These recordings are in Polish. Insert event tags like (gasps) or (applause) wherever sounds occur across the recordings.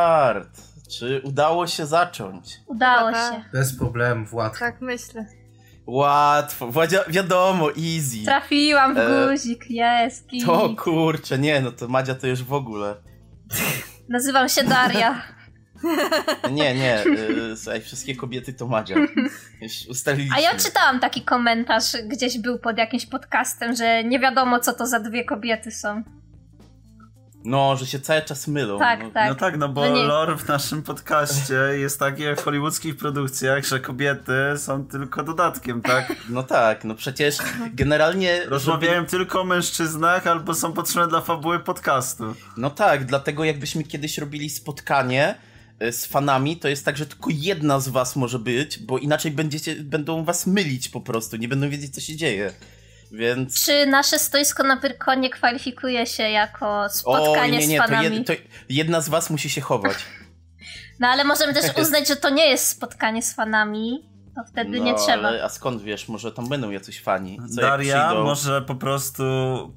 Art, czy udało się zacząć? Udało Dobra. się. Bez problemów, łatwo. Tak myślę. Łatwo, Władzia, wiadomo, easy. Trafiłam w E, guzik, jest. git. To kurczę, nie, no to Madzia to już w ogóle. Nazywam się Daria. (laughs) Nie, nie, y, słuchaj, wszystkie kobiety to Madzia. Już ustaliliśmy. A ja czytałam taki komentarz, gdzieś był pod jakimś podcastem, że nie wiadomo co to za dwie kobiety są. No, że się cały czas mylą. Tak, no. tak. No tak, no bo No lore w naszym podcaście jest taki jak w hollywoodzkich produkcjach, że kobiety są tylko dodatkiem, tak? (laughs) No tak, no przecież generalnie... Rozmawiają tylko o mężczyznach albo są potrzebne dla fabuły podcastu. No tak, dlatego jakbyśmy kiedyś robili spotkanie y, z fanami, to jest tak, że tylko jedna z was może być, bo inaczej będziecie, będą was mylić po prostu, nie będą wiedzieć, co się dzieje. Więc... Czy nasze stoisko na Pyrkonie kwalifikuje się jako O, spotkanie nie, nie, z to, fanami? jed, to jedna z was musi się chować. No ale możemy też (laughs) uznać, że to nie jest spotkanie z fanami. To wtedy no, nie trzeba. Ale, a skąd wiesz, może tam będą jacyś fani? Co, Daria przyjdą? może po prostu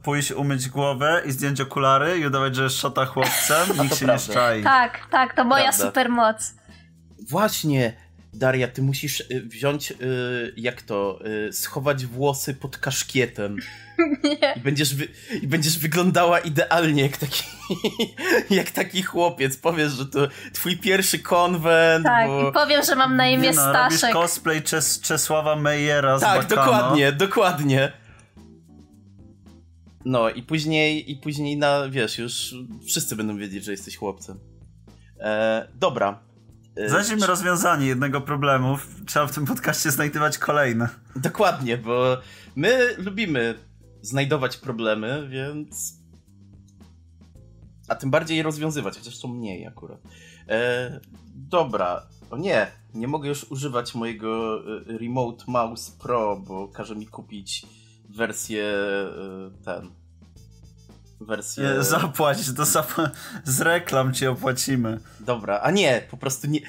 pójść umyć głowę i zdjąć okulary i udawać, że jest szota chłopcem, (laughs) nikt to się prawda. nie szczai. Tak, tak, to moja Prawda. supermoc. Właśnie, Daria, ty musisz y, wziąć, y, jak to, y, schować włosy pod kaszkietem. (laughs) Nie. I będziesz, wy, I będziesz wyglądała idealnie jak taki, (laughs) jak taki chłopiec. Powiesz, że to twój pierwszy konwent, Tak, bo... i powiem, że mam na imię Nie no, robisz Staszek. cosplay Czes Czesława Mejera z Tak, Bakano. dokładnie, dokładnie. No i później, i później na, wiesz, już wszyscy będą wiedzieć, że jesteś chłopcem. E, dobra. E, Znaleźliśmy rozwiązanie jednego problemu. Trzeba w tym podcaście znajdywać kolejne. Dokładnie, bo my lubimy znajdować problemy, więc. A tym bardziej rozwiązywać, chociaż to mniej akurat. E, dobra. O nie, nie mogę już używać mojego e, Remote Mouse Pro, bo każe mi kupić wersję e, ten. Wersję. Nie, Zapłać, to zap- z reklam ci opłacimy. Dobra, a nie, po prostu nie.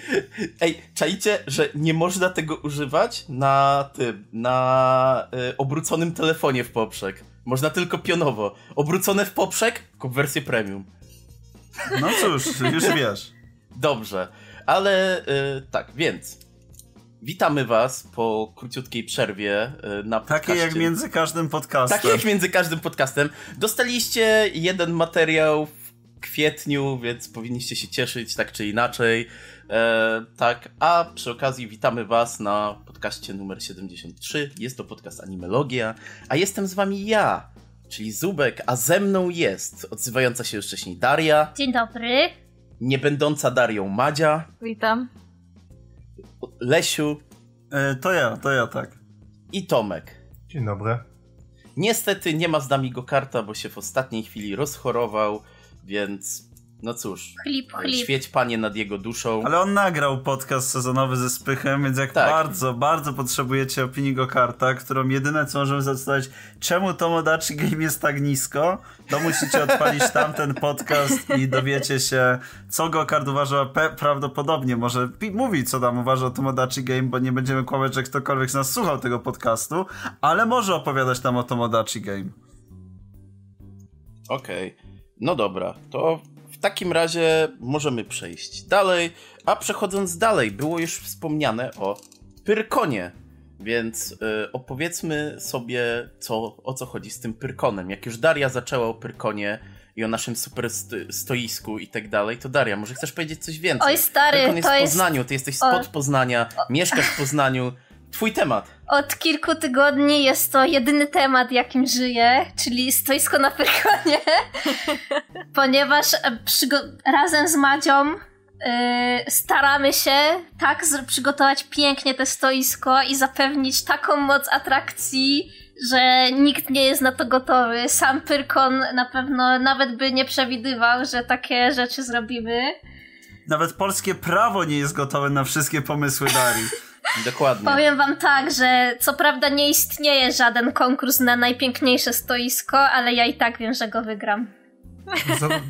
Ej, czajcie, że nie można tego używać na tym, na y, obróconym telefonie w poprzek. Można tylko pionowo. Obrócone w poprzek, kup wersję premium. No cóż, już wiesz. Dobrze, ale y, tak, więc. Witamy Was po króciutkiej przerwie y, na podcaście. Takie jak między każdym podcastem. Tak jak między każdym podcastem. Dostaliście jeden materiał w kwietniu, więc powinniście się cieszyć tak czy inaczej. E, tak, a przy okazji witamy Was na podcaście numer 73. Jest to podcast Animologia, a jestem z Wami ja, czyli Zubek, a ze mną jest odzywająca się już wcześniej Daria, Dzień dobry. nie będąca Darią Madzia, Witam. Lesiu E, to ja, to ja tak. i Tomek. Dzień dobry. Niestety nie ma z nami go karta, bo się w ostatniej chwili rozchorował, więc no cóż, Chlip, chlip. świeć panie nad jego duszą. Ale on nagrał podcast sezonowy ze Spychem, więc jak Tak. bardzo, bardzo potrzebujecie opinii Gokarta, którą jedyne co możemy zacytować, czemu Tomodachi Game jest tak nisko, to musicie odpalić tamten podcast i dowiecie się, co Gokart uważa prawdopodobnie. Może mówi, co tam uważa o Tomodachi Game, bo nie będziemy kłamać, że ktokolwiek z nas słuchał tego podcastu, ale może opowiadać tam o Tomodachi Game. Okej, no dobra, to takim razie możemy przejść dalej. A przechodząc dalej, było już wspomniane o Pyrkonie. Więc y, opowiedzmy sobie, co, o co chodzi z tym Pyrkonem. Jak już Daria zaczęła o Pyrkonie i o naszym super sto stoisku i tak dalej, to Daria, może chcesz powiedzieć coś więcej? Oj, stary, Pyrkon jest to w jest- Poznaniu, ty jesteś o- spod Poznania, mieszkasz w Poznaniu. Twój temat. Od kilku tygodni jest to jedyny temat, jakim żyję, czyli stoisko na Pyrkonie. (laughs) Ponieważ e, przygo- razem z Madzią e, staramy się tak przygotować pięknie te stoisko i zapewnić taką moc atrakcji, że nikt nie jest na to gotowy. Sam Pyrkon na pewno nawet by nie przewidywał, że takie rzeczy zrobimy. Nawet polskie prawo nie jest gotowe na wszystkie pomysły Darii. (laughs) Dokładnie. Powiem wam tak, że co prawda nie istnieje żaden konkurs na najpiękniejsze stoisko, ale ja i tak wiem, że go wygram.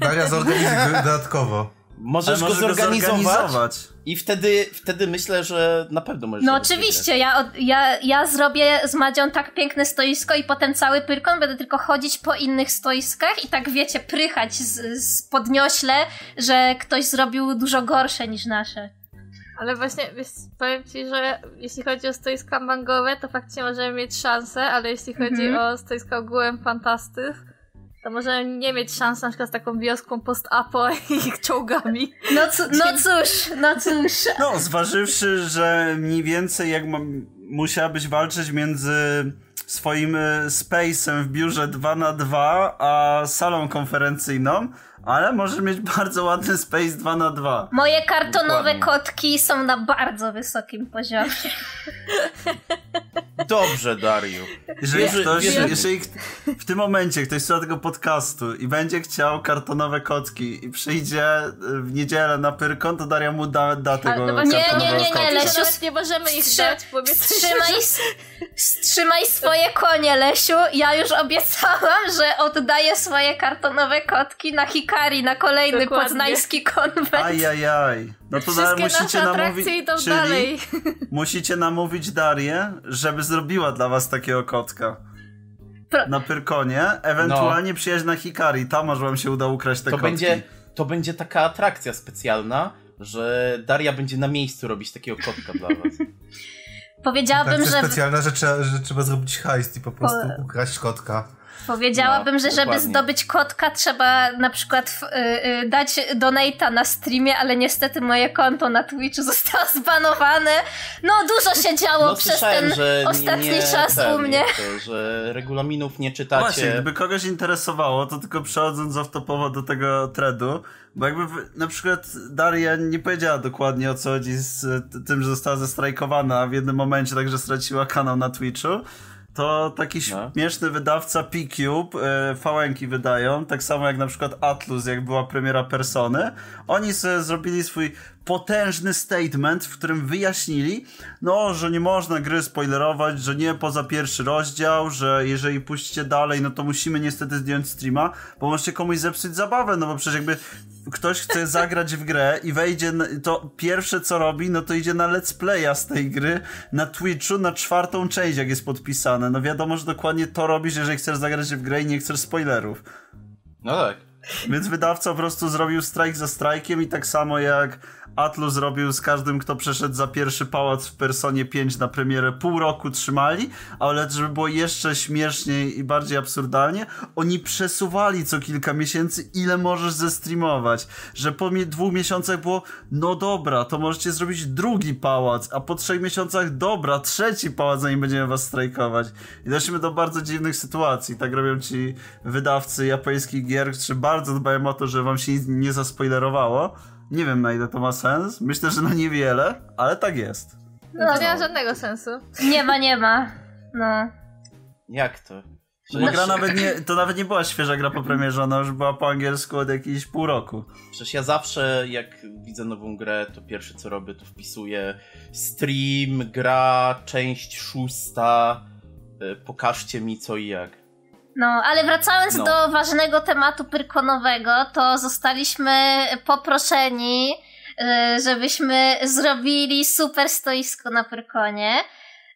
Daria zorganizuj (laughs) dodatkowo. Możesz go możesz go zorganizować, zorganizować. i wtedy, wtedy myślę, że na pewno możesz No oczywiście, ja, ja, ja zrobię z Madzią tak piękne stoisko i potem cały Pyrkon będę tylko chodzić po innych stoiskach i tak wiecie, prychać z, z podniośle, że ktoś zrobił dużo gorsze niż nasze. Ale właśnie, wiesz, powiem ci, że jeśli chodzi o stoiska mangowe, to faktycznie możemy mieć szansę, ale jeśli chodzi Mhm. o stoiska ogółem fantastych, to możemy nie mieć szans na przykład z taką wioską post-apo (laughs) i czołgami. No, no cóż, no cóż. No, zważywszy, że mniej więcej jak mam, musiałabyś walczyć między swoim e, space'em w biurze 2 na 2 a salą konferencyjną, ale możesz mieć bardzo ładny space 2 na 2 Moje kartonowe Dokładnie. kotki są na bardzo wysokim poziomie. Dobrze, Dariu. Jeżeli ktoś, jeżeli w tym momencie ktoś słucha tego podcastu i będzie chciał kartonowe kotki i przyjdzie e, w niedzielę na Pyrkon, to Daria mu da, da tego no Nie, nie, nie, kotka. nie, Lesiu, nie możemy ich wstrzy- dać, bo Wstrzymaj, wstrzymaj swoje konie, Lesiu. Ja już obiecałam, że oddaję swoje kartonowe kotki na Hikari, na kolejny Dokładnie. poznański konwent. Ajajaj. No to Wszystkie musicie nasze namówić. atrakcje idą czyli dalej. musicie namówić Darię, żeby zrobiła dla was takiego kotka. Pro- Na Pyrkonie, ewentualnie przyjaźń na Hikari, tam może wam się uda ukraść te To kotki. będzie, to będzie taka atrakcja specjalna, że Daria będzie na miejscu robić takiego kotka dla was. Powiedziałabym, Tak, że, specjalna, że trzeba, że trzeba zrobić hajst i po prostu ukraść kotka. Powiedziałabym, No, że żeby dokładnie. zdobyć kotka trzeba na przykład w, y, y, dać donate'a na streamie, ale niestety moje konto na Twitchu zostało (laughs) zbanowane. No dużo się działo No przez ten że ostatni nie, czas ten, u mnie. To, że regulaminów nie Właśnie, czytacie. gdyby kogoś interesowało, to tylko przechodząc off-topowo do tego threadu, bo jakby na przykład Daria nie powiedziała dokładnie o co chodzi z tym, że została zestrajkowana w jednym momencie, także straciła kanał na Twitchu, to taki No. śmieszny wydawca P-Cube, e, fałenki wydają, tak samo jak na przykład Atlus, jak była premiera Persony. Oni sobie zrobili swój potężny statement, w którym wyjaśnili, no, że nie można gry spoilerować, że nie poza pierwszy rozdział, że jeżeli puścicie dalej, no to musimy niestety zdjąć streama, bo możecie komuś zepsuć zabawę, no bo przecież jakby ktoś chce (laughs) zagrać w grę i wejdzie, na, to pierwsze co robi, no to idzie na let's playa z tej gry na Twitchu na czwartą część, jak jest podpisane. No wiadomo, że dokładnie to robisz, jeżeli chcesz zagrać w grę i nie chcesz spoilerów. No tak. Więc wydawca po prostu zrobił strajk za strajkiem i tak samo jak Atlus zrobił z każdym, kto przeszedł za pierwszy pałac w Personie 5 na premierę, pół roku trzymali, ale żeby było jeszcze śmieszniej i bardziej absurdalnie, oni przesuwali co kilka miesięcy, ile możesz zestreamować. Że po mi- dwóch miesiącach było, no dobra, to możecie zrobić drugi pałac, a po trzech miesiącach, dobra, trzeci pałac, zanim będziemy was strajkować. I doszliśmy do bardzo dziwnych sytuacji. Tak robią ci wydawcy japońskich gier, którzy bardzo dbają o to, że wam się nie zaspoilerowało. Nie wiem na ile to ma sens. Myślę, że na niewiele, ale tak jest. No to nie ma żadnego sensu. Nie ma, nie ma. No. Jak to? Bo gra nawet nie, to nawet nie była świeża gra po premierze, ona już była po angielsku od jakichś pół roku. przecież ja zawsze, jak widzę nową grę, to pierwsze co robię, to wpisuję stream, gra, część szósta, y, pokażcie mi co i jak. No, ale wracając No. do ważnego tematu pyrkonowego, to zostaliśmy poproszeni, y, żebyśmy zrobili super stoisko na Pyrkonie.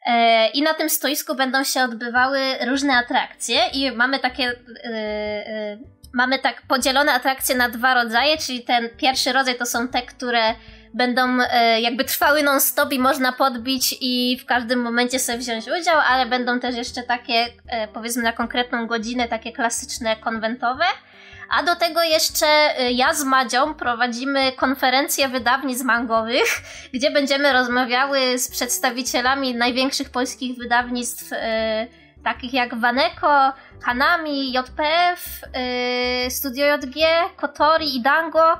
E, I na tym stoisku będą się odbywały różne atrakcje i mamy takie y, y, mamy tak podzielone atrakcje na dwa rodzaje, czyli ten pierwszy rodzaj to są te, które będą e, jakby trwały non-stop i można podbić i w każdym momencie sobie wziąć udział, ale będą też jeszcze takie, e, powiedzmy na konkretną godzinę, takie klasyczne konwentowe. A do tego jeszcze e, ja z Madzią prowadzimy konferencje wydawnictw mangowych, (laughs) gdzie będziemy rozmawiały z przedstawicielami największych polskich wydawnictw, e, takich jak Waneko, Hanami, JPF, e, Studio JG, Kotori i Dango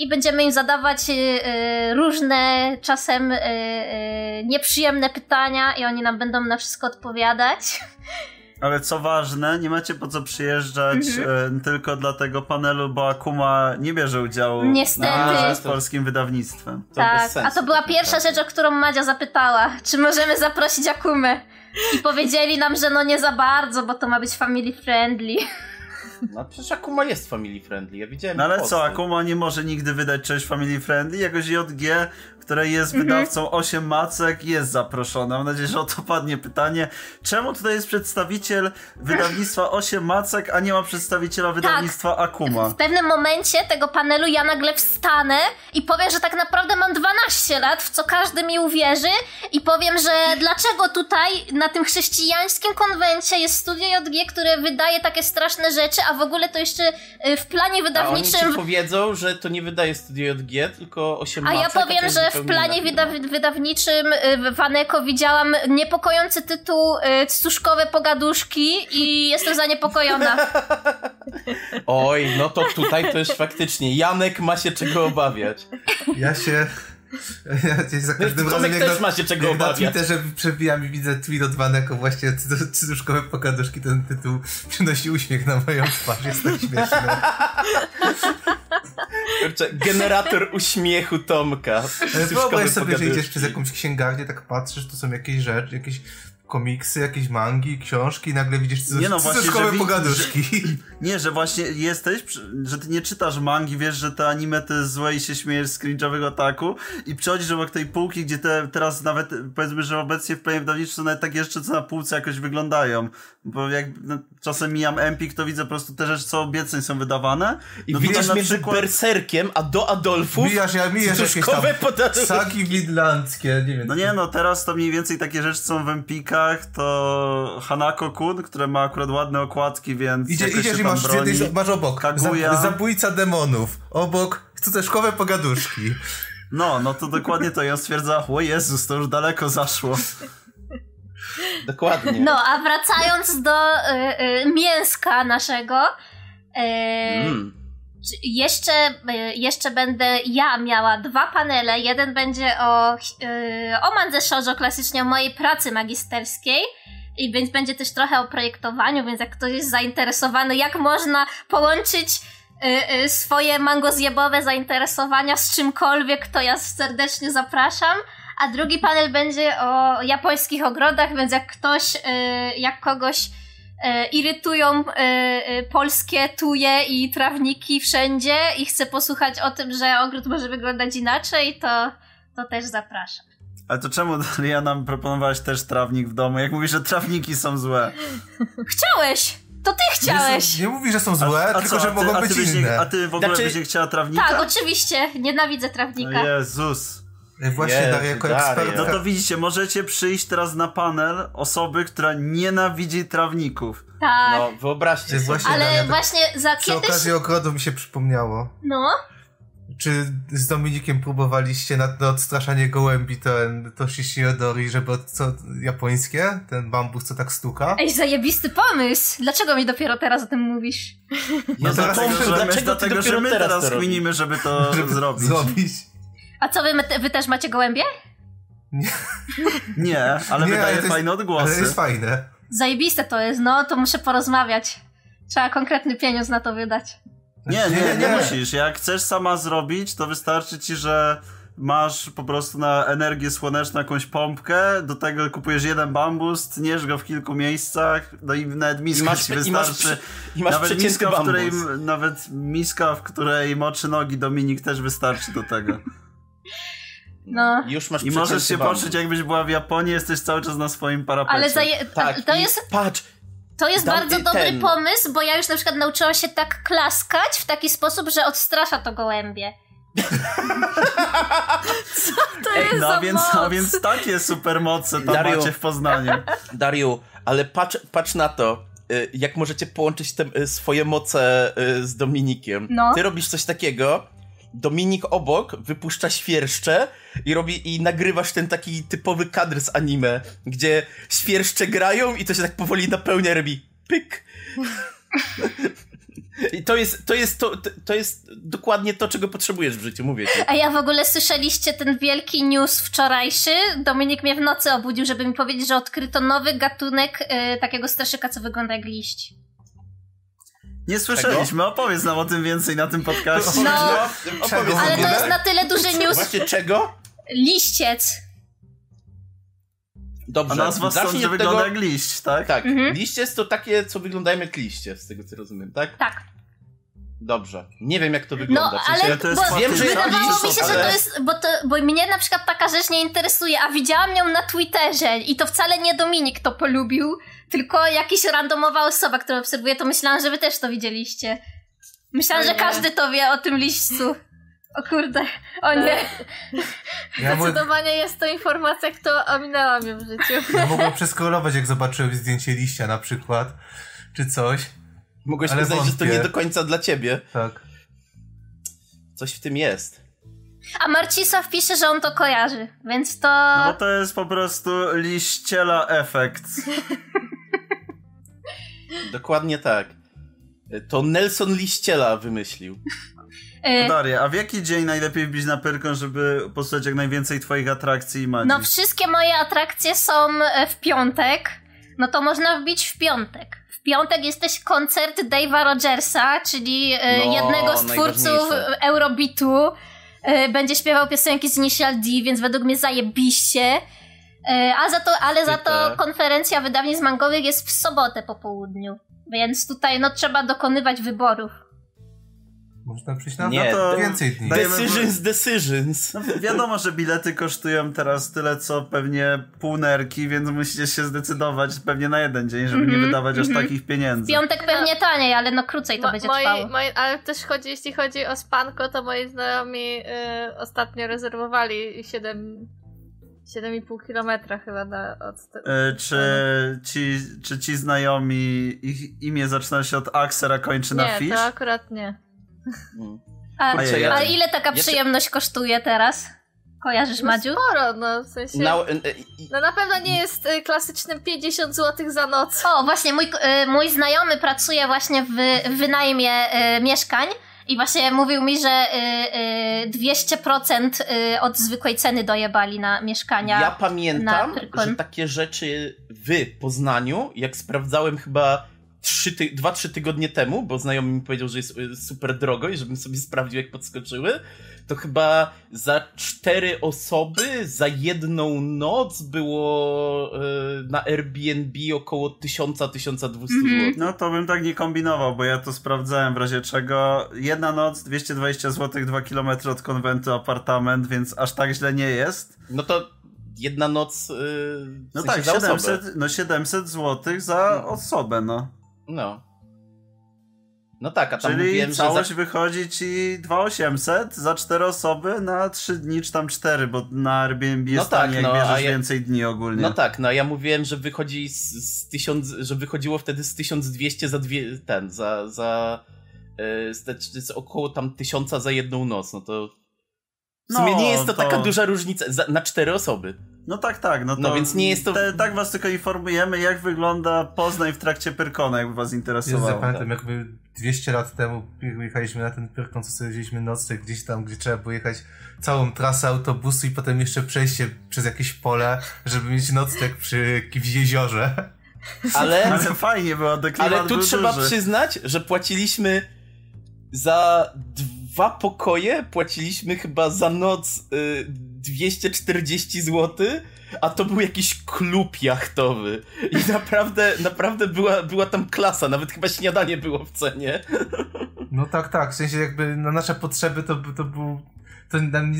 i będziemy im zadawać y, y, różne, czasem y, y, nieprzyjemne pytania i oni nam będą na wszystko odpowiadać. (laughs) Ale co ważne, nie macie po co przyjeżdżać e, tylko dla tego panelu, bo Akuma nie bierze udziału Niestety. na z polskim wydawnictwem. To tak, sensu, a to była tak pierwsza naprawdę. rzecz, o którą Madzia zapytała, czy możemy zaprosić Akumę. I powiedzieli nam, że no nie za bardzo, bo to ma być family friendly. (laughs) No przecież Akuma jest family friendly, ja widziałem No ale co, Akuma nie może nigdy wydać czegoś family friendly? Jakoś JG, które jest wydawcą 8 macek, jest zaproszone. Mam nadzieję, że o to padnie pytanie. Czemu tutaj jest przedstawiciel wydawnictwa 8 macek, a nie ma przedstawiciela wydawnictwa Akuma? W pewnym momencie tego panelu ja nagle wstanę i powiem, że tak naprawdę mam 12 lat, w co każdy mi uwierzy i powiem, że dlaczego tutaj na tym chrześcijańskim konwencie jest studio JG, które wydaje takie straszne rzeczy, a w ogóle to jeszcze y, w planie A oni wydawniczym ci powiedzą, że to nie wydaje Studio JG, tylko 8 A ja macek, powiem, jest że w planie wyda firma. wydawniczym y, w Aneko widziałam niepokojący tytuł y, Cuszkowe pogaduszki i jestem zaniepokojona. (laughs) Oj, no to tutaj to już faktycznie Janek ma się czego obawiać. Ja się... (laughs) Ja za każdym Tomek razem jak też na, ma się czego jak na obawiać. Twitterze przebijam i widzę tweet od Waneko właśnie cyduszkowe pogaduszki, ten tytuł przynosi uśmiech na moją twarz, jest to śmieszne. (laughs) Kurczę, generator uśmiechu Tomka. Wyobraź sobie, że idziesz przez jakąś księgarnię, tak patrzysz, to są jakieś rzeczy, jakieś komiksy, jakieś mangi, książki i nagle widzisz Nie no, właśnie, cycuszkowe że pogaduszki. Nie, że właśnie jesteś, że ty nie czytasz mangi, wiesz, że te anime to jest złe i się śmiejesz z cringe'owego ataku i przychodzisz obok tej półki, gdzie te teraz nawet, powiedzmy, że obecnie w planie wydawniczym są nawet takie jeszcze, co na półce jakoś wyglądają. Bo jak no, czasem mijam Empik, to widzę po prostu te rzeczy, co obecnie są wydawane. I No widzisz między przykład- Berserkiem, a do Adolfów Mijasz, ja mijasz jakieś tam saki widlandzkie, nie wiem. No nie no, teraz to mniej więcej takie rzeczy są w To Hanako-kun, które ma akurat ładne okładki, więc Idzie, idziesz się i masz, broni. ty, masz obok Kaguya. zab, zabójca demonów, obok cucuszkowe pogaduszki. No, no to dokładnie to. I on stwierdza, o Jezus, to już daleko zaszło. Dokładnie. No, a wracając do y, y, mięska naszego, y, Mm. Jeszcze, y, jeszcze będę ja miała dwa panele. Jeden będzie o, y, o Mandze Shoujo, klasycznie o mojej pracy magisterskiej. I więc będzie też trochę o projektowaniu, więc jak ktoś jest zainteresowany, jak można połączyć y, swoje mangozjebowe zainteresowania z czymkolwiek, to ja serdecznie zapraszam. A drugi panel będzie o japońskich ogrodach, więc jak ktoś, jak kogoś y, irytują y, y, polskie tuje i trawniki wszędzie i chce posłuchać o tym, że ogród może wyglądać inaczej, to, to też zapraszam. Ale to czemu, Daria, nam proponowałaś też trawnik w domu? Jak mówisz, że trawniki są złe. Chciałeś! To ty chciałeś! Nie, nie mówi, że są złe, tylko co, że a mogą a ty być inne. Nie, a ty w ogóle Znaczy- byś nie chciała trawnika? Tak, oczywiście. Nienawidzę trawnika. O Jezus. Ej, Właśnie, Jezu, jako Daria. ekspertka. No to widzicie, możecie przyjść teraz na panel osoby, która nienawidzi trawników. Tak. No, wyobraźcie sobie. właśnie- Ale Daria, tak właśnie za Przy kiedyś. okazji ogrodu mi się przypomniało. No. Czy z Dominikiem próbowaliście na, na odstraszanie gołębi ten to Shishiodori, żeby od, co japońskie? Ten bambus, co tak stuka? Ej, zajebisty pomysł! Dlaczego mi dopiero teraz o tym mówisz? Teraz zapomnę, tak, że- dlaczego ty dlatego, że dopiero my teraz teraz kminimy, żeby to (laughs) Żeby zrobić. zrobić. A co wy, wy też macie gołębie? Nie, ale Nie, wydaje ale to jest- fajne Ale odgłosy. jest fajne. Zajebiste to jest, no to muszę porozmawiać. Trzeba konkretny pieniądz na to wydać. Nie, nie, Nie, nie, musisz. Jak chcesz sama zrobić, to wystarczy ci, że masz po prostu na energię słoneczną jakąś pompkę, do tego kupujesz jeden bambus, tniesz go w kilku miejscach, no i nawet I miska masz, ci i masz, wystarczy. i masz nawet miska, w której, nawet miska, w której moczy nogi Dominik też wystarczy do tego. No. Już masz I możesz się bambus. poczuć jakbyś była w Japonii, jesteś cały czas na swoim parapecie. Ale zaje... Tak, to jest patrz, To jest Dam- bardzo dobry ten- pomysł, bo ja już na przykład nauczyłam się tak klaskać w taki sposób, że odstrasza to gołębie. (laughs) To jest No za więc, moc. no więc takie supermoce tam Dario. macie w Poznaniu. Dariu, ale patrz, patrz na to, y, jak możecie połączyć te y, swoje moce y, z Dominikiem. No. Ty robisz coś takiego, Dominik obok wypuszcza świerszcze i robi i nagrywasz ten taki typowy kadr z anime, gdzie świerszcze grają i to się tak powoli napełnia, robi pyk. I to jest, to jest, to, to jest dokładnie to, czego potrzebujesz w życiu, mówię ci. A ja w ogóle słyszeliście ten wielki news wczorajszy? Dominik mnie w nocy obudził, żeby mi powiedzieć, że odkryto nowy gatunek y, takiego straszyka, co wygląda jak liść. Nie słyszeliśmy, opowiedz nam o tym więcej na tym podcaście. No, opowiedz ale mi. to jest na tyle duży news. Właśnie czego? Liściec. Dobrze. A nazwa stąd, że wygląda tego... jak liść, tak? Tak, Mhm. liście to takie, co wyglądają jak liście, z tego co rozumiem, tak? Tak. Dobrze. Nie wiem jak to wygląda. No, w sensie, ale to jest bo wiem, że jest wydawało liść, mi się, że ale- to jest, bo, to, bo mnie na przykład taka rzecz nie interesuje, a widziałam ją na Twitterze i to wcale nie Dominik to polubił, tylko jakaś randomowa osoba, która obserwuje, to myślałam, że wy też to widzieliście. Myślałam, O że nie. każdy to wie o tym liściu. O kurde, o nie. Ja, Zdecydowanie jest to informacja, która ominęła mnie w życiu. ja mogłem przeskrolować, jak zobaczyłem zdjęcie liścia na przykład, czy coś. Mogłeś uznać, że to nie do końca dla ciebie. Tak. Coś w tym jest. A Marcisław pisze, że on to kojarzy, więc to... No to jest po prostu liściela efekt. (laughs) Dokładnie tak. To Nelson Liściela wymyślił. y, Daria, a w jaki dzień najlepiej wbić na Pyrkon, żeby posłuchać jak najwięcej twoich atrakcji i magii? No wszystkie moje atrakcje są e, w piątek, no to można wbić w piątek. W piątek jest też koncert Dave'a Rogersa, czyli e, No, jednego z twórców najważniejsze. E, Będzie śpiewał piosenki z Initial D, więc według mnie zajebiście. E, A za to, ale za to konferencja wydawnictw mangowych jest w sobotę po południu. Więc tutaj no trzeba dokonywać wyborów. Można przyjść na Nie, no to więcej dni. Decisions, decisions. No, wiadomo, że bilety kosztują teraz tyle, co pewnie półnerki, więc musicie się zdecydować pewnie na jeden dzień, żeby nie Mhm, wydawać aż mhm. takich pieniędzy. piątek pewnie taniej, ale no krócej to Mo- będzie moi, trwało. moi, ale też chodzi, jeśli chodzi o spanko, to moi znajomi y, ostatnio rezerwowali 7 7,5 kilometra chyba na, od te- E, Czy ci, czy ci znajomi, ich imię zaczyna się od Axer, a kończy na Nie, Fish? to akurat nie. Mm. A, Kurczę, ja- a ile taka ja- przyjemność kosztuje teraz? Kojarzysz, No Madziu? sporo, no w sensie... Now, i- No na pewno nie jest y, klasycznym 50 zł za noc. O, właśnie, mój, mój znajomy pracuje właśnie w wynajmie mieszkań i właśnie mówił mi, że y, y, 200% y, od zwykłej ceny dojebali na mieszkania. Ja pamiętam, że takie rzeczy w Poznaniu, jak sprawdzałem chyba 3 ty- 2-3 tygodnie temu, bo znajomy mi powiedział, że jest y, super drogo i żebym sobie sprawdził, jak podskoczyły, to chyba za cztery osoby, za jedną noc było y, na Airbnb około 1000-1200 Mhm. zł. No to bym tak nie kombinował, bo ja to sprawdzałem w razie czego. Jedna noc, 220 zł, 2 km od konwentu apartament, więc aż tak źle nie jest. No to jedna noc. y, w No sensie tak, za osobę. 700, no 700 zł za osobę, no. No. No tak, a tam Czyli mówiłem, że całość za... wychodzi ci 2800 za 4 osoby na 3 dni, czy tam 4, bo na Airbnb jest No tak, taniej, jak no, a bierzesz ja- więcej dni ogólnie. No tak, no ja mówiłem, że wychodzi z, z 1000, że wychodziło wtedy z 1200 za dwie, ten, za, za yy, z jest około tam 1000 za jedną noc, no to w sumie No, nie jest to, to- taka duża różnica, za, na cztery osoby. No tak, tak. No, to No więc nie jest to- Te, tak was tylko informujemy, jak wygląda Poznań w trakcie Pyrkona, jakby was Jezu, interesowało. ja pamiętam, jakby 200 lat temu jechaliśmy na ten Pyrkon, co sobie wzięliśmy nocleg gdzieś tam, gdzie trzeba było jechać całą trasę autobusu i potem jeszcze przejście przez jakieś pole, żeby mieć nocleg przy jakimś jeziorze. Ale, (laughs) Ale fajnie było, ale tu był trzeba duży. przyznać, że płaciliśmy za dwa pokoje, płaciliśmy chyba za noc y, 240 zł, a to był jakiś klub jachtowy. I naprawdę, naprawdę była, była tam klasa, nawet chyba śniadanie było w cenie. No tak, tak, w sensie jakby na nasze potrzeby to, to był... To nam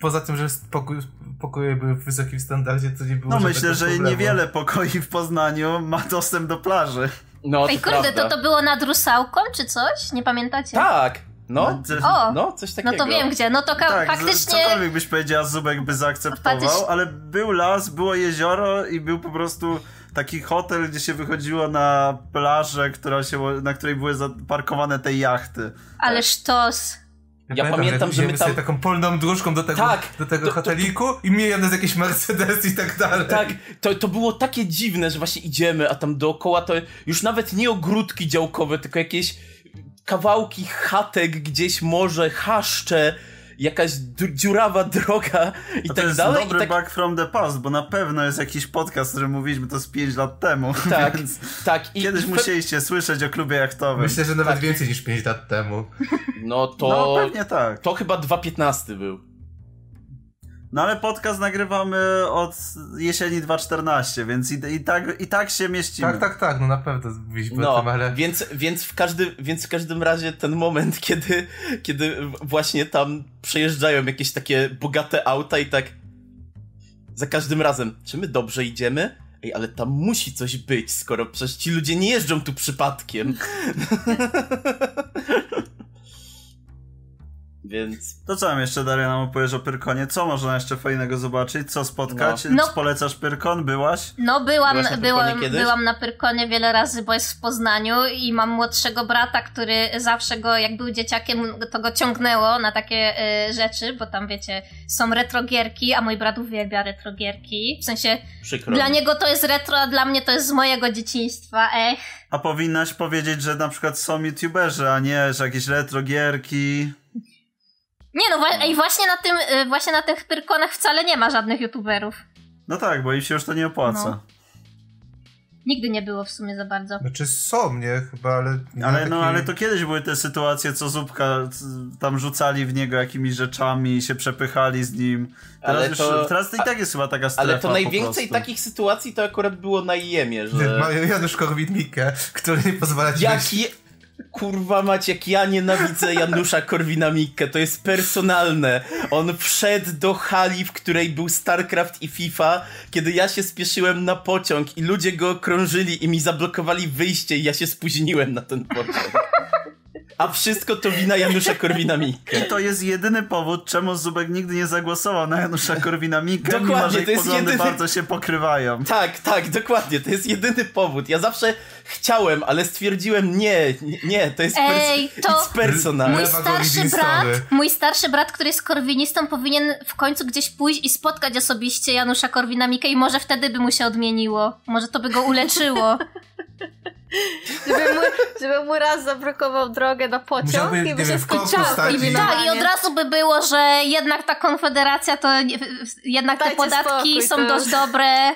poza tym, że pokój, pokoje były w wysokim standardzie, to nie było No myślę, że problemu. niewiele pokoi w Poznaniu ma dostęp do plaży. No, Ej, to kurde, prawda. to to było nad Rusałką, czy coś? Nie pamiętacie? Tak, no, O, no, coś no takiego. to wiem gdzie. No to Tak, faktycznie... cokolwiek byś powiedziała, Zubek by zaakceptował, ale był las, było jezioro i był po prostu taki hotel, gdzie się wychodziło na plażę, która się, na której były zaparkowane te jachty. Ale sztos. Ja pamiętam, że my tam- sobie taką polną dróżką do tego, Tak, do tego to- to- hoteliku i mijamy z jakieś Mercedes i tak dalej. Tak, to, to było takie dziwne, że właśnie idziemy, a tam dookoła to już nawet nie ogródki działkowe, tylko jakieś kawałki chatek gdzieś może, chaszcze, jakaś dziurawa droga i To, tak jest dalej. dobry I tak, back from the past, bo na pewno jest jakiś podcast, który mówiliśmy to z 5 lat temu. (laughs) tak, Więc tak. I, kiedyś i musieliście słyszeć o klubie jachtowym. Myślę, że nawet Tak. więcej niż 5 lat temu. No to, No pewnie tak. to chyba 2.15 był. No ale podcast nagrywamy od jesieni 2014, więc i, i, tak, i tak się mieścimy. Tak, tak, tak, no na pewno mówiliśmy No, o tym, ale... więc, więc, w każdym, więc w każdym razie ten moment, (laughs) kiedy, kiedy właśnie tam przejeżdżają jakieś takie bogate auta i tak za każdym razem, czy my dobrze idziemy? Ej, ale tam musi coś być, skoro przecież ci ludzie nie jeżdżą tu przypadkiem. (laughs) Więc To co nam jeszcze, Daria, nam opowiesz o Pyrkonie? Co można jeszcze fajnego zobaczyć? Co spotkać? No. Czy Polecasz Pyrkon? Byłaś? No byłam, Byłaś na Pyrkonie byłam, kiedyś? byłam na Pyrkonie wiele razy, bo jest w Poznaniu i mam młodszego brata, który zawsze go, jak był dzieciakiem, to go ciągnęło na takie y, rzeczy, bo tam wiecie, są retrogierki, a mój brat uwielbia retrogierki. W sensie, przykro dla mi. niego to jest retro, a dla mnie to jest z mojego dzieciństwa, ech. A powinnaś powiedzieć, że na przykład są youtuberzy, a nie, że jakieś retro gierki. Nie no, wa- ej, właśnie na tym, y, właśnie na tych Pyrkonach wcale nie ma żadnych youtuberów. No tak, bo im się już to nie opłaca. No. Nigdy nie było w sumie za bardzo. Znaczy są, nie? Chyba, ale... nie Ale no, takiej- ale to kiedyś były te sytuacje, co Zupka c- tam rzucali w niego jakimiś rzeczami i się przepychali z nim. Teraz, Ale już, to- teraz to i tak jest chyba taka strefa Ale to najwięcej takich sytuacji to akurat było na Jemie, że... Mają Janusz Korwin-Mikke, który nie pozwala ci wejść- Jak je... Kurwa mać, jak ja nienawidzę Janusza Korwina-Mikke, to jest personalne. On wszedł do hali, w której był StarCraft i FIFA, kiedy ja się spieszyłem na pociąg i ludzie go okrążyli i mi zablokowali wyjście i ja się spóźniłem na ten pociąg. A wszystko to wina Janusza Korwina-Mikke. I to jest jedyny powód, czemu Zubek nigdy nie zagłosował na Janusza Korwina-Mikke, mimo Dokładnie, że to jest poglądy jedyny- bardzo się pokrywają. Tak, tak, dokładnie, to jest jedyny powód. Ja zawsze chciałem, ale stwierdziłem nie, nie, to jest Ej, pers- to- personal. Mój starszy brat, mój starszy brat, który jest korwinistą, powinien w końcu gdzieś pójść i spotkać osobiście Janusza Korwina-Mikke i może wtedy by mu się odmieniło. Może to by go uleczyło. (laughs) (laughs) Żeby mu, żeby mu raz zablokował drogę na pociąg Musiałby, i by się skończyło. Tak, i od razu by było, że jednak ta konfederacja to nie- jednak te Dajcie podatki spokój, są to dość dobre.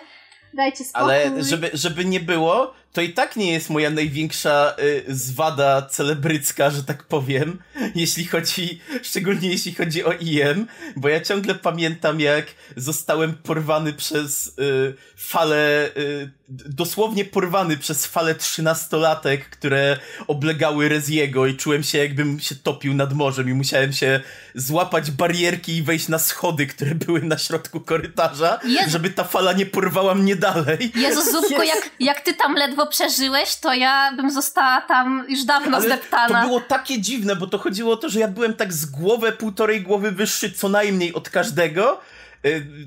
Dajcie spokój. Ale żeby, żeby nie było, to i tak nie jest moja największa y, zwada celebrycka, że tak powiem, jeśli chodzi, szczególnie jeśli chodzi o IM, bo ja ciągle pamiętam, jak zostałem porwany przez y, falę, y, dosłownie porwany przez falę trzynastolatek, które oblegały Reziego i czułem się jakbym się topił nad morzem i musiałem się złapać barierki i wejść na schody, które były na środku korytarza, Jezu. żeby ta fala nie porwała mnie dalej. Jezu, Zupko, jak, jak ty tam ledwo przeżyłeś, to ja bym została tam już dawno Ale zdeptana. to było takie dziwne, bo to chodziło o to, że ja byłem tak z głowę, półtorej głowy wyższy co najmniej od każdego,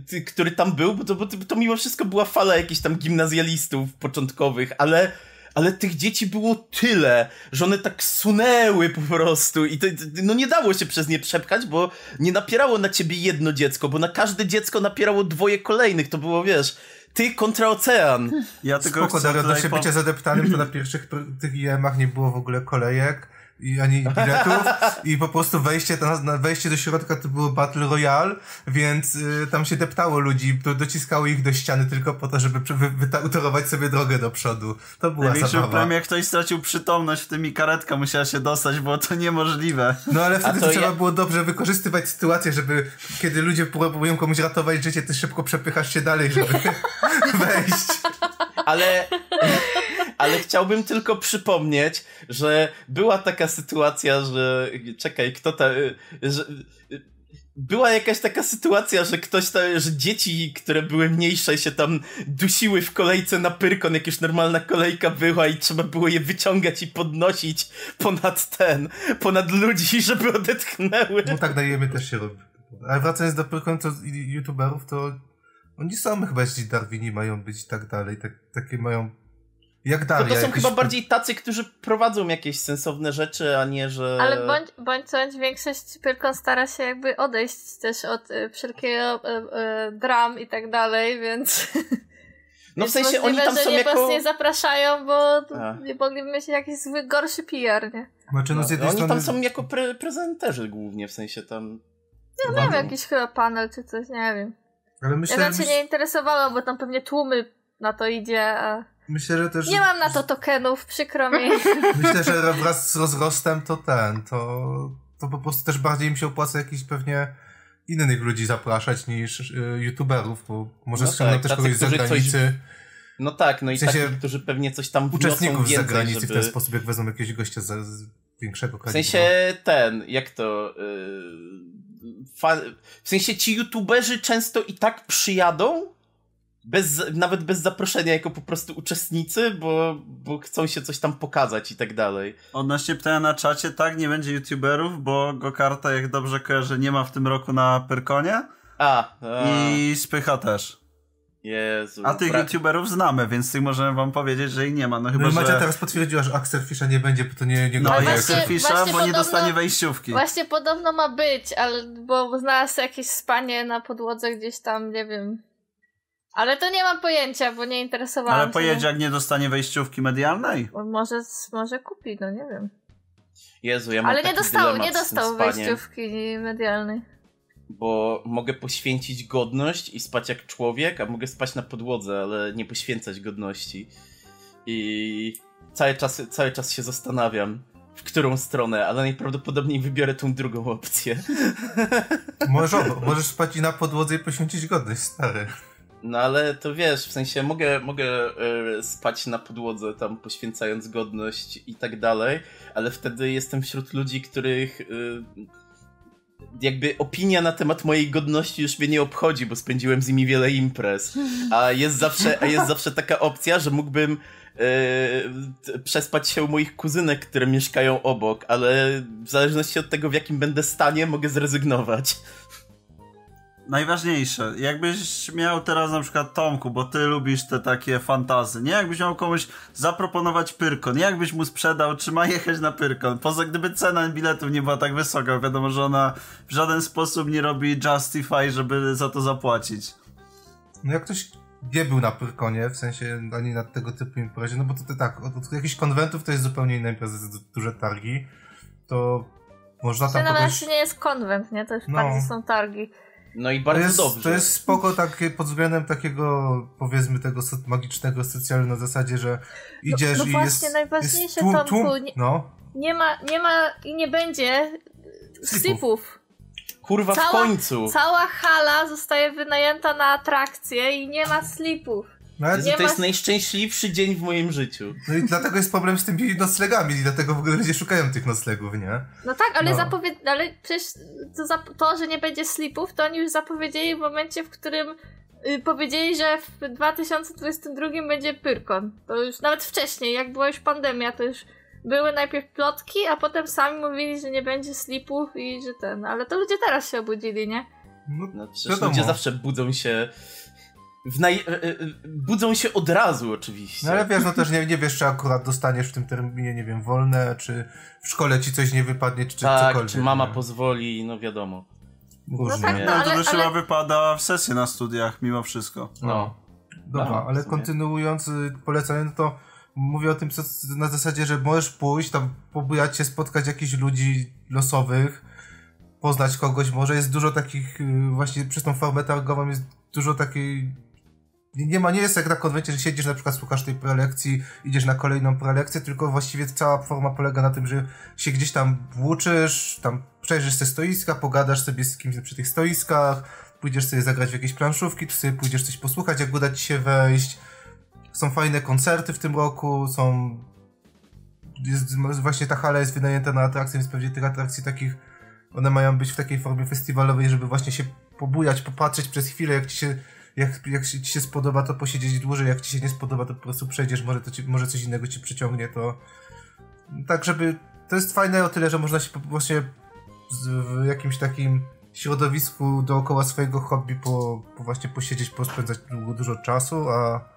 ty- który tam był, bo to, bo to mimo wszystko była fala jakichś tam gimnazjalistów początkowych, ale ale tych dzieci było tyle, że one tak sunęły po prostu i to, no nie dało się przez nie przepchać, bo nie napierało na ciebie jedno dziecko, bo na każde dziecko napierało dwoje kolejnych, to było, wiesz, ty kontra ocean. Ja tylko Spoko, chcę Dario, tutaj odnośnie po... bycia zadeptanym, to na (clears throat) pierwszych tych IM-ach nie było w ogóle kolejek i ani (laughs) biletów i po prostu wejście, na, na wejście do środka to było Battle Royale, więc y, tam się deptało ludzi, to dociskało ich do ściany tylko po to, żeby wy, wyta- utorować sobie drogę do przodu. To była Największym zabawa. problemem, jak ktoś stracił przytomność, w tym i karetka musiała się dostać, było to niemożliwe. No ale wtedy to trzeba ja- było dobrze wykorzystywać sytuację, żeby kiedy ludzie próbują komuś ratować życie, ty szybko przepychasz się dalej, żeby (laughs) (laughs) wejść. Ale, ale chciałbym tylko przypomnieć, że była taka sytuacja, że czekaj, kto ta, że była jakaś taka sytuacja, że ktoś tam, że dzieci, które były mniejsze się tam dusiły w kolejce na pyrkon, jak już normalna kolejka była i trzeba było je wyciągać i podnosić ponad ten, ponad ludzi, (laughs) żeby odetchnęły. No tak dajemy też się robi. Ale wracając do końca youtuberów, to oni są chyba ci Darwini mają być i tak dalej. Tak, takie mają. Jak To, Daria. to są jakieś- chyba bardziej tacy, którzy prowadzą jakieś sensowne rzeczy, a nie, że... Ale bądź, bądź co bądź większość tylko stara się jakby odejść też od y, wszelkiego y, y, dram i tak dalej, więc... (laughs) No w sensie oni tam są nie, jako... was nie zapraszają, bo nie mogliby mieć jakiś zły, gorszy PR, nie? Znaczy, no, z jednej Oni strony. tam są jako pre prezenterzy głównie, w sensie tam... Nie wiem, jakiś chyba panel czy coś, nie wiem. Ale myślę, Ja tam się myśl, nie interesowałam, bo tam pewnie tłumy na to idzie, a myślę, że też. nie mam na to tokenów, przykro mi. (laughs) Myślę, że wraz z rozrostem to ten, to, to po prostu też bardziej im się opłaca jakiś pewnie innych ludzi zapraszać niż y, youtuberów, bo może No tak, też kogoś z którzy coś zagranicy, No tak, no i W sensie takich, którzy pewnie coś tam uczestników z więcej, zagranicy żeby... w ten sposób, jak wezmą jakiegoś gościa z, z większego W kalibru. sensie ten, jak to... Yy, fa... W sensie ci youtuberzy często i tak przyjadą, bez, nawet bez zaproszenia, jako po prostu uczestnicy, bo, bo chcą się coś tam pokazać i tak dalej. Odnośnie pytania na czacie, tak, nie będzie youtuberów, bo Gokarta, jak dobrze kojarzę, nie ma w tym roku na Pyrkonie A, a i Spycha też. Jezu. A tych bra- youtuberów znamy, więc tych możemy wam powiedzieć, że ich nie ma. No chyba, No i Macia że... teraz potwierdziła, że Axel Fisza nie będzie, bo to nie, nie No Ale i właśnie- Axel Fisza, bo nie podobno- dostanie wejściówki. Właśnie podobno ma być, ale bo znalazł jakieś spanie na podłodze gdzieś tam, nie wiem. Ale to nie mam pojęcia, bo nie interesowałam Ale się. pojedzie, jak nie dostanie wejściówki medialnej? Może, może kupi, no nie wiem. Jezu, ja mam Ale nie dostał, nie dostał wejściówki medialnej. Bo mogę poświęcić godność i spać jak człowiek, a mogę spać na podłodze, ale nie poświęcać godności. I cały czas, cały czas się zastanawiam, w którą stronę, ale najprawdopodobniej wybiorę tą drugą opcję. (laughs) Możesz, możesz spać i na podłodze i poświęcić godność, stary. No ale to wiesz, w sensie mogę, mogę e, spać na podłodze, tam poświęcając godność i tak dalej, ale wtedy jestem wśród ludzi, których e, jakby opinia na temat mojej godności już mnie nie obchodzi, bo spędziłem z nimi wiele imprez. A jest zawsze, a jest zawsze taka opcja, że mógłbym e, przespać się u moich kuzynek, które mieszkają obok, ale w zależności od tego, w jakim będę stanie, mogę zrezygnować. Najważniejsze, jakbyś miał teraz na przykład Tomku, bo ty lubisz te takie fantazy, nie? Jakbyś miał komuś zaproponować Pyrkon, nie? Jakbyś mu sprzedał, czy ma jechać na Pyrkon? Poza gdyby cena biletów nie była tak wysoka, wiadomo, że ona w żaden sposób nie robi justify, żeby za to zapłacić. No jak ktoś nie był na Pyrkonie, w sensie ani na tego typu imprezie, no bo to, to tak, od, od jakichś konwentów to jest zupełnie inna impreza, to jest duże targi, to można To tam nawet kogoś... nie jest konwent, nie? To już No. bardziej są targi. No i To bardzo jest, dobrze. to jest spoko takie pod względem takiego, powiedzmy, tego magicznego socjalu na zasadzie, że idziesz no i właśnie, jest... najważniejsze, jest tłum, Tomku, tłum, nie- no, Nie ma, nie ma i nie będzie Slipów. slipów. Kurwa, w Cała- końcu! Cała hala zostaje wynajęta na atrakcje i nie ma slipów. No, Jezu, nie to ma- jest najszczęśliwszy dzień w moim życiu. no i dlatego jest problem z tymi noclegami i dlatego w ogóle ludzie szukają tych noclegów, nie? No tak, ale No. zapowie... ale przecież to, zap... to, że nie będzie slipów, to oni już zapowiedzieli w momencie, w którym y, powiedzieli, że w 2022 będzie Pyrkon. To już nawet wcześniej, jak była już pandemia, to już były najpierw plotki, a potem sami mówili, że nie będzie slipów i że ten. Ale to ludzie teraz się obudzili, nie? No, No, przecież Wiadomo. ludzie zawsze budzą się. W naj... e, e, budzą się od razu, oczywiście. no ale wiesz, no też nie, nie wiesz, czy akurat dostaniesz w tym terminie, nie wiem, wolne, czy w szkole ci coś nie wypadnie, czy tak, cokolwiek. czy mama nie? pozwoli, no wiadomo. Różnie. No tak, No, no. to ale- chyba ale- wypada w sesję na studiach, mimo wszystko. No. Dobra, No, ale kontynuując y, polecenie, no to mówię o tym co, na zasadzie, że możesz pójść, tam pobujać się, spotkać jakichś ludzi losowych, poznać kogoś, może jest dużo takich, y, właśnie przez tą formę targową jest dużo takiej nie, ma, nie jest jak na konwencie, że siedzisz na przykład, słuchasz tej prelekcji, idziesz na kolejną prelekcję, tylko właściwie cała forma polega na tym, że się gdzieś tam włóczysz, tam przejrzysz te stoiska, pogadasz sobie z kimś przy tych stoiskach, pójdziesz sobie zagrać w jakieś planszówki, tu sobie pójdziesz coś posłuchać, jak uda ci się wejść. Są fajne koncerty w tym roku, są... Jest, właśnie ta hala jest wynajęta na atrakcje, więc pewnie tych atrakcji takich, one mają być w takiej formie festiwalowej, żeby właśnie się pobujać, popatrzeć przez chwilę, jak ci się, jak, jak ci się spodoba, to posiedzieć dłużej, jak ci się nie spodoba, to po prostu przejdziesz, może, to ci, może coś innego ci przyciągnie, to tak, żeby, to jest fajne o tyle, że można się właśnie w jakimś takim środowisku dookoła swojego hobby po, po właśnie posiedzieć, pospędzać długo, dużo czasu, a,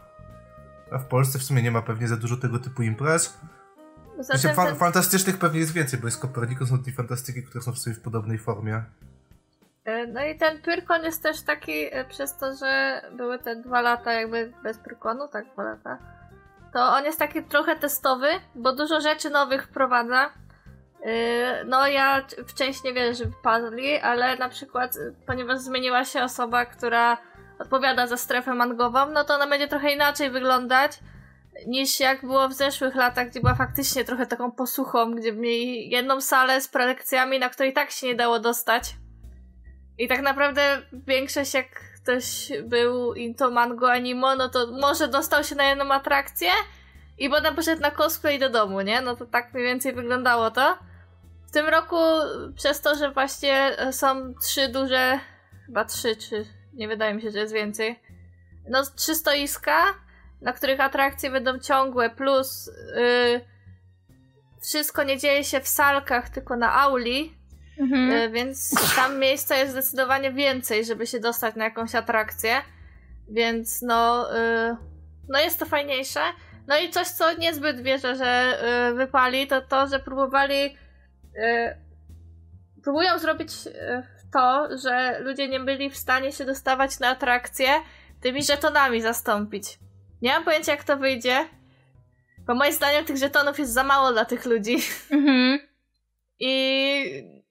a w Polsce w sumie nie ma pewnie za dużo tego typu imprez. Znaczy, tym fa- fantastycznych pewnie jest więcej, bo jest Copernicus, są dwie fantastyki, które są w sobie w podobnej formie. E, No i ten Pyrkon jest też taki e, przez to, że były te dwa lata jakby bez Pyrkonu, tak dwa lata. To on jest taki trochę testowy, bo dużo rzeczy nowych wprowadza. E, No ja c- w część nie wierzę, że wypadli, ale na przykład, ponieważ zmieniła się osoba, która odpowiada za strefę mangową, no to ona będzie trochę inaczej wyglądać niż jak było w zeszłych latach, gdzie była faktycznie trochę taką posłuchą, gdzie mieli jedną salę z prelekcjami, na której tak się nie dało dostać. I tak naprawdę większość jak ktoś był into mango animo, no to może dostał się na jedną atrakcję i potem poszedł na cosplay do domu, nie? No to tak mniej więcej wyglądało to. W tym roku przez to, że właśnie są trzy duże, chyba trzy, czy nie wydaje mi się, że jest więcej, no trzy stoiska, na których atrakcje będą ciągłe, plus yy, wszystko nie dzieje się w salkach, tylko na auli, Mhm. yy, więc tam miejsca jest zdecydowanie więcej, żeby się dostać na jakąś atrakcję, więc no, yy, no jest to fajniejsze. No i coś, co niezbyt wierzę, że yy, wypali, to to, że próbowali próbują zrobić to, że ludzie nie byli w stanie się dostawać na atrakcje tymi żetonami zastąpić. Nie mam pojęcia, jak to wyjdzie, bo moim zdaniem tych żetonów jest za mało dla tych ludzi. Mhm. I,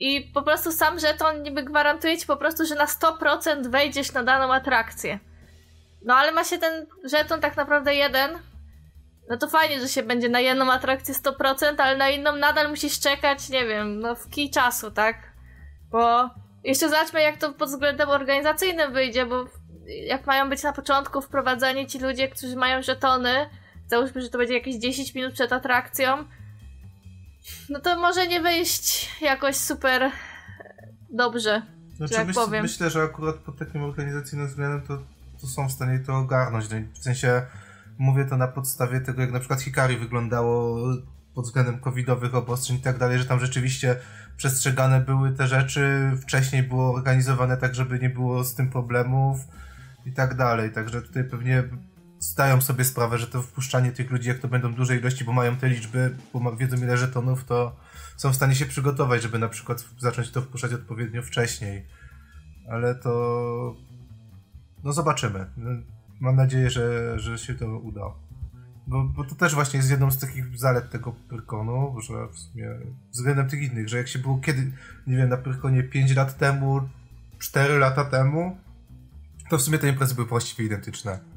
I po prostu sam żeton niby gwarantuje ci po prostu, że na 100% wejdziesz na daną atrakcję. No ale ma się ten żeton tak naprawdę jeden. No to fajnie, że się będzie na jedną atrakcję 100%, ale na inną nadal musisz czekać, nie wiem, no w kij czasu, tak? Bo jeszcze zobaczmy, jak to pod względem organizacyjnym wyjdzie, bo jak mają być na początku wprowadzani ci ludzie, którzy mają żetony, załóżmy, że to będzie jakieś 10 minut przed atrakcją, no to może nie wyjść jakoś super dobrze. Znaczy, tak myśl, powiem. myślę, że akurat pod takim organizacyjnym względem to, to są w stanie to ogarnąć. No, w sensie mówię to na podstawie tego, jak na przykład Hikari wyglądało pod względem covidowych obostrzeń i tak dalej, że tam rzeczywiście przestrzegane były te rzeczy, wcześniej było organizowane tak, żeby nie było z tym problemów i tak dalej. Także tutaj pewnie zdają sobie sprawę, że to wpuszczanie tych ludzi, jak to będą duże ilości, bo mają te liczby, bo wiedzą ile żetonów, to są w stanie się przygotować, żeby na przykład zacząć to wpuszczać odpowiednio wcześniej. Ale to. No zobaczymy. No, Mam nadzieję, że, że się to uda. Bo, bo to też właśnie jest jedną z takich zalet tego Pyrkonu, że w sumie względem tych innych, że jak się było kiedy, nie wiem, na Pyrkonie 5 lat temu, 4 lata temu, to w sumie te imprezy były właściwie identyczne.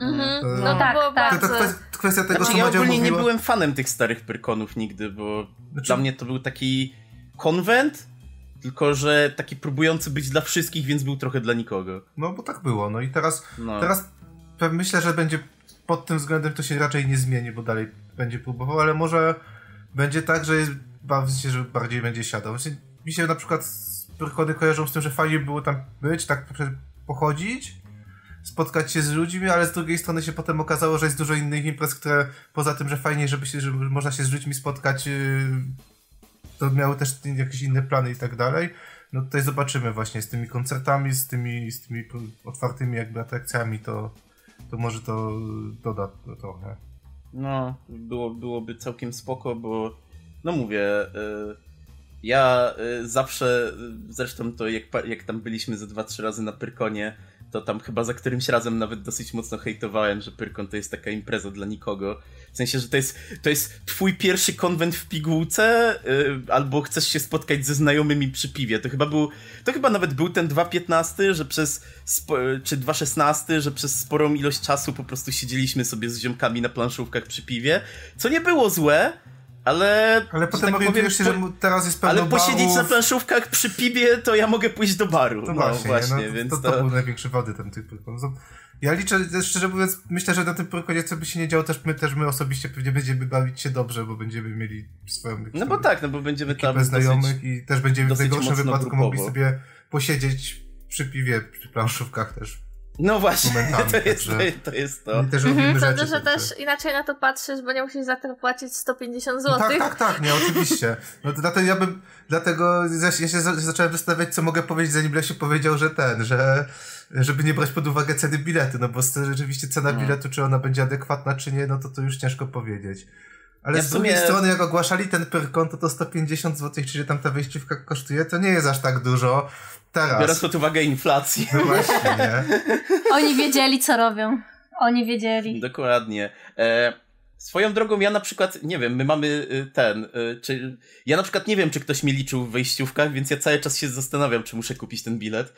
Mhm. No No to tak, tak. To, to kwestia, kwestia tego, Znaczy, co ja ogólnie nie mówiła. byłem fanem tych starych Pyrkonów nigdy, bo Znaczy- dla mnie to był taki konwent, tylko że taki próbujący być dla wszystkich, więc był trochę dla nikogo. No bo tak było. No i teraz No. Teraz myślę, że będzie pod tym względem to się raczej nie zmieni, bo dalej będzie próbował, ale może będzie tak, że jest, bawi się, że bardziej będzie siadał. Właśnie mi się na przykład Pyrkony kojarzą z tym, że fajnie było tam być, tak pochodzić, spotkać się z ludźmi, ale z drugiej strony się potem okazało, że jest dużo innych imprez, które poza tym, że fajnie, żeby się, żeby można się z ludźmi spotkać, yy, to miały też jakieś inne plany i tak dalej. No tutaj zobaczymy właśnie z tymi koncertami, z tymi, z tymi otwartymi jakby atrakcjami, to, to może to doda to trochę. No, było, byłoby całkiem spoko, bo no mówię, y, ja zawsze, zresztą to jak, jak tam byliśmy ze dwa, trzy razy na Pyrkonie, to tam chyba za którymś razem nawet dosyć mocno hejtowałem, że Pyrkon to jest taka impreza dla nikogo. W sensie, że to jest, to jest twój pierwszy konwent w pigułce, y, albo chcesz się spotkać ze znajomymi przy piwie. To chyba był, to chyba nawet był ten 2.15, że przez, czy 2.16, że przez sporą ilość czasu po prostu siedzieliśmy sobie z ziomkami na planszówkach przy piwie, co nie było złe, ale... Ale potem tak orientujesz się, że teraz jest pełno ale posiedzieć barów. na planszówkach przy piwie, to ja mogę pójść do baru. To no właśnie, właśnie, no, więc to, to... to był największy wady ten tych Pyrkonów. Ja liczę, szczerze mówiąc, myślę, że na tym Pyrkonie co by się nie działo, też my, też my osobiście pewnie będziemy bawić się dobrze, bo będziemy mieli swoją No bo tak, no bo będziemy tam znajomych dosyć... i też będziemy w najgorszym wypadku grupowo. mogli sobie posiedzieć przy piwie, przy planszówkach też. No właśnie, momentami, (laughs) to jest, także- to jest to. I też robimy Sądzę, że także- też inaczej na to patrzysz, bo nie musisz za to płacić 150 No zł. tak, tak, tak, nie, oczywiście. No to dlatego ja bym, dlatego ja ja się za- zacząłem zastanawiać, co mogę powiedzieć, zanim Lesiu powiedział, że ten, że żeby nie brać pod uwagę ceny biletu, no bo rzeczywiście cena No. biletu, czy ona będzie adekwatna, czy nie, no to to już ciężko powiedzieć. Ale Ja z drugiej sumie- strony, jak ogłaszali ten Pyrkon, to to 150 zł, czyli tam ta wejściówka kosztuje, to nie jest aż tak dużo. Biorąc Teraz. pod uwagę inflację. No właśnie, nie? (laughs) Oni wiedzieli, co robią. Oni wiedzieli. Dokładnie. E, swoją drogą, ja na przykład, nie wiem, my mamy y, ten, y, czy... Ja na przykład nie wiem, czy ktoś mnie liczył w wejściówkach, więc ja cały czas się zastanawiam, czy muszę kupić ten bilet.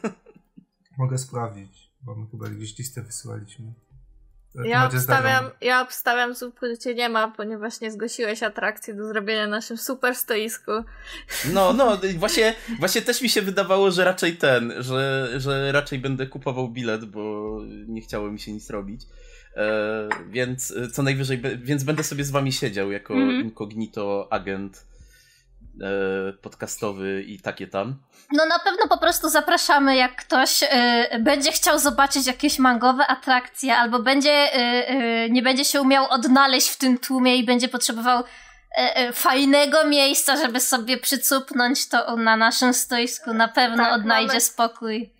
(laughs) Mogę sprawdzić, bo my chyba gdzieś listę wysyłaliśmy. Ja obstawiam, ja obstawiam że cię nie ma, ponieważ nie zgłosiłeś atrakcji do zrobienia na naszym super stoisku. No, no, właśnie, właśnie też mi się wydawało, że raczej ten, że, że raczej będę kupował bilet, bo nie chciało mi się nic robić. E, więc e, co najwyżej, be- więc będę sobie z wami siedział jako Mhm. incognito agent e, podcastowy i takie tam. No na pewno po prostu zapraszamy, jak ktoś y, będzie chciał zobaczyć jakieś mangowe atrakcje, albo będzie y, y, nie będzie się umiał odnaleźć w tym tłumie i będzie potrzebował fajnego miejsca, żeby sobie przycupnąć to na naszym stoisku. Na pewno Tak, odnajdzie mamy- spokój.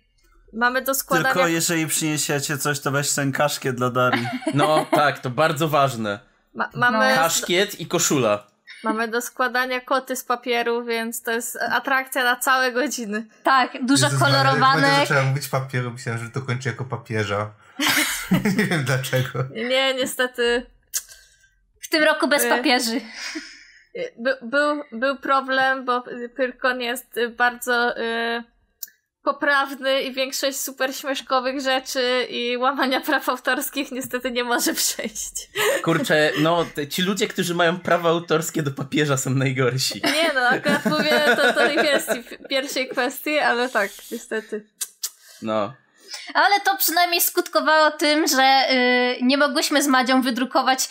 Mamy do składania... Tylko jeżeli przyniesiecie coś, to weź ten kaszkiet dla Darii. No tak, to bardzo ważne. Ma, mamy. Kaszkiet i koszula. Mamy do składania koty z papieru, więc to jest atrakcja na całe godziny. Tak, dużo Jezus kolorowanych. zaczęłam mówić papieru, myślałem, że to kończy jako papieża. (laughs) nie wiem dlaczego. Nie, niestety W tym roku bez Y. papieży. By, był, był problem, bo Pyrkon jest y, bardzo y, poprawny i większość super śmieszkowych rzeczy i łamania praw autorskich niestety nie może przejść. Kurczę, no ci ludzie, którzy mają prawa autorskie do papieża są najgorsi. Nie no, akurat mówię to, to tej pierwszej kwestii, ale tak, niestety. No. Ale to przynajmniej skutkowało tym, że y, nie mogłyśmy z Madzią wydrukować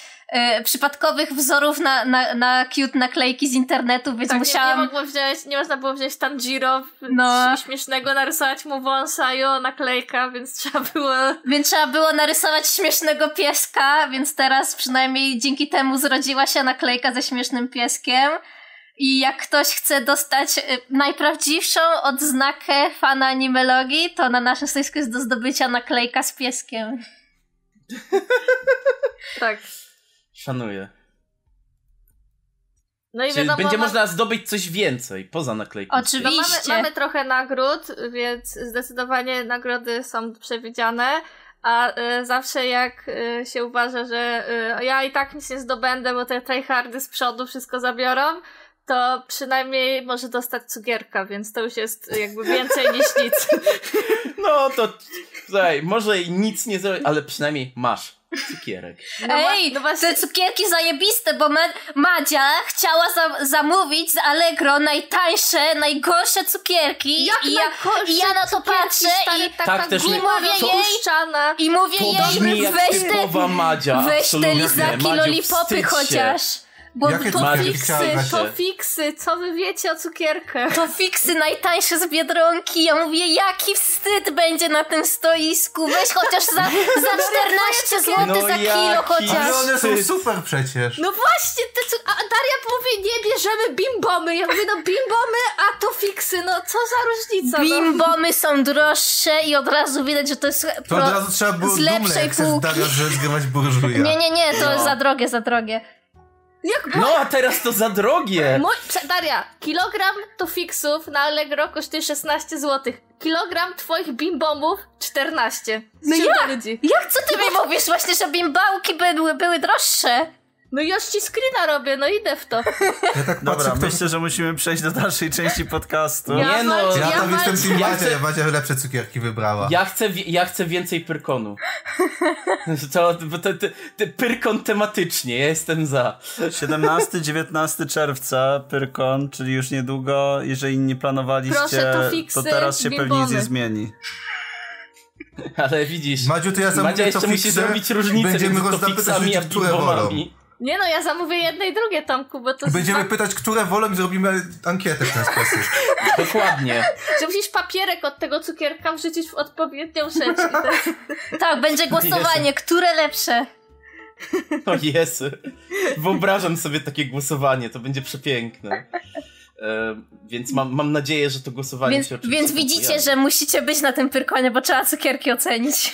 y, przypadkowych wzorów na, na, na cute naklejki z internetu, więc Tak, musiałam... nie, nie, mogło wziąć, nie można było wziąć Tanjiro, No. śmiesznego, narysować mu wąsa i o, naklejka, więc (laughs) trzeba było... Więc trzeba było narysować śmiesznego pieska, więc teraz przynajmniej dzięki temu zrodziła się naklejka ze śmiesznym pieskiem. I jak ktoś chce dostać y, najprawdziwszą odznakę fana animologii, to na naszym stoisku jest do zdobycia naklejka z pieskiem. (laughs) Tak. Szanuję. No i Czy wiadomo, będzie można zdobyć coś więcej poza naklejką? Oczywiście. No mamy, mamy trochę nagród, więc zdecydowanie nagrody są przewidziane. A y, zawsze jak y, się uważa, że y, ja i tak nic nie zdobędę, bo te tryhardy z przodu wszystko zabiorą, to przynajmniej może dostać cukierka, więc to już jest jakby więcej niż nic. (laughs) No to, słuchaj, może i nic nie zrobić, ale przynajmniej masz cukierek. No Ej, no właśnie- te cukierki zajebiste, bo Ma- Madzia chciała za- zamówić z Allegro najtańsze, najgorsze cukierki Jak i, ja, i ja na to patrzę stary, i, taka Tak, też guma my- mówię jej- i mówię jej, weź te, Madzia, weź te absolutnie. lizaki się. chociaż. Bo Jakie to, Fiksy, to fiksy, co wy wiecie o cukierkach? to fiksy najtańsze z Biedronki. Ja mówię, jaki wstyd będzie na tym stoisku. Weź chociaż za, za 14 zł No za kilo jaki chociaż. Ale one są super przecież. No właśnie, te, cu- a Daria mówi, nie bierzemy bimbomy. Ja mówię, no bimbomy, a to fiksy, no co za różnica. no. Bimbomy są droższe i od razu widać, że to jest To pro- od razu trzeba było z dumne, lepszej jak chcesz półki. Daria zgrywać burżuja. Nie, nie, nie, to No. jest za drogie, za drogie. Jak No a teraz to za drogie! Mój, Daria, kilogram to fiksów na Allegro kosztuje 16 zł. Kilogram twoich bimbomów 14. No do ludzi. Jak, co ty mi mówisz? Właśnie, że bimbałki były, były droższe. No już ci screena robię, no idę w to. Ja tak Dobra, patrzę, kto... myślę, że musimy przejść do dalszej części podcastu. Ja Nie no, Ja ja tam jestem. Team Ja chcę- ja Madzia lepsze cukierki wybrała. Ja chcę, ja chcę więcej pyrkonu. (laughs) To, to, to, to pyrkon tematycznie, ja jestem za. 17-19 czerwca, Pyrkon, czyli już niedługo. Jeżeli nie planowaliście, Proszę, to fiksy, teraz się pewnie nic bimbony. nie zmieni. Ale widzisz, Madziu, to ja Madzia jeszcze to musi zrobić różnicę Będziemy między go zapytać tofiksami a które wolą. Nie no, ja zamówię jedne i drugie, Tomku, bo to Będziemy jest pytać, które wolą i zrobimy ankietę w ten sposób. (laughs) Dokładnie. tak, że musisz papierek od tego cukierka wrzucić w odpowiednią rzecz. To... (laughs) Tak, będzie głosowanie, które lepsze. O Jezu. Wyobrażam sobie takie głosowanie, to będzie przepiękne. E, więc mam, mam nadzieję, że to głosowanie Więc, się oczywiście więc widzicie, pojawi. że musicie być na tym pyrkonie, bo trzeba cukierki ocenić.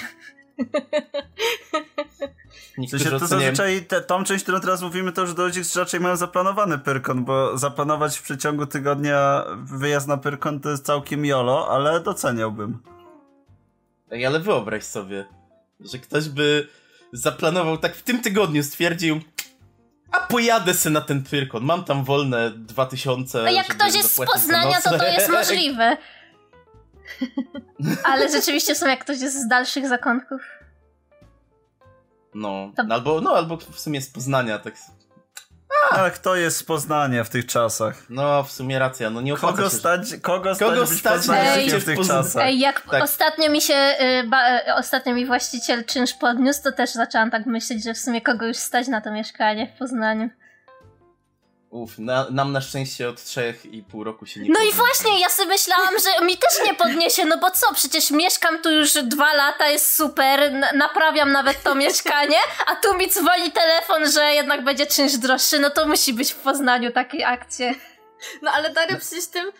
(laughs) W Niektórzy sensie to oceniają... zazwyczaj te, tą część, którą teraz mówimy, to już do ludzi, którzy raczej mają zaplanowany Pyrkon, bo zaplanować w przeciągu tygodnia wyjazd na Pyrkon to jest całkiem jolo, ale doceniałbym. Ej, ale wyobraź sobie, że ktoś by zaplanował tak w tym tygodniu, stwierdził a pojadę se na ten Pyrkon, mam tam wolne 2000 No jak ktoś jest z Poznania, to to jest możliwe. (laughs) Ale rzeczywiście są jak ktoś jest z dalszych zakątków. No, To- albo, no, albo w sumie z Poznania, tak. Ale kto jest z Poznania w tych czasach? No, w sumie racja, no nie opłaca Kogo się. stać, kogo stać Kogo być stać życie w tych czasach? Ej, jak Tak. ostatnio mi się, y, ba, y, ostatnio mi właściciel czynsz podniósł, to też zaczęłam tak myśleć, że w sumie kogo już stać na to mieszkanie w Poznaniu. Uf, na, nam na szczęście od trzech i pół roku się nie No i właśnie, ja sobie myślałam, że mi też nie podniesie, no bo co, przecież mieszkam tu już dwa lata, jest super, n- naprawiam nawet to mieszkanie, a tu mi dzwoni telefon, że jednak będzie czynsz droższy, no to musi być w Poznaniu takie akcje. No ale Dario przecież tym...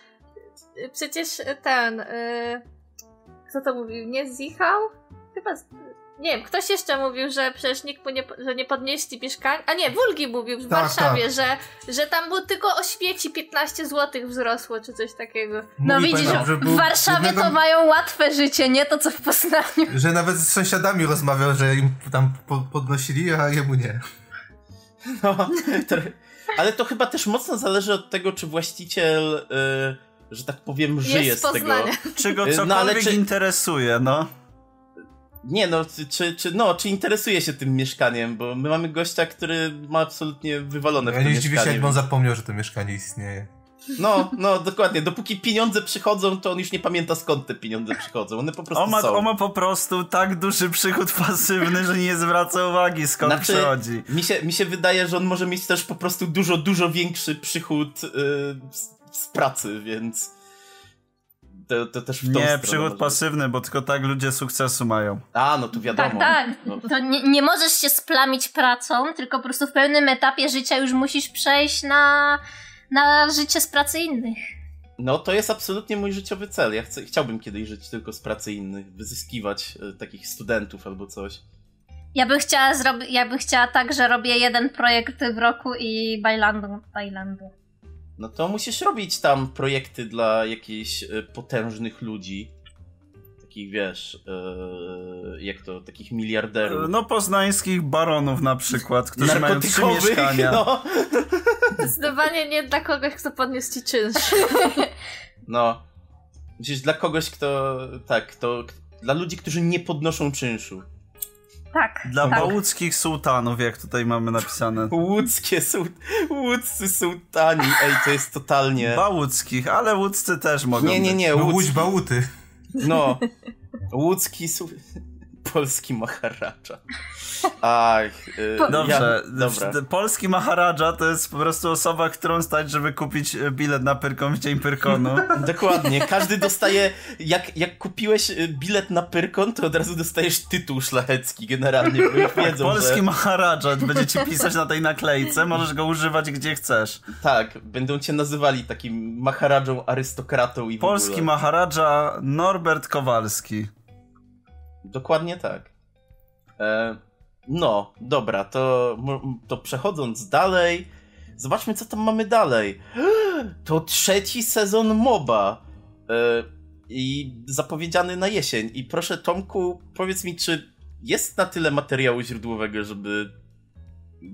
Przecież ten... Y, kto to mówił? Nie Zichał? Chyba... Nie wiem, ktoś jeszcze mówił, że przecież nikt mu nie, że nie podnieśli mieszkań. A nie, Wulgi mówił w Tak, Warszawie, Że, że tam było tylko o świeci 15 zł wzrosło, czy coś takiego. No Mówi, widzisz, pamiętam, że w Warszawie jednego- to mają łatwe życie, nie to co w Poznaniu. Że nawet z sąsiadami rozmawiał, że im tam po, podnosili, a jemu nie. No, trochę- ale to chyba też mocno zależy od tego, czy właściciel, y, że tak powiem, żyje Jest z tego. Czy go No, cokolwiek ale czy- interesuje, no? Nie no, czy- czy, no, czy interesuje się tym mieszkaniem, bo my mamy gościa, który ma absolutnie wywalone w Ja to nie zdziwię się, mieszkanie. jakby on zapomniał, że to mieszkanie istnieje. No, no, dokładnie. Dopóki pieniądze przychodzą, to on już nie pamięta skąd te pieniądze przychodzą. One po prostu On ma, są. on ma po prostu tak duży przychód pasywny, że nie zwraca uwagi skąd Znaczy, przychodzi. Mi się, mi się wydaje, że on może mieć też po prostu dużo, dużo większy przychód yy, z, z pracy, więc to, to też w tą Nie, stronę przychód pasywny, bo tylko tak ludzie sukcesu mają. A, no to wiadomo. Tak, tak. No, To nie, nie możesz się splamić pracą, tylko po prostu w pewnym etapie życia już musisz przejść na, na życie z pracy innych. no to jest absolutnie mój życiowy cel. Ja chcę, chciałbym kiedyś żyć tylko z pracy innych, wyzyskiwać y, takich studentów albo coś. Ja bym chciała zrobić, ja bym chciała tak, że robię jeden projekt w roku i bajlandu, bajlandu. No to musisz robić tam projekty dla jakichś y, potężnych ludzi. Takich, wiesz, y, jak to, takich miliarderów. No poznańskich baronów na przykład, którzy mają trzy mieszkania. no. Zdecydowanie nie dla kogoś, kto podniósł ci czynsz. (laughs) No. Gdzieś dla kogoś, kto. Tak, to. Dla ludzi, którzy nie podnoszą czynszu. Tak. Dla tak. bałuckich sułtanów, jak tutaj mamy napisane. Łódzkie są. Łódzcy sułtani. Ej, to jest totalnie. Bałuckich, ale łódzcy też mogą Nie, nie, nie. No Łódź, łódź bałuty. no. Łódzki su... Polski Maharadża. Ach. Y, Dobrze, Ja, dobra. w- polski Maharadża to jest po prostu osoba, którą stać, żeby kupić e, bilet na Pyrkon w dzień Pyrkonu. (laughs) Dokładnie. Każdy dostaje. Jak, jak kupiłeś y, bilet na Pyrkon, to od razu dostajesz tytuł szlachecki generalnie. Bo już wiedzą, Polski że... Maharadża będzie ci pisać na tej naklejce, możesz go używać gdzie chcesz. Tak, będą cię nazywali takim Maharadżą, arystokratą i w Polski ogóle. Maharadża Norbert Kowalski. Dokładnie tak. E, no, dobra, to, to przechodząc dalej, zobaczmy, co tam mamy dalej. (gasps) To trzeci sezon MOBA. E, I zapowiedziany na jesień. I proszę, Tomku, powiedz mi, czy jest na tyle materiału źródłowego, żeby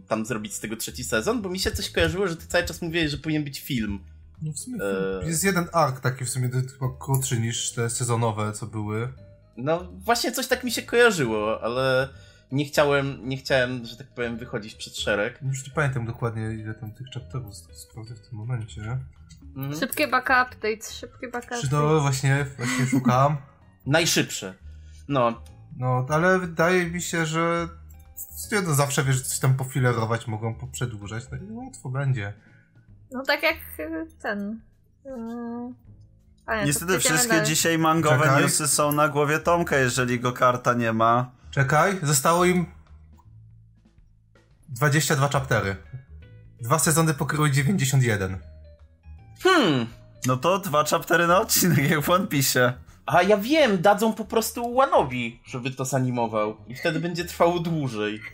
tam zrobić z tego trzeci sezon? Bo mi się coś kojarzyło, że ty cały czas mówiłeś, że powinien być film. No w sumie Eee. jest jeden ark taki w sumie chyba krótszy niż te sezonowe, co były. No, właśnie coś tak mi się kojarzyło, ale nie chciałem, nie chciałem, że tak powiem, wychodzić przed szereg. Już nie pamiętam dokładnie ile tam tych chapterów sprawdzę w tym momencie. Mhm. Szybkie back update, szybkie back Czy update. no właśnie, właśnie szukam. (laughs) Najszybsze. No, No, ale wydaje mi się, że no zawsze wiesz, coś tam pofilerować mogą, poprzedłużać, no i łatwo będzie. No tak jak y, ten. A nie, to Niestety wszystkie dalej. dzisiaj mangowe Czekaj. newsy są na głowie Tomka, jeżeli go karta nie ma. Czekaj, zostało im 22 chaptery. Dwa sezony pokryły 91. hmm, No to dwa chaptery na odcinek, jak w One Piece. a ja wiem, dadzą po prostu Łanowi, żeby to zanimował i wtedy będzie trwało dłużej. (laughs)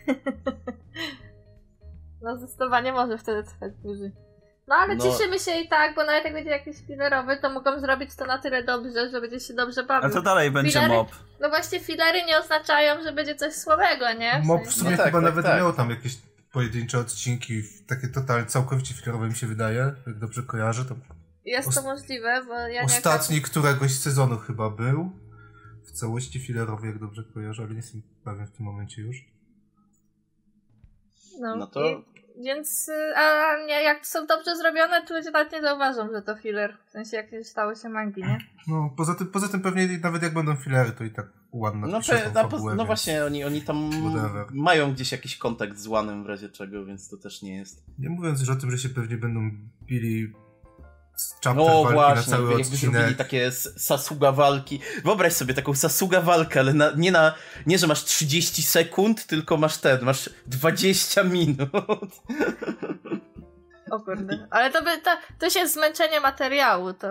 No zdecydowanie może wtedy trwać dłużej. No ale No. cieszymy się i tak, bo nawet jak będzie jakiś filerowy, to mogą zrobić to na tyle dobrze, że będzie się dobrze A bawił. to dalej będzie Filery- mob. No właśnie filery nie oznaczają, że będzie coś słabego, nie? W Mob w sumie No tak, chyba tak, nawet tak. miał tam jakieś pojedyncze odcinki, takie totalnie, całkowicie filerowe mi się wydaje, jak dobrze kojarzę, to Jest to możliwe, bo ja nie ostatni któregoś sezonu chyba był. W całości filerowy, jak dobrze kojarzę, ale nie jestem pewien w tym momencie już. No, No to- I, więc, y, a nie, jak są dobrze zrobione, to ludzie nawet nie zauważą, że to filler. W sensie, jak już stały się mangi, nie? No, poza tym, poza tym pewnie nawet jak będą filery, to i tak ładna No, pe, na, fabułę, no właśnie, oni, oni tam whatever. mają gdzieś jakiś kontakt z Łanem w razie czego, więc to też nie jest. Nie mówiąc już o tym, że się pewnie będą bili chapter No walki na właśnie, cały jakby zrobili takie Sasuga walki. Wyobraź sobie taką Sasuga walkę, ale na, nie na, nie że masz 30 sekund, tylko masz ten, masz 20 minut. O kurde. Ale to by, to, to się zmęczenie materiału, to...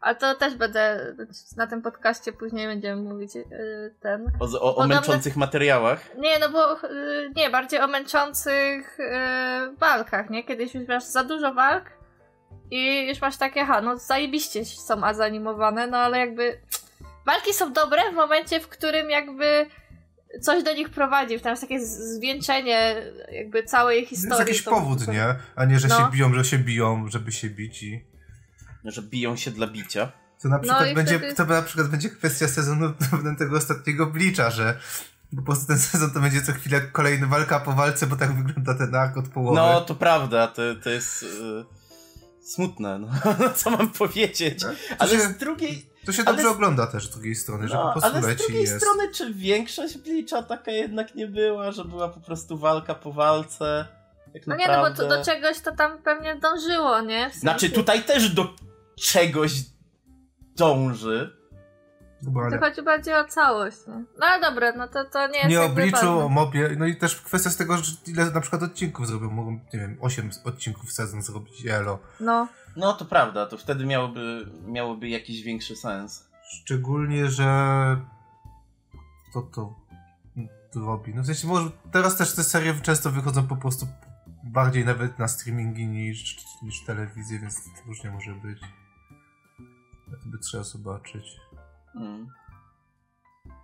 Ale to też będę, na tym podcaście później będziemy mówić y, ten... O, o, o Podobne- męczących materiałach. Nie, no bo y, nie, bardziej o męczących y, walkach, nie? Kiedyś już masz za dużo walk i już masz takie, ha, no zajebiście są a zanimowane, no ale jakby walki są dobre w momencie, w którym jakby coś do nich prowadzi, tam jest takie zwieńczenie jakby całej historii. Jest jakiś To- powód, nie? A nie, że No. się biją, że się biją, żeby się bić i... Że biją się dla bicia. To na przykład i będzie, wtedy- to na przykład będzie kwestia sezonu (laughs) tego ostatniego Blicza, że po prostu ten sezon to będzie co chwilę kolejna walka po walce, bo tak wygląda ten ark od połowy. No, to prawda, to, to jest y, smutne, (laughs) no. co mam powiedzieć. Tak? Ale się- z drugiej, To się dobrze z- ogląda też z drugiej strony, że po no, prostu ale z drugiej jest. strony, czy większość Blicza taka jednak nie była, że była po prostu walka po walce? No nie, no bo to, do czegoś to tam pewnie dążyło, nie? W sensie- Znaczy tutaj też do czegoś dąży. To ale chodzi bardziej o całość, nie? No ale dobra, no to, to nie jest nie o jakby Bliczu, ważne. o mobie, no i też kwestia z tego, że ile na przykład odcinków zrobią, mogą, nie wiem, 8 odcinków w sezon zrobić, elo. No. No to prawda, to wtedy miałoby, miałoby jakiś większy sens. Szczególnie, że kto to robi? No w sensie może teraz też te serie często wychodzą po prostu bardziej nawet na streamingi niż, niż telewizję, więc to różnie może być. To by trzeba zobaczyć. Mm.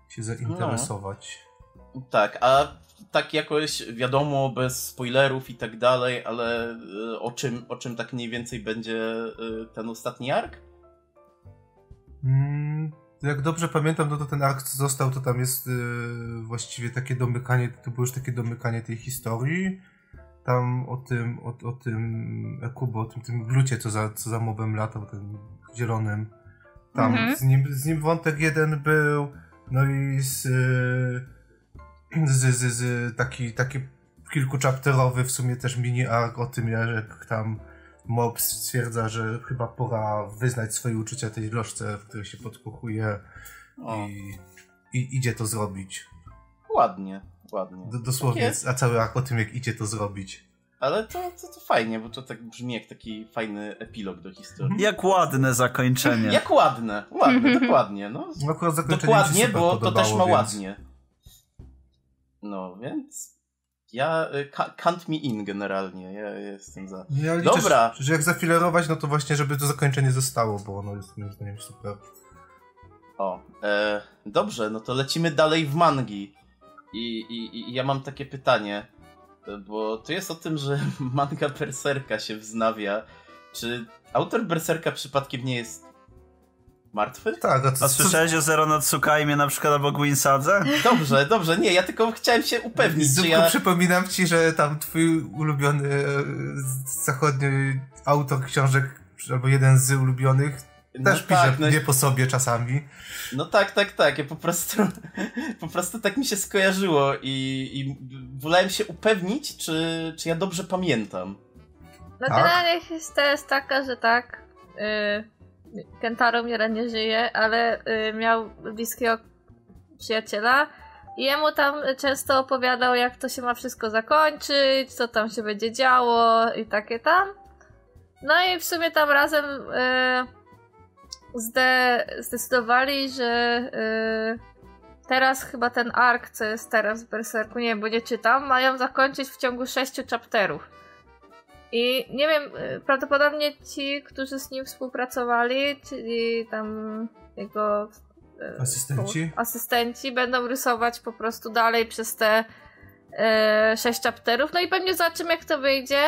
Się zainteresować. Tak, a tak jakoś wiadomo, bez spoilerów i tak dalej, ale y, o czym, o czym tak mniej więcej będzie y, ten ostatni ark? Mm, jak dobrze pamiętam, no to ten ark co został, to tam jest yy, właściwie takie domykanie, to było już takie domykanie tej historii. Tam o tym, o, o tym Ekubo, o tym, tym glucie, co za, co za mobem latał, tym zielonym. Tam Mhm. z, nim, z nim wątek jeden był, no i z, yy, z, z, z taki, taki kilkuchapterowy w sumie też mini ark o tym, jak tam Mob stwierdza, że chyba pora wyznać swoje uczucia tej lożce, w której się podkochuje O, i, i idzie to zrobić. ładnie, ładnie. D- dosłownie, a cały ark o tym, jak idzie to zrobić. Ale to, to, to fajnie, bo to tak brzmi jak taki fajny epilog do historii. Jak ładne zakończenie. Jak ładne, ładne, dokładnie, no. Akurat zakończenie mi Dokładnie, bo to też ma więc- ładnie. No, więc ja y, can't me in generalnie, ja jestem za. Ja liczę, Dobra. Że, jak zafilerować, no to właśnie, żeby to zakończenie zostało, bo ono jest moim zdaniem super. O, e, dobrze, no to lecimy dalej w mangi. I, i, I ja mam takie pytanie, bo tu jest o tym, że (laughs) manga Berserka się wznawia. Czy autor Berserka przypadkiem nie jest martwy? Tak, a co, A słyszałeś o Zero Tsukaimie na przykład albo Gwinsadze? Dobrze, dobrze, nie, ja tylko chciałem się upewnić, czy Zupku, ja... przypominam ci, że tam twój ulubiony e, zachodni autor książek, albo jeden z ulubionych, No też pisze tak, no, nie po sobie czasami. no tak, tak, tak, ja po prostu, (laughs) po prostu tak mi się skojarzyło i, i wolałem się upewnić, czy, czy ja dobrze pamiętam. No Tak? generalnie historia jest taka, że tak, y, Kentaro Miura nie żyje, ale y, miał bliskiego przyjaciela i jemu tam często opowiadał, jak to się ma wszystko zakończyć, co tam się będzie działo i takie tam. No i w sumie tam razem y, zde, zdecydowali, że y, teraz chyba ten ark, co jest teraz w Berserku, nie wiem, bo nie czytam, mają zakończyć w ciągu sześciu chapterów. I nie wiem, y, prawdopodobnie ci, którzy z nim współpracowali, czyli tam jego y, Asystenci? po- asystenci będą rysować po prostu dalej przez te y, sześć chapterów. No i pewnie zobaczymy, jak to wyjdzie.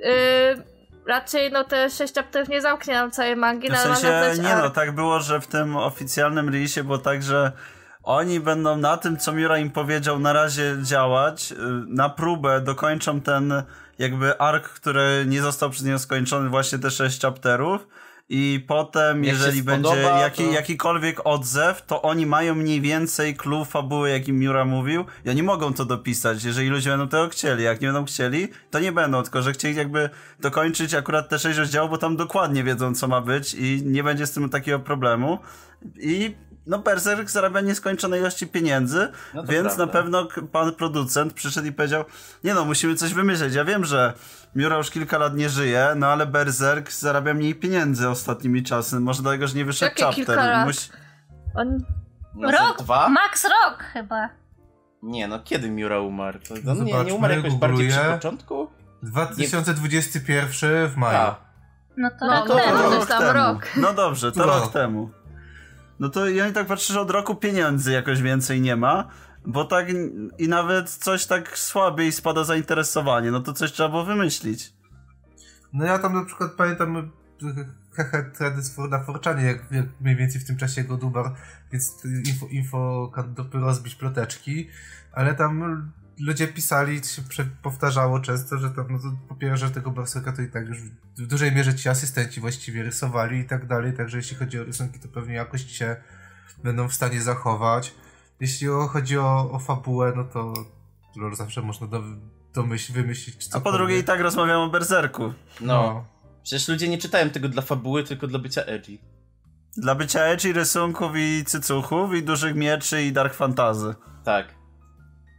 Y, raczej no te sześć chapterów nie zamknie nam całej mangi, W no, ale mam sensie, nie no, tak było, że w tym oficjalnym releasie było tak, że oni będą na tym, co Miura im powiedział, na razie działać. Y, na próbę dokończą ten jakby ark, który nie został przez niego skończony, właśnie te sześć chapterów. I potem, Jak jeżeli będzie spodoba, jaki, to- jakikolwiek odzew, to oni mają mniej więcej clue fabuły, jakim Miura mówił. I oni mogą to dopisać, jeżeli ludzie będą tego chcieli. Jak nie będą chcieli, to nie będą, tylko że chcieli jakby dokończyć akurat te sześć rozdziałów, bo tam dokładnie wiedzą, co ma być i nie będzie z tym takiego problemu. I no Berserk zarabia nieskończone ilości pieniędzy, No więc prawda. na pewno pan producent przyszedł i powiedział, nie no, musimy coś wymyśleć. Ja wiem, że Miura już kilka lat nie żyje, no ale Berserk zarabia mniej pieniędzy ostatnimi czasy. Może dlatego, że nie wyszedł Jakie chapter. kilka lat? Musi- On... No, Rok? dwa? Max rok chyba. Nie, no kiedy Miura umarł? To, No on nie, nie umarł jakoś bardziej przy początku? 2021 w maju. A, No to No, rok no to- temu. to- rok tam temu. rok. No dobrze, to No. rok temu. No to i oni tak patrzą, że od roku pieniędzy jakoś więcej nie ma, bo tak i nawet coś tak słabiej spada zainteresowanie, no to coś trzeba było wymyślić. No ja tam na przykład pamiętam hehe tredy z for- na Forczanie, jak, jak mniej więcej w tym czasie go dubar, więc info, info rozbić ploteczki, ale tam ludzie pisali, się powtarzało często, że tam, no to po pierwsze tego Berserka to i tak już w dużej mierze ci asystenci właściwie rysowali i tak dalej, także jeśli chodzi o rysunki, to pewnie jakoś się będą w stanie zachować. Jeśli chodzi o, o fabułę, no to lol, zawsze można do, domyśl, wymyślić A po cokolwiek. drugie i tak rozmawiam o Berserku. no. Przecież ludzie nie czytają tego dla fabuły, tylko dla bycia edgy. Dla bycia edgy, rysunków i cycuchów i dużych mieczy i dark fantazy. Tak.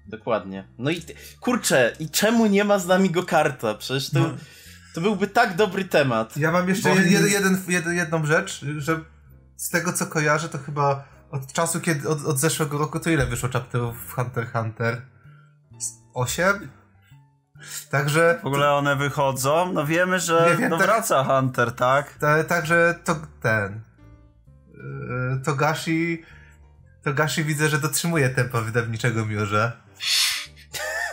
Dokładnie. No i ty- kurczę, i czemu nie ma z nami go karta? Przecież to, No. to byłby tak dobry temat. Ja mam jeszcze Bo- jed, jeden, jeden, jeden, jedną rzecz, że z tego co kojarzę, to chyba od czasu, kiedy od, od zeszłego roku, to ile wyszło chapterów w Hunter x Hunter? Osiem? Także, W ogóle one wychodzą, no wiemy, że Nie wiem, no tak- wraca Hunter, tak? ta, także to ten. Yy, Togashi. Togashi widzę, że dotrzymuje tempa wydawniczego Miurze.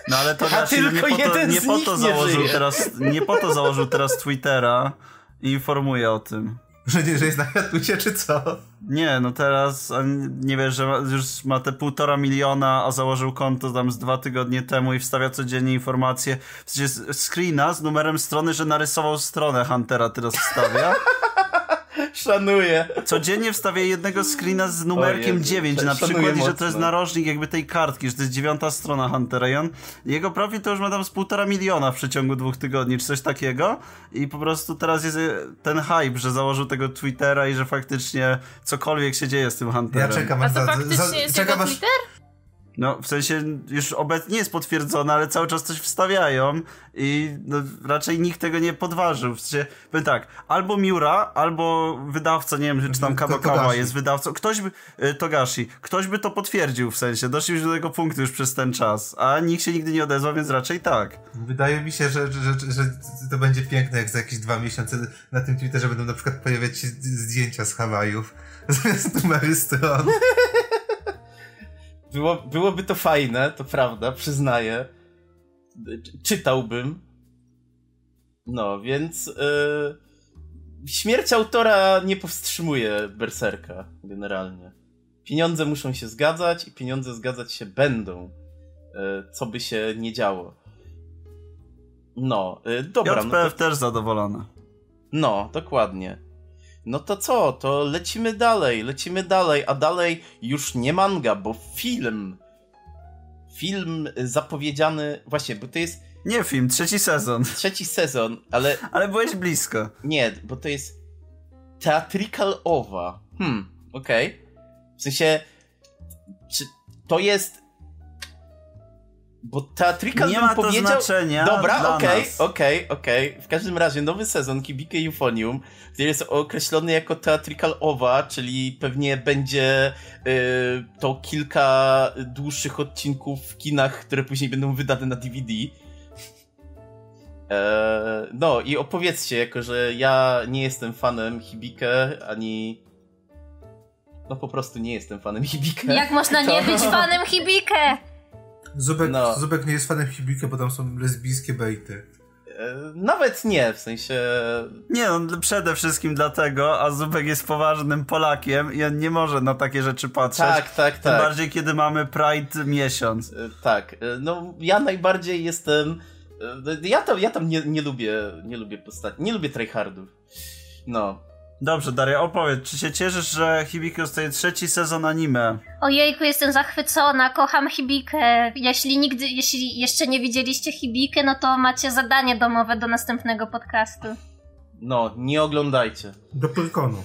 No ale to (laughs) A Gashi nie tylko po to, nie po to nie założył żyje. teraz, nie po to założył teraz Twittera i informuje o tym. Że nie, że jest na hiatusie, czy co? Nie, no teraz nie wiesz, że ma, już ma te półtora miliona, a założył konto tam z dwa tygodnie temu i wstawia codziennie informacje. W sensie screena z numerem strony, że narysował stronę Huntera teraz wstawia. Szanuję. Codziennie wstawia jednego screena z numerkiem Jezu, 9 na przykład i że to jest narożnik jakby tej kartki, że to jest dziewiąta strona Huntera i on, jego profil to już ma tam z półtora miliona w przeciągu dwóch tygodni, czy coś takiego i po prostu teraz jest e, ten hype, że założył tego Twittera i że faktycznie cokolwiek się dzieje z tym Ja Hunterem. czekam A to za- faktycznie za- jest czekam jego aż- Twitter? No, w sensie już obecnie jest potwierdzone, ale cały czas coś wstawiają i no, raczej nikt tego nie podważył. W sensie, powiem tak, albo Miura, albo wydawca, nie wiem, czy tam Kadokawa Togashi. jest wydawcą, ktoś by, y, Togashi, ktoś by to potwierdził w sensie, doszliśmy do tego punktu już przez ten czas, a nikt się nigdy nie odezwał, więc raczej tak. Wydaje mi się, że, że, że, że to będzie piękne, jak za jakieś dwa miesiące na tym Twitterze będą na przykład pojawiać się zdjęcia z Hawajów (laughs) zamiast numery stron. Było, byłoby to fajne, to prawda, przyznaję. Czy- Czytałbym. No, więc yy, śmierć autora nie powstrzymuje Berserka generalnie. Pieniądze muszą się zgadzać i pieniądze zgadzać się będą. Yy, co by się nie działo. No, yy, dobra. No, JPF to, też zadowolony. no, dokładnie. No to co? To lecimy dalej, lecimy dalej, a dalej już nie manga, bo film. Film zapowiedziany. Właśnie, bo to jest Nie film, trzeci sezon, (laughs) trzeci sezon, ale ale byłeś blisko. nie, bo to jest Theatrical Ova. Hmm, okej. W sensie, czy to jest. Bo Theatrical Nie ma to powiedział... znaczenia Dobra, okej, okej, okej. W każdym razie nowy sezon Kibike Euphonium, który jest określony jako Theatrical Ova, czyli pewnie będzie y, to kilka dłuższych odcinków w kinach, które później będą wydane na DVD. E, no i opowiedzcie, jako że ja nie jestem fanem Hibike, ani... No po prostu nie jestem fanem Hibike. Jak można nie To- być fanem Hibike? Zubek, No. Zubek nie jest fanem Hibike, bo tam są lesbijskie bejty. Nawet nie, w sensie... Nie no, przede wszystkim dlatego, a Zubek jest poważnym Polakiem i on nie może na takie rzeczy patrzeć. Tak, tak, Tym tak. bardziej, kiedy mamy Pride miesiąc. E, Tak, e, no ja najbardziej jestem. e, Ja tam, ja tam nie, nie lubię, nie lubię postaci, nie lubię tryhardów. No. Dobrze, Daria, opowiedz, czy się cieszysz, że Hibiki dostaje trzeci sezon anime? Ojejku, jestem zachwycona, kocham Hibikę. Jeśli nigdy, jeśli jeszcze nie widzieliście Hibikę, no to macie zadanie domowe do następnego podcastu. No, nie oglądajcie. Do Pyrkonu.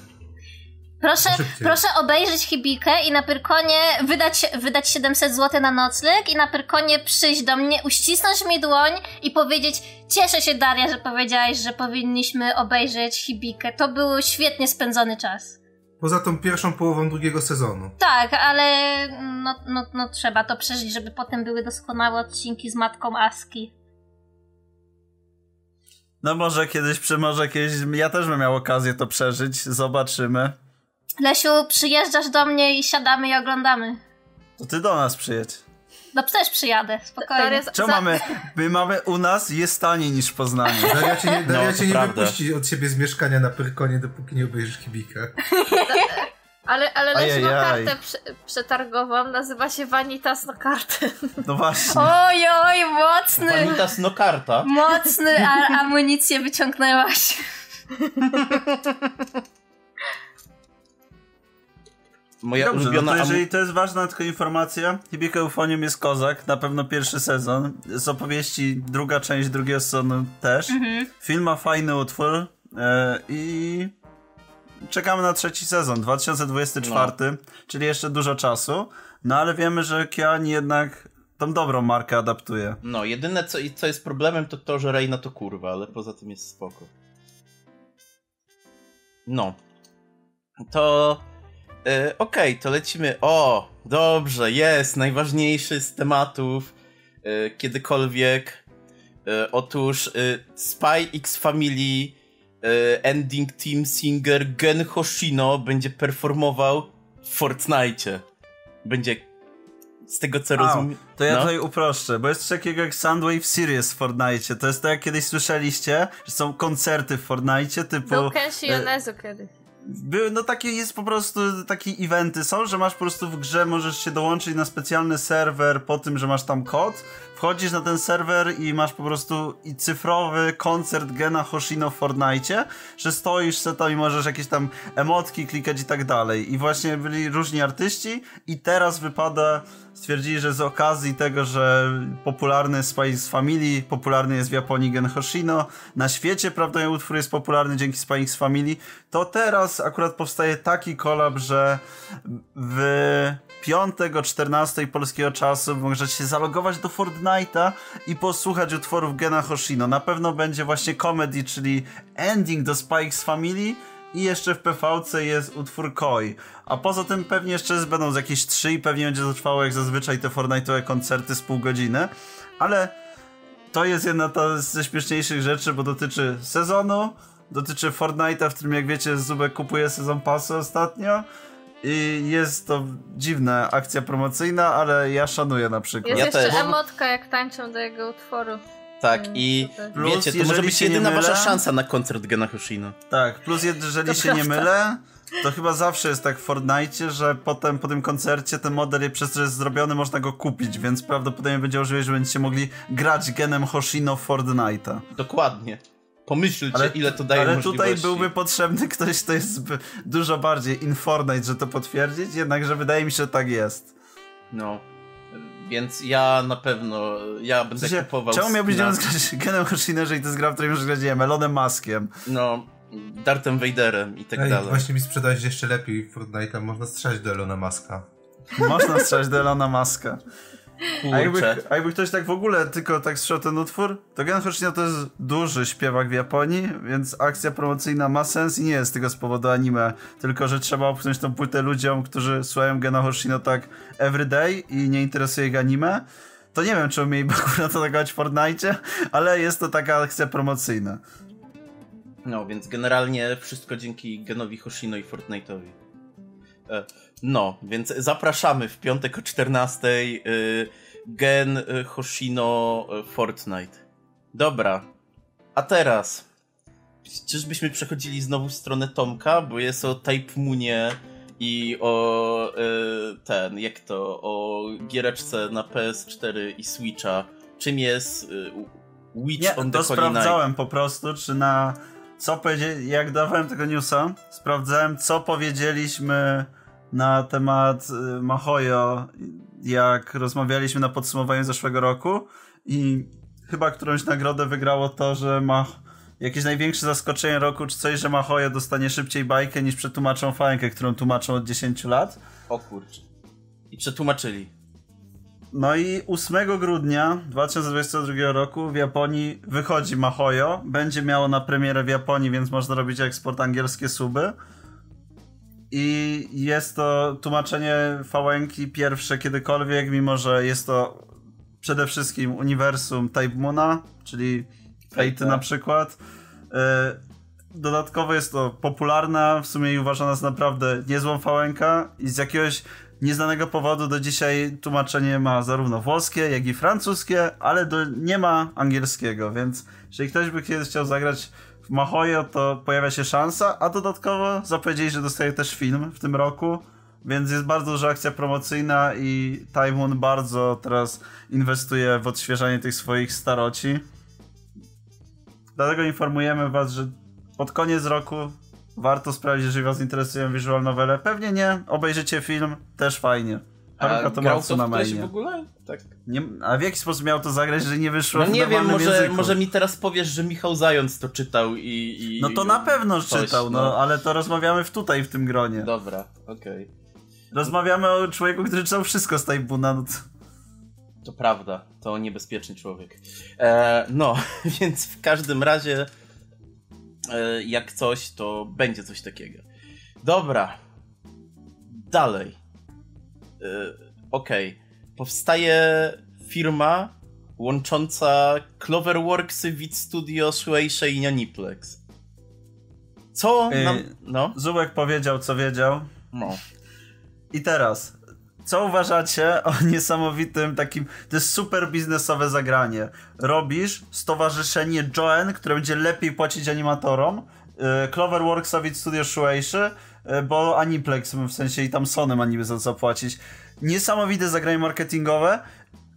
Proszę, Szybciej. proszę obejrzeć Hibikę i na Pyrkonie wydać, wydać 700 zł na nocleg i na Pyrkonie przyjść do mnie, uścisnąć mi dłoń i powiedzieć cieszę się Daria, że powiedziałaś, że powinniśmy obejrzeć Hibikę. To był świetnie spędzony czas. Poza tą pierwszą połową drugiego sezonu. Tak, ale no, no, no trzeba to przeżyć, żeby potem były doskonałe odcinki z matką Aski. No może kiedyś, przy może kiedyś, ja też bym miał okazję to przeżyć, zobaczymy. Lesiu, przyjeżdżasz do mnie i siadamy i oglądamy. To ty do nas przyjedź. No też przyjadę, spokojnie. Daria, za- Czemu mamy, my mamy u nas, jest taniej niż w Poznaniu. Daria cię nie, Daria No, cię to nie prawda. wypuści od siebie z mieszkania na Pyrkonie, dopóki nie obejrzysz Hibikę. Ale, ale Lesiu Ajajaj. kartę prze, przetargową, nazywa się Vanitas no kartę. No właśnie. Oj, oj, mocny, Vanitas no karta. mocny, a amunicję wyciągnęłaś. (laughs) Moja Dobrze, no ulubiona to amu- jeżeli to jest ważna tylko informacja, Hibika Eufonium jest kozak, na pewno pierwszy sezon, z opowieści druga część drugiego sezonu też. Film ma fajny utwór e, i czekamy na trzeci sezon, 2024, czyli jeszcze dużo czasu, no ale wiemy, że Kian jednak tą dobrą markę adaptuje. No, jedyne co, co jest problemem to to, że Reina to kurwa, ale poza tym jest spoko. No. To... E, Okej, to lecimy. O, dobrze, jest, najważniejszy z tematów e, kiedykolwiek. E, otóż e, Spy X Family e, Ending Team Singer Gen Hoshino będzie performował w Fortnite. Będzie z tego co rozumiem. To ja no. tutaj uproszczę, bo jest coś takiego jak Soundwave Series w Fortnite. To jest tak jak kiedyś słyszeliście, że są koncerty w Fortnite typu... Był Kenshi Yonezu kiedyś. Były, no takie jest po prostu, takie eventy są, że masz po prostu w grze, możesz się dołączyć na specjalny serwer po tym, że masz tam kod, wchodzisz na ten serwer i masz po prostu i cyfrowy koncert Gena Hoshino w Fortnite, że stoisz se tam i możesz jakieś tam emotki klikać i tak dalej. I właśnie byli różni artyści i teraz wypada, stwierdzili, że z okazji tego, że popularny Spy Family, popularny jest w Japonii Gen Hoshino, na świecie prawdopodobnie utwór jest popularny dzięki X Family, to teraz akurat powstaje taki kolab, że w piątek o 14 polskiego czasu możecie się zalogować do Fortnite'a i posłuchać utworów Gena Hoshino. Na pewno będzie właśnie comedy, czyli ending do X Family i jeszcze w PVC jest utwór Koi. A poza tym pewnie jeszcze będą z jakieś trzy i pewnie będzie to trwało jak zazwyczaj te Fortnite'owe koncerty z pół godziny. Ale to jest jedna ta ze śmieszniejszych rzeczy, bo dotyczy sezonu, dotyczy Fortnite'a, w którym jak wiecie Zubek kupuje sezon pasy ostatnio i jest to dziwna akcja promocyjna, ale ja szanuję na przykład. Jest Ja jeszcze też. emotka, jak tańczą do jego utworu. Tak, Mm, i. Plus, wiecie, to może być się nie jedyna wasza mylę- szansa na koncert Gena Hoshino. Tak, plus jeżeli To się nie prawda. mylę, to chyba zawsze jest tak w Fortnite, że potem po tym koncercie ten model przez to, że jest zrobiony, można go kupić, więc prawdopodobnie będzie możliwe, że będziecie mogli grać genem Hoshino w Fortnite'a. Dokładnie. Pomyślcie, ile to daje ale możliwości. tutaj byłby potrzebny ktoś, kto jest dużo bardziej in Fortnite, że to potwierdzić, jednakże wydaje mi się, że tak jest. No. Więc ja na pewno, ja W będę sensie, kupował... czemu miałbyś nie grać genem Hoshino, jeżeli to jest gra, w której możesz grać, nie wiem, Elonem Maskiem? No, Dartem Vaderem i tak Ej, dalej. właśnie mi sprzedałeś jeszcze lepiej w Fortnite'a, można strzelać do Elona Muska. Można strzelać do Elona Maska. A jakby, a jakby ktoś tak w ogóle tylko tak słyszał ten utwór, to Gen Hoshino to jest duży śpiewak w Japonii, więc akcja promocyjna ma sens i nie jest tylko z powodu anime, tylko że trzeba opchnąć tą płytę ludziom, którzy słuchają Gena Hoshino tak everyday i nie interesuje ich anime. To nie wiem, czy mieliby (laughs) akurat to nagrywać w Fortnite, ale jest to taka akcja promocyjna. No, więc generalnie wszystko dzięki Genowi Hoshino i Fortnite'owi. E, No, więc zapraszamy w piątek o 14 y, Gen y, Hoshino y, Fortnite. Dobra. A teraz. Czyżbyśmy przechodzili znowu w stronę Tomka, bo jest o Type Moonie i o y, ten, jak to, o giereczce na PS4 i Switcha. Czym jest Witch Nie, on the to Holy Night? sprawdzałem po prostu, czy na co powiedzieli, jak dawałem tego newsa, sprawdzałem co powiedzieliśmy na temat y, Mahoyo, jak rozmawialiśmy na podsumowaniu zeszłego roku i chyba którąś nagrodę wygrało to, że ma jakieś największe zaskoczenie roku, czy coś, że Mahoyo dostanie szybciej bajkę niż przetłumaczą fajkę, którą tłumaczą od 10 lat. O kurczę. I przetłumaczyli. No i 8 grudnia 2022 roku w Japonii wychodzi Mahoyo. Będzie miało na premierę w Japonii, więc można robić eksport angielskie suby. I jest to tłumaczenie fałenki pierwsze kiedykolwiek, mimo że jest to przede wszystkim uniwersum Type Moona, czyli Fate na przykład. E, Dodatkowo jest to popularna, w sumie i uważana za naprawdę niezłą fałenka i z jakiegoś nieznanego powodu do dzisiaj tłumaczenie ma zarówno włoskie, jak i francuskie, ale do, nie ma angielskiego, więc jeżeli ktoś by kiedyś chciał zagrać w Mahoyo, to pojawia się szansa, a dodatkowo zapowiedzieli, że dostaje też film w tym roku, więc jest bardzo duża akcja promocyjna i Taiwan bardzo teraz inwestuje w odświeżanie tych swoich staroci. Dlatego informujemy was, że pod koniec roku warto sprawdzić, jeżeli was interesują visual novele. Pewnie nie, obejrzycie film, też fajnie. A to grał to na w ogóle? Tak. Nie, a w jaki sposób miał to zagrać, że nie wyszło No w nie wiem, może, języku? może mi teraz powiesz, że Michał Zając to czytał i... i No to na pewno coś, czytał, no, ale to rozmawiamy w tutaj, w tym gronie. Dobra, okej. Rozmawiamy o człowieku, który czytał wszystko z Tajbuna, no to... To prawda, to niebezpieczny człowiek. E, no, (laughs) więc w każdym razie, e, jak coś, to będzie coś takiego. Dobra. Dalej. E, Okej. Powstaje firma łącząca Cloverworksy, Vid Studio, Shueisha i Aniplex. Co Ej. nam... No, Zubek powiedział, co wiedział. no. I teraz, co uważacie o niesamowitym takim, to jest super biznesowe zagranie. Robisz stowarzyszenie Joen, które będzie lepiej płacić animatorom, yy, Cloverworksowi Studio Shueisha, yy, bo Aniplex, w sensie i tam Sony ma niby za co płacić. Niesamowite zagranie marketingowe,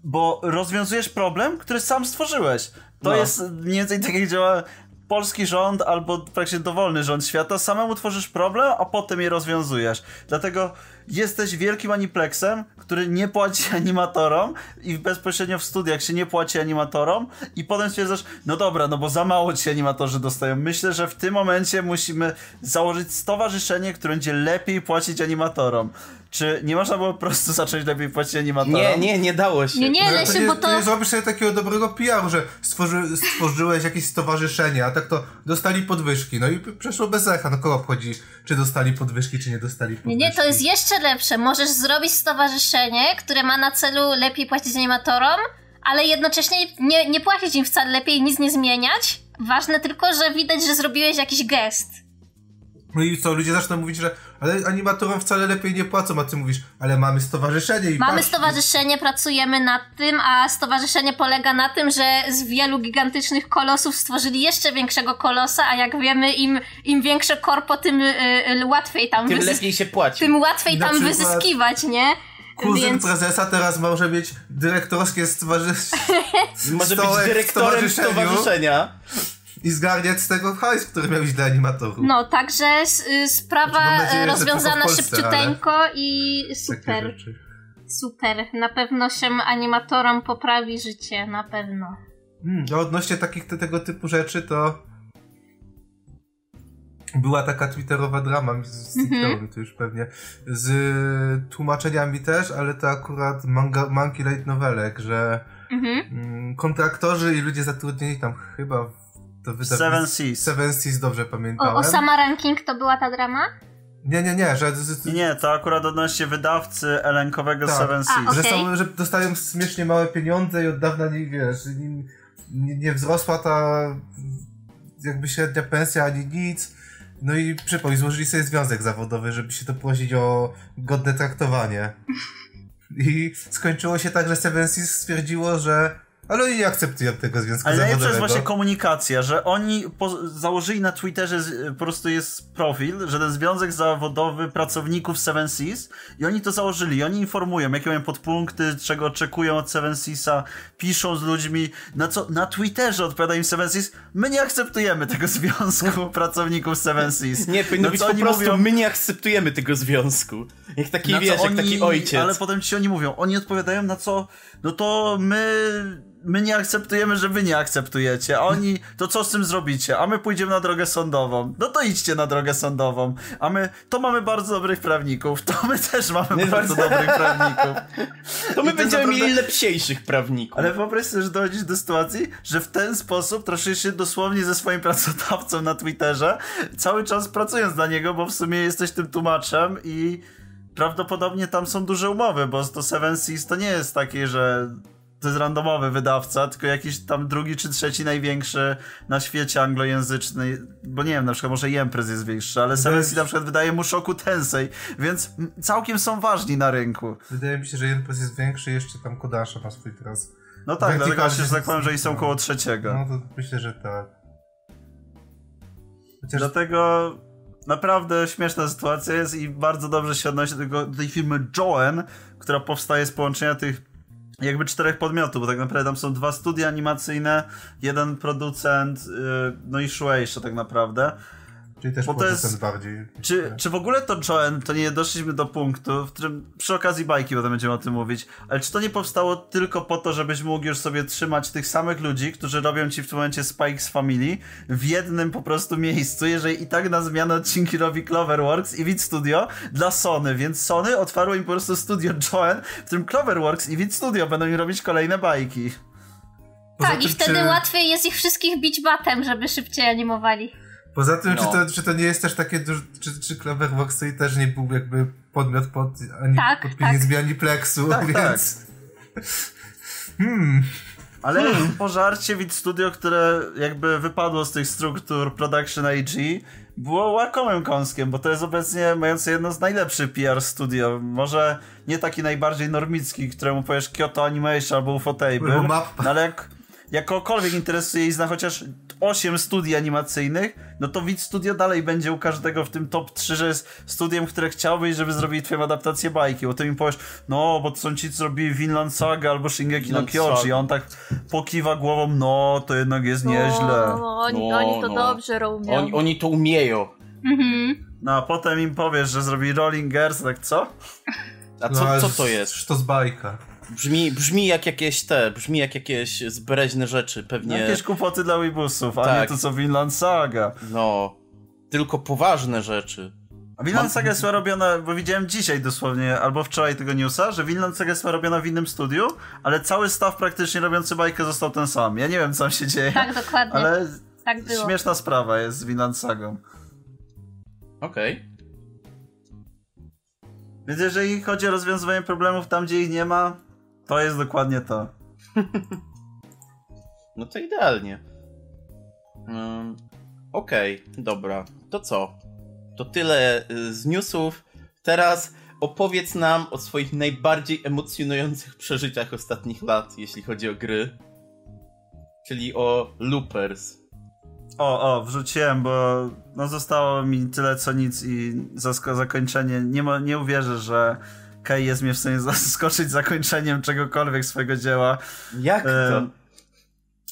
bo rozwiązujesz problem, który sam stworzyłeś. To No. jest mniej więcej tak jak działa polski rząd albo praktycznie dowolny rząd świata. Samemu tworzysz problem, a potem je rozwiązujesz. Dlatego jesteś wielkim animplexem, który nie płaci (laughs) animatorom i bezpośrednio w studiach się nie płaci animatorom i potem stwierdzasz, no dobra, no bo za mało ci animatorzy dostają. Myślę, że w tym momencie musimy założyć stowarzyszenie, które będzie lepiej płacić animatorom. Czy nie można było po prostu (laughs) zacząć lepiej płacić animatorom? Nie, nie, nie dało się. Nie, nie, No, to Lesiu, nie, bo to to... nie zrobisz sobie takiego dobrego PR-u, że stworzy, stworzyłeś jakieś stowarzyszenie, a tak to dostali podwyżki. No i przeszło bez echa. No kogo obchodzi, czy dostali podwyżki, czy nie dostali Nie, podwyżki. nie, to jest jeszcze lepsze. Możesz zrobić stowarzyszenie, które ma na celu lepiej płacić animatorom, ale jednocześnie nie, nie płacić im wcale lepiej, nic nie zmieniać. Ważne tylko, że widać, że zrobiłeś jakiś gest. No i co, ludzie zaczną mówić, że ale animatorom wcale lepiej nie płacą, a ty mówisz, ale mamy stowarzyszenie i Mamy patrz, stowarzyszenie, pracujemy nad tym, a stowarzyszenie polega na tym, że z wielu gigantycznych kolosów stworzyli jeszcze większego kolosa, a jak wiemy, im, im większe korpo, tym y, y, łatwiej tam Tym lepiej się płaci. tym łatwiej Na tam przykład wyzyskiwać, nie? Kuzyn Więc prezesa teraz może mieć dyrektorskie stowarzyszenie (laughs) Może być dyrektorem stowarzyszenia. I zgarniać z tego hajs, który miał iść dla animatorów. no, także y, sprawa Znaczy, mam nadzieję, e, że rozwiązana Polsce, szybciuteńko i Takie super, super. Na pewno się animatorom poprawi życie, na pewno. Mm, a odnośnie takich te, tego typu rzeczy, to była taka twitterowa drama, z Mhm. Twitterowi to już pewnie, z tłumaczeniami też, ale to akurat manga, Monkey Light Novelek, że Mhm. mm, kontraktorzy i ludzie zatrudnieni tam chyba w to wydawnictwo... Seven Seas. Seven Seas, dobrze O, pamiętałem. Osama Ranking to była ta drama? Nie, nie, nie, że... Nie, to akurat odnośnie wydawcy elenkowego Tak. Seven A, Seas. Że, są, że dostają śmiesznie małe pieniądze i od dawna nie wiesz, nie, nie, nie wzrosła ta jakby średnia pensja ani nic. No i przypomnij, złożyli sobie związek zawodowy, żeby się to prosić o godne traktowanie. I skończyło się tak, że Seven Seas stwierdziło, że Ale oni nie akceptują tego związku Ale najlepsza jest zawodowego. właśnie komunikacja, że oni założyli na Twitterze z, po prostu jest profil, że ten związek zawodowy pracowników Seven Seas i oni to założyli, i oni informują, jakie mają podpunkty, czego oczekują od Seven Seasa, piszą z ludźmi, na co na Twitterze odpowiada im Seven Seas, my nie akceptujemy tego związku (laughs) pracowników Seven Seas. Nie, powinno być po oni prostu, mówią- my nie akceptujemy tego związku. Jak taki, wiesz, jak oni- taki ojciec. Ale potem ci oni mówią, oni odpowiadają na co, no to my, my nie akceptujemy, że wy nie akceptujecie, a oni, to co z tym zrobicie? A my pójdziemy na drogę sądową. No to idźcie na drogę sądową. A my, to mamy bardzo dobrych prawników, to my też mamy Nie bardzo dobrych prawników. To my I będziemy naprawdę- mieli lepsiejszych prawników. Ale wyobraź sobie, że dochodzisz do sytuacji, że w ten sposób troszczysz się dosłownie ze swoim pracodawcą na Twitterze, cały czas pracując dla niego, bo w sumie jesteś tym tłumaczem i prawdopodobnie tam są duże umowy, bo to Seven Seas to nie jest takie, że to jest randomowy wydawca, tylko jakiś tam drugi czy trzeci największy na świecie anglojęzyczny, bo nie wiem, na przykład może Jemprez jest większy, ale Seven Seas na przykład wydaje mu Szoku Tensei, więc całkiem są ważni na rynku. Wydaje mi się, że jeden jest większy, jeszcze tam Kodasza ma swój teraz. No tak, dlatego się, że tak powiem, że i są koło trzeciego. No to myślę, że tak. Chociaż Dlatego naprawdę śmieszna sytuacja jest i bardzo dobrze się odnosi do, tego, do tej firmy Joen, która powstaje z połączenia tych jakby czterech podmiotów, bo tak naprawdę tam są dwa studia animacyjne, jeden producent, yy, no i Shueisha tak naprawdę. Czyli też bo to jest- bardziej. Czy, czy w ogóle to Joen, to nie doszliśmy do punktu, w którym przy okazji bajki potem będziemy o tym mówić, ale czy to nie powstało tylko po to, żebyś mógł już sobie trzymać tych samych ludzi, którzy robią ci w tym momencie Spikes Family w jednym po prostu miejscu, jeżeli i tak na zmianę odcinki robi Cloverworks i Vid Studio dla Sony, więc Sony otwarło im po prostu studio Joen, w którym Cloverworks i Vid Studio będą im robić kolejne bajki. Poza tak, i tym, wtedy czy- łatwiej jest ich wszystkich bić batem, żeby szybciej animowali. Poza tym, No. czy, to, czy to nie jest też takie duże, czy, czy Cloverworks też nie był jakby podmiot pod, ani, Tak, pod tak. pieniędzmi Aniplexu, Tak, więc... Hmm, Ale pożarcie Vid Studio, które jakby wypadło z tych struktur Production AG, było łakomym kąskiem, bo to jest obecnie mające jedno z najlepszych PR studio. Może nie taki najbardziej normicki, któremu powiesz Kyoto Animation albo Ufotable, Albo Mappa. no ale jak jakokolwiek interesuje i zna chociaż 8 studii animacyjnych, no to Vid Studio dalej będzie u każdego w tym top 3, że jest studiem, które chciałbyś, żeby zrobili twoją adaptację bajki, bo ty mi powiesz, no, bo to są ci, co zrobili Vinland Saga albo Shingeki no Kyoji, on tak pokiwa głową, no, to jednak jest nieźle. No, no, oni, No, oni to no. dobrze robią. Oni, oni to umieją. Mhm. No, a potem im powiesz, że zrobili Rolling Girls, tak co? A no, co, ale co to jest? To z bajka. Brzmi, brzmi jak jakieś te, brzmi jak jakieś zbereźne rzeczy, pewnie, jakieś kłopoty dla Weebusów, a nie Tak. to co Vinland Saga. no, tylko poważne rzeczy. A Vinland Saga jest robiona, bo widziałem dzisiaj dosłownie, albo wczoraj tego newsa, że Vinland Saga jest robiona w innym studiu, ale cały staw praktycznie robiący bajkę został ten sam. Ja nie wiem, co tam się dzieje, Tak, dokładnie. ale tak było. śmieszna sprawa jest z Vinland Sagą. Okej. Więc jeżeli chodzi o rozwiązywanie problemów tam, gdzie ich nie ma, to jest dokładnie to. (laughs) No to idealnie. Um, Okej, dobra. To co? To tyle y, z newsów. Teraz opowiedz nam o swoich najbardziej emocjonujących przeżyciach ostatnich lat, jeśli chodzi o gry. Czyli o Loopers. O, o, wrzuciłem, bo no zostało mi tyle co nic i zakończenie. Nie, nie uwierzę, że Kei jest mnie w stanie (laughs) zaskoczyć zakończeniem czegokolwiek swojego dzieła. Jak to? Em,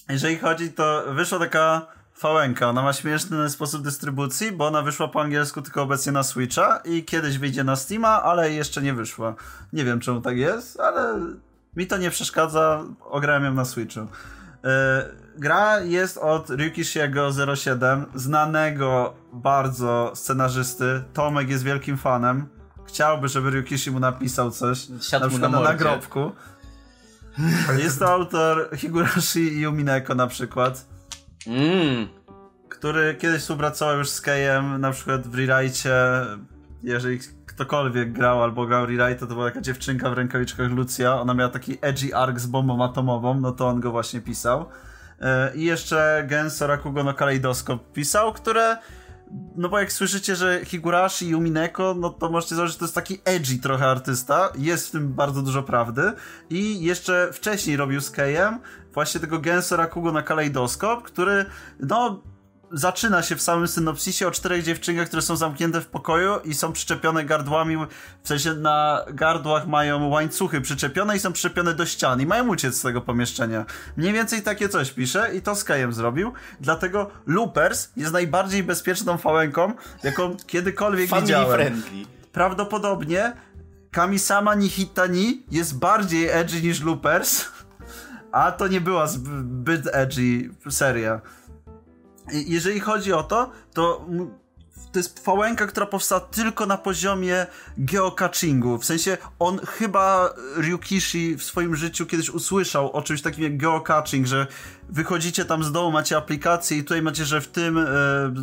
Jeżeli chodzi, to wyszła taka fałenka. Ona ma śmieszny sposób dystrybucji, bo ona wyszła po angielsku tylko obecnie na Switcha i kiedyś wyjdzie na Steama, ale jeszcze nie wyszła. Nie wiem czemu tak jest, ale mi to nie przeszkadza. Ograłem ją na Switchu. E, Gra jest od Ryukishiego 07, znanego bardzo scenarzysty. Tomek jest wielkim fanem. Chciałby, żeby Ryukishi mu napisał coś. Siadł na przykład na na nagrobku. Jest to autor Higurashi Yumineko na przykład, Mm. który kiedyś współpracował już z Kejem, na przykład w Rewrite'cie. Jeżeli ktokolwiek grał albo grał Rewrite, to była taka dziewczynka w rękawiczkach Lucia. Ona miała taki edgy arc z bombą atomową, no to on go właśnie pisał. E, I jeszcze Gen Sorakugo no Kaleidoskop pisał, które no bo jak słyszycie, że Higurashi i Umineko, no to możecie założyć, że to jest taki edgy trochę artysta, jest w tym bardzo dużo prawdy. I jeszcze wcześniej robił z Kejem właśnie tego Genso Rakugo na kalejdoskop, który no zaczyna się w samym synopsisie o czterech dziewczynkach, które są zamknięte w pokoju i są przyczepione gardłami, w sensie na gardłach mają łańcuchy przyczepione i są przyczepione do ścian i mają uciec z tego pomieszczenia. Mniej więcej takie coś pisze i to Skyem zrobił, dlatego Loopers jest najbardziej bezpieczną fałenką, jaką kiedykolwiek Family widziałem. friendly. Prawdopodobnie Kamisama Nihitani jest bardziej edgy niż Loopers, a to nie była zbyt edgy seria. Jeżeli chodzi o to, to to jest fałenka, która powstała tylko na poziomie geocachingu. W sensie on chyba Ryukishi w swoim życiu kiedyś usłyszał o czymś takim jak geocaching, że wychodzicie tam z domu, macie aplikację i tutaj macie, że w tym e,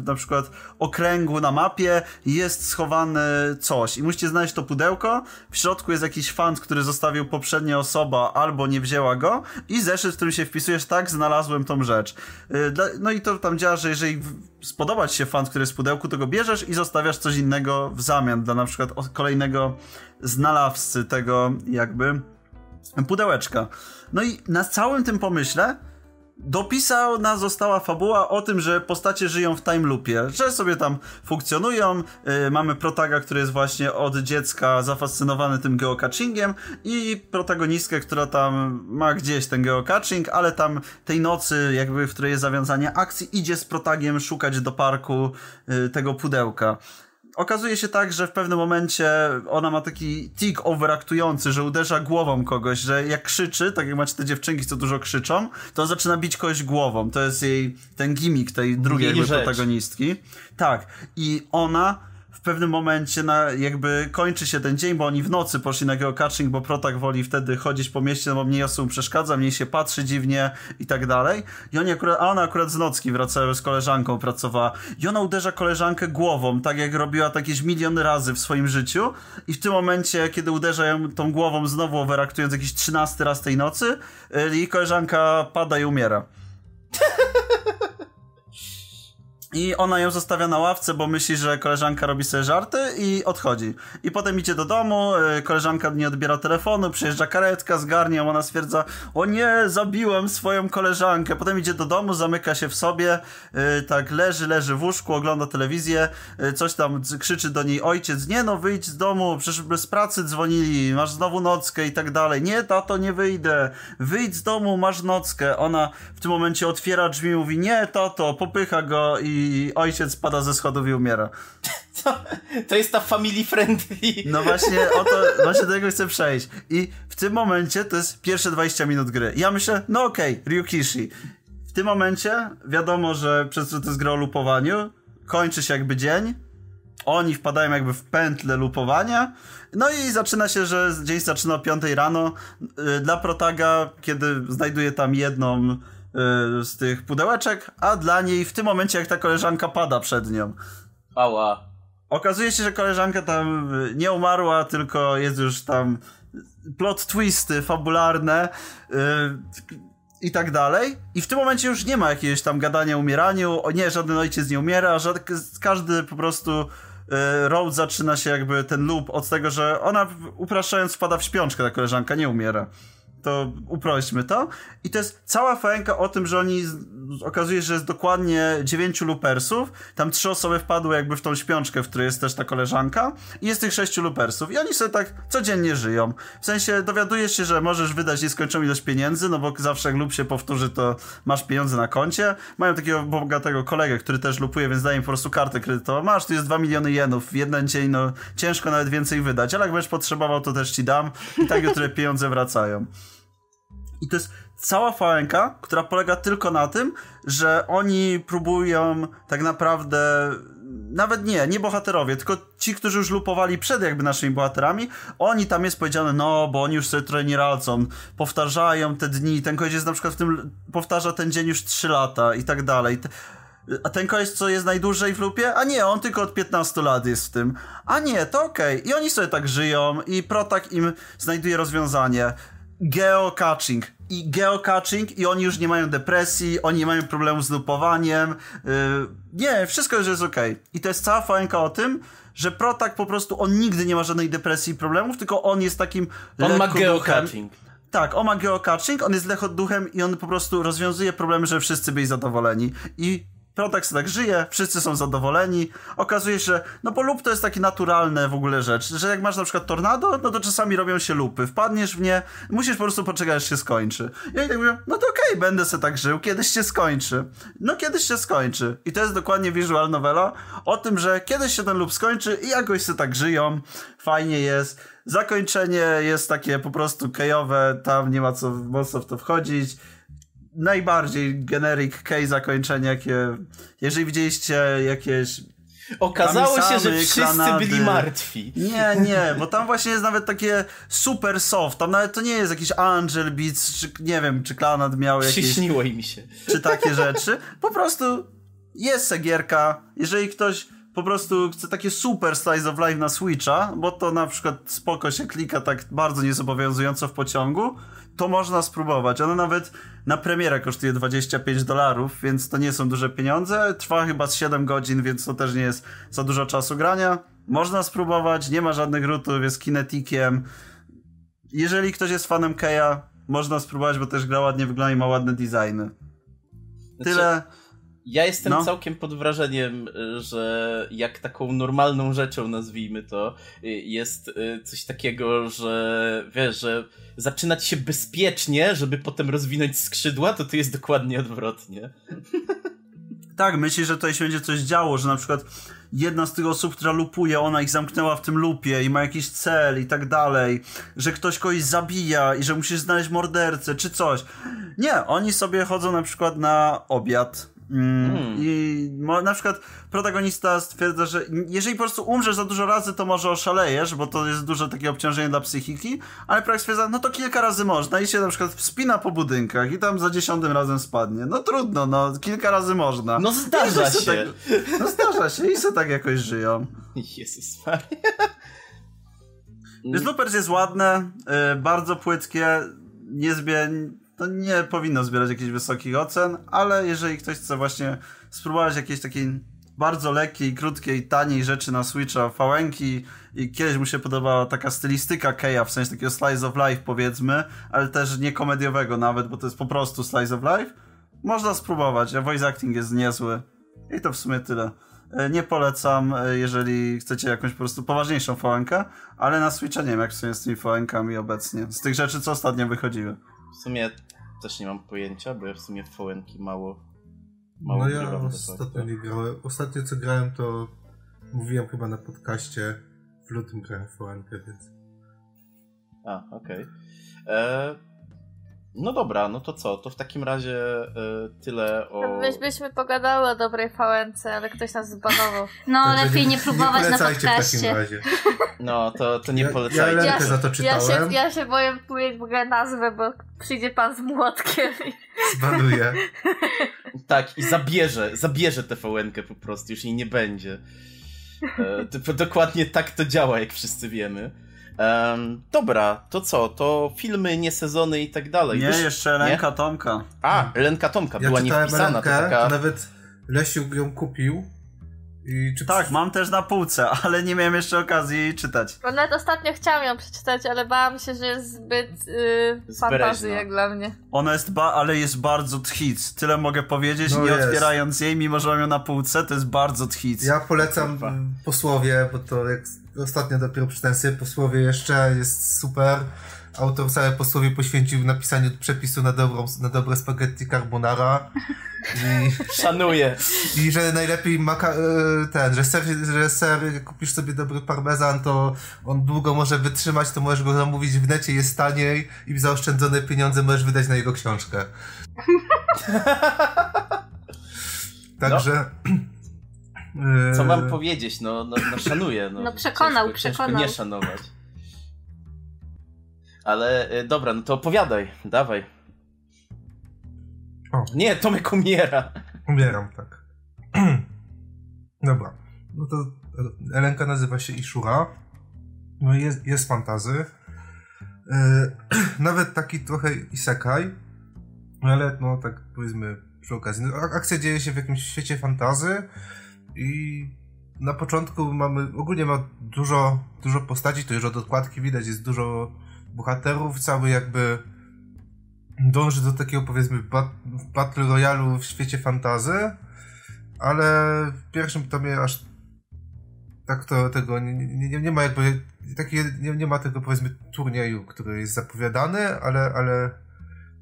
na przykład okręgu na mapie jest schowane coś i musicie znaleźć to pudełko. W środku jest jakiś fant, który zostawił poprzednia osoba albo nie wzięła go i zeszyt, w którym się wpisujesz, tak, znalazłem tą rzecz. E, dla, no i to tam działa, że jeżeli spodoba ci się fant, który jest w pudełku, to go bierzesz i zostawiasz coś innego w zamian dla na przykład kolejnego znalazcy tego jakby pudełeczka. No i na całym tym pomyśle dopisana została fabuła o tym, że postacie żyją w time loopie, że sobie tam funkcjonują. Yy, mamy protaga, który jest właśnie od dziecka zafascynowany tym geocachingiem i protagonistkę, która tam ma gdzieś ten geocaching, ale tam tej nocy, jakby w której jest zawiązanie akcji, idzie z protagiem szukać do parku yy, tego pudełka. Okazuje się tak, że w pewnym momencie ona ma taki tik overaktujący, że uderza głową kogoś, że jak krzyczy, tak jak macie te dziewczynki, co dużo krzyczą, to zaczyna bić kogoś głową. To jest jej ten gimmick tej drugiej protagonistki. Tak. I ona w pewnym momencie na, jakby kończy się ten dzień, bo oni w nocy poszli na geocaching, bo protak woli wtedy chodzić po mieście, no bo mniej osób przeszkadza, mniej się patrzy dziwnie i tak dalej. I oni akurat, a ona akurat z nocki wracały z koleżanką, pracowała. I ona uderza koleżankę głową, tak jak robiła to jakieś miliony razy w swoim życiu. I w tym momencie, kiedy uderza ją tą głową znowu overaktując jakiś trzynasty raz tej nocy, y, jej koleżanka pada i umiera. (laughs) I ona ją zostawia na ławce, bo myśli, że koleżanka robi sobie żarty i odchodzi. I potem idzie do domu, y, koleżanka nie odbiera telefonu, przyjeżdża karetka, zgarnia ona stwierdza o nie, zabiłem swoją koleżankę. Potem idzie do domu, zamyka się w sobie, y, tak leży, leży w łóżku, ogląda telewizję, y, coś tam krzyczy do niej ojciec, nie no, wyjdź z domu, przecież z pracy dzwonili, masz znowu nockę i tak dalej. Nie, tato, nie wyjdę. Wyjdź z domu, masz nockę. Ona w tym momencie otwiera drzwi mówi, nie, tato, popycha go i ojciec pada ze schodów i umiera. (laughs) To, to jest ta family friendly. No właśnie, o to, właśnie do tego chcę przejść. I w tym momencie to jest pierwsze 20 minut gry. Ja myślę, no okej, Ryukishi. W tym momencie wiadomo, że przez to to jest gra o lupowaniu, kończy się jakby dzień, oni wpadają jakby w pętlę lupowania, no i zaczyna się, że dzień zaczyna o 5 rano. Yy, Dla protaga, kiedy znajduje tam jedną z tych pudełeczek, a dla niej w tym momencie, jak ta koleżanka pada przed nią. Ała. Okazuje się, że koleżanka tam y, nie umarła, tylko jest już tam plot twisty fabularne yy, i tak dalej. I w tym momencie już nie ma jakiegoś tam gadania o umieraniu. O nie, żaden ojciec nie umiera, żad, każdy po prostu yy, road zaczyna się jakby ten loop od tego, że ona upraszczając wpada w śpiączkę, ta koleżanka nie umiera. To uprośćmy to. I to jest cała fajenka o tym, że oni okazuje się, że jest dokładnie dziewięciu lupersów. Tam trzy osoby wpadły jakby w tą śpiączkę, w której jest też ta koleżanka. I jest tych sześciu lupersów. I oni sobie tak codziennie żyją. W sensie dowiadujesz się, że możesz wydać nieskończoną ilość pieniędzy, no bo zawsze jak lub się powtórzy, to masz pieniądze na koncie. Mają takiego bogatego kolegę, który też lupuje, więc daje im po prostu kartę kredytową. Masz, tu jest 2 miliony jenów. W jeden dzień, no ciężko nawet więcej wydać, ale jak będziesz potrzebował, to też ci dam. I tak jutro (laughs) pieniądze wracają. I to jest cała fałenka, która polega tylko na tym, że oni próbują tak naprawdę. Nawet nie, nie bohaterowie, tylko ci, którzy już lupowali przed jakby naszymi bohaterami, oni tam jest powiedziane, no, bo oni już sobie trochę nie radzą, powtarzają te dni, ten koleś jest na przykład w tym, powtarza ten dzień już 3 lata i tak dalej. A ten koleś, co jest najdłużej w lupie? A nie, on tylko od 15 lat jest w tym. A nie, to okej. I oni sobie tak żyją i Protak im znajduje rozwiązanie. Geocaching. i geocaching i oni już nie mają depresji, oni nie mają problemu z lupowaniem. Yy, nie, wszystko już jest okej. Okay. I to jest cała fajka o tym, że Protak po prostu, on nigdy nie ma żadnej depresji i problemów, tylko on jest takim On ma geocaching. Tak, on ma geocaching, on jest lechoduchem i on po prostu rozwiązuje problemy, żeby wszyscy byli zadowoleni. I Protax tak żyje, wszyscy są zadowoleni. Okazuje się, no bo lub to jest takie naturalne w ogóle rzecz, że jak masz na przykład tornado, no to czasami robią się lupy. Wpadniesz w nie, musisz po prostu poczekać, aż się skończy. I oni tak mówią, no to okej, okay, będę se tak żył, kiedyś się skończy. No kiedyś się skończy. I to jest dokładnie visual novela o tym, że kiedyś się ten lup skończy i jakoś se tak żyją. Fajnie jest. Zakończenie jest takie po prostu kejowe, tam nie ma co mocno w to wchodzić najbardziej generic K zakończenie, jakie. Jeżeli widzieliście jakieś. Okazało się, że wszyscy Granady. byli (laughs) martwi. Nie, nie, bo tam właśnie jest nawet takie super soft. Tam nawet to nie jest jakiś Angel Beats, czy nie wiem, czy Klanad miał jakieś. Przyśniło mi się. Czy takie rzeczy. Po prostu jest segierka. Jeżeli ktoś po prostu chce takie super slice of life na Switcha, bo to na przykład spoko się klika tak bardzo niezobowiązująco w pociągu, to można spróbować. Ono nawet na premierę kosztuje 25 dolarów, więc to nie są duże pieniądze. Trwa chyba z 7 godzin, więc to też nie jest za dużo czasu grania. Można spróbować, nie ma żadnych rutów, jest kinetikiem. Jeżeli ktoś jest fanem Keja, można spróbować, bo też gra ładnie wygląda i ma ładne designy. Tyle. Znaczy ja jestem no. całkiem pod wrażeniem, y, że jak taką normalną rzeczą, nazwijmy to, y, jest y, coś takiego, że wiesz, że zaczynać się bezpiecznie, żeby potem rozwinąć skrzydła, to to jest dokładnie odwrotnie. Tak, myślisz, że tutaj się będzie coś działo, że na przykład jedna z tych osób, która lupuje, ona ich zamknęła w tym lupie i ma jakiś cel i tak dalej, że ktoś kogoś zabija i że musisz znaleźć mordercę czy coś. Nie, oni sobie chodzą na przykład na obiad, Mm, hmm. I na przykład protagonista stwierdza, że jeżeli po prostu umrzesz za dużo razy, to może oszalejesz, bo to jest duże takie obciążenie dla psychiki, ale Prak stwierdza, no to kilka razy można i się na przykład wspina po budynkach i tam za dziesiątym razem spadnie. No trudno, no kilka razy można. No zdarza się. Tak, no zdarza się i se tak jakoś żyją. (laughs) Jezus Maria. Więc Loopers jest ładne, yy, bardzo płytkie, niezbie to nie powinno zbierać jakichś wysokich ocen, ale jeżeli ktoś chce właśnie spróbować jakiejś takiej bardzo lekkiej, krótkiej, taniej rzeczy na Switcha, fałenki i kiedyś mu się podobała taka stylistyka Keja, w sensie takiego slice of life powiedzmy, ale też nie komediowego nawet, bo to jest po prostu slice of life, można spróbować, a voice acting jest niezły. I to w sumie tyle. E, nie polecam, e, jeżeli chcecie jakąś po prostu poważniejszą fałenkę, ale na Switcha nie wiem jak w sumie z tymi fałenkami obecnie. Z tych rzeczy, co ostatnio wychodziły. W sumie też nie mam pojęcia, bo ja w sumie w Fołenki mało, mało No ja ostatnio nie grałem. Ostatnio co grałem to mówiłem chyba na podcaście w lutym grałem w Fołenkę, więc... A, okej. Okay. E, no dobra, no to co? To w takim razie y, tyle o. Myśmy pogadały o dobrej fałence, ale ktoś nas zbanował. (laughs) No, Także lepiej nie, nie próbować nie na podcaście. (laughs) No, to, to nie ja, polecajcie. Ja, ja, za to czytałem. Ja się, ja się boję powiedzieć w ogóle nazwę, bo przyjdzie pan z młotkiem. I... Zbanuje. (laughs) tak, i zabierze, zabierze tę fałenkę po prostu, już jej nie będzie. E, to, dokładnie tak to działa, jak wszyscy wiemy. Um, dobra, to co? To filmy, nie sezony i tak dalej. Nie, Wiesz, jeszcze Lenka nie? Tomka. A, Lenka Tomka ja była nie wpisana. Lenkę, to taka... nawet Lesiu ją kupił. I czy... Tak, mam też na półce, (laughs) ale nie miałem jeszcze okazji jej czytać. Bo nawet ostatnio chciałam ją przeczytać, ale bałam się, że jest zbyt yy, fantazy jak dla mnie. Ona jest, ba ale jest bardzo tchic. Tyle mogę powiedzieć, no nie jest. otwierając jej, mimo że mam ją na półce, to jest bardzo tchic. Ja polecam posłowie, bo to jak ostatnio dopiero przeczytałem sobie posłowie jeszcze, jest super. Autor całe posłowie poświęcił napisaniu przepisu na, dobrą, na dobre spaghetti carbonara. I, Szanuję. I że najlepiej maka, e, ten, że ser, że ser, jak kupisz sobie dobry parmezan, to on długo może wytrzymać, to możesz go zamówić w necie, jest taniej i zaoszczędzone pieniądze możesz wydać na jego książkę. (laughs) Także... No. Co mam powiedzieć? No, no, no szanuję. No, no przekonał, ciężko, przekonał. Ciężko nie szanować. Ale e, dobra, no to opowiadaj, dawaj. O. Nie, Tomek umiera. Umieram, tak. (clears throat) dobra. No to Elenka nazywa się Ishura. No jest, jest fantazy. E, (clears throat) nawet taki trochę isekaj, ale no tak powiedzmy przy okazji. No, akcja dzieje się w jakimś świecie fantazy i na początku mamy, ogólnie ma dużo, dużo postaci, to już od okładki widać, jest dużo bohaterów, cały jakby dąży do takiego powiedzmy bat, battle royalu w świecie fantazy, ale w pierwszym tomie aż tak to tego nie, nie, nie ma jakby taki, nie, nie ma tego powiedzmy turnieju, który jest zapowiadany, ale, ale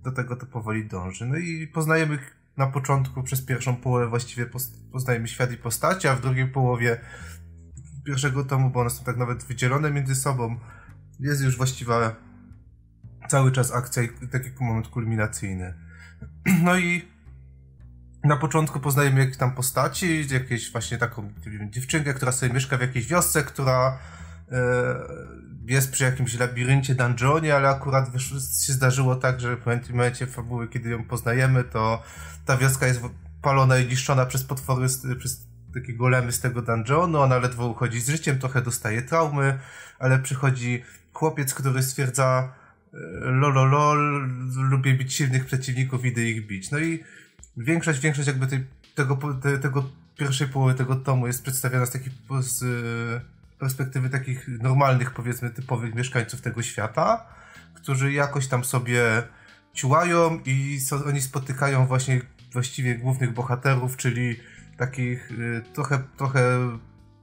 do tego to powoli dąży. No i poznajemy na początku przez pierwszą połowę właściwie poznajemy świat i postacie, a w drugiej połowie pierwszego tomu, bo one są tak nawet wydzielone między sobą, jest już właściwie cały czas akcja i taki moment kulminacyjny. (clears throat) No i na początku poznajemy jakieś tam postaci, jakieś właśnie taką wiem, dziewczynkę, która sobie mieszka w jakiejś wiosce, która e, jest przy jakimś labiryncie, dungeonie, ale akurat się zdarzyło tak, że w momencie fabuły, kiedy ją poznajemy, to ta wioska jest palona i niszczona przez potwory, przez takie golemy z tego dungeonu, ona ledwo uchodzi z życiem, trochę dostaje traumy, ale przychodzi chłopiec, który stwierdza lololol, lubię bić silnych przeciwników, idę ich bić. No i większość, większość jakby tej, tego, te, tego pierwszej połowy tego tomu jest przedstawiona z takiej z perspektywy takich normalnych, powiedzmy, typowych mieszkańców tego świata, którzy jakoś tam sobie ciułają i so, oni spotykają właśnie właściwie głównych bohaterów, czyli takich y, trochę, trochę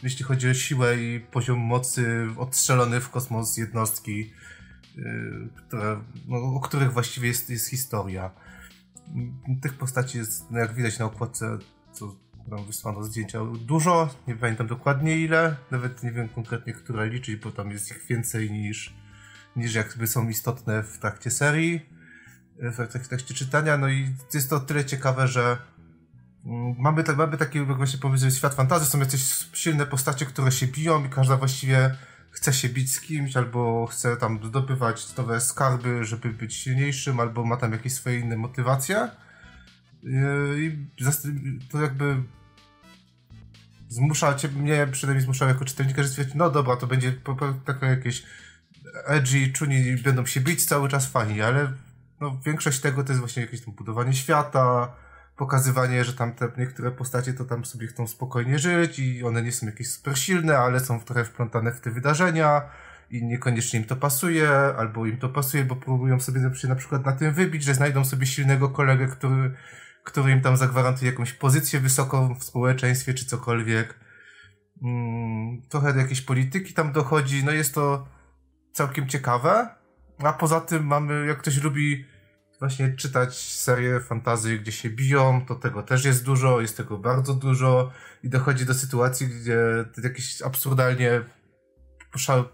jeśli chodzi o siłę i poziom mocy odstrzelony w kosmos jednostki, Y, które, no, o których właściwie jest, jest historia. Tych postaci jest, no jak widać na okładce, tam wysłano zdjęcia, dużo, nie pamiętam dokładnie ile, nawet nie wiem konkretnie, które liczyć, bo tam jest ich więcej niż, niż jakby są istotne w trakcie serii, w trakcie, w trakcie czytania, no i jest to tyle ciekawe, że mm, mamy, tak, mamy taki, jak właśnie powiedzmy, świat fantazji, są jakieś silne postacie, które się biją i każda właściwie chce się bić z kimś, albo chce tam zdobywać nowe skarby, żeby być silniejszym, albo ma tam jakieś swoje inne motywacje. Yy, I to jakby zmusza cię, mnie przynajmniej zmuszało jako czytelnika, że stwierdzić, no dobra, to będzie takie jakieś edgy, czuni będą się bić cały czas fajnie, ale no, większość tego to jest właśnie jakieś tam budowanie świata, pokazywanie, że tam te niektóre postacie to tam sobie chcą spokojnie żyć i one nie są jakieś super silne, ale są trochę wplątane w te wydarzenia i niekoniecznie im to pasuje, albo im to pasuje, bo próbują sobie na przykład na tym wybić, że znajdą sobie silnego kolegę, który, który im tam zagwarantuje jakąś pozycję wysoką w społeczeństwie, czy cokolwiek. Hmm, trochę do jakiejś polityki tam dochodzi, no jest to całkiem ciekawe, a poza tym mamy, jak ktoś lubi właśnie czytać serie fantazy, gdzie się biją, to tego też jest dużo, jest tego bardzo dużo i dochodzi do sytuacji, gdzie jakieś absurdalnie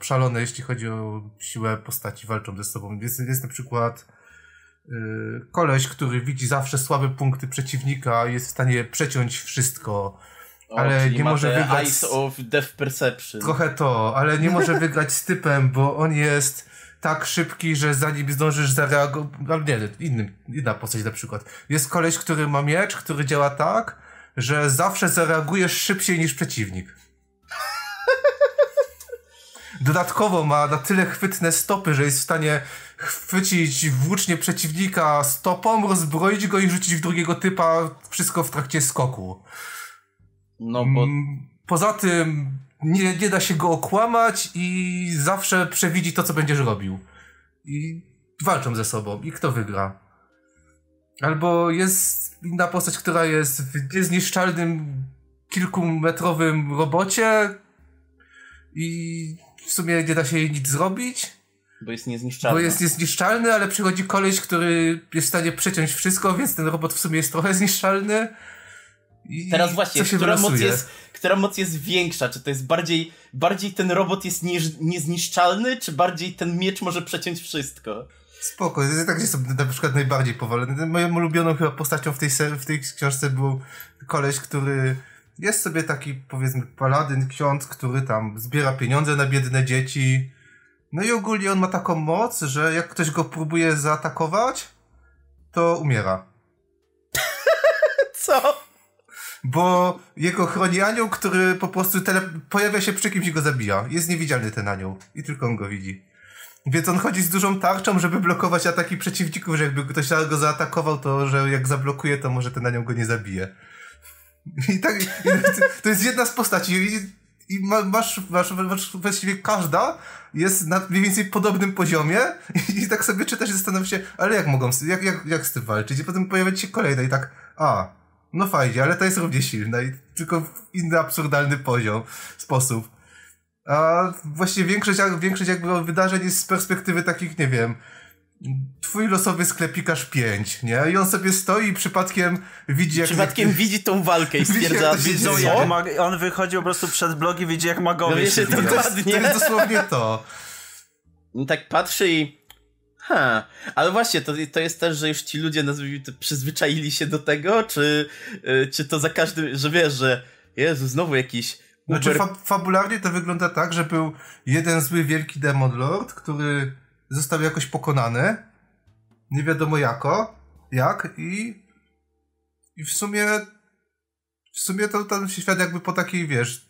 szalone, jeśli chodzi o siłę postaci walczą ze sobą. Jest, jest na przykład koleś, który widzi zawsze słabe punkty przeciwnika, jest w stanie przeciąć wszystko. O, ale nie może wygrać. Eyes of Death Perception. Trochę to, ale nie może (laughs) wygrać z typem, bo on jest tak szybki, że zanim zdążysz zareagować, nie, inny, inna postać na przykład. Jest koleś, który ma miecz, który działa tak, że zawsze zareagujesz szybciej niż przeciwnik. Dodatkowo ma na tyle chwytne stopy, że jest w stanie chwycić włócznie przeciwnika stopą, rozbroić go i rzucić w drugiego typa, wszystko w trakcie skoku. No bo... Mm, poza tym nie, nie da się go okłamać i zawsze przewidzi to, co będziesz robił. I walczą ze sobą. I kto wygra? Albo jest inna postać, która jest w niezniszczalnym kilkumetrowym robocie i w sumie nie da się jej nic zrobić. Bo jest niezniszczalny. Bo jest niezniszczalny, ale przychodzi koleś, który jest w stanie przeciąć wszystko, więc ten robot w sumie jest trochę zniszczalny. I Teraz właśnie, która moc, jest, która moc jest większa? Czy to jest bardziej, bardziej ten robot jest nie, niezniszczalny, czy bardziej ten miecz może przeciąć wszystko? Spoko, tak jest na przykład najbardziej powolny. Moją ulubioną chyba postacią w tej, w tej książce był koleś, który jest sobie taki, powiedzmy, paladyn, ksiądz, który tam zbiera pieniądze na biedne dzieci. No i ogólnie on ma taką moc, że jak ktoś go próbuje zaatakować, to umiera. Co? bo jego chroni anioł, który po prostu tele... pojawia się przy kimś i go zabija. Jest niewidzialny ten anioł i tylko on go widzi. Więc on chodzi z dużą tarczą, żeby blokować ataki przeciwników, że jakby ktoś go zaatakował, to że jak zablokuje, to może ten nią go nie zabije. I tak, i to jest jedna z postaci. I, i masz, masz, masz, właściwie każda jest na mniej więcej podobnym poziomie i, i tak sobie czytasz i zastanawiasz się, ale jak mogą, jak, jak, jak z tym walczyć? I potem pojawia się kolejna i tak, a, no fajnie, ale ta jest równie silna i tylko w inny absurdalny poziom, sposób. A właściwie większość, większość jakby wydarzeń jest z perspektywy takich, nie wiem, twój losowy sklepikarz 5, nie? I on sobie stoi i przypadkiem widzi jak... Przypadkiem jak... widzi tą walkę i (laughs) stwierdza, widzą jak ma... On wychodzi po prostu przed blog i widzi jak magowie no, się to, dokładnie. To jest dosłownie to. No tak patrzy i... Ha, ale właśnie, to, to jest też, że już ci ludzie, nazwijmy to, przyzwyczaili się do tego, czy, y, czy to za każdym, że wiesz, że Jezu, znowu jakiś Uber... Znaczy fa fabularnie to wygląda tak, że był jeden zły wielki demon lord, który został jakoś pokonany. Nie wiadomo jako, jak i i w sumie w sumie to ten świat jakby po takiej, wiesz,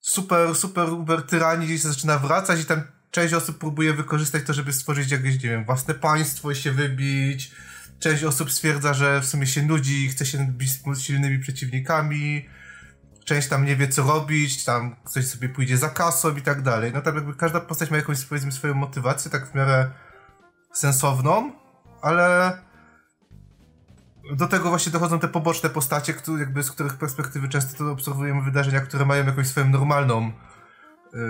super, super uber tyranii zaczyna wracać i tam część osób próbuje wykorzystać to, żeby stworzyć jakieś, nie wiem, własne państwo i się wybić. Część osób stwierdza, że w sumie się nudzi i chce się bić z silnymi przeciwnikami część tam nie wie co robić, tam ktoś sobie pójdzie za kasą i tak dalej. No tam jakby każda postać ma jakąś powiedzmy swoją motywację, tak w miarę sensowną, ale do tego właśnie dochodzą te poboczne postacie, które, jakby z których perspektywy często to obserwujemy wydarzenia, które mają jakąś swoją normalną yy,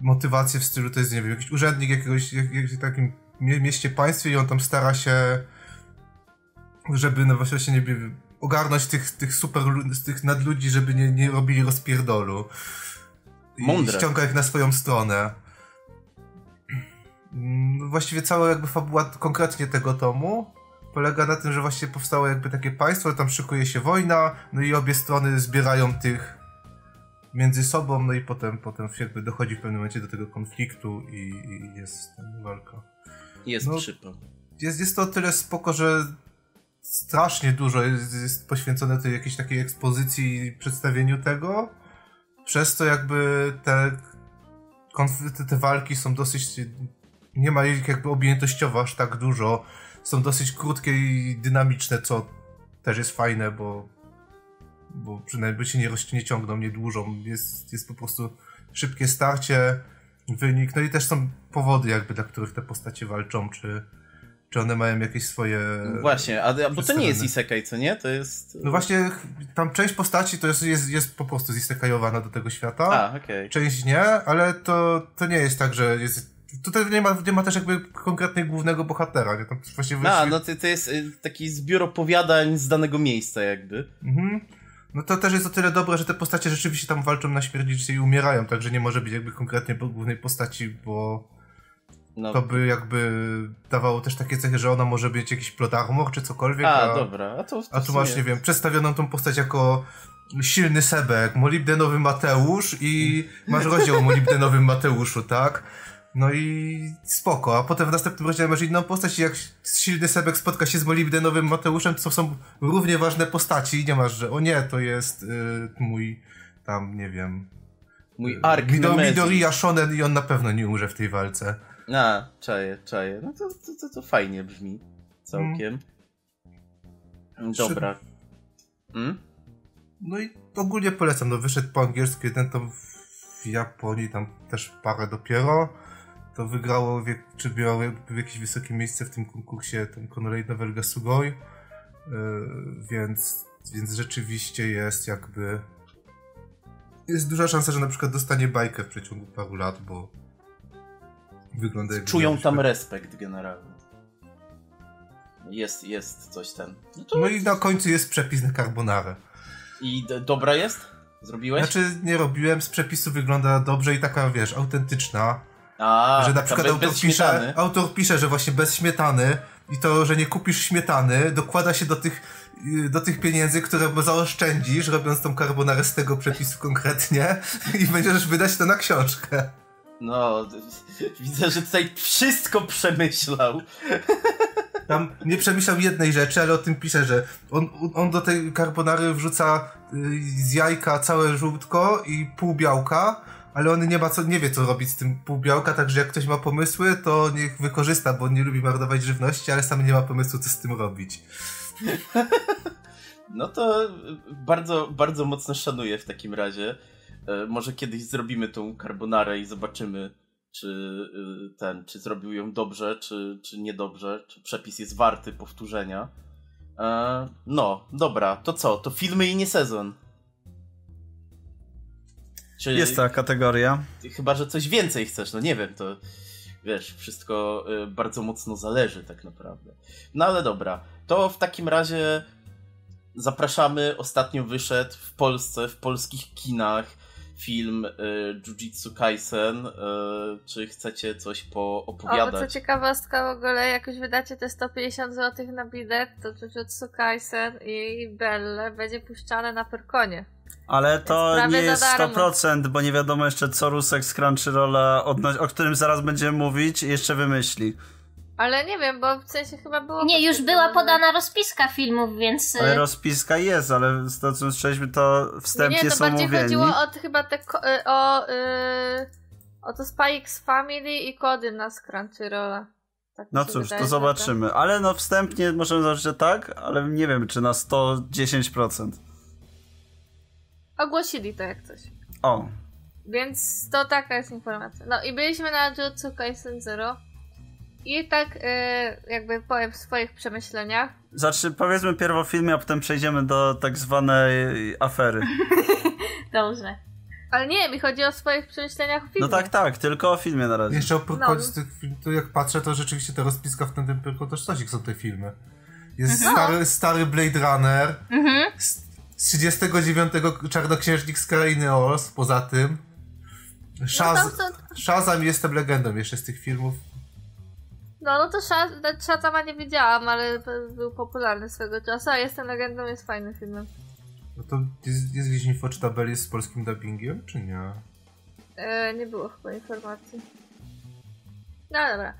motywację w stylu, to jest, nie wiem, jakiś urzędnik jakiegoś, jak, jak, takim mieście, państwie i on tam stara się żeby no właśnie nie ogarnąć tych, tych super, tych nadludzi, żeby nie, nie robili rozpierdolu. I Mądre. ściąga ich na swoją stronę. Mm, właściwie cała jakby fabuła konkretnie tego tomu polega na tym, że właśnie powstało jakby takie państwo, tam szykuje się wojna, no i obie strony zbierają tych między sobą, no i potem, potem jakby dochodzi w pewnym momencie do tego konfliktu i, i jest walka. Jest no, Jest, jest to tyle spoko, że strasznie dużo jest, jest poświęcone tej jakiejś takiej ekspozycji i przedstawieniu tego. Przez to jakby te, te, walki są dosyć. Nie ma ich jakby objętościowo aż tak dużo. Są dosyć krótkie i dynamiczne, co też jest fajne, bo, bo przynajmniej się nie, nie ciągną, nie dłużą. Jest, jest po prostu szybkie starcie, wynik. No i też są powody, jakby dla których te postacie walczą, czy czy one mają jakieś swoje. Właśnie, a, bo to nie jest isekai, co nie? To jest. No właśnie, tam część postaci to jest, jest, jest po prostu zisekajowana do tego świata. A, okej. Okay. Część nie, ale to, to nie jest tak, że jest. Tutaj nie ma, nie ma też jakby konkretnie głównego bohatera, nie? Tam właściwie... A, no to, to jest y, taki zbiór opowiadań z danego miejsca, jakby. Mhm. No to też jest o tyle dobre, że te postacie rzeczywiście tam walczą na śmierć i umierają, także nie może być jakby konkretnie głównej postaci, bo no. To by jakby dawało też takie cechy, że ona może być jakiś plot armor czy cokolwiek. A, a dobra. A, to, to a tu masz, nie wiem, przedstawioną tą postać jako silny Sebek, molibdenowy Mateusz i masz rozdział o molibdenowym Mateuszu, tak? No i spoko, a potem w następnym rozdziale masz inną postać i jak silny Sebek spotka się z molibdenowym Mateuszem, to są równie ważne postaci i nie masz, że o nie, to jest y, mój tam, nie wiem... Mój ark Midoriya Shonen i on na pewno nie umrze w tej walce. A, czaję, czaję. No to, to, to, to fajnie brzmi. Całkiem. Mm. Dobra. Hmm? No i ogólnie polecam. No wyszedł po angielsku, jeden tam w Japonii, tam też parę dopiero. To wygrało, czy miało jakieś wysokie miejsce w tym konkursie, ten Konorei Novelga Sugoi. Yy, więc, więc rzeczywiście jest jakby jest duża szansa, że na przykład dostanie bajkę w przeciągu paru lat, bo wygląda jak Czują tam respekt generalnie. Jest, jest coś ten. No, to... no i na końcu jest przepis na carbonara. I dobra jest? Zrobiłeś? Znaczy nie robiłem, z przepisu wygląda dobrze i taka, wiesz, autentyczna. A, że na przykład autor pisze, autor pisze, że właśnie bez śmietany i to, że nie kupisz śmietany, dokłada się do tych, do tych pieniędzy, które zaoszczędzisz, robiąc tą carbonarę z tego przepisu konkretnie (laughs) i będziesz wydać to na książkę. No, (laughs) widzę, że tutaj wszystko przemyślał. Tam nie przemyślał jednej rzeczy, ale o tym pisze, że on, on do tej carbonary wrzuca y, z jajka całe żółtko i pół białka, ale on nie ma co, nie wie co robić z tym półbiałka, także jak ktoś ma pomysły, to niech wykorzysta, bo on nie lubi marnować żywności, ale sam nie ma pomysłu, co z tym robić. (laughs) No to bardzo, bardzo mocno szanuję w takim razie. E, może kiedyś zrobimy tą carbonarę i zobaczymy, czy y, ten, czy zrobił ją dobrze, czy, czy niedobrze, czy przepis jest warty powtórzenia. E, no, dobra, to co? To filmy i nie sezon. Czy... Jest ta kategoria. Chyba, że coś więcej chcesz, no nie wiem, to wiesz, wszystko y, bardzo mocno zależy tak naprawdę. No ale dobra, to w takim razie zapraszamy. Ostatnio wyszedł w Polsce, w polskich kinach film y, Jujutsu Kaisen. Y, czy chcecie coś poopowiadać? O, co ciekawostka w ogóle, jak już wydacie te 150 zł na bilet, to Jujutsu Kaisen i Belle będzie puszczane na Perkonie. Ale to nie jest 100%, bo nie wiadomo jeszcze co Rusek z Crunchyrolla, o którym zaraz będziemy mówić, jeszcze wymyśli. Ale nie wiem, bo w sensie chyba było... Nie, już była podana rozpiska filmów, więc... Ale rozpiska jest, ale z to co słyszeliśmy to wstępnie nie, nie, to są bardziej mówieni. chodziło o chyba te... Y, o, yy, o to Spikes Family i kody na Crunchyrolla. Tak no cóż, to zobaczymy. Ale no wstępnie możemy zacząć, że tak, ale nie wiem, czy na 110%. Ogłosili to jak coś. O. Więc to taka jest informacja. No i byliśmy na Jutsu Kaisen Zero. I tak yy, jakby powiem w swoich przemyśleniach. Znaczy, powiedzmy pierw o filmie, a potem przejdziemy do tak zwanej afery. (laughs) Dobrze. Ale nie, mi chodzi o swoich przemyśleniach o filmie. No tak, tak, tylko o filmie na razie. Jeszcze o no. tych to jak patrzę, to rzeczywiście ta rozpiska w tym tylko tożsamości są te filmy. Jest mhm. stary, stary Blade Runner, mhm. z 39 Czarnoksiężnik z Krainy Oz, poza tym. Shaz no to... Shazam Jestem Legendą jeszcze z tych filmów. No, no to Shazama nie widziałam, ale był popularny swego czasu, a Jestem Legendą jest fajnym filmem. No to jest, jest gdzieś info, czy tabel jest z polskim dubbingiem, czy nie? E, nie było chyba informacji. No dobra.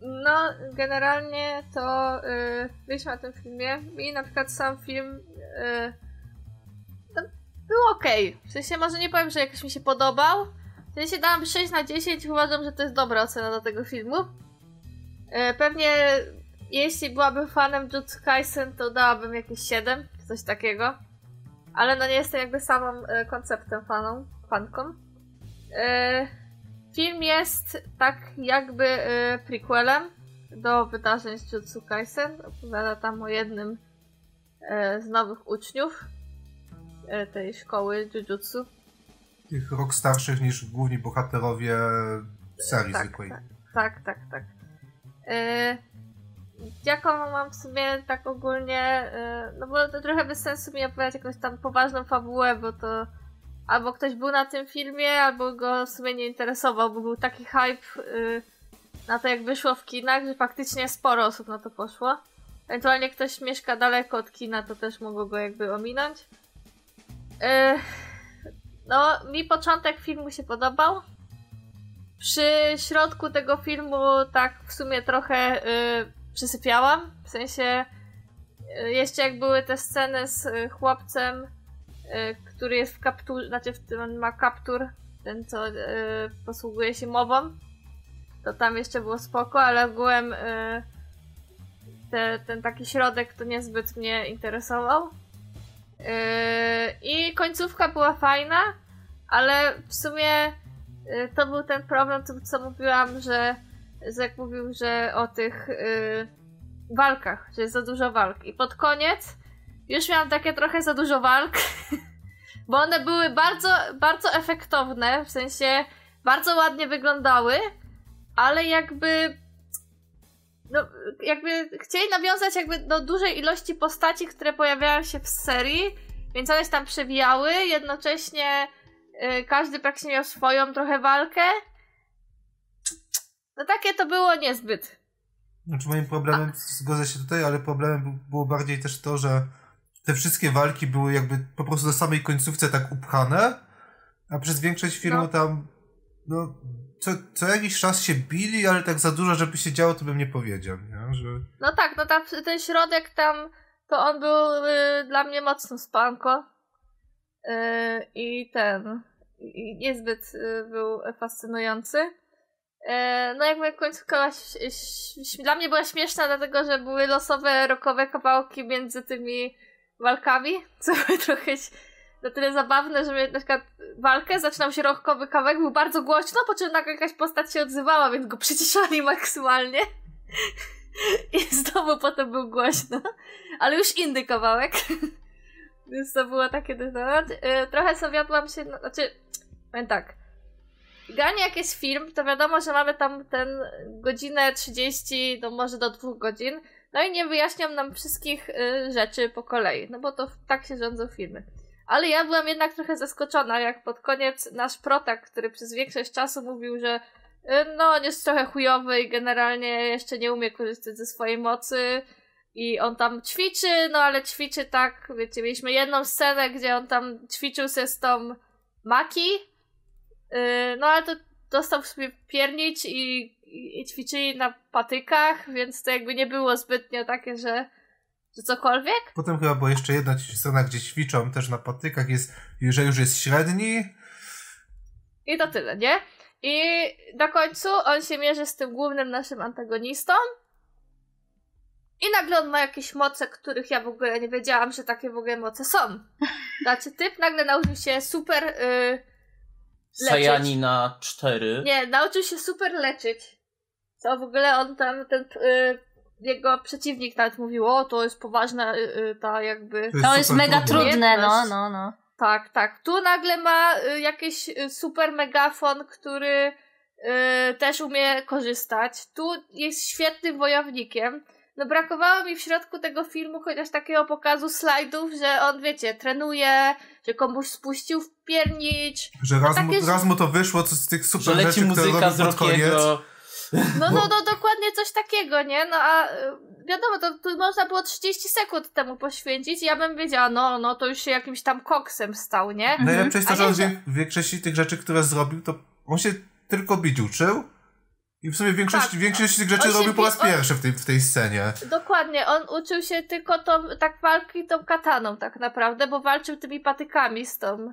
No, generalnie to yy, byliśmy na tym filmie i na przykład sam film yy, był ok. W sensie może nie powiem, że jakoś mi się podobał. W sensie dałam 6 na 10 uważam, że to jest dobra ocena dla tego filmu. Yy, pewnie jeśli byłabym fanem Jutsu Kaisen, to dałabym jakieś 7, czy coś takiego. Ale no nie jestem jakby samą yy, konceptem faną, fanką. Yy, film jest tak jakby prequelem do wydarzeń z Jutsu Kaisen. Opowiada tam o jednym z nowych uczniów tej szkoły Jujutsu. Tych rok starszych niż główni bohaterowie serii tak, zwykłej. Tak, tak, tak. tak. Yy, jaką mam w sumie tak ogólnie, yy, no bo to trochę bez sensu mi opowiadać jakąś tam poważną fabułę, bo to albo ktoś był na tym filmie, albo go w sumie nie interesował, bo był taki hype yy, na to jak wyszło w kinach, że faktycznie sporo osób na to poszło. Ewentualnie ktoś mieszka daleko od kina, to też mogło go jakby ominąć. No, mi początek filmu się podobał. Przy środku tego filmu tak w sumie trochę yy, przysypiałam. W sensie yy, jeszcze jak były te sceny z y, chłopcem, y, który jest w kapturze, znaczy w tym ma kaptur, ten co y, posługuje się mową, to tam jeszcze było spoko, ale ogółem te, ten taki środek to niezbyt mnie interesował. I końcówka była fajna, ale w sumie to był ten problem, co, mówiłam, że Zek mówił, że o tych y, walkach, że jest za dużo walk. I pod koniec już miałam takie trochę za dużo walk, (laughs) bo one były bardzo, bardzo efektowne, w sensie bardzo ładnie wyglądały, ale jakby no, jakby chcieli nawiązać jakby do dużej ilości postaci, które pojawiają się w serii, więc one się tam przewijały, jednocześnie Y, każdy praktycznie miał swoją trochę walkę. No takie to było niezbyt. Znaczy moim problemem, A. zgodzę się tutaj, ale problemem było bardziej też to, że te wszystkie walki były jakby po prostu na samej końcówce tak upchane, a przez większość filmu no. tam no, co, co jakiś czas się bili, ale tak za dużo, żeby się działo, to bym nie powiedział, nie? Że... No tak, no tam ten środek tam, to on był y, dla mnie mocno spanko. Y, I ten. Niezbyt y, był fascynujący. E, no jakby końcówka dla mnie była śmieszna, dlatego że były losowe, rokowe kawałki między tymi walkami, (laughs) co były trochę na tyle zabawne, że na przykład walkę zaczynał się rockowy kawałek, był bardzo głośno, po czym nagle jakaś postać się odzywała, więc go przyciszali (laughs) maksymalnie. I znowu potem był głośno, ale już inny kawałek. (laughs) Więc to było takie dość e, Trochę zawiodłam się, na, znaczy, powiem tak. Granie jak jest film, to wiadomo, że mamy tam ten godzinę 30, no może do dwóch godzin. No i nie wyjaśniam nam wszystkich y, rzeczy po kolei, no bo to tak się rządzą filmy. Ale ja byłam jednak trochę zaskoczona, jak pod koniec nasz protak, który przez większość czasu mówił, że y, no on jest trochę chujowy i generalnie jeszcze nie umie korzystać ze swojej mocy i on tam ćwiczy, no ale ćwiczy tak, wiecie, mieliśmy jedną scenę, gdzie on tam ćwiczył się z tą Maki, no ale to dostał sobie piernić i, i, i ćwiczyli na patykach, więc to jakby nie było zbytnio takie, że, że cokolwiek. Potem chyba była jeszcze jedna scena, gdzie ćwiczą też na patykach, jest, że już jest średni. I to tyle, nie? I na końcu on się mierzy z tym głównym naszym antagonistą. I nagle on ma jakieś moce, których ja w ogóle nie wiedziałam, że takie w ogóle moce są. Znaczy, typ nagle nauczył się super. Yy, Sajani na 4. nie, nauczył się super leczyć. Co w ogóle on tam, ten. Yy, jego przeciwnik nawet mówił, o, to jest poważna yy, ta jakby. To jest super mega trudne. trudne, no, no, no. Tak, tak. Tu nagle ma y, jakiś y, super megafon, który y, też umie korzystać. Tu jest świetnym wojownikiem. No brakowało mi w środku tego filmu chociaż takiego pokazu slajdów, że on, wiecie, trenuje, że komuś spuścił w piernicz. Że raz, mu, takie, że- raz mu to wyszło, co z tych Że super leci rzeczy, które muzyka z pod koniec. No, no, no, dokładnie coś takiego, nie? No a y, wiadomo, to, to można było 30 sekund temu poświęcić i ja bym wiedziała, no, no to już się jakimś tam koksem stał, nie? Najlepsze jest to, że on że- wie, większości tych rzeczy, które zrobił, to on się tylko bić uczył. I w sumie większość, Tak. większość tych rzeczy robił po raz on- pierwszy w tej, w tej scenie. Dokładnie, on uczył się tylko tą, tak walki tą kataną tak naprawdę, bo walczył tymi patykami z tą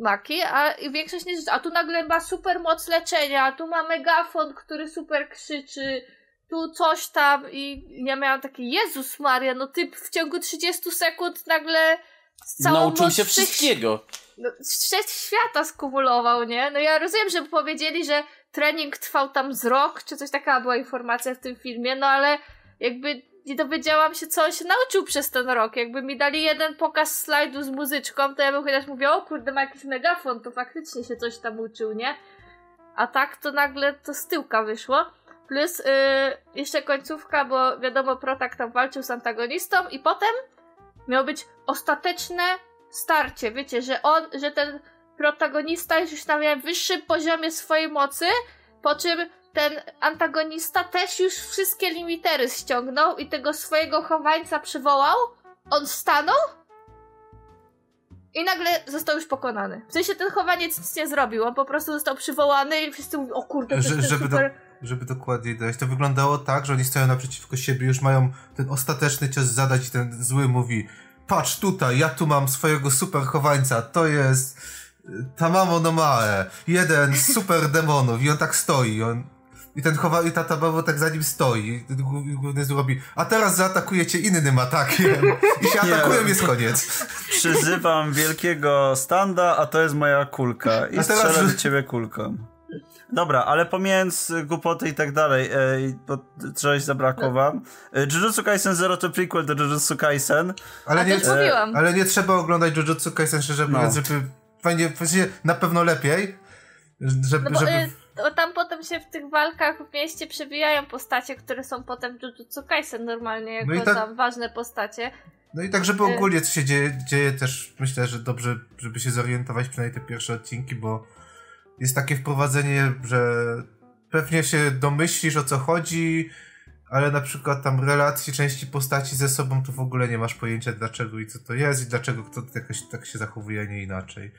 Maki, a i większość nie A tu nagle ma super moc leczenia, tu ma megafon, który super krzyczy, tu coś tam i ja miałam takie, Jezus Maria, no typ w ciągu 30 sekund nagle z całą Nauczył moc się wszystkiego. no, świata skumulował, nie? No ja rozumiem, że powiedzieli, że trening trwał tam z rok, czy coś taka była informacja w tym filmie, no ale jakby nie dowiedziałam się, co on się nauczył przez ten rok. Jakby mi dali jeden pokaz slajdu z muzyczką, to ja bym chociaż mówiła, o kurde, ma jakiś megafon, to faktycznie się coś tam uczył, nie? A tak to nagle to z tyłka wyszło. Plus yy, jeszcze końcówka, bo wiadomo, Protak tam walczył z antagonistą i potem miało być ostateczne starcie. Wiecie, że on, że ten protagonista jest już na najwyższym poziomie swojej mocy, po czym ten antagonista też już wszystkie limitery ściągnął i tego swojego chowańca przywołał. On stanął i nagle został już pokonany. W sensie ten chowaniec nic nie zrobił, on po prostu został przywołany i wszyscy mówią, o kurde, Że- żeby do- super... Żeby dokładniej dać. To wyglądało tak, że oni stoją naprzeciwko siebie, już mają ten ostateczny cios zadać i ten zły mówi patrz tutaj, ja tu mam swojego super chowańca, to jest Tamamo no Mae, jeden z super (laughs) demonów i on tak stoi, on... I ten chowa... i ta Tamamo tak za nim stoi i główny zły robi, a teraz zaatakujecie innym atakiem i się atakują, jest koniec. Przyzywam wielkiego standa, a to jest moja kulka. I A teraz- strzelę do ciebie kulką. Dobra, ale pomijając głupoty i tak dalej, ej, bo czegoś zabrakło wam. Y, Jujutsu Kaisen Zero to prequel do Jujutsu Kaisen. Ale nie, już mówiłam. ale nie trzeba oglądać Jujutsu Kaisen, szczerze No. mówiąc, żeby fajnie, w sensie na pewno lepiej, żeby, No bo żeby... y, to tam potem się w tych walkach w mieście przebijają postacie, które są potem w Jujutsu Kaisen normalnie, jako No tak- tam ważne postacie. No i tak, żeby Y- ogólnie co się dzieje, dzieje też myślę, że dobrze, żeby się zorientować przynajmniej te pierwsze odcinki, bo jest takie wprowadzenie, że pewnie się domyślisz o co chodzi, ale na przykład tam relacji części postaci ze sobą to w ogóle nie masz pojęcia dlaczego i co to jest i dlaczego kto jakoś tak się zachowuje, a nie inaczej.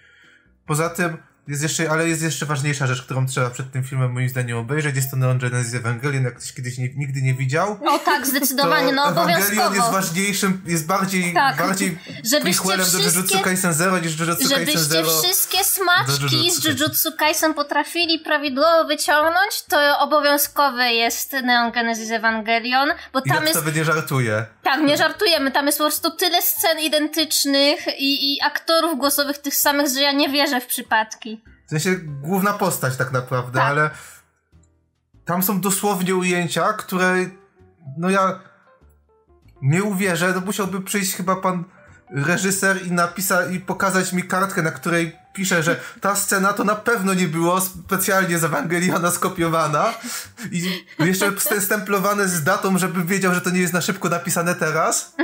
Poza tym jest jeszcze, ale jest jeszcze ważniejsza rzecz, którą trzeba przed tym filmem moim zdaniem obejrzeć. Jest to Neon Genesis Evangelion. Jak ktoś kiedyś nie, nigdy nie widział, No tak, zdecydowanie, no Evangelion jest obowiązkowo. ważniejszym, jest bardziej, Tak. bardziej (laughs) Żebyście prequelem do Jujutsu wszystkie, Kaisen Zero niż Jujutsu Kaisen żebyście Zero. wszystkie do smaczki z Jujutsu Kaisen potrafili prawidłowo wyciągnąć, to obowiązkowe jest Neon Genesis Evangelion, bo I tam jak jest sobie nie żartuje. Tak, nie żartujemy, tam jest po prostu tyle scen identycznych i, i aktorów głosowych tych samych, że ja nie wierzę w przypadki. W sensie główna postać tak naprawdę, Tak. ale tam są dosłownie ujęcia, które no ja nie uwierzę, no musiałby przyjść chyba pan reżyser i napisa i pokazać mi kartkę, na której pisze, że ta scena to na pewno nie było specjalnie z Ewangeliona skopiowana i jeszcze st- stemplowane z datą, żeby wiedział, że to nie jest na szybko napisane teraz,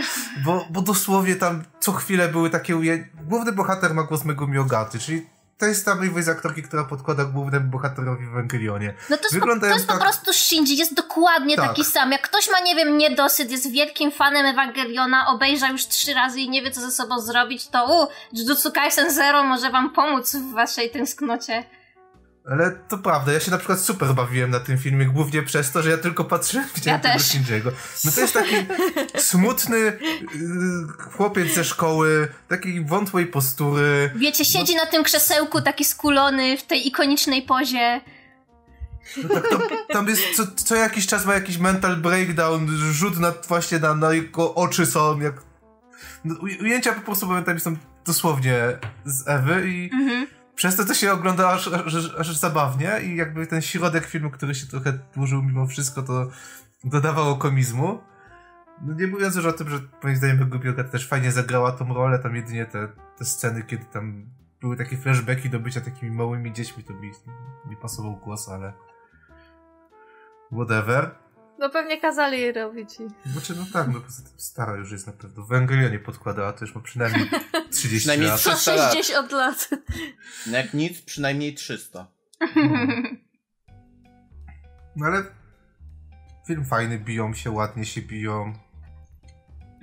bo, bo dosłownie tam co chwilę były takie ujęcia. Główny bohater ma głos Megumi Ogaty, czyli to jest ta voice aktorki, która podkłada głównemu bohaterowi w Ewangelionie. No to jest, po, to jest po tak- prostu Shinji, jest dokładnie Tak. taki sam. Jak ktoś ma, nie wiem, niedosyt, jest wielkim fanem Ewangeliona, obejrzał już trzy razy i nie wie, co ze sobą zrobić, to u, Jujutsu Kaisen Zero może wam pomóc w waszej tęsknocie. Ale to prawda, ja się na przykład super bawiłem na tym filmie, głównie przez to, że ja tylko patrzyłem, widziałem Ja tego też. Shinjiego. No to jest taki smutny yy, chłopiec ze szkoły, takiej wątłej postury. Wiecie, siedzi na tym krzesełku taki skulony w tej ikonicznej pozie. No tak, tam, tam jest co, co jakiś czas ma jakiś mental breakdown, rzut na, właśnie na, na jego oczy są, jak... No, uj- ujęcia po prostu momentami są dosłownie z Ewy i Mhm. Przez to to się ogląda aż, aż, aż zabawnie i jakby ten środek filmu, który się trochę dłużył mimo wszystko, to dodawało komizmu. No nie mówiąc już o tym, że moim zdaniem Gubioka też fajnie zagrała tą rolę, tam jedynie te, te sceny, kiedy tam były takie flashbacki do bycia takimi małymi dziećmi, to mi nie pasował głos, ale whatever. No pewnie kazali jej robić. I... Znaczy, no tak, no poza tym stara już jest na pewno. W Ewangelionie podkładała, to już ma przynajmniej (laughs) 30 Przynajmniej lat. trzy- 300 lat. 160 lat. No Jak nic, przynajmniej 300. No ale film fajny, biją się, ładnie się biją.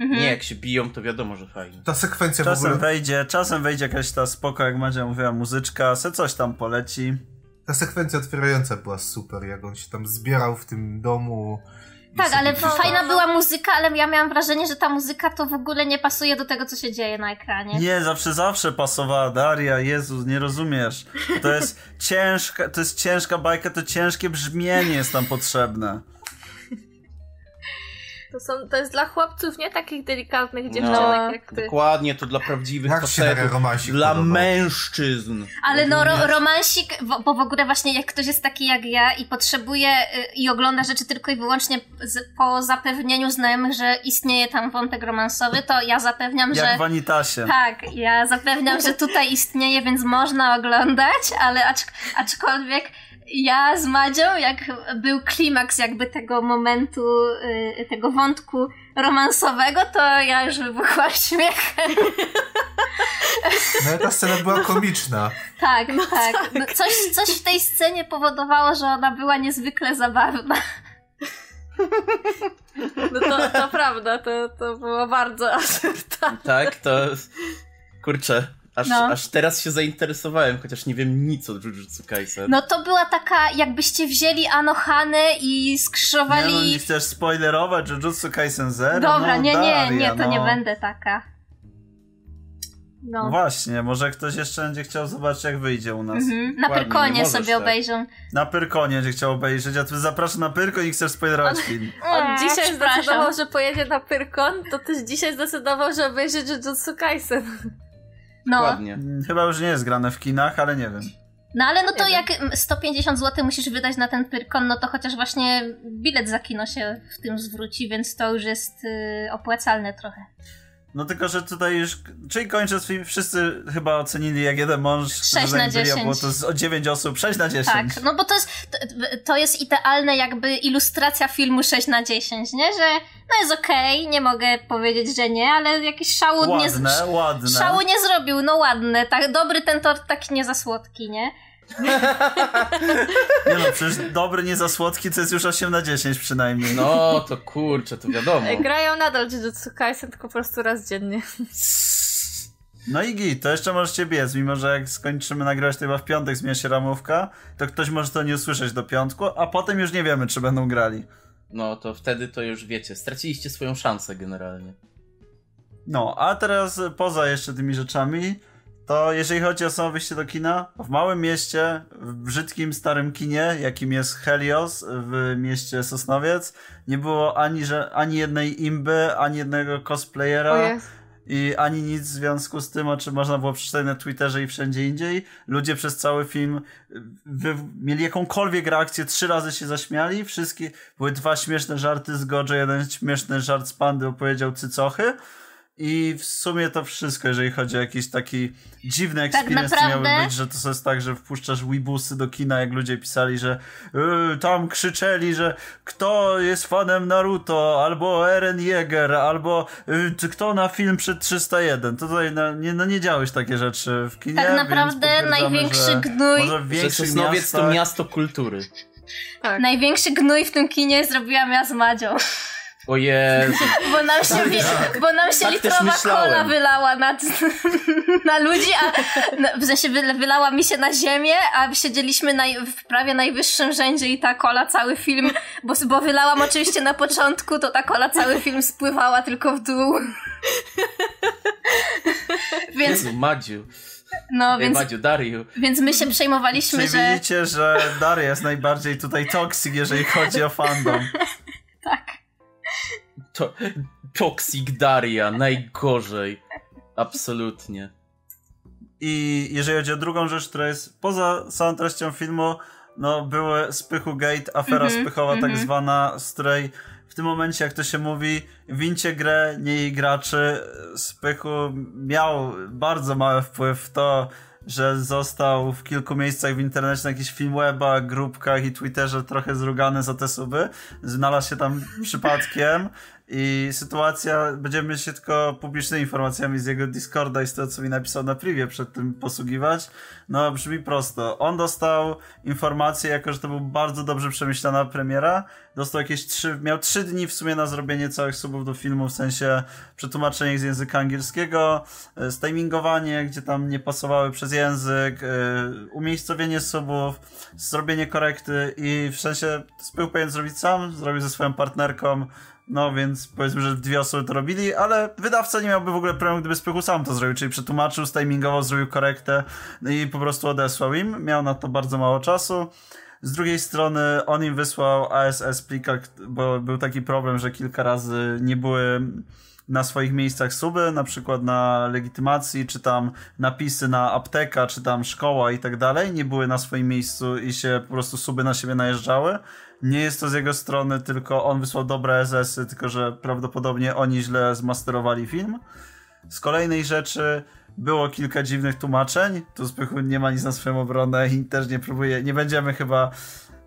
Mhm. Nie, jak się biją, to wiadomo, że fajnie. Ta sekwencja w Czasem ogóle, wejdzie, czasem wejdzie jakaś ta spoko, jak Madzia mówiła, muzyczka, se coś tam poleci. Ta sekwencja otwierająca była super, jak on się tam zbierał w tym domu. Tak, ale fajna była muzyka, ale ja miałam wrażenie, że ta muzyka to w ogóle nie pasuje do tego, co się dzieje na ekranie. Nie, zawsze, zawsze pasowała Daria, Jezus, nie rozumiesz. To jest ciężka, to jest ciężka bajka, to ciężkie brzmienie jest tam potrzebne. To, są, to jest dla chłopców, nie takich delikatnych No, dziewczynek jak ty. Dokładnie, to dla prawdziwych Jak facetów. romansik Dla podobał? mężczyzn. Ale no, ro romansik, bo, w ogóle właśnie jak ktoś jest taki jak ja i potrzebuje y, i ogląda rzeczy tylko i wyłącznie z, po zapewnieniu znajomych, że istnieje tam wątek romansowy, to ja zapewniam, Jak że... w Anitasie. Tak, ja zapewniam, że tutaj istnieje, więc można oglądać, ale acz, aczkolwiek ja z Madzią, jak był klimaks jakby tego momentu, y, tego wątku romansowego, to ja już wybuchłam śmiechem. No ale ta scena była komiczna. Tak, tak. No, coś, coś w tej scenie powodowało, że ona była niezwykle zabawna. No to, to prawda, to, to było bardzo absurdalne. Tak, to... Kurczę, aż, No. aż teraz się zainteresowałem, chociaż nie wiem nic o Jujutsu Kaisen. No to była taka, jakbyście wzięli Anohanę i Nie, no, skrzyżowali... nie chcesz spoilerować Jujutsu Kaisen Zero? Dobra, no, nie, nie, Daria, nie, to no. nie będę taka. No No. właśnie, może ktoś jeszcze będzie chciał zobaczyć, jak wyjdzie u nas. Mhm. Na Ładnie, nie Pyrkonie sobie tak. obejrzą. Na Pyrkonie będzie chciał obejrzeć, a ty zapraszam na Pyrkon i chcesz spoilerować film. (laughs) On dzisiaj zdecydował, że pojedzie na Pyrkon, to też dzisiaj zdecydował, że obejrzy Jujutsu Kaisen. No. Dokładnie. Mm, Chyba już nie jest grane w kinach, ale nie wiem. no ale no to jak 150 zł musisz wydać na ten Pyrkon, no to chociaż właśnie bilet za kino się w tym zwróci, więc to już jest y, opłacalne trochę. No tylko, że tutaj już, czyli kończąc film, wszyscy chyba ocenili jak jeden mąż, Sześć że na Zangria 10. było to o 9 osób, 6 na 10. Tak, no bo to jest, to, to jest idealne jakby ilustracja filmu 6 na 10, nie? Że no jest okej, nie mogę powiedzieć, że nie, ale jakiś szału nie... Ładne, ładne. Szału nie zrobił, no ładne, tak, dobry ten tort, taki nie za słodki, nie? (laughs) Nie no, przecież dobry, nie za słodki, to jest już 8 na 10 przynajmniej. No, to kurczę, to wiadomo. E, Grają nadal Jujutsu Kaisen, tylko po prostu raz dziennie. No i git, to jeszcze możecie biec, mimo że jak skończymy nagrywać to chyba w piątek zmienia się ramówka, to ktoś może to nie usłyszeć do piątku, a potem już nie wiemy, czy będą grali. No to wtedy to już wiecie, straciliście swoją szansę generalnie. No, a teraz poza jeszcze tymi rzeczami, to jeżeli chodzi o samo wyjście do kina, w małym mieście, w brzydkim starym kinie, jakim jest Helios w mieście Sosnowiec, nie było ani, że, ani jednej imby, ani jednego cosplayera i ani nic w związku z tym, o czym można było przeczytać na Twitterze i wszędzie indziej. Ludzie przez cały film mieli jakąkolwiek reakcję, trzy razy się zaśmiali, wszystkie, były dwa śmieszne żarty z Gojo, jeden śmieszny żart z Pandy opowiedział cycochy. I w sumie to wszystko, jeżeli chodzi o jakiś taki dziwny experience, Tak to naprawdę- miałby być, że to jest tak, że wpuszczasz wibusy do kina, jak ludzie pisali, że yy, tam krzyczeli, że kto jest fanem Naruto, albo Eren Yeager, albo yy, kto na film przed 301. To tutaj na, nie, no nie działyś takie rzeczy w kinie, Tak naprawdę największy że gnój, Może w Że większych Sosnowiec miastach... to miasto kultury. Tak. największy gnój w tym kinie zrobiłam ja z Madzią. (laughs) O Jezu. Bo nam się, wie, bo nam się Tak litrowa kola wylała na, (laughs) na ludzi, a na- w sensie wy- wylała mi się na ziemię, a siedzieliśmy na, w prawie najwyższym rzędzie i ta kola cały film, bo, bo wylałam oczywiście na początku, to ta kola cały film spływała tylko w dół. (laughs) więc, Jezu, Madziu. no, Ej, więc, Madziu, Dariu. więc my się przejmowaliśmy, Czyli że widzicie, że Daria jest najbardziej tutaj toxic, jeżeli chodzi o fandom. (laughs) tak. To, Toxic Daria, najgorzej. Absolutnie. I jeżeli chodzi o drugą rzecz, która jest poza samą treścią filmu, no były Spychu Gate, afera Mhm, spychowa tak mhm. zwana, z której w tym momencie, jak to się mówi, wincie grę, nie jej graczy. Spychu miał bardzo mały wpływ w to, że został w kilku miejscach w internecie, na jakichś filmwebach, grupkach i Twitterze trochę zrugany za te suby. Znalazł się tam przypadkiem i sytuacja, będziemy się tylko publicznymi informacjami z jego Discorda i z tego, co mi napisał na privie przed tym posługiwać. No, brzmi prosto. On dostał informację, jako że to był bardzo dobrze przemyślana premiera. Dostał jakieś trzy, miał trzy dni w sumie na zrobienie całych subów do filmu, w sensie przetłumaczenie z języka angielskiego, e, stimingowanie, gdzie tam nie pasowały przez język, e, umiejscowienie subów, zrobienie korekty i w sensie był powinien zrobić sam, zrobił ze swoją partnerką, no więc powiedzmy, że dwie osoby to robili, ale wydawca nie miałby w ogóle problemu, gdyby Spychu sam to zrobił, czyli przetłumaczył, stimingował, zrobił korektę i po prostu odesłał im. Miał na to bardzo mało czasu. Z drugiej strony on im wysłał ASS plika, bo był taki problem, że kilka razy nie były na swoich miejscach suby, na przykład na legitymacji, czy tam napisy na apteka, czy tam szkoła i tak dalej, nie były na swoim miejscu i się po prostu suby na siebie najeżdżały. Nie jest to z jego strony, tylko on wysłał dobre SS-y, tylko że prawdopodobnie oni źle zmasterowali film. Z kolejnej rzeczy było kilka dziwnych tłumaczeń. Tu Spychu nie ma nic na swoją obronę i też nie próbuje, nie będziemy chyba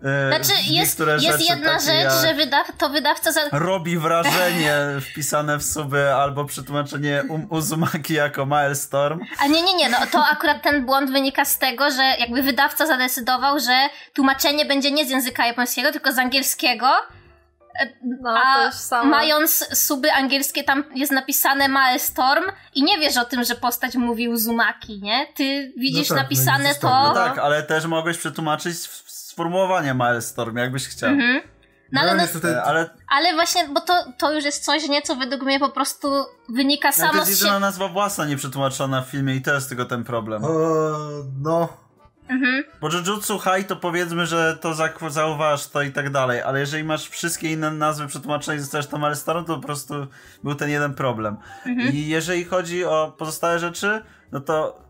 Znaczy, jest, jest jedna rzecz, że wydaw, to wydawca za, robi (laughs) wrażenie wpisane w suby albo przetłumaczenie um, Uzumaki jako Milestorm. A nie, nie, nie, no to akurat ten błąd wynika z tego, że jakby wydawca zadecydował, że tłumaczenie będzie nie z języka japońskiego, tylko z angielskiego. No, to A mając suby angielskie, tam jest napisane Maelstrom i nie wiesz o tym, że postać mówi Uzumaki, nie? Ty widzisz No tak, no napisane zostawię. to. No tak, ale też mogłeś przetłumaczyć sformułowanie Milestorm, jakbyś chciał. Mhm. No ale, no, niestety, E, Ale ale właśnie, bo to, to już jest coś nieco według mnie po prostu wynika no, to samo jest z jedyna siebie. nazwa własna nieprzetłumaczona w filmie i to jest tylko ten problem. o, no, Mhm. Bo Jujutsu High to powiedzmy, że to zauważ to i tak dalej, ale jeżeli masz wszystkie inne nazwy przetłumaczone i zostajesz tam Milestorm, to po prostu był ten jeden problem. Mhm. I jeżeli chodzi o pozostałe rzeczy, no to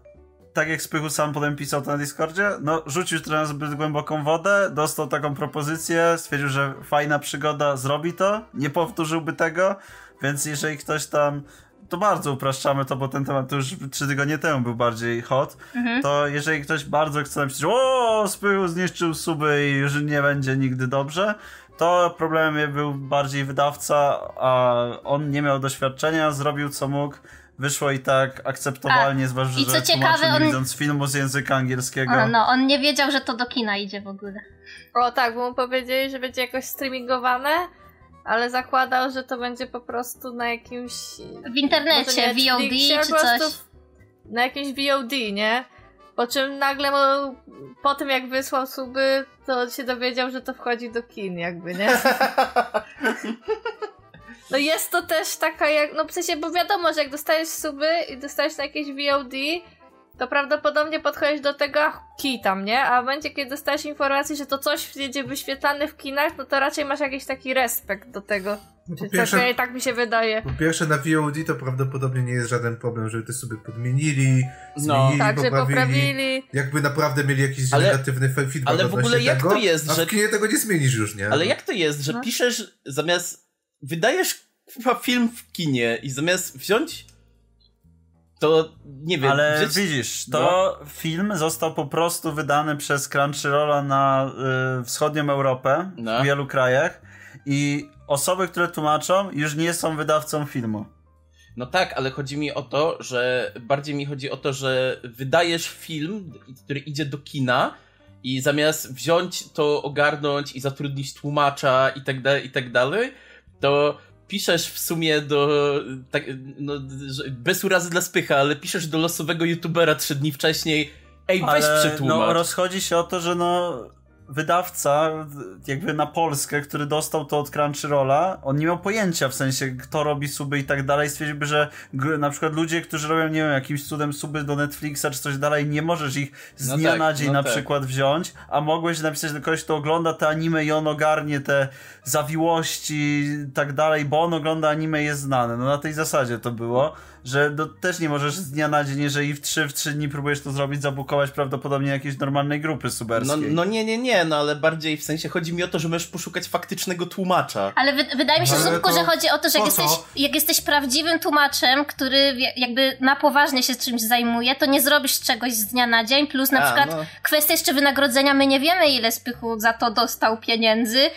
tak jak Spychu sam potem pisał to na Discordzie, no rzucił trochę zbyt głęboką wodę, dostał taką propozycję, stwierdził, że fajna przygoda, zrobi to, nie powtórzyłby tego, więc jeżeli ktoś tam to bardzo upraszczamy to, bo ten temat to już trzy tygodnie temu był bardziej hot, Mhm. to jeżeli ktoś bardzo chce napisać, o, Spychu zniszczył suby i już nie będzie nigdy dobrze, to problemem był bardziej wydawca, a on nie miał doświadczenia, zrobił co mógł, wyszło i tak akceptowalnie, zwłaszcza, i co że ciekawe, tłumaczył, nie on- widząc filmu z języka angielskiego. O, no, on nie wiedział, że to do kina idzie w ogóle. O tak, bo mu powiedzieli, że będzie jakoś streamingowane, ale zakładał, że to będzie po prostu na jakimś... W internecie, VOD czy po prostu coś. na jakimś VOD, nie? Po czym nagle mu, po tym jak wysłał suby, to się dowiedział, że to wchodzi do kin, jakby, nie? (laughs) No jest to też taka jak, no w sensie, bo wiadomo, że jak dostajesz suby i dostajesz na jakieś VOD, to prawdopodobnie podchodzisz do tego kij tam, nie? A w momencie, kiedy dostajesz informację, że to coś będzie wyświetlane w kinach, no to raczej masz jakiś taki respekt do tego. No, po, pierwsze, tak, tak mi się wydaje. po pierwsze na VOD to prawdopodobnie nie jest żaden problem, żeby to sobie podmienili, No. zmienili, Tak, że poprawili. poprawili. Jakby naprawdę mieli jakiś Ale- negatywny fe- feedback ale w ogóle jak tego, to jest, a że- w kinie tego nie zmienisz już, nie? Ale jak to jest, że No. piszesz zamiast. Wydajesz chyba film w kinie i zamiast wziąć. To nie wiem. Ale widzisz, to film został po prostu wydany przez Crunchyrolla na y, wschodnią Europę No. w wielu krajach i osoby, które tłumaczą, już nie są wydawcą filmu. No tak, ale chodzi mi o to, że bardziej mi chodzi o to, że wydajesz film, który idzie do kina i zamiast wziąć to, ogarnąć i zatrudnić tłumacza i tak dalej, i tak dalej, to piszesz w sumie do, tak, no, bez urazy dla spycha, ale piszesz do losowego youtubera trzy dni wcześniej, ej, weź Ale przetłumacz. no, rozchodzi się o to, że no wydawca jakby na Polskę, który dostał to od Crunchyrolla, on nie miał pojęcia w sensie kto robi suby i tak dalej, stwierdziłby, że na przykład ludzie, którzy robią, nie wiem, jakimś cudem suby do Netflixa czy coś dalej, nie możesz ich z No dnia tak, na dzień no na tak. przykład wziąć, a mogłeś napisać do kogoś, kto ogląda te anime i on ogarnie te zawiłości i tak dalej, bo on ogląda anime i jest znany. No na tej zasadzie to było, że do, też nie możesz z dnia na dzień, jeżeli w 3 w 3 dni próbujesz to zrobić, zabukować prawdopodobnie jakiejś normalnej grupy No, suberskiej. no nie, nie, nie, no ale bardziej w sensie chodzi mi o to, że możesz poszukać faktycznego tłumacza. Ale wy, wydaje mi się, Zupku, to że chodzi o to, że jak jesteś, jak jesteś prawdziwym tłumaczem, który jakby na poważnie się czymś zajmuje, to nie zrobisz czegoś z dnia na dzień, plus na A, przykład no. kwestia jeszcze wynagrodzenia, my nie wiemy ile Spychu za to dostał pieniędzy,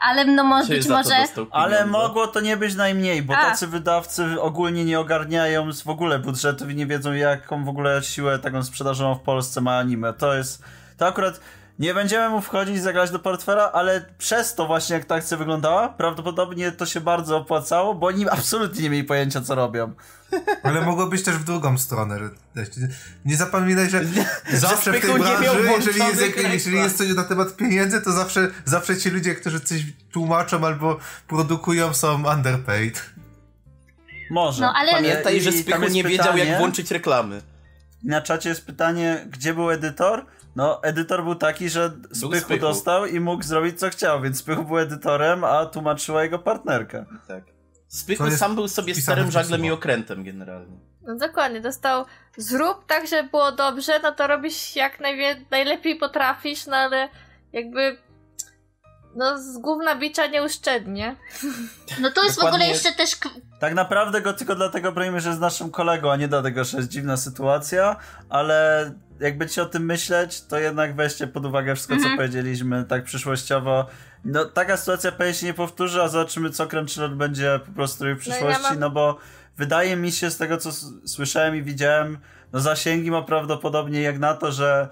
ale no może być może... Ale mogło to nie być najmniej, bo A. tacy wydawcy ogólnie nie ogarniają z w ogóle budżetów i nie wiedzą jaką w ogóle siłę taką sprzedażową w Polsce ma anime. To jest, to akurat nie będziemy mu wchodzić i zagrać do portfela, ale przez to właśnie jak ta akcja wyglądała, prawdopodobnie to się bardzo opłacało, bo oni absolutnie nie mieli pojęcia co robią. Ale mogło być też w drugą stronę. Nie zapominaj, że zawsze w tej Spychu nie miał branży, jeżeli jest, jak- jeżeli jest coś na temat pieniędzy, to zawsze, zawsze ci ludzie, którzy coś tłumaczą albo produkują są underpaid. Może. No, ale- Pamiętaj, że Spychu nie wiedział jak pytanie- włączyć reklamy. Na czacie jest pytanie, gdzie był edytor? No, edytor był taki, że Spychu, Spychu. dostał i mógł zrobić co chciał, więc Spychu był edytorem, a tłumaczyła jego partnerka. Tak. Spychu sam był sobie starym żaglem i okrętem generalnie. No dokładnie, dostał zrób tak, żeby było dobrze, no to robisz jak najwie- najlepiej potrafisz, no ale jakby no z gówna bicza nie uszczędnie. No to jest w ogóle Dokładnie. jeszcze też... Tak naprawdę go tylko dlatego bronimy, że jest naszym kolegą, a nie dlatego, że jest dziwna sytuacja, ale jakby ci o tym myśleć, to jednak weźcie pod uwagę wszystko, co Mhm. powiedzieliśmy, tak przyszłościowo. No, taka sytuacja pewnie się nie powtórzy, a zobaczymy, co Crunchyroll będzie po prostu robił w No ja przyszłości, mam- no bo wydaje mi się, z tego, co słyszałem i widziałem, no zasięgi ma prawdopodobnie jak na to, że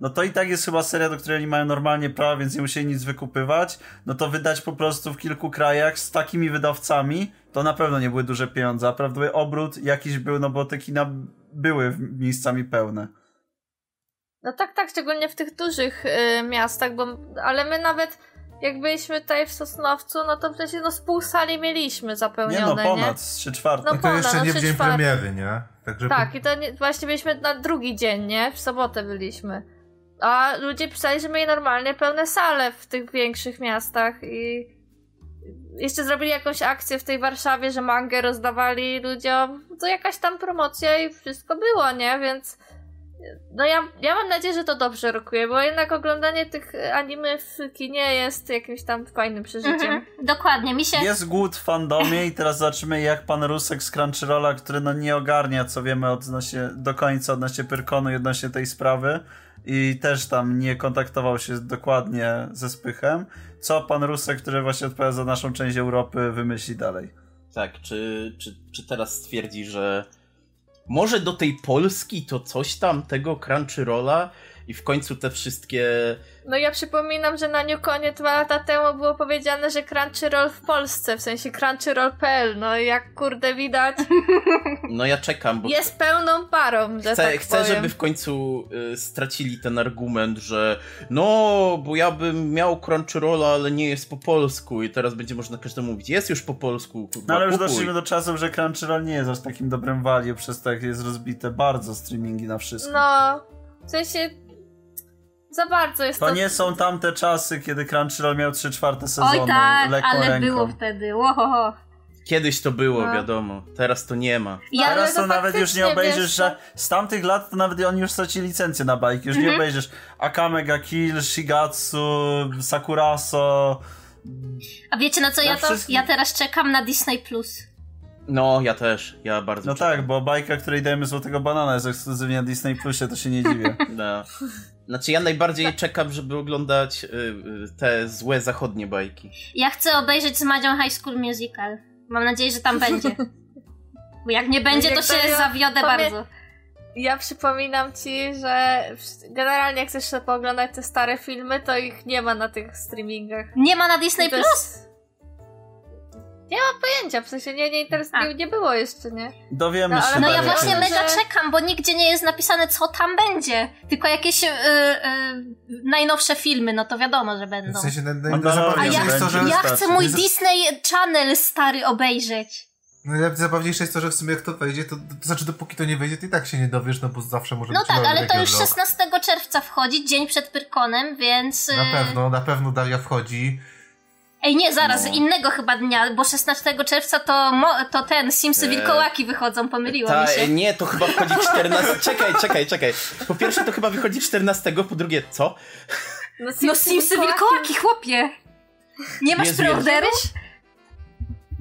no to i tak jest chyba seria, do której oni mają normalnie prawo, więc nie musieli nic wykupywać, no to wydać po prostu w kilku krajach z takimi wydawcami, to na pewno nie były duże pieniądze, a prawdopodobnie obrót jakiś był, no bo te kina były w- miejscami pełne. No tak, tak, szczególnie w tych dużych y, miastach, bo ale my nawet jak byliśmy tutaj w Sosnowcu, no to przecież no z pół sali mieliśmy Nie zapełnione, no, nie? ponad, z trzy czwarte. No I to ponad, jeszcze no, nie w dzień czwarte. premiery, nie? Także Tak, i to nie, właśnie byliśmy na drugi dzień, nie? W sobotę byliśmy. A ludzie pisali, że mieli normalnie pełne sale w tych większych miastach i jeszcze zrobili jakąś akcję w tej Warszawie, że mangę rozdawali ludziom. To jakaś tam promocja i wszystko było, nie? Więc no ja, ja mam nadzieję, że to dobrze rokuje, bo jednak oglądanie tych anime w kinie jest jakimś tam fajnym przeżyciem. Mhm, dokładnie, mi się... Jest głód w fandomie i teraz zobaczymy jak pan Rusek z Crunchyrolla, który no nie ogarnia, co wiemy odnośnie, do końca odnośnie Pyrkonu i odnośnie tej sprawy i też tam nie kontaktował się dokładnie ze Spychem, co pan Rusek, który właśnie odpowiada za naszą część Europy, wymyśli dalej. Tak, czy, czy, czy teraz stwierdzi, że może do tej Polski to coś tam tego Crunchyrolla i w końcu te wszystkie No ja przypominam, że na Newconie dwa lata temu było powiedziane, że Crunchyroll w Polsce, w sensie Crunchyroll.pl, no i jak kurde widać, (laughs) No ja czekam, bo jest pełną parą, że chcę, tak chcę powiem. żeby w końcu y, stracili ten argument, że no, bo ja bym miał Crunchyrolla, ale nie jest po polsku i teraz będzie można każdemu mówić, jest już po polsku, kurwa, No ale już kupuj. doszliśmy do czasów, że Crunchyroll nie jest aż takim dobrym value, przez to jak jest rozbite bardzo streamingi na wszystko. No, w sensie za bardzo jest to... To nie są tamte czasy, kiedy Crunchyroll miał 3 czwarte sezonu Oj tak, lekką ale ręką. było wtedy. Łohoho. Kiedyś to było, No. wiadomo, teraz to nie ma. Ja, Teraz to to nawet już nie obejrzysz, wiesz, że z tamtych lat to nawet oni już stracili licencję na bajki. Już nie Mhm. obejrzysz Akame ga Kill, Shigatsu, Sakuraso. a wiecie na co Na ja to? wszystkim- Ja teraz czekam na Disney Plus. No, ja też, ja bardzo No czekam. tak, bo bajka, której dajemy złotego banana jest ekskluzywnie na Disney Plusie, to się nie dziwię. (laughs) No. Znaczy ja najbardziej czekam, żeby oglądać y, y, te złe zachodnie bajki. Ja chcę obejrzeć z Madzią High School Musical. Mam nadzieję, że tam będzie. Bo jak nie będzie, to się zawiodę pamię- bardzo. Ja przypominam ci, że generalnie jak chcesz sobie pooglądać te stare filmy, to ich nie ma na tych streamingach. Nie ma na Disney Plus? Nie mam pojęcia, w sensie nie, nie, interes... Nie, nie było jeszcze, nie? Dowiemy No, się. ale No ja właśnie mega że- czekam, bo nigdzie nie jest napisane, co tam będzie. Tylko jakieś y, y, najnowsze filmy, no to wiadomo, że będą. W sensie naj- naj- Mandalorian A ja, jest to, że... ja chcę mój Jest- Disney Channel stary obejrzeć. No, Najzabawniejsze jest to, że w sumie jak to wejdzie, to, to znaczy dopóki to nie wejdzie, to i tak się nie dowiesz, no bo zawsze może No być tak, nowy ale to już Regiolog. 16 czerwca wchodzi, dzień przed Pyrkonem, więc... y, Na pewno, na pewno Daria wchodzi. Ej, nie, zaraz, No. innego chyba dnia, bo 16 czerwca to, mo- to ten, Simsy Eee, Wilkołaki wychodzą, pomyliło Ta, się. e, nie, to chyba wchodzi 14. (laughs) czekaj, czekaj, czekaj. Po pierwsze to chyba wychodzi 14, po drugie co? No Simsy Wilkołaki, chłopie! Nie masz Jezu?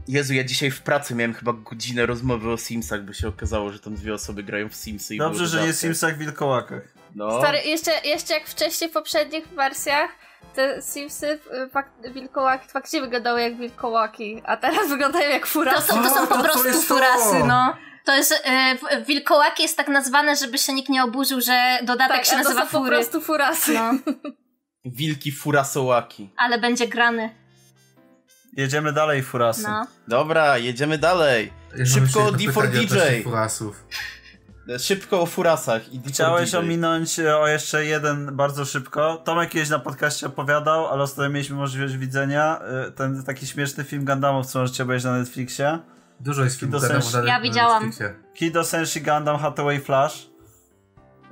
Jezu, ja dzisiaj w pracy miałem chyba godzinę rozmowy o Simsach, bo się okazało, że tam dwie osoby grają w Simsy i Dobrze, że nie. Simsach w wilkołakach. No. Stary, jeszcze, jeszcze jak wcześniej w poprzednich wersjach te Simsy y, fak- wilkołaki faktycznie wyglądały jak wilkołaki, a teraz (laughs) wyglądają jak To furasy. są, to są po to prostu to! furasy, no. To jest, e, w- wilkołaki jest tak nazwane, żeby się nikt nie oburzył, że dodatek tak, się a to nazywa są po fury. prostu furasy. No, (laughs) Wilki furasołaki. ale będzie grany, Jedziemy dalej, Furasy. no. Dobra, jedziemy dalej. Ja Szybko jeszcze jedno D4 pytanie DJ. Furasów. Szybko o furasach i D4 Chciałeś DJ. ominąć e, o jeszcze jeden bardzo szybko. Tomek kiedyś na podcaście opowiadał, ale ostatnio mieliśmy możliwość widzenia. e, Ten taki śmieszny film Gundamów, co możecie obejrzeć na Netflixie. Dużo jest filmów Gundamów na Ja na widziałam. Netflixie. Kido Senshi Gundam Hathaway Flash.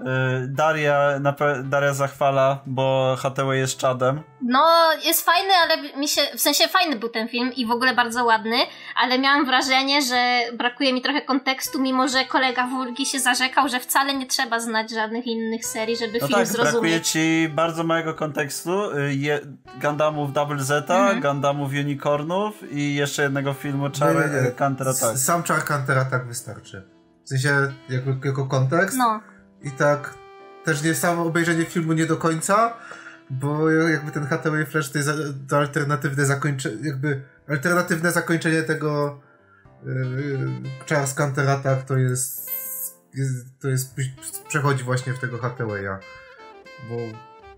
E, Daria, Daria zachwala, bo Hathaway jest czadem. No, jest fajny, ale mi się, w sensie fajny był ten film i w ogóle bardzo ładny, ale miałam wrażenie, że brakuje mi trochę kontekstu, mimo że kolega Wulgi się zarzekał, że wcale nie trzeba znać żadnych innych serii, żeby No film tak, brakuje zrozumieć. ci bardzo małego kontekstu. y, Je, Gundamów Double Zeta, Mhm. Gundamów Unicornów i jeszcze jednego filmu Czary Nie, nie, nie. Counter Attack. S- Sam Char Counter Attack wystarczy. W sensie, jako, jako kontekst. No, I tak też nie samo obejrzenie filmu nie do końca, bo jakby ten Hathaway Flash to jest to alternatywne zakończenie, jakby alternatywne zakończenie tego yy, Charles Counter Attack to jest, jest to jest przechodzi właśnie w tego Hathawaya, bo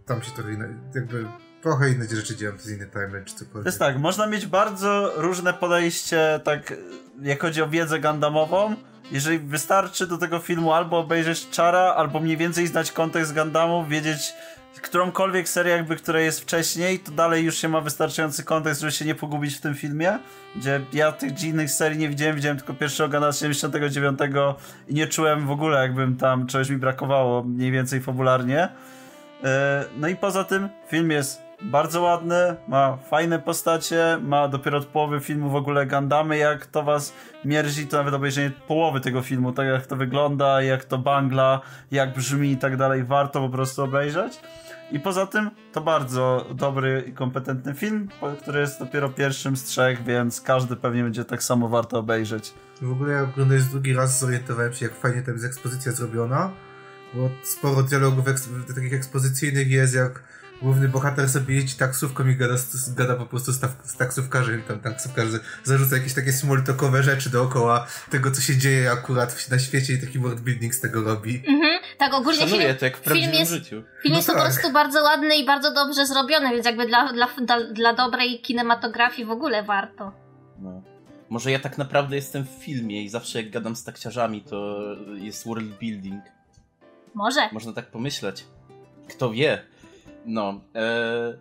tam się trochę inne, jakby trochę inne rzeczy dzieją, to jest inny timeline czy cokolwiek. To jest tak, można mieć bardzo różne podejście, tak jak chodzi o wiedzę Gundamową. Jeżeli wystarczy do tego filmu albo obejrzeć Czara, albo mniej więcej znać kontekst Gundamów, wiedzieć którąkolwiek serię jakby, która jest wcześniej, to dalej już się ma wystarczający kontekst, żeby się nie pogubić w tym filmie, gdzie ja tych innych serii nie widziałem, widziałem tylko pierwszego z 79 i nie czułem w ogóle jakbym tam czegoś mi brakowało, mniej więcej fabularnie. E, No i poza tym film jest bardzo ładny, ma fajne postacie, ma dopiero od połowy filmu w ogóle Gundamy, jak to was mierzi, to nawet obejrzenie połowy tego filmu, tak jak to wygląda, jak to bangla, jak brzmi i tak dalej, warto po prostu obejrzeć. I poza tym to bardzo dobry i kompetentny film, który jest dopiero pierwszym z trzech, więc każdy pewnie będzie tak samo warto obejrzeć. W ogóle jak oglądając drugi raz zorientowałem się, jak fajnie tam jest ekspozycja zrobiona, bo sporo dialogów eks- takich ekspozycyjnych jest, jak główny bohater sobie jeździ taksówką i gada, gada po prostu z, tak- z taksówkarzem, tam taksówkarz zarzuca jakieś takie smalltalkowe rzeczy dookoła tego, co się dzieje akurat na świecie i taki world building z tego robi. mhm. tak ogólnie Szanuję film, to jak w film prawdziwym jest, życiu. film No jest po tak. prostu bardzo ładny i bardzo dobrze zrobiony, więc jakby dla, dla, dla, dla dobrej kinematografii w ogóle warto. No. Może ja tak naprawdę jestem w filmie i zawsze jak gadam z takciarzami, to jest world building. Może. Można tak pomyśleć. Kto wie. No. E...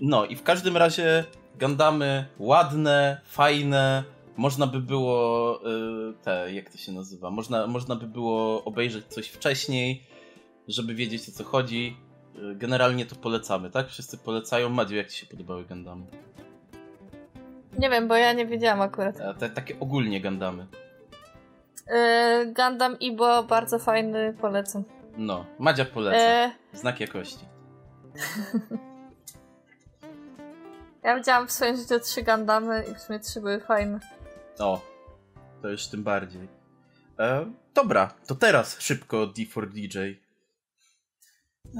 No i w każdym razie Gandamy ładne, fajne. Można by było e, te, jak to się nazywa? Można, można by było obejrzeć coś wcześniej, żeby wiedzieć o co chodzi. E, Generalnie to polecamy, tak? Wszyscy polecają. Madziu, jak ci się podobały Gandamy? Nie wiem, bo ja nie wiedziałam akurat. E, Te, takie ogólnie Gandamy. Yy, Gundam Ibo bardzo fajny, polecam. No, Madzia poleca. Yy, Znak jakości. (laughs) ja widziałam w swoim życiu trzy Gundamy i w sumie trzy były fajne. O, to już tym bardziej. E, dobra, to teraz szybko D4DJ.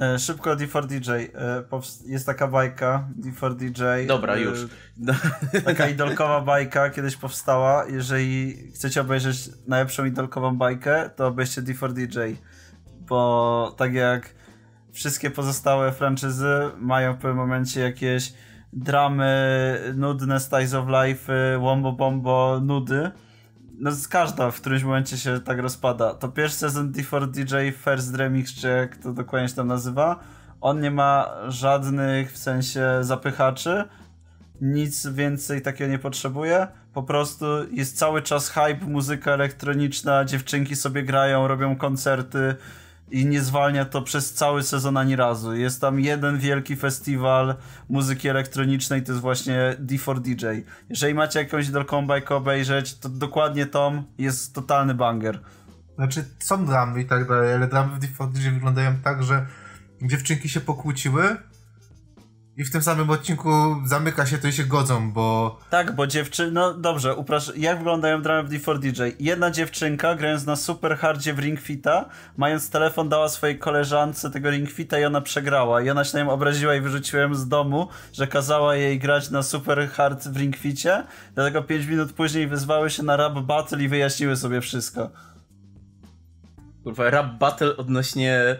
E, szybko D4DJ. E, jest taka bajka D4DJ. Dobra, e, już. No, (laughs) Taka idolkowa bajka kiedyś powstała. Jeżeli chcecie obejrzeć najlepszą idolkową bajkę, to obejrzcie D4DJ. Bo tak jak wszystkie pozostałe franczyzy mają w pewnym momencie jakieś dramy, nudne Styles of Life, Wombo Bombo, nudy. No każda w którymś momencie się tak rozpada. To pierwszy sezon D4DJ First Remix, czy jak to dokładnie się tam nazywa, on nie ma żadnych w sensie zapychaczy, nic więcej takiego nie potrzebuje. Po prostu jest cały czas hype, muzyka elektroniczna, dziewczynki sobie grają, robią koncerty i nie zwalnia to przez cały sezon ani razu. Jest tam jeden wielki festiwal muzyki elektronicznej, to jest właśnie D4DJ. Jeżeli macie jakąś bajkę obejrzeć, to dokładnie Tom jest totalny banger. Znaczy, są dramy i tak dalej, ale dramy w Default DJ wyglądają tak, że dziewczynki się pokłóciły i w tym samym odcinku zamyka się to i się godzą, bo Tak, bo dziewczyny, no dobrze, uprasz... jak wyglądają dramy w D4DJ? Jedna dziewczynka, grając na super hardzie w Ring Fita, mając telefon dała swojej koleżance tego Ring Fita i ona przegrała. I ona się na nią obraziła i wyrzuciła ją z domu, że kazała jej grać na super hard w Ring Ficie, dlatego 5 minut później wyzwały się na rap battle i wyjaśniły sobie wszystko. kurwa, rap battle odnośnie...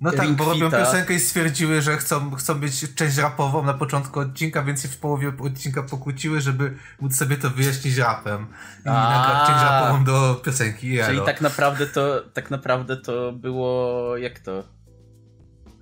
no tak, bo robią piosenkę i stwierdziły, że chcą, chcą mieć część rapową na początku odcinka, więc się w połowie odcinka pokłóciły, żeby móc sobie to wyjaśnić rapem i nagrać część rapową do piosenki. Czyli tak naprawdę to, tak naprawdę to było... jak to?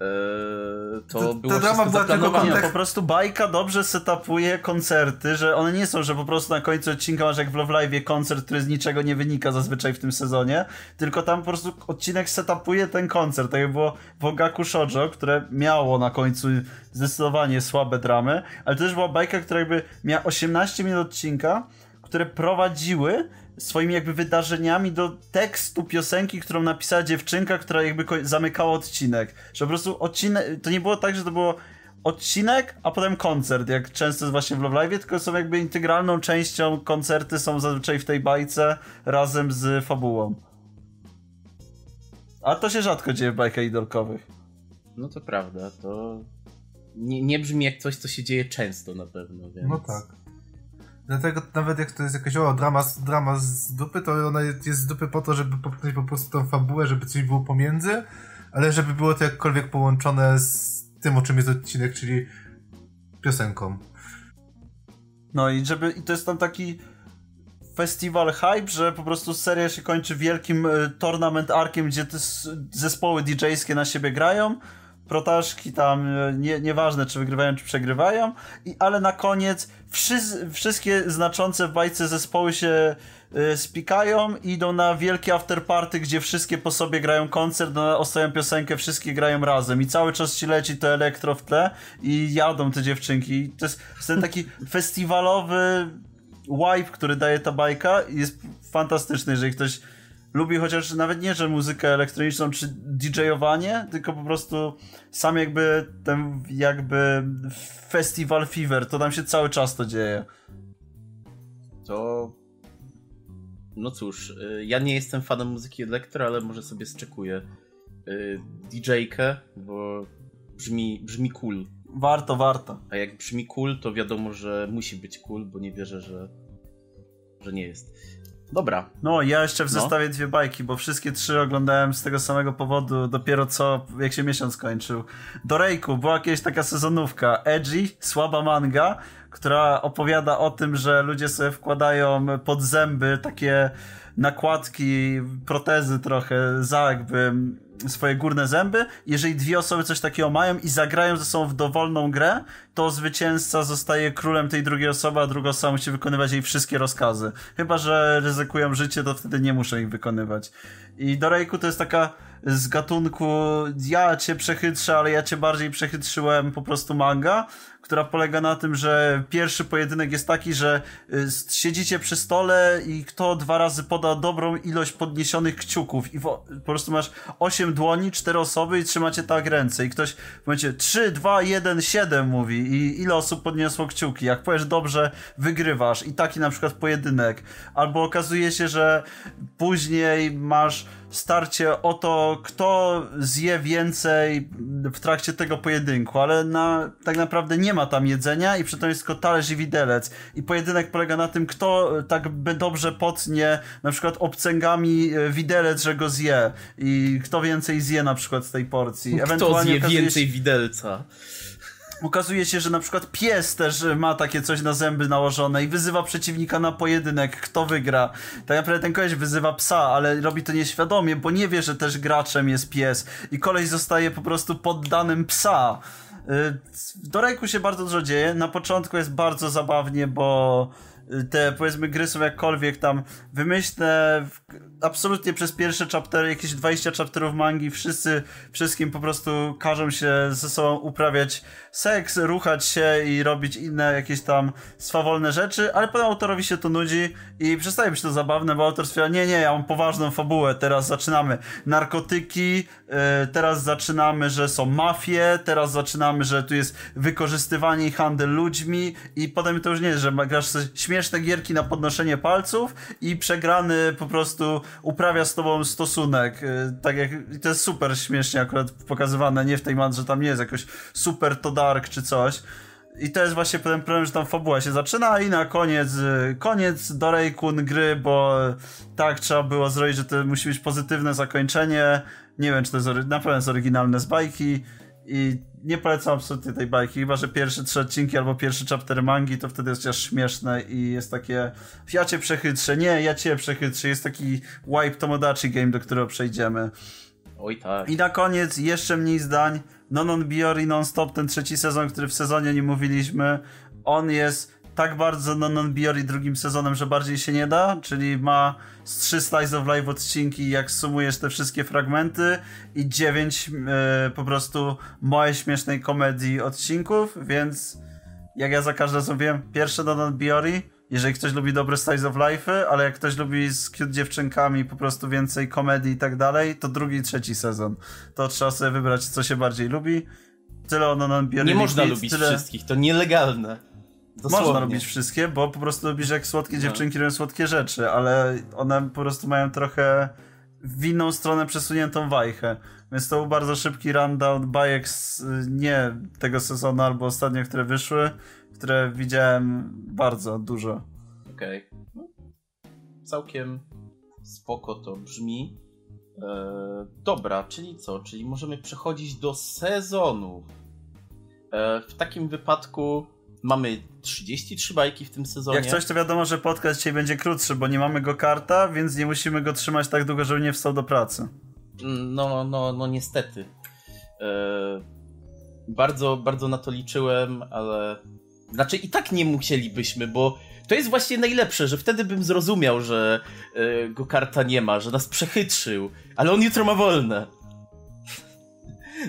Eee, to, To- było ta drama wszystko była tylko zaplanowane. Nie, kontek- po prostu bajka dobrze setupuje koncerty, że one nie są, że po prostu na końcu odcinka masz jak w Love Live koncert, który z niczego nie wynika zazwyczaj w tym sezonie, tylko tam po prostu odcinek setupuje ten koncert. Tak jak było w Ogaku Shoujo, które miało na końcu zdecydowanie słabe dramy, ale to też była bajka, która jakby miała 18 minut odcinka, które prowadziły swoimi jakby wydarzeniami do tekstu piosenki, którą napisała dziewczynka, która jakby zamykała odcinek. Że po prostu odcinek, to nie było tak, że to było odcinek, a potem koncert, jak często jest właśnie w Love Live, tylko są jakby integralną częścią, koncerty są zazwyczaj w tej bajce razem z fabułą. A to się rzadko dzieje w bajkach idolkowych. No to prawda, to nie, nie brzmi jak coś, co się dzieje często na pewno, więc... No tak. Dlatego nawet jak to jest jakaś o, drama, drama z dupy, to ona jest z dupy po to, żeby popchnąć po prostu tą fabułę, żeby coś było pomiędzy, ale żeby było to jakkolwiek połączone z tym, o czym jest odcinek, czyli piosenką. No i żeby, i to jest tam taki festiwal hype, że po prostu seria się kończy wielkim y, tournament arkiem, gdzie zespoły DJ-skie na siebie grają, protaszki tam, y, nie, nieważne czy wygrywają, czy przegrywają, i, ale na koniec wszys- wszystkie znaczące w bajce zespoły się y, spikają i idą na wielkie afterparty, gdzie wszystkie po sobie grają koncert, na ostatnią piosenkę wszystkie grają razem i cały czas ci leci to elektro w tle i jadą te dziewczynki. I To jest, ten taki (laughs) festiwalowy wipe, który daje ta bajka jest fantastyczny, jeżeli ktoś lubi chociaż nawet nie, że muzykę elektroniczną czy DJ-owanie, tylko po prostu sam jakby ten jakby festival fever, to tam się cały czas to dzieje. To. No cóż, y, ja nie jestem fanem muzyki elektro, ale może sobie zczekuję y, DJ-kę, bo brzmi, brzmi cool. Warto, warto. A jak brzmi cool, to wiadomo, że musi być cool, bo nie wierzę, że, że nie jest. Dobra. No, ja jeszcze w No. zestawie dwie bajki, bo wszystkie trzy oglądałem z tego samego powodu, dopiero co, jak się miesiąc kończył. Do Rejku była kiedyś taka sezonówka, edgy, słaba manga, która opowiada o tym, że ludzie sobie wkładają pod zęby takie nakładki, protezy trochę za jakby swoje górne zęby. Jeżeli dwie osoby coś takiego mają i zagrają ze sobą w dowolną grę, to zwycięzca zostaje królem tej drugiej osoby, a druga osoba musi wykonywać jej wszystkie rozkazy. Chyba, że ryzykują życie, to wtedy nie muszą ich wykonywać. I do Rejku to jest taka z gatunku ja cię przechytrzę, ale ja cię bardziej przechytrzyłem po prostu manga, która polega na tym, że pierwszy pojedynek jest taki, że y, siedzicie przy stole i kto dwa razy poda dobrą ilość podniesionych kciuków i po prostu masz osiem dłoni, cztery osoby i trzymacie tak ręce i ktoś w momencie 3, 2, 1, 7 mówi i ile osób podniosło kciuki. Jak powiesz dobrze, wygrywasz i taki na przykład pojedynek. Albo okazuje się, że później masz starcie o to, kto zje więcej w trakcie tego pojedynku, ale na, tak naprawdę nie ma tam jedzenia i przy tym jest tylko talerz i widelec. I pojedynek polega na tym, kto tak by dobrze potnie na przykład obcęgami e, widelec, że go zje i kto więcej zje na przykład z tej porcji. Kto Ewentualnie zje okazuje więcej widelca? Okazuje się, że na przykład pies też ma takie coś na zęby nałożone i wyzywa przeciwnika na pojedynek, kto wygra. Tak naprawdę ten koleś wyzywa psa, ale robi to nieświadomie, bo nie wie, że też graczem jest pies i koleś zostaje po prostu poddanym psa. Y, W Dorejku się bardzo dużo dzieje. Na początku jest bardzo zabawnie, bo y, te powiedzmy gry są jakkolwiek tam wymyślne absolutnie przez pierwsze chaptery, jakieś 20 chapterów mangi, wszyscy wszystkim po prostu każą się ze sobą uprawiać seks, ruchać się i robić inne jakieś tam swawolne rzeczy, ale potem autorowi się to nudzi i przestaje być to zabawne, bo autor stwierdza, nie, nie, ja mam poważną fabułę, teraz zaczynamy. Narkotyki, yy, teraz zaczynamy, że są mafie, teraz zaczynamy, że tu jest wykorzystywanie i handel ludźmi i potem to już nie jest, że grasz śmieszne gierki na podnoszenie palców i przegrany po prostu uprawia z tobą stosunek, yy, tak jak, to jest super śmiesznie akurat pokazywane, nie w tej mantrze, tam nie jest jakoś super to dark czy coś, i to jest właśnie ten problem, że tam fabuła się zaczyna i na koniec, y, koniec Dorejkun gry, bo tak trzeba było zrobić, że to musi być pozytywne zakończenie. Nie wiem, czy to jest, na pewno jest oryginalne z bajki i nie polecam absolutnie tej bajki, chyba, że pierwsze trzy odcinki albo pierwszy chapter mangi, to wtedy jest chociaż śmieszne i jest takie ja cię przechytrzę, nie, ja cię przechytrzę, jest taki wipe Tomodachi game, do którego przejdziemy. Oj tak. I na koniec jeszcze mniej zdań. Nonon Biori non-stop, ten trzeci sezon, który w sezonie nie mówiliśmy, on jest tak bardzo Nonon Biori drugim sezonem, że bardziej się nie da, czyli ma z trzy Slice of Life odcinki, jak sumujesz te wszystkie fragmenty i dziewięć e, po prostu małej śmiesznej komedii odcinków, więc jak ja za każdym razem wiem, pierwsze Nonon Biori, jeżeli ktoś lubi dobre Slice of Life, ale jak ktoś lubi z cute dziewczynkami po prostu więcej komedii i tak dalej, to drugi i trzeci sezon. To trzeba sobie wybrać, co się bardziej lubi. Tyle o Nonon Biori Nie można lubić tyle... wszystkich, to nielegalne. Dosłownie. Można lubić wszystkie, bo po prostu lubisz jak słodkie No. dziewczynki robią słodkie rzeczy, ale one po prostu mają trochę w inną stronę przesuniętą wajchę. Więc to był bardzo szybki rundown bajek z nie tego sezonu albo ostatnio, które wyszły, które widziałem bardzo dużo. Okej. No, Całkiem spoko to brzmi. E, dobra, czyli co? Czyli możemy przechodzić do sezonów. E, w takim wypadku mamy 33 bajki w tym sezonie. Jak coś, to wiadomo, że podcast dzisiaj będzie krótszy, bo nie mamy go karta, więc nie musimy go trzymać tak długo, żeby nie wstał do pracy. No, no, no niestety. E, bardzo, bardzo na to liczyłem, ale. Znaczy i tak nie musielibyśmy, bo to jest właśnie najlepsze, że wtedy bym zrozumiał, że e, go karta nie ma, że nas przechytrzył, ale on jutro ma wolne.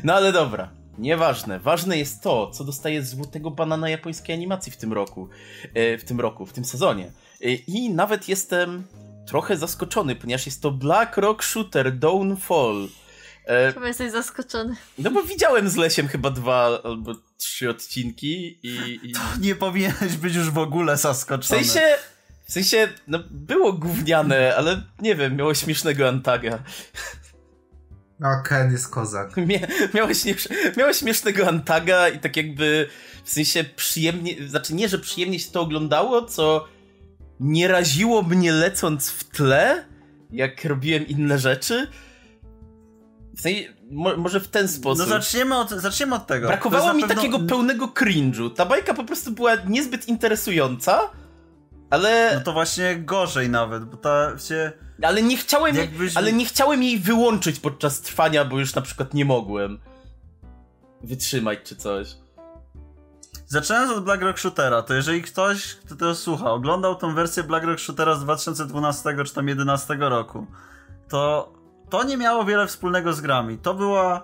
No ale dobra, nieważne. Ważne jest to, co dostaje złotego banana japońskiej animacji w tym roku. E, w tym roku, w tym sezonie. E, I nawet jestem trochę zaskoczony, ponieważ jest to Black Rock Shooter Dawnfall. E, Chyba jesteś zaskoczony. no bo widziałem z Lesiem chyba dwa albo trzy odcinki i... i... Nie powinieneś być już w ogóle W zaskoczony. sensie... W sensie, no było gówniane, ale nie wiem, miało śmiesznego Antaga. No, Ken jest kozak. Mia, miało, śmiesz, miało śmiesznego Antaga i tak jakby w sensie przyjemnie, znaczy nie, że przyjemnie się to oglądało, co nie raziło mnie lecąc w tle, jak robiłem inne rzeczy. W sensie, mo może w ten sposób. No zaczniemy od, zaczniemy od tego. Brakowało mi pewno... takiego pełnego cringe'u. Ta bajka po prostu była niezbyt interesująca, ale... No to właśnie gorzej nawet, bo ta się... Ale nie chciałem, Jakbyś... ale nie chciałem jej wyłączyć podczas trwania, bo już na przykład nie mogłem wytrzymać czy coś. Zaczynając od Black Rock Shootera, to jeżeli ktoś, kto tego słucha, oglądał tą wersję Black Rock Shootera z 2012 czy tam 2011 roku, to to nie miało wiele wspólnego z grami. To była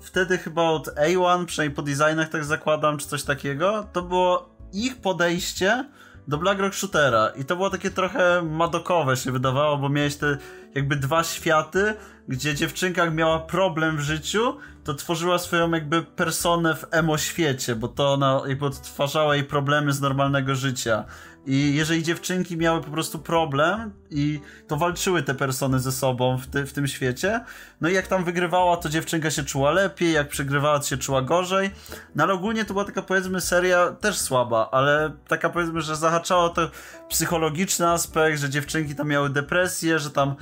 wtedy chyba od A1, przynajmniej po designach tak zakładam, czy coś takiego, to było ich podejście do Black Rock Shootera i to było takie trochę madokowe się wydawało, bo miałeś te jakby dwa światy, gdzie dziewczynka miała problem w życiu, to tworzyła swoją jakby personę w emo świecie, bo to ona jakby odtwarzała jej problemy z normalnego życia. I jeżeli dziewczynki miały po prostu problem i to walczyły te persony ze sobą w, ty, w tym świecie, no i jak tam wygrywała, to dziewczynka się czuła lepiej, jak przegrywała, to się czuła gorzej. No ale ogólnie to była taka powiedzmy seria też słaba, ale taka powiedzmy, że zahaczała to psychologiczny aspekt, że dziewczynki tam miały depresję, że tam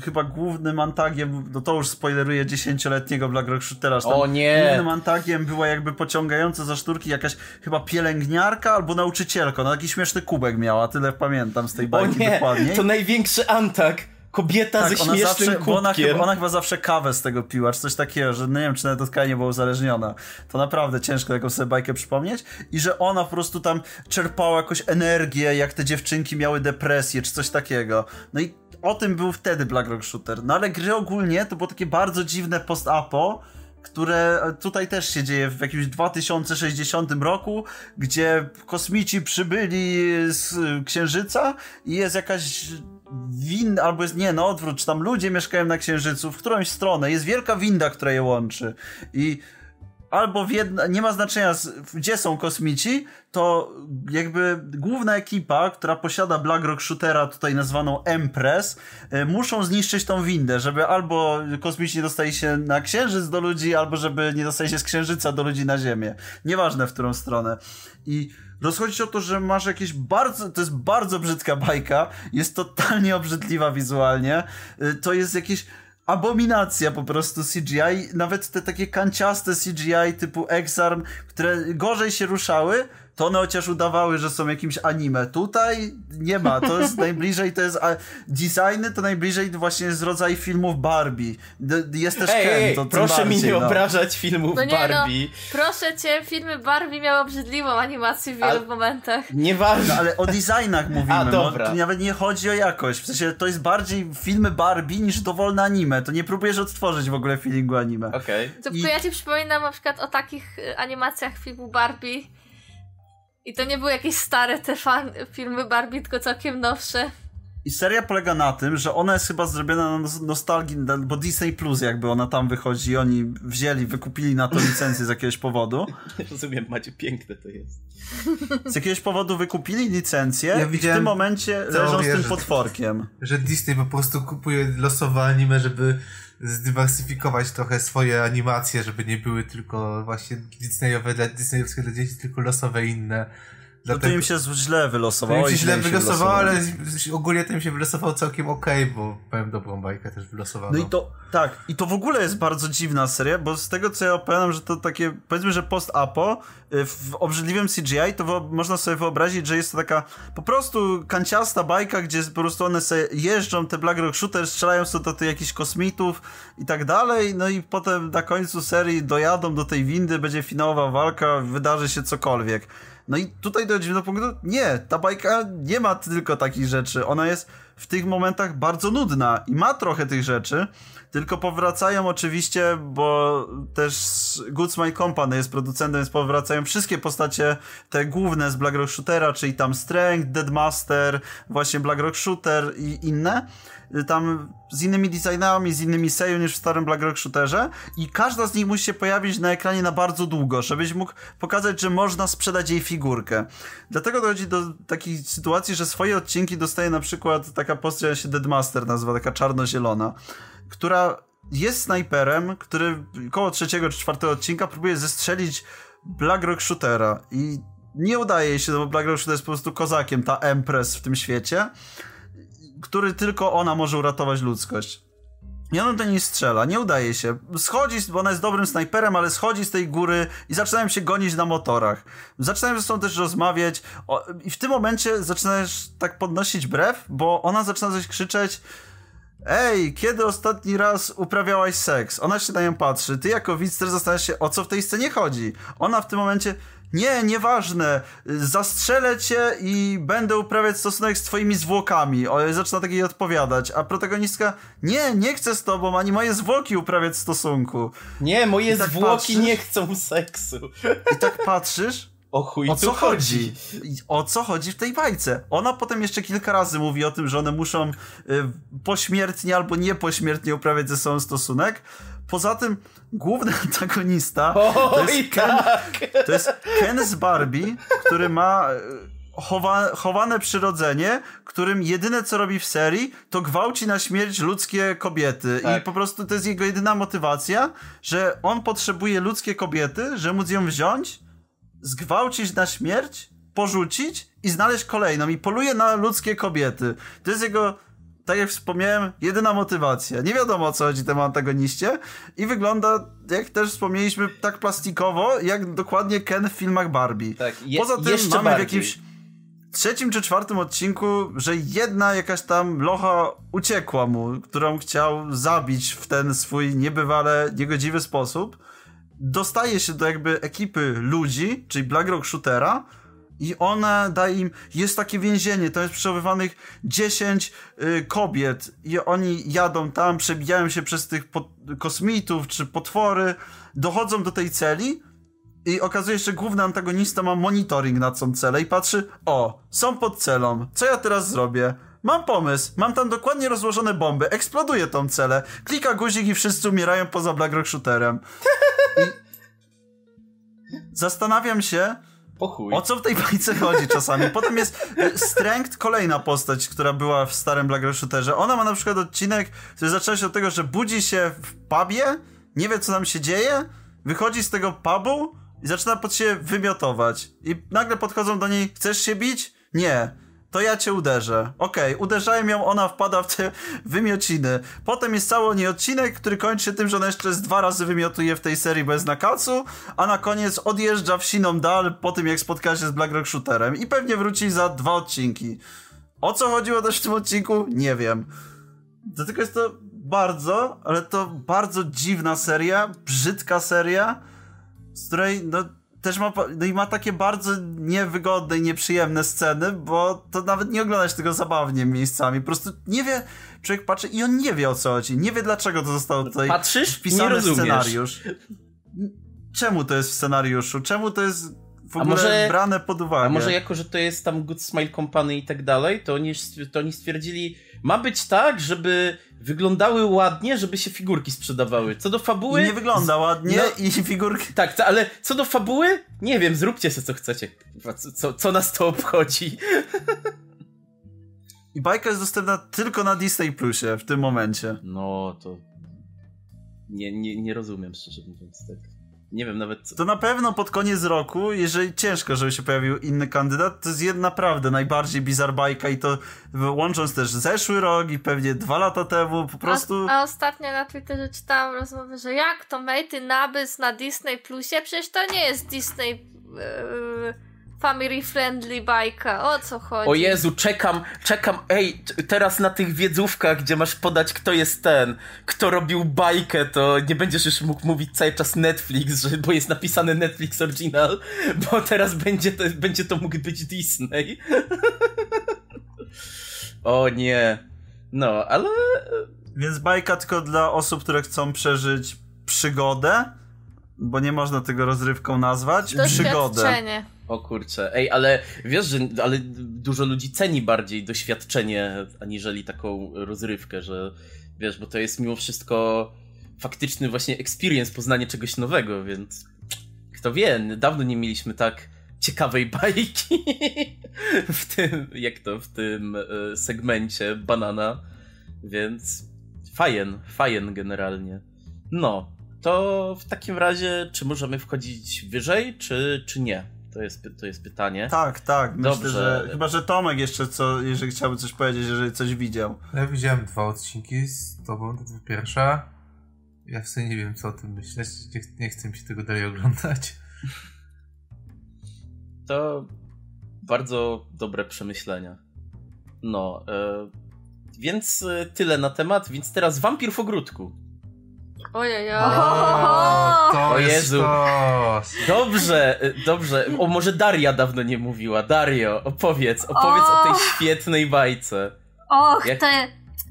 chyba głównym antagiem, no to już spoileruje dziesięcioletniego Black Rock Shootera, o nie! Głównym antagiem była jakby pociągająca za szturki jakaś chyba pielęgniarka albo nauczycielka, no taki śmieszny kubek miała, tyle pamiętam z tej bajki o nie, dokładnie. to największy antag! Kobieta tak, ze śmiesznym zawsze, kubkiem. Ona chyba, ona chyba zawsze kawę z tego piła, czy coś takiego, że no nie wiem, czy nawet od nie była uzależniona. To naprawdę ciężko taką sobie bajkę przypomnieć. I że ona po prostu tam czerpała jakąś energię, jak te dziewczynki miały depresję, czy coś takiego. No i o tym był wtedy Black Rock Shooter. No ale gry ogólnie to było takie bardzo dziwne post-apo, które tutaj też się dzieje w jakimś 2060 roku, gdzie kosmici przybyli z Księżyca i jest jakaś albo jest, nie, no odwrót, tam ludzie mieszkają na Księżycu, w którąś stronę, jest wielka winda, która je łączy. I albo jedna, nie ma znaczenia gdzie są kosmici, to jakby główna ekipa, która posiada Black Rock Shootera, tutaj nazwaną Empress, y, muszą zniszczyć tą windę, żeby albo kosmici nie dostali się na Księżyc do ludzi, albo żeby nie dostali się z Księżyca do ludzi na Ziemię. Nieważne w którą stronę. I rozchodzi się o to, że masz jakieś bardzo, to jest bardzo brzydka bajka, jest totalnie obrzydliwa wizualnie, y, to jest jakieś abominacja po prostu CGI, nawet te takie kanciaste CGI typu Exarm, które gorzej się ruszały, to one chociaż udawały, że są jakimś anime. Tutaj nie ma, to jest (laughs) najbliżej, to jest a, designy to najbliżej właśnie jest rodzaj filmów Barbie. Jest też hey, Ken, hey, to Proszę bardziej, mi nie no. obrażać filmów no nie, Barbie. No, proszę cię, filmy Barbie miały obrzydliwą animację w wielu Ale, momentach. Nieważne. No, ale o designach (laughs) mówimy. A, dobra. No, tu nawet nie chodzi o jakość. W sensie to jest bardziej filmy Barbie niż dowolne anime. To nie próbujesz odtworzyć w ogóle feelingu anime. Okej. Okay. I... ja ci przypominam na przykład o takich y, animacjach filmu Barbie, i to nie były jakieś stare te fan, filmy Barbie, tylko całkiem nowsze. I seria polega na tym, że ona jest chyba zrobiona na nostalgii, bo Disney Plus jakby ona tam wychodzi, oni wzięli, wykupili na to licencję z jakiegoś powodu. (laughs) Rozumiem, macie piękne to jest. Z jakiegoś powodu wykupili licencję ja i w tym momencie leżą z tym potworkiem. Że, że Disney po prostu kupuje losowe anime, żeby zdywersyfikować trochę swoje animacje, żeby nie były tylko właśnie Disneyowe Disneyowskie dla dzieci, tylko losowe inne. Dlatego... No to im się źle wylosowało. To im się źle wylosowało, ale ogólnie to im się wylosowało całkiem okej, okay, bo powiem dobrą bajkę też wylosowano. No i to, tak, i to w ogóle jest bardzo dziwna seria, bo z tego co ja opowiadam, że to takie, powiedzmy, że post-apo y, w obrzydliwym CGI, to można sobie wyobrazić, że jest to taka po prostu kanciasta bajka, gdzie po prostu one sobie jeżdżą, te Black Rock Shooter, strzelają sobie do tych jakichś kosmitów i tak dalej, no i potem na końcu serii dojadą do tej windy, będzie finałowa walka, wydarzy się cokolwiek. No i tutaj dochodzimy do punktu, nie, ta bajka nie ma tylko takich rzeczy, ona jest w tych momentach bardzo nudna i ma trochę tych rzeczy, tylko powracają oczywiście, bo też Goods My Company jest producentem, więc powracają wszystkie postacie, te główne z Black Rock Shootera, czyli tam Strength, Deadmaster, właśnie Black Rock Shooter i inne tam z innymi designami, z innymi seju niż w starym Black Rock Shooterze i każda z nich musi się pojawić na ekranie na bardzo długo, żebyś mógł pokazać, że można sprzedać jej figurkę. Dlatego dochodzi do takiej sytuacji, że swoje odcinki dostaje na przykład taka postać się Deadmaster nazywa, taka czarno-zielona, która jest snajperem, który koło trzeciego czy czwartego odcinka próbuje zestrzelić Black Rock Shootera i nie udaje jej się, no bo Black Rose jest po prostu kozakiem, ta Empress w tym świecie, który tylko ona może uratować ludzkość. I ona do niej strzela, nie udaje się. Schodzi, bo ona jest dobrym snajperem, ale schodzi z tej góry i zaczynają się gonić na motorach. Zaczynają ze sobą też rozmawiać o, i w tym momencie zaczynasz tak podnosić brew, bo ona zaczyna coś krzyczeć Ej, kiedy ostatni raz uprawiałaś seks? Ona się na nią patrzy. Ty jako widz też zastanawiasz się, o co w tej scenie chodzi. Ona w tym momencie nie, nieważne, zastrzelę cię i będę uprawiać stosunek z twoimi zwłokami. O, zaczyna tak jej odpowiadać, a protagonistka, nie, nie chcę z tobą, ani moje zwłoki uprawiać stosunku. Nie, moje tak zwłoki patrzysz? nie chcą seksu. I tak patrzysz, O chuj o co chodzi? I O co chodzi w tej bajce? Ona potem jeszcze kilka razy mówi o tym, że one muszą y, pośmiertnie albo nie pośmiertnie uprawiać ze sobą stosunek. Poza tym główny (laughs) antagonista to Oj, jest Ken, tak! to jest Ken z Barbie, który ma y, chowa, chowane przyrodzenie, którym jedyne co robi w serii, to gwałci na śmierć ludzkie kobiety. I Tak. po prostu to jest jego jedyna motywacja, że on potrzebuje ludzkie kobiety, że móc ją wziąć, zgwałcić na śmierć, porzucić i znaleźć kolejną. I poluje na ludzkie kobiety. To jest jego, tak jak wspomniałem, jedyna motywacja. Nie wiadomo o co chodzi temu antagoniście i wygląda, jak też wspomnieliśmy, tak plastikowo, jak dokładnie Ken w filmach Barbie. Tak, je, Poza tym jeszcze mamy bardziej. w jakimś trzecim czy czwartym odcinku, że jedna jakaś tam locha uciekła mu, którą chciał zabić w ten swój niebywale niegodziwy sposób. Dostaje się do jakby ekipy ludzi, czyli Black Rock Shootera, i ona daje im, jest takie więzienie, tam jest przechowywanych 10 y, kobiet i oni jadą tam, przebijają się przez tych pot- kosmitów czy potwory, dochodzą do tej celi i okazuje się, że główny antagonista ma monitoring nad tą celę i patrzy, o, są pod celą, co ja teraz zrobię? Mam pomysł, mam tam dokładnie rozłożone bomby, eksploduję tą celę, klika guzik i wszyscy umierają poza Black Rock Shooterem. I (laughs) zastanawiam się, Po. O co w tej bajce chodzi czasami? Potem jest y, Strength, kolejna postać, która była w starym Black Rock Shooterze. Ona ma na przykład odcinek, który zaczyna się od tego, że budzi się w pubie, nie wie co tam się dzieje, wychodzi z tego pubu i zaczyna pod siebie wymiotować. I nagle podchodzą do niej, chcesz się bić? Nie. To ja cię uderzę. Okej, uderzają ją, ona wpada w te wymiociny. Potem jest cały niej odcinek, który kończy się tym, że ona jeszcze z dwa razy wymiotuje w tej serii bez nakacu, a na koniec odjeżdża w siną dal po tym, jak spotka się z Black Rock Shooterem i pewnie wróci za dwa odcinki. O co chodziło też w tym odcinku? Nie wiem. Dlatego jest to bardzo, ale to bardzo dziwna seria, brzydka seria, z której no też ma, no i ma takie bardzo niewygodne i nieprzyjemne sceny, bo to nawet nie oglądać tego zabawnie miejscami. Po prostu nie wie, człowiek patrzy i on nie wie o co chodzi. Nie wie dlaczego to zostało tutaj Patrzysz? Wpisane w scenariusz. Czemu to jest w scenariuszu? Czemu to jest w A ogóle może- brane pod uwagę? A może jako, że to jest tam Good Smile Company i tak dalej, to oni, to oni stwierdzili, ma być tak, żeby wyglądały ładnie, żeby się figurki sprzedawały. Co do fabuły... Nie wygląda ładnie No- i figurki... Tak, co- ale co do fabuły? Nie wiem, zróbcie sobie co chcecie. Co, co, co nas to obchodzi? I bajka jest dostępna tylko na Disney Plusie w tym momencie. No, to... Nie, nie, nie rozumiem, szczerze mówiąc, tak. Nie wiem nawet co... To na pewno pod koniec roku, jeżeli ciężko, żeby się pojawił inny kandydat, to jest jed- naprawdę najbardziej bizar bajka i to łącząc też zeszły rok i pewnie dwa lata temu, po prostu... A, a ostatnio na Twitterze czytałam rozmowę, że jak to Matey Nabys na Disney Plusie? Przecież to nie jest Disney yy, family friendly bajka. O co chodzi? O Jezu, czekam, czekam, ej, teraz na tych wiedzówkach, gdzie masz podać, kto jest ten, kto robił bajkę, to nie będziesz już mógł mówić cały czas Netflix, że, bo jest napisane Netflix Original, bo teraz będzie to, będzie to mógł być Disney. (laughs) o nie. No, ale Więc bajka tylko dla osób, które chcą przeżyć przygodę, bo nie można tego rozrywką nazwać, przygodę. Doświadczenie. O kurczę, ej, ale wiesz, że ale dużo ludzi ceni bardziej doświadczenie, aniżeli taką rozrywkę, że wiesz, bo to jest mimo wszystko faktyczny właśnie experience, poznanie czegoś nowego, więc kto wie, dawno nie mieliśmy tak ciekawej bajki (laughs) w tym, jak to, w tym e, segmencie banana, więc fajen, fajen generalnie. No, to w takim razie, czy możemy wchodzić wyżej, czy, czy nie? To jest, to jest pytanie. Tak, tak. Myślę, Dobrze. że chyba, że Tomek jeszcze co, jeżeli chciałby coś powiedzieć, jeżeli coś widział. Ja widziałem dwa odcinki z tobą, to dwa pierwsze. Ja w sumie nie wiem, co o tym myśleć. Nie, ch- nie chcę mi się tego dalej oglądać. To bardzo dobre przemyślenia. No, e, więc e, tyle na temat, więc teraz wampir w ogródku. Ojej, O, to O jest Jezu. to. Dobrze, e, dobrze. O, może Daria dawno nie mówiła. Dario, opowiedz, opowiedz o, O. tej świetnej bajce. Och, Jak- to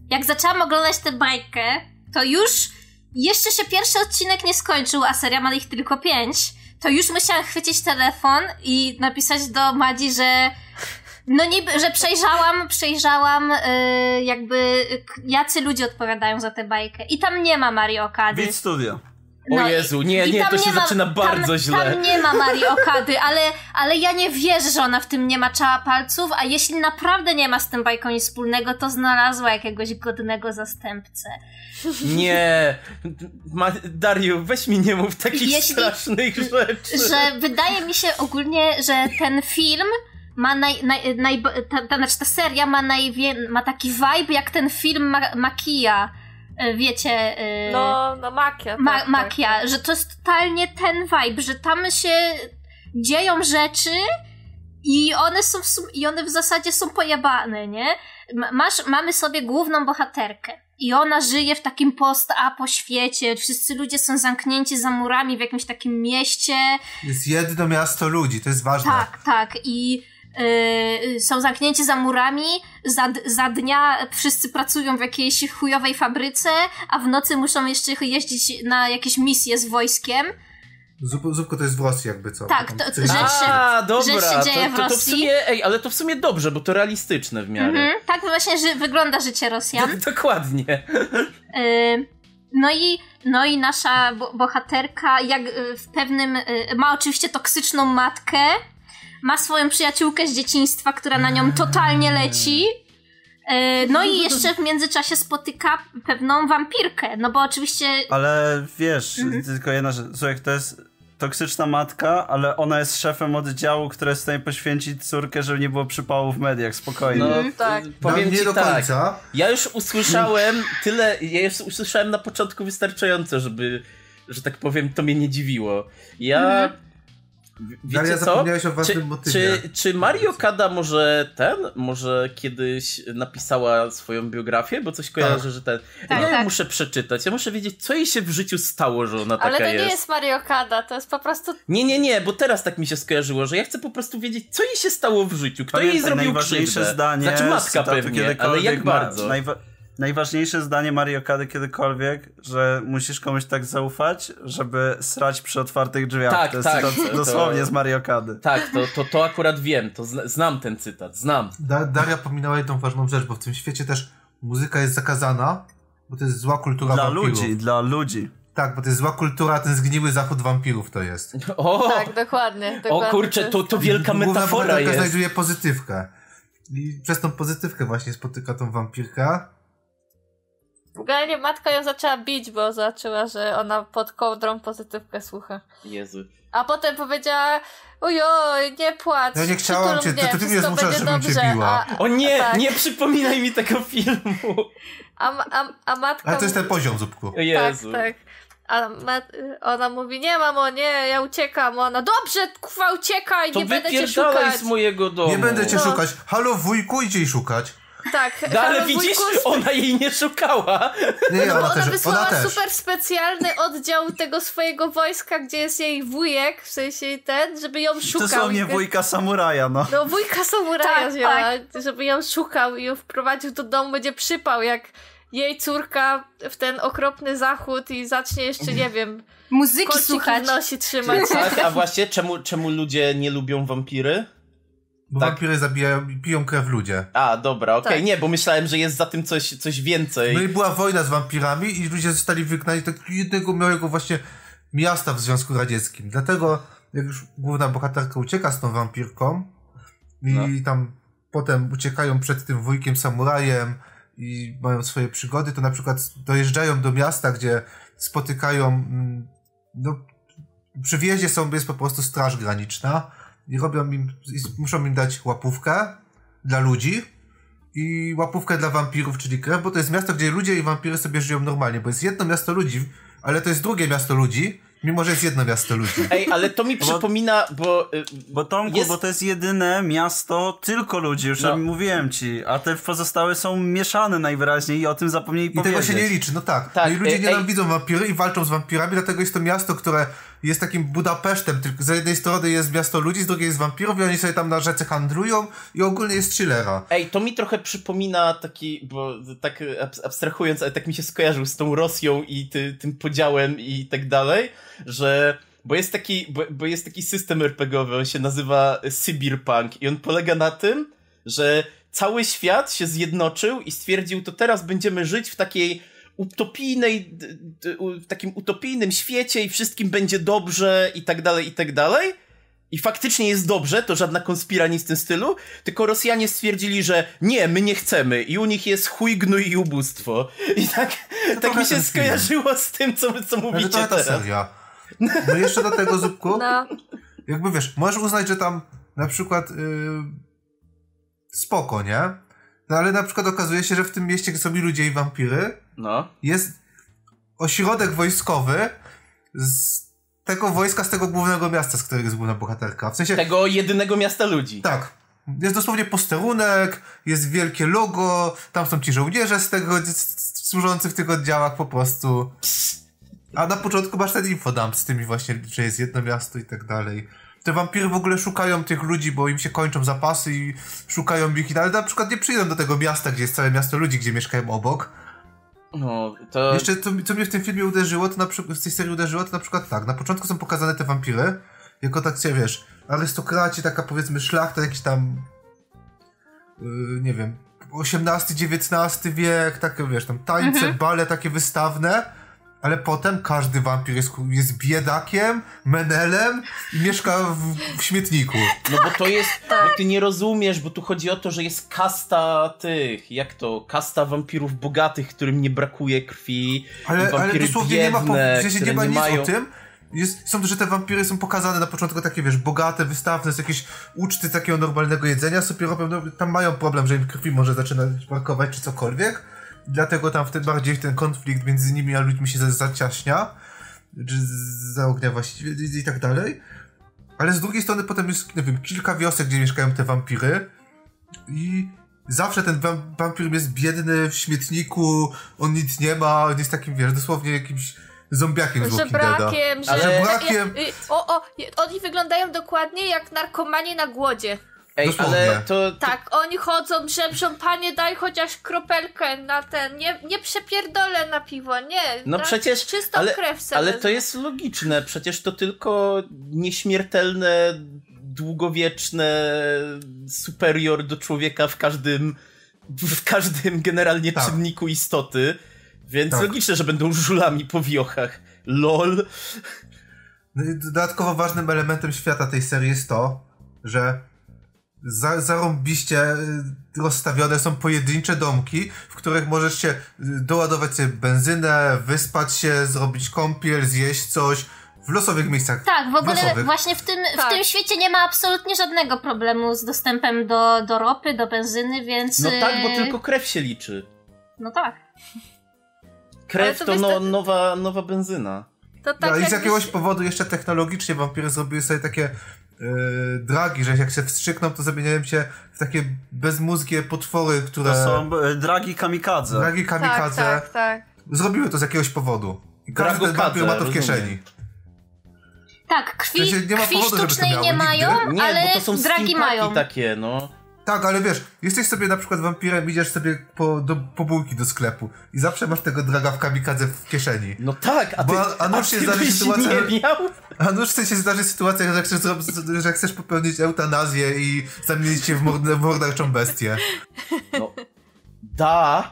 jak zaczęłam oglądać tę bajkę, to już jeszcze się pierwszy odcinek nie skończył, a seria ma ich tylko pięć, to już musiałam chwycić telefon i napisać do Madzi, że no niby, że przejrzałam, przejrzałam y, jakby jacy ludzie odpowiadają za tę bajkę. I tam nie ma Mario Okady. Beat Studio. O No i- Jezu, nie, i nie, to się ma- zaczyna bardzo tam, źle. Tam nie ma Marii (laughs) Okady, ale, ale ja nie wierzę, że ona w tym nie maczała palców, a jeśli naprawdę nie ma z tym bajką nic wspólnego, to znalazła jakiegoś godnego zastępcę. Nie. Ma, Dario, weź mi nie mów takich Jeśli- strasznych rzeczy. Że wydaje mi się ogólnie, że ten film ma naj, naj, naj, ta, ta, znaczy ta seria ma, najwie, ma taki vibe jak ten film Ma- Makia. E, Wiecie, e, No, no makia. Ma- tak, tak, Makia, że to jest totalnie ten vibe, że tam się dzieją rzeczy i one są w sum- i one w zasadzie są pojebane, nie? Ma- Masz, mamy sobie główną bohaterkę i ona żyje w takim post-apo świecie, wszyscy ludzie są zamknięci za murami w jakimś takim mieście, Jest jedno miasto ludzi, to jest ważne. tak, tak. I y, są zamknięci za murami. Za, d- za dnia wszyscy pracują w jakiejś chujowej fabryce, a w nocy muszą jeszcze jeździć na jakieś misje z wojskiem. Zup, zupko to jest w Rosji jakby co. Tak, to- że się- A, dobra, że się dzieje to, w to, to w Rosji. sumie, ej, ale to w sumie dobrze, bo to realistyczne w miarę. Mhm, tak właśnie ży- wygląda życie Rosjan. (laughs) Dokładnie. Y, no i, no i nasza bo- bohaterka jak y, w pewnym ma oczywiście toksyczną matkę, ma swoją przyjaciółkę z dzieciństwa, która na nią totalnie leci. Y, No i jeszcze w międzyczasie spotyka pewną wampirkę, no bo oczywiście Ale wiesz, Mhm. tylko jedna rzecz. Słuchaj, to jest toksyczna matka, ale ona jest szefem oddziału, który jest w stanie poświęcić córkę, żeby nie było przypału w mediach. Spokojnie. No, tak. y, No, powiem nie ci do tak. końca. Ja już usłyszałem tyle, ja już usłyszałem na początku wystarczająco, żeby, że tak powiem, to mnie nie dziwiło. Ja... Mhm. Wiecie co? zapomniałeś o Czy, ważnym motywie. czy, czy Mario Kada może ten, może kiedyś napisała swoją biografię, bo coś kojarzę, że ten... Tak, ja ją tak. muszę przeczytać, ja muszę wiedzieć, co jej się w życiu stało, że ona Ale taka to nie jest Mario Kada, to jest po prostu Nie, nie, nie, bo teraz tak mi się skojarzyło, że ja chcę po prostu wiedzieć, co jej się stało w życiu, kto jej Pamiętaj, zrobił najważniejsze krzywdę. zdanie Znaczy matka pewnie, ale jak ma- bardzo? Najwa- najważniejsze zdanie Mario Kady kiedykolwiek, że musisz komuś tak zaufać, żeby srać przy otwartych drzwiach. Tak, to jest tak, cytat to- dosłownie z Mario Kady. Tak, to, to, to akurat wiem, to zna, znam ten cytat, znam. Da, Daria pominęła jedną ważną rzecz, bo w tym świecie też muzyka jest zakazana, bo to jest zła kultura Dla wampirów. ludzi, dla ludzi. Tak, bo to jest zła kultura, ten zgniły zachód wampirów to jest. O, Tak, dokładnie. o dokładnie kurczę, to, to wielka Główna metafora bohaterka jest. znajduje pozytywkę. I przez tą pozytywkę właśnie spotyka tą wampirkę. W ogóle nie, matka ją zaczęła bić, bo zobaczyła, że ona pod kołdrą pozytywkę słucha. Jezu. A potem powiedziała, ojoj, nie płacz. Ja nie chciałam cię, mnie, to ty mnie zmuszasz, żebym cię dobrze. biła. A, O nie, tak. nie przypominaj mi tego filmu. a, a, a matka... Ale to jest ten poziom, Zupku. O Jezu. Tak, tak. A ma, ona mówi, nie mamo, nie, ja uciekam. Ona, dobrze, kwa, uciekaj, To nie będę cię szukać. z mojego domu. Nie będę cię No. szukać. Halo wujku, idź jej szukać. Tak, No, ale widzisz, ona jej nie szukała. Nie, nie, No bo ona, ona też. wysłała Ona też. super specjalny oddział tego swojego wojska, gdzie jest jej wujek, w sensie ten, żeby ją szukał. Dosłownie I- wujka samuraja, no. No wujka samuraja Tak, wzięła, żeby ją szukał i ją wprowadził do domu, będzie przypał, jak jej córka w ten okropny zachód i zacznie jeszcze, nie wiem, muzyki słuchać. w nosie trzymać. A, a właśnie, czemu, czemu ludzie nie lubią wampiry? Bo Tak. wampiry zabijają i piją krew ludzie. A, dobra, okej, Tak. nie, bo myślałem, że jest za tym coś, coś więcej. No i była wojna z wampirami i ludzie zostali wygnani do jednego małego właśnie miasta w Związku Radzieckim. Dlatego, jak już główna bohaterka ucieka z tą wampirką i No. tam potem uciekają przed tym wujkiem samurajem i mają swoje przygody, to na przykład dojeżdżają do miasta, gdzie spotykają mm, no, przy wjeździe są, jest po prostu straż graniczna i robią im, i muszą im dać łapówkę dla ludzi i łapówkę dla wampirów, czyli krew, bo to jest miasto, gdzie ludzie i wampiry sobie żyją normalnie, bo jest jedno miasto ludzi, ale to jest drugie miasto ludzi, mimo że jest jedno miasto ludzi. (laughs) Ej, ale to mi przypomina, bo... y, Bo Tomku, Jest- bo to jest jedyne miasto tylko ludzi, już No. mówiłem ci, a te pozostałe są mieszane najwyraźniej i o tym zapomnieli I powiedzieć. tego się nie liczy, no tak. Tak, no i ludzie ej, nienawidzą wampiry i walczą z wampirami, dlatego jest to miasto, które jest takim Budapesztem, tylko z jednej strony jest miasto ludzi, z drugiej jest wampirów i oni sobie tam na rzece handlują i ogólnie jest chillera. Ej, to mi trochę przypomina taki, bo tak abs- abstrahując, ale tak mi się skojarzył z tą Rosją i ty, tym podziałem i tak dalej, że bo jest taki, bo, bo jest taki system RPGowy, on się nazywa Cyberpunk i on polega na tym, że cały świat się zjednoczył i stwierdził, to teraz będziemy żyć w takiej utopijnej, w takim utopijnym świecie i wszystkim będzie dobrze i tak dalej, i tak dalej. I faktycznie jest dobrze, to żadna konspira nic w tym stylu, tylko Rosjanie stwierdzili, że nie, my nie chcemy i u nich jest chuj, gnój i ubóstwo. I tak, tak mi się film. skojarzyło z tym, co, co Ale mówicie to ta teraz. seria. No jeszcze do tego, Zupku, No, jakby wiesz, możesz uznać, że tam na przykład yy, spoko, nie? No ale na przykład okazuje się, że w tym mieście, są i ludzie i wampiry, No. jest ośrodek wojskowy z tego wojska, z tego głównego miasta, z którego jest główna bohaterka. W sensie, Tego jedynego miasta ludzi. tak, jest dosłownie posterunek, jest wielkie logo, tam są ci żołnierze z tego, służący w tych oddziałach po prostu. A na początku masz ten infodump z tymi właśnie, że jest jedno miasto i tak dalej. Te wampiry w ogóle szukają tych ludzi, bo im się kończą zapasy i szukają ich, ale na przykład nie przyjdą do tego miasta, gdzie jest całe miasto ludzi, gdzie mieszkają obok. No, to... Jeszcze co, mi- co mnie w tym filmie uderzyło, to na przykład, w tej serii uderzyło, to na przykład tak, na początku są pokazane te wampiry, jako tak się, wiesz, arystokraci, taka powiedzmy szlachta, jakiś tam, yy, nie wiem, XVIII-XIX wiek, takie, wiesz, tam tańce, bale takie wystawne, ale potem każdy wampir jest, jest biedakiem, menelem i mieszka w, w śmietniku. No bo to jest, bo ty nie rozumiesz, bo tu chodzi o to, że jest kasta tych, jak to, kasta wampirów bogatych, którym nie brakuje krwi, Ale, ale dosłownie nie ma, po, biedne, w sensie nie ma nic mają... o tym. Jest, są, że te wampiry są pokazane na początku takie, wiesz, bogate, wystawne, z jakieś uczty takiego normalnego jedzenia, sobie robią, no, tam mają problem, że im krwi może zaczynać brakować, czy cokolwiek. Dlatego tam wtedy bardziej ten konflikt między nimi a ludźmi się za- zaciaśnia, czy zaognia właściwie i, tak dalej. Ale z drugiej strony potem jest, nie wiem, kilka wiosek, gdzie mieszkają te wampiry i zawsze ten wam- wampir jest biedny w śmietniku, on nic nie ma, on jest takim, wiesz, dosłownie jakimś zombiakiem z żebrakiem, że... Ale- Żebrakiem. Ja- y, O, o, y, oni wyglądają dokładnie jak narkomani na głodzie. Ej, Dosłownie. ale to, Tak, oni chodzą, żebrzą, panie daj chociaż kropelkę na ten, nie, nie przepierdolę na piwo, nie. No na przecież, Czystą ale, krew se ale to jest logiczne, przecież to tylko nieśmiertelne, długowieczne superior do człowieka w każdym, w każdym generalnie Tak. czynniku istoty, więc Tak. logiczne, że będą żulami po wiochach. LOL. No Dodatkowo ważnym elementem świata tej serii jest to, że za, zarąbiście y, rozstawione są pojedyncze domki, w których możesz się y, doładować sobie benzynę, wyspać się, zrobić kąpiel, zjeść coś w losowych miejscach. Tak, w ogóle losowych. właśnie w tym, Tak. w tym świecie nie ma absolutnie żadnego problemu z dostępem do, do ropy, do benzyny, więc... No tak, bo yy, tylko krew się liczy. No tak. Krew to to no, nowa, nowa benzyna. To tak no i z jakbyś- jakiegoś powodu jeszcze technologicznie wampiry zrobiły sobie takie yy, dragi, że jak się wstrzykną, to zamieniają się w takie bezmózgie potwory, które... To są e, dragi kamikadze. Dragi Tak, kamikadze. tak, tak. Zrobiły to z jakiegoś powodu. I każdy ten wampir ma to w rozumiem. kieszeni. Tak, krwi, W sensie nie ma krwi powodu, żeby to sztucznej miało nie nigdy. mają, Nie, ale bo to są dragi mają. takie, no. Tak, ale wiesz, jesteś sobie na przykład wampirem, idziesz sobie po, do, po bułki do sklepu i zawsze masz tego draga w kamikadze w kieszeni. No tak, a ty, Bo- a nuż się ty zdarzy sytuacja- nie miał? A nuż się zdarzyć sytuacja, że chcesz, że chcesz popełnić eutanazję i zamienić się w, mord- w morderczą bestię. No, da.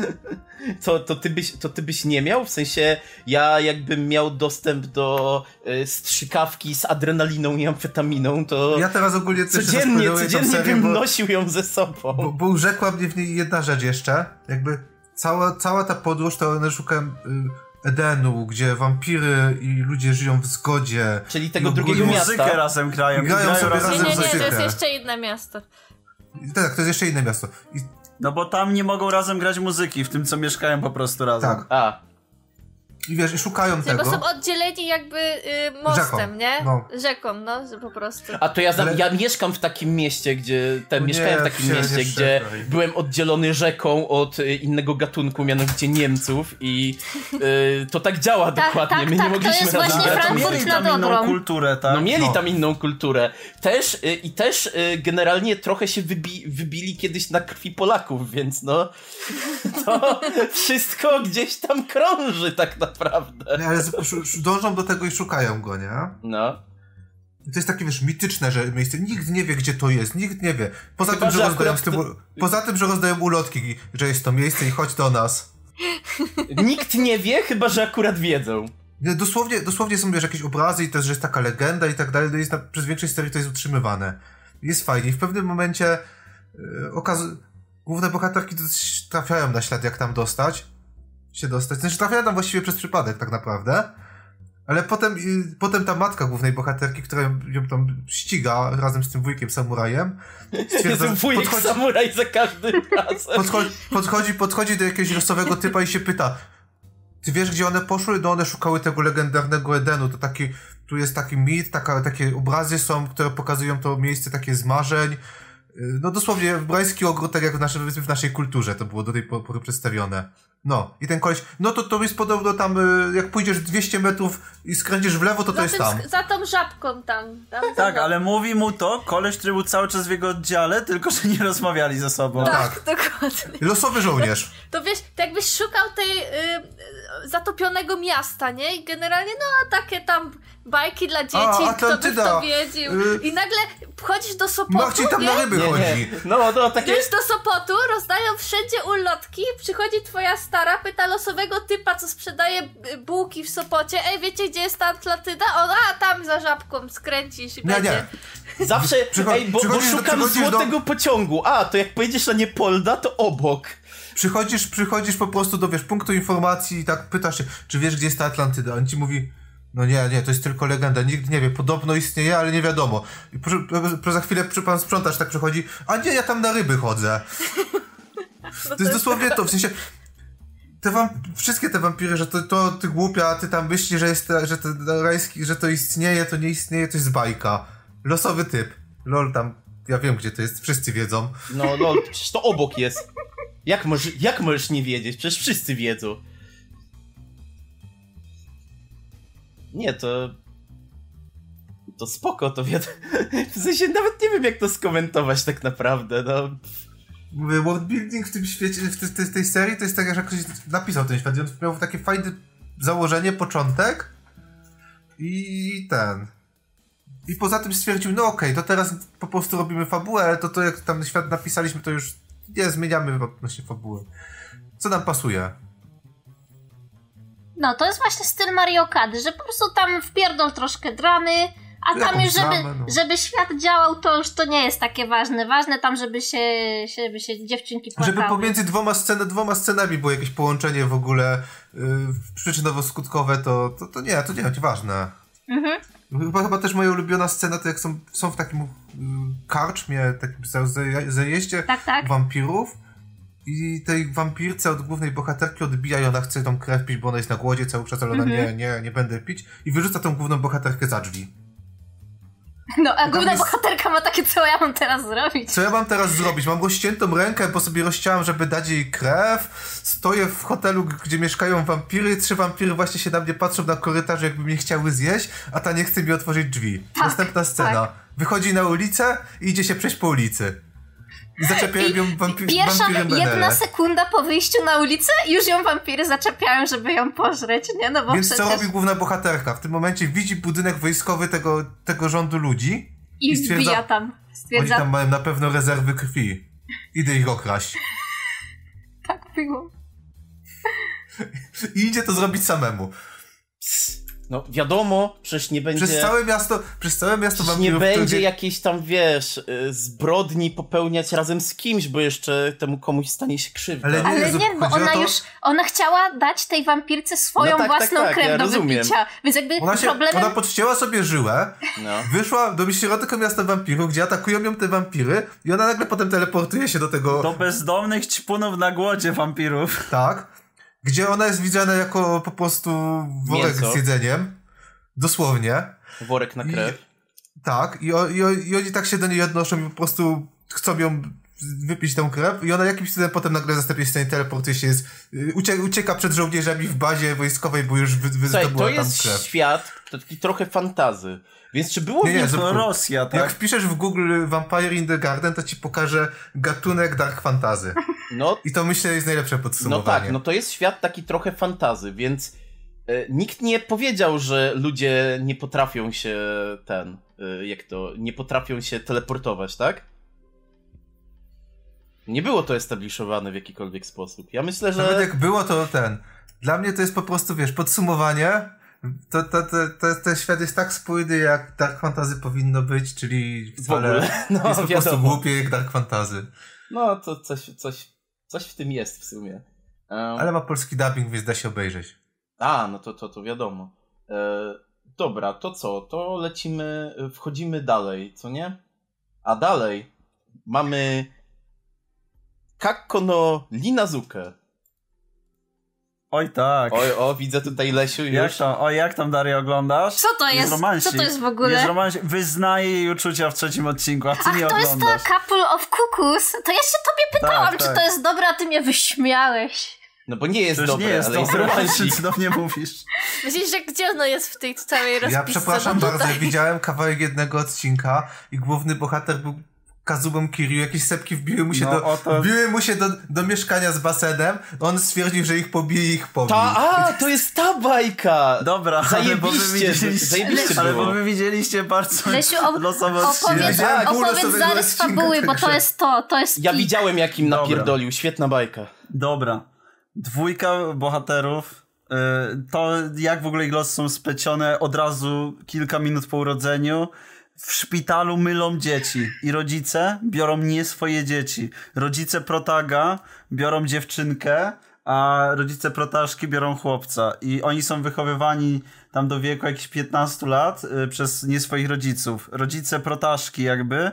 (laughs) To, to, ty byś, to ty byś nie miał? W sensie, ja jakbym miał dostęp do y, strzykawki z adrenaliną i amfetaminą, to Ja teraz ogólnie też codziennie, codziennie serię, bym bo, nosił ją ze sobą. bo, bo urzekła mnie w niej jedna rzecz jeszcze. Jakby cała, cała ta podróż, to one szukają... Y, Edenu, gdzie wampiry i ludzie żyją w zgodzie. Czyli tego No, drugiego i miasta. Muzykę razem grają. I grają sobie razem Nie, razem nie, nie, to muzykę. jest jeszcze inne miasto. I Tak, to jest jeszcze inne miasto. I, No bo tam nie mogą razem grać muzyki, w tym co mieszkają po prostu razem. tak. A, I wiesz, i szukają Tylko tego. są oddzieleni jakby y, mostem, Rzeką, nie? no. Rzeką, no, po prostu. a to ja, za, Ale- ja mieszkam w takim mieście, gdzie. Ten, nie, mieszkałem w takim mieście, nie gdzie byłem oddzielony rzeką od y, innego gatunku, mianowicie Niemców, i y, to tak działa Tak, dokładnie. tak, My tak, nie to mogliśmy jest razem właśnie to Frankfurt mieli nad tam inną Odrą. kulturę, tak? No mieli No. tam inną kulturę. Też y, i też y, generalnie trochę się wybi wybili kiedyś na krwi Polaków, więc no (laughs) to wszystko gdzieś tam krąży tak naprawdę. Nie, ale dążą do tego i szukają go, nie? No. To jest takie, wiesz, mityczne że miejsce. Nikt nie wie, gdzie to jest. Nikt nie wie. Poza Chyba, tym, że rozdają tym, Poza tym, że rozdają ulotki, że jest to miejsce i chodź do nas. Nikt nie wie, chyba że akurat wiedzą. Nie, Dosłownie, dosłownie są wiesz, jakieś obrazy i też, że jest taka legenda i tak dalej, to jest na, przez większość serii to jest utrzymywane. Jest fajnie. I w pewnym momencie yy, okaz... główne bohaterki trafiają na ślad, jak tam dostać. Się dostać. Znaczy trafiają tam właściwie przez przypadek tak naprawdę. Ale potem, yy, potem ta matka głównej bohaterki, która ją, ją tam ściga razem z tym wujkiem samurajem, stwierdza, wujek podchodzi, samuraj za każdym razem. podchodzi, podchodzi, podchodzi do jakiegoś losowego typa i się pyta ty wiesz, gdzie one poszły? No one szukały tego legendarnego Edenu. To taki, tu jest taki mit, taka, takie obrazy są, które pokazują to miejsce takie z marzeń. Yy, No dosłownie hebrajski ogród, tak jak w naszej, w naszej kulturze to było do tej po- pory przedstawione. No, i ten koleś, no to to jest podobno tam, yy, jak pójdziesz 200 metrów i skręcisz w lewo, to to za, jest tym, tam. za tą żabką tam. tam za Tak, ale mówi mu to koleś, który był cały czas w jego oddziale, tylko że nie rozmawiali ze sobą. Tak, dokładnie. Losowy żołnierz. To wiesz, to jakbyś szukał tej y, y, zatopionego miasta, nie? I generalnie, no, takie tam bajki dla dzieci, A, kto by to wiedział. Y- I nagle wchodzisz do Sopotu, Machci tam nie? na ryby Nie, chodzi. nie. No, no, takie... Idziesz do Sopotu, rozdają wszędzie ulotki, przychodzi twoja stara, pyta losowego typa, co sprzedaje bułki w Sopocie, ej, wiecie, gdzie jest ta Atlantyda? On, a, tam za żabką skręcisz i Nie, będzie. nie. Zawsze, (laughs) Przycho- ej, bo, bo do- szukam do- złotego pociągu. A, to jak pojedziesz na Niepolda, to obok. Przychodzisz, przychodzisz po prostu do, wiesz, punktu informacji i tak pytasz się, czy wiesz, gdzie jest ta Atlantyda? On ci mówi, no nie, nie, to jest tylko legenda, nikt nie wie, podobno istnieje, ale nie wiadomo. I po, po, za chwilę przy, pan sprzątacz tak przychodzi, a nie, ja tam na ryby chodzę. (laughs) To jest dosłownie to, w sensie, te wam, wszystkie te wampiry, że to, to ty głupia, ty tam myślisz, że jest, że to rajski, że to istnieje, to nie istnieje, to jest bajka. Losowy typ. Lol tam, ja wiem, gdzie to jest, wszyscy wiedzą. No, no, przecież to obok jest. Jak możesz, jak możesz nie wiedzieć? Przecież wszyscy wiedzą. Nie, to... To spoko, to wiadomo. (laughs) W sensie nawet nie wiem, jak to skomentować tak naprawdę, no. World building w tym świecie, w, tej- serii to jest tak, że ktoś napisał ten świat i on miał takie fajne założenie, początek i ten. I poza tym stwierdził, no okej, to teraz po prostu robimy fabułę, ale to, to jak tam świat napisaliśmy, to już nie zmieniamy odnośnie fabuły. Co nam pasuje? No, to jest właśnie styl Mario Kart, że po prostu tam wpierdol troszkę dramy, a tam już, żeby, no. żeby świat działał, to już to nie jest takie ważne. Ważne tam, żeby się, żeby się dziewczynki płakały. Żeby pomiędzy dwoma, scen, dwoma scenami było jakieś połączenie w ogóle yy, przyczynowo-skutkowe, to, to, to nie, to nie, to ważne. Mhm. Chyba, chyba też moja ulubiona scena to jak są, są w takim y, karczmie, takim za- za- zajeździe Tak, tak. wampirów i tej wampirce od głównej bohaterki odbija i ona chce tą krew pić, bo ona jest na głodzie cały czas, ale ona Mhm. nie, nie, nie będę pić i wyrzuca tą główną bohaterkę za drzwi. No, a główna jest- bohaterka ma takie, co ja mam teraz zrobić? Co ja mam teraz zrobić? Mam rozciętą rękę, bo sobie rozciąłem, żeby dać jej krew. Stoję w hotelu, gdzie mieszkają wampiry. Trzy wampiry właśnie się na mnie patrzą na korytarzu, jakby mnie chciały zjeść, a ta nie chce mi otworzyć drzwi. Tak, Następna scena. tak. Wychodzi na ulicę i idzie się przejść po ulicy. I zaczepiają ją wampi- Pierwsza wampiry jedna sekunda po wyjściu na ulicę już ją wampiry zaczepiają, żeby ją pożreć, nie? No bo Więc przecież... co robi główna bohaterka? W tym momencie widzi budynek wojskowy tego, tego rządu ludzi. I i stwierdza- tam. Oni Stwierdza, tam mają na pewno rezerwy krwi. Idę ich okraść. tak było. (laughs) I idzie to zrobić samemu. No wiadomo, przecież nie będzie... Przez całe miasto, przez całe miasto Przecież nie będzie które- jakiejś tam, wiesz, y, zbrodni popełniać razem z kimś, bo jeszcze temu komuś stanie się krzywda. Ale Ale Jezu, nie, bo ona to- już, ona chciała dać tej wampirce swoją No tak, tak, własną tak, krew ja do rozumiem. wypicia. Więc jakby Ona, się, problemem... ona podcięła sobie żyłę, No. wyszła do środka miasta wampirów, gdzie atakują ją te wampiry i ona nagle potem teleportuje się do tego, Do bezdomnych ćpunów na głodzie wampirów. tak, gdzie ona jest widziana jako po prostu worek Mięso. z jedzeniem. Dosłownie. Worek na I- krew. Tak, i, o, i, o, i oni tak się do niej odnoszą i po prostu chcą ją wypić tą krew i ona jakimś cudem potem nagle zastępuje się teleportuje się, jest, y, ucie, ucieka przed żołnierzami w bazie wojskowej, bo już wy, wy, Słuchaj, to jest krew. świat taki trochę fantazy. Więc czy było Nie, nie, to- Rosja, Jak tak? wpiszesz w Google Vampire in the Garden, to ci pokaże gatunek dark fantasy. No, I to myślę jest najlepsze no podsumowanie. tak, no to jest świat taki trochę fantazy, więc e, nikt nie powiedział, że ludzie nie potrafią się ten, e, jak to, nie potrafią się teleportować, tak? Nie było to establiszowane w jakikolwiek sposób. Ja myślę, Nawet że... jak było, to ten. Dla mnie to jest po prostu, wiesz, podsumowanie. To, to, to, to, ten świat jest tak spójny, jak Dark Fantasy powinno być, czyli W wcale ogóle, no jest po prostu głupie jak Dark Fantasy. No, to coś, coś, coś w tym jest w sumie. Em, Ale ma polski dubbing, więc da się obejrzeć. A, no to, to, to wiadomo. E, dobra, to co? To lecimy, wchodzimy dalej, co nie? A dalej mamy Kakko no Linazuke. Oj tak. Oj, o, widzę tutaj Lesiu już. Jak tam, oj, jak tam Daria oglądasz? Co to jest? romansik. Co to jest w ogóle? Jest romansik. Wyznaje jej uczucia w trzecim odcinku, a ty Ach, nie to jest oglądasz. ta Couple of Cuckoos. To ja się tobie pytałam, Tak, czy tak. to jest dobre, a ty mnie wyśmiałeś. No bo nie jest Przecież dobre, nie jest ale to jest romansik, romansik. co do mnie mówisz. Myślisz, że gdzie ono jest w tej całej rozpisce? Ja przepraszam Bo bardzo, widziałem kawałek jednego odcinka i główny bohater był Kazubą Kiryu, jakieś sepki wbiły mu się, No, do, oto- wbiły mu się do, do mieszkania z basenem, on stwierdził, że ich pobije i ich pobił. Ta, a, to jest ta bajka! Dobra, ale bo wy Zajebiście, widzieliście, zajebiście ale było. bo wy widzieliście bardzo Lesiu, op- losowe opowiedz, pół opowiedz zarys fabuły, bo to jest to, to jest Ja pik. widziałem jak im Dobra. napierdolił, świetna bajka. Dobra. Dwójka bohaterów. y, To jak w ogóle ich losy są splecione od razu kilka minut po urodzeniu. W szpitalu mylą dzieci i rodzice biorą nie swoje dzieci. Rodzice protaga biorą dziewczynkę, a rodzice protaszki biorą chłopca. I oni są wychowywani tam do wieku jakichś 15 lat y, przez nie swoich rodziców. Rodzice protaszki jakby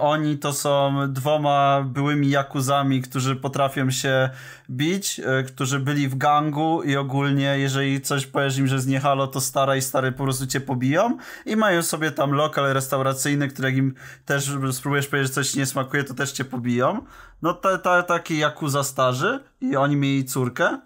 Oni to są dwoma byłymi jakuzami, którzy potrafią się bić, e, którzy byli w gangu i ogólnie, jeżeli coś powiesz im, że jest nie halo, to stara i stary po prostu cię pobiją i mają sobie tam lokal restauracyjny, który im też spróbujesz powiedzieć, że coś nie smakuje, to też cię pobiją. No ta, taki jakuza starzy i oni mieli córkę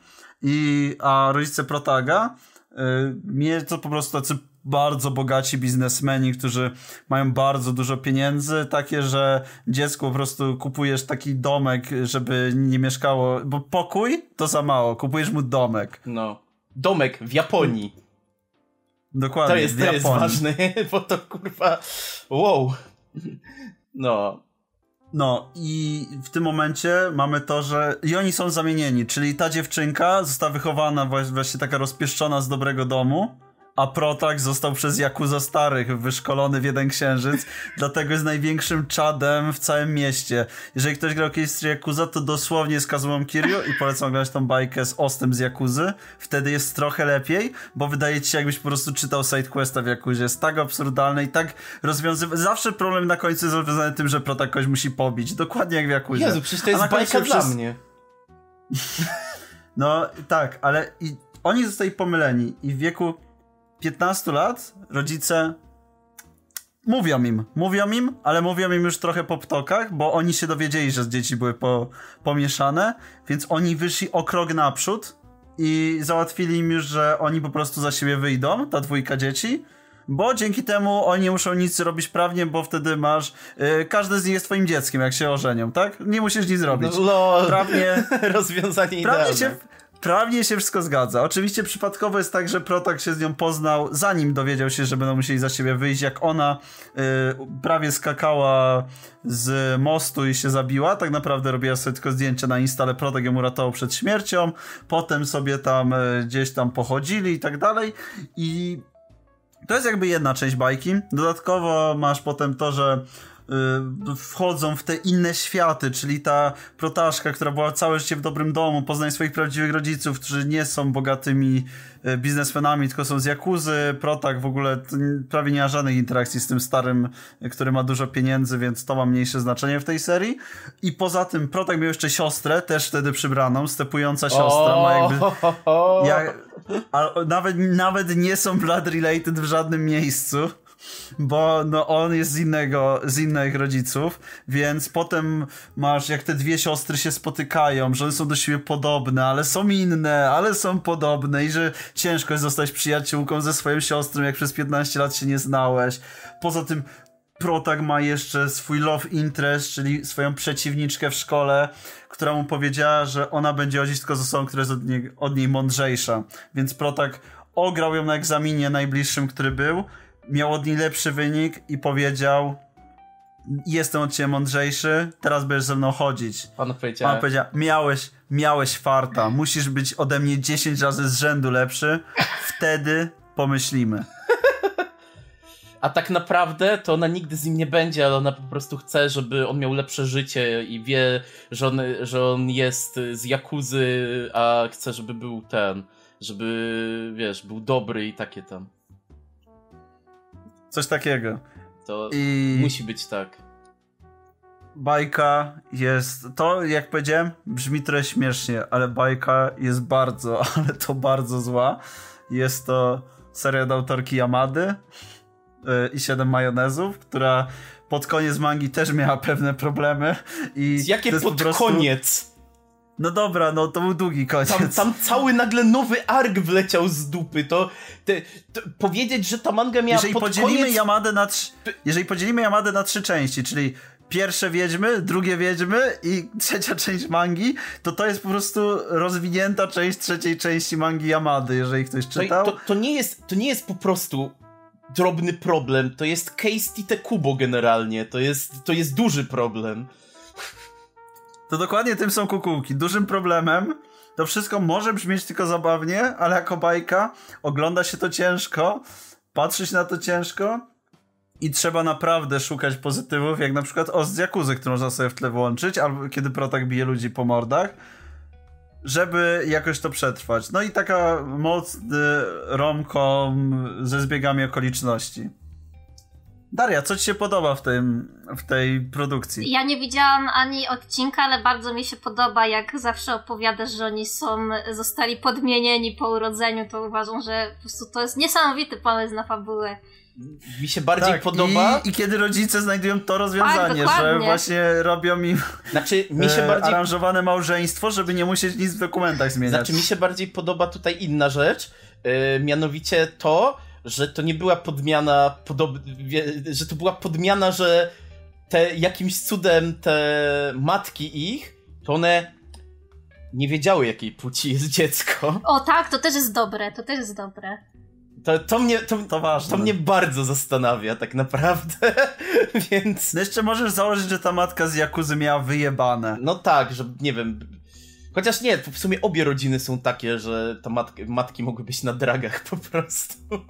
i a rodzice protaga y, mnie to po prostu tacy bardzo bogaci biznesmeni, którzy mają bardzo dużo pieniędzy, takie, że dziecku po prostu kupujesz taki domek, żeby nie mieszkało, bo pokój to za mało, kupujesz mu domek. No. Domek w Japonii. Dokładnie. To jest, to jest ważne, (laughs) bo to kurwa. Wow. No. No i w tym momencie mamy to, że i oni są zamienieni, czyli ta dziewczynka została wychowana właśnie taka rozpieszczona z dobrego domu, a Protak został przez Jakuza starych wyszkolony w jeden księżyc, dlatego jest największym czadem w całym mieście. Jeżeli ktoś grał kiedyś z Jakuza, to dosłownie z Kazumą Kiryu i polecam oglądać tą bajkę z Ostem z Jakuzy. Wtedy jest trochę lepiej, bo wydaje ci się jakbyś po prostu czytał sidequesta w Jakuzie. Jest tak absurdalne i tak rozwiązywany. Zawsze problem na końcu jest rozwiązany tym, że Protak kogoś musi pobić. Dokładnie jak w Jakuzie. Jezu, przecież to jest bajka dla przez- mnie. (laughs) No tak, ale i oni zostali pomyleni i w wieku 15 lat rodzice mówią im, mówią im, ale mówią im już trochę po ptokach, bo oni się dowiedzieli, że dzieci były po, pomieszane, więc oni wyszli o krok naprzód i załatwili im już, że oni po prostu za siebie wyjdą, ta dwójka dzieci, bo dzięki temu oni nie muszą nic robić prawnie, bo wtedy masz, y, każdy z nich jest twoim dzieckiem, jak się ożenią, tak? Nie musisz nic robić. No. Prawnie (laughs) Rozwiązanie Prawnie idealne. cię, Prawnie się wszystko zgadza. Oczywiście przypadkowo jest tak, że Protak się z nią poznał, zanim dowiedział się, że będą musieli za siebie wyjść. Jak ona y, prawie skakała z mostu i się zabiła, tak naprawdę robiła sobie tylko zdjęcia na Insta, ale Protak ją uratował przed śmiercią. Potem sobie tam y, gdzieś tam pochodzili i tak dalej. I to jest jakby jedna część bajki. Dodatkowo masz potem to, że wchodzą w te inne światy, czyli ta protaszka, która była całe życie w dobrym domu, poznaje swoich prawdziwych rodziców, którzy nie są bogatymi y, biznesmenami, tylko są z Jakuzy. Protak w ogóle prawie nie ma żadnych interakcji z tym starym, y, który ma dużo pieniędzy, więc to ma mniejsze znaczenie w tej serii. I poza tym Protak miał jeszcze siostrę, też wtedy przybraną, stepująca siostra, ma jakby... Jak, a nawet, nawet nie są blood related w żadnym miejscu bo no on jest z innego, z innych rodziców, więc potem masz jak te dwie siostry się spotykają, że one są do siebie podobne, ale są inne, ale są podobne i że ciężko jest zostać przyjaciółką ze swoją siostrą, jak przez 15 lat się nie znałeś. Poza tym Protag ma jeszcze swój love interest, czyli swoją przeciwniczkę w szkole, która mu powiedziała, że ona będzie chodzić tylko z osobą, która jest od niej, od niej mądrzejsza. Więc Protag ograł ją na egzaminie najbliższym, który był, miał od niej lepszy wynik i powiedział jestem od ciebie mądrzejszy, teraz będziesz ze mną chodzić. Pan powiedział. Pan powiedział, miałeś, miałeś farta, musisz być ode mnie 10 razy z rzędu lepszy, wtedy pomyślimy. (laughs) A tak naprawdę to ona nigdy z nim nie będzie, ale ona po prostu chce, żeby on miał lepsze życie i wie, że on, że on jest z Jakuzy, a chce, żeby był ten, żeby, wiesz, był dobry i takie tam. Coś takiego. To I musi być tak. bajka jest, to jak powiedziałem, brzmi trochę śmiesznie, ale bajka jest bardzo, (laughs) ale to bardzo zła. Jest to seria od autorki Yamady yy, i 7 majonezów, która pod koniec mangi też miała pewne problemy. I Jakie pod po prostu... koniec? No dobra, no to był długi koniec. Tam, tam cały nagle nowy ark wleciał z dupy. To, te, to powiedzieć, że ta manga miała jeżeli pod podzielimy koniec... Yamadę na trz... jeżeli podzielimy Yamadę na trzy części, czyli pierwsze wiedźmy, drugie wiedźmy i trzecia część mangi, to to jest po prostu rozwinięta część trzeciej części mangi Yamady, jeżeli ktoś czytał. To, to, to, nie jest, to nie jest po prostu drobny problem, to jest case Tite Kubo generalnie, to jest, to jest duży problem. To dokładnie tym są kukułki. Dużym problemem to wszystko może brzmieć tylko zabawnie, ale jako bajka ogląda się to ciężko, patrzeć na to ciężko i trzeba naprawdę szukać pozytywów, jak na przykład Ost Jakuzy, którą można sobie w tle włączyć, albo kiedy Protak bije ludzi po mordach, żeby jakoś to przetrwać. No i taka mocny romkom ze zbiegami okoliczności. Daria, co ci się podoba w, tym, w tej produkcji? Ja nie widziałam ani odcinka, ale bardzo mi się podoba, jak zawsze opowiadasz, że oni są, zostali podmienieni po urodzeniu, to uważam, że po prostu to jest niesamowity pomysł na fabułę. Mi się bardziej tak, podoba. I, I, kiedy rodzice znajdują to rozwiązanie, tak, że właśnie robią im znaczy, mi się e, bardziej... aranżowane małżeństwo, żeby nie musieć nic w dokumentach zmieniać. Znaczy, mi się bardziej podoba tutaj inna rzecz, yy, mianowicie to, że to nie była podmiana podob... że to była podmiana, że te jakimś cudem te matki ich, to one nie wiedziały jakiej płci jest dziecko. O tak, to też jest dobre, to też jest dobre. To, to, mnie, to, to, ważne. to mnie bardzo zastanawia tak naprawdę, (laughs) więc... No jeszcze możesz założyć, że ta matka z Jakuzy miała wyjebane. No tak, że nie wiem... Chociaż nie, w sumie obie rodziny są takie, że ta matki, matki mogły być na dragach po prostu. (laughs)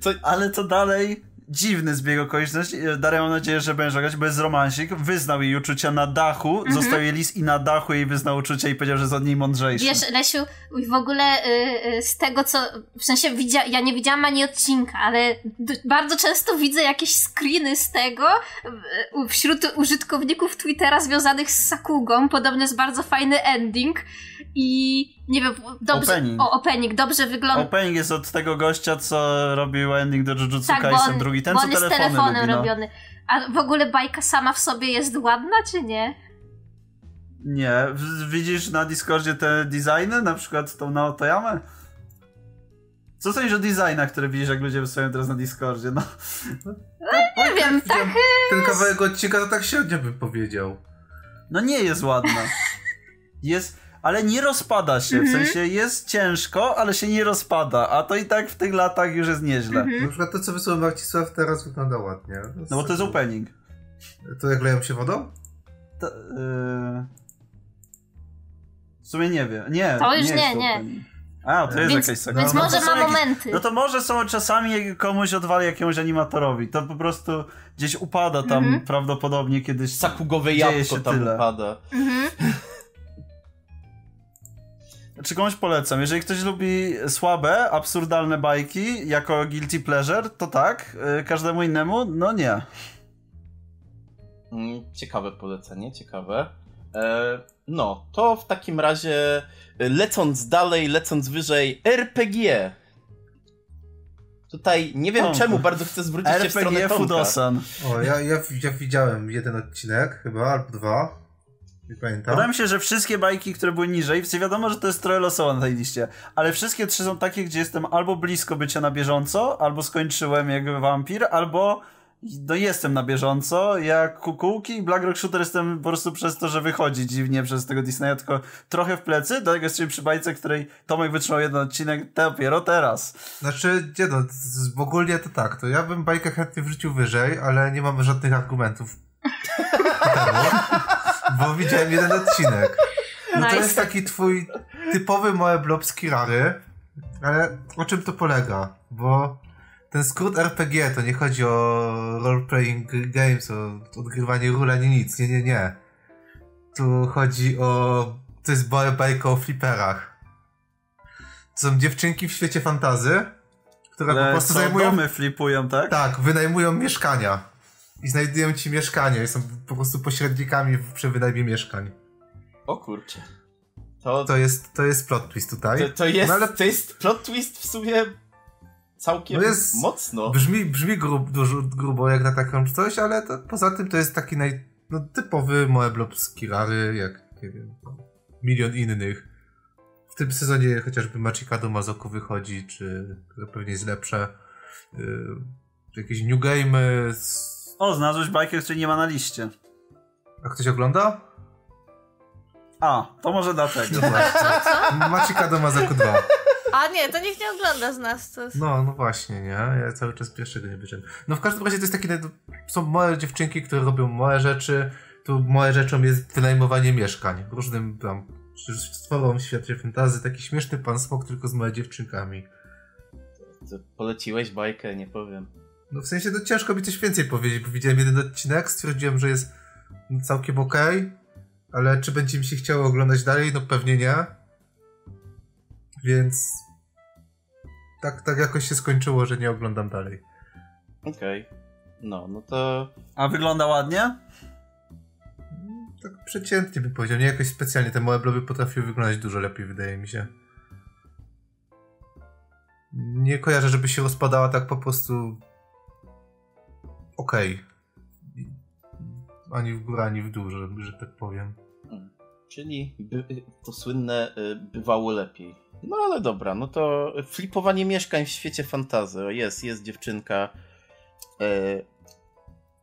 Co... Ale to dalej dziwny zbieg okoliczności. Daria mam nadzieję, że będziesz grać, bo jest romansik. Wyznał jej uczucia na dachu, mhm. został jej list i na dachu jej wyznał uczucia i powiedział, że jest od niej mądrzejszy. Wiesz, Lesiu, w ogóle y, z tego, co... W sensie, widzia, ja nie widziałam ani odcinka, ale bardzo często widzę jakieś screeny z tego y, wśród użytkowników Twittera związanych z Sakugą. Podobno jest bardzo fajny ending i nie wiem, dobrze, opening. O, opening, dobrze wygląda. Opening jest od tego gościa, co robił ending do Jujutsu tak, Kaisen, drugi, ten bo co on jest telefony telefonem lubi, no. robiony. A w ogóle bajka sama w sobie jest ładna, czy nie? Nie. Widzisz na Discordzie te designy? Na przykład tą na Otoyamę? Co sądzisz o designach, które widzisz, jak ludzie wysyłają teraz na Discordzie? No. no nie wiem, tak... Ten kawałek odcinka to tak średnio bym powiedział. No nie jest ładna. (laughs) jest, ale nie rozpada się, w Mhm. sensie jest ciężko, ale się nie rozpada, a to i tak w tych latach już jest nieźle. Mhm. Na przykład to, co wysłał Marcisław, teraz wygląda ładnie. No bo to jest opening. To jak leją się wodą? To, yy... W sumie nie wiem. Nie, To już nie. nie, nie. A, to jest Więc- jakaś sekwencja. Więc No, może to są ma jakieś- momenty. No to może są czasami komuś odwali jakiemuś animatorowi. To po prostu gdzieś upada tam Mhm. prawdopodobnie kiedyś. Sakugowe Dzieje jabłko się tam tyle. upada. Mhm. Czy komuś polecam? Jeżeli ktoś lubi słabe, absurdalne bajki jako guilty pleasure, to tak. Y, Każdemu innemu, no nie. Mm, Ciekawe polecenie, ciekawe. E, no, to w takim razie e, lecąc dalej, lecąc wyżej, RPG. Tutaj nie wiem czemu bardzo chcę zwrócić się w stronę RPG Tomka. Fudosan. O, ja, ja, ja widziałem jeden odcinek chyba, albo dwa. Nie pamiętam. Wydaje mi się, że wszystkie bajki, które były niżej, w wiadomo, że to jest trochę losowo na tej liście, ale wszystkie trzy są takie, gdzie jestem albo blisko bycia na bieżąco, albo skończyłem jak wampir, albo no jestem na bieżąco, jak kukułki i Black Rock Shooter jestem po prostu przez to, że wychodzi dziwnie przez tego Disneya, tylko trochę w plecy, dlatego jesteśmy przy bajce, której Tomek wytrzymał jeden odcinek dopiero teraz. Znaczy, nie no, z- ogólnie to tak, to ja bym bajkę chętnie wrzucił wyżej, ale nie mamy żadnych argumentów (laughs) bo widziałem jeden odcinek. No to jest taki twój typowy moeblowski rary, ale o czym to polega? Bo ten skrót RPG to nie chodzi o role-playing games, o odgrywanie ról ani nic, nie, nie, nie. Tu chodzi o... to jest ba- bajka o fliperach. To są dziewczynki w świecie fantazy, które po Ale prostu co, zajmują... domy flipują, tak? Tak, wynajmują mieszkania. I znajdują ci mieszkania i są po prostu pośrednikami przy wynajmie mieszkań. O kurczę. To, To jest, to jest plot twist tutaj. to, to, jest, No ale to jest plot twist w sumie całkiem No jest- mocno. brzmi, brzmi grub, dużo, grubo jak na taką coś, ale to, poza tym to jest taki naj, no, typowy moeblowski rary, jak nie wiem, no, milion innych. W tym sezonie chociażby Machikado Mazoku wychodzi, czy które pewnie jest lepsze. Yy, jakieś new game. Z... O, znalazłeś bajkę, której nie ma na liście. A ktoś ogląda? A, to może dlatego. No właśnie. Machikado Mazoku 2. A nie, to nikt nie ogląda z nas. To jest... No, no właśnie, nie? Ja cały czas pierwszego nie bierzemy. No w każdym razie to jest takie, są małe dziewczynki, które robią małe rzeczy. Tu małe rzeczą jest wynajmowanie mieszkań. Różnym tam stworzą w świecie fantazy. Taki śmieszny pan smok tylko z małe dziewczynkami. To Poleciłeś bajkę, nie powiem. No w sensie to ciężko mi coś więcej powiedzieć, bo widziałem jeden odcinek, stwierdziłem, że jest no, całkiem okej, ale czy będzie mi się chciało oglądać dalej? No pewnie nie. Więc tak, tak jakoś się skończyło, że nie oglądam dalej. Okej. No, no to A wygląda ładnie? Tak przeciętnie bym powiedział, nie jakoś specjalnie. Te małe bloby potrafiły wyglądać dużo lepiej, wydaje mi się. Nie kojarzę, żeby się rozpadała tak po prostu okej. Ani w górę, ani w dół, że, że tak powiem. Czyli by, to słynne y, bywało lepiej. No ale dobra, no to flipowanie mieszkań w świecie fantazy. Jest, jest dziewczynka. E,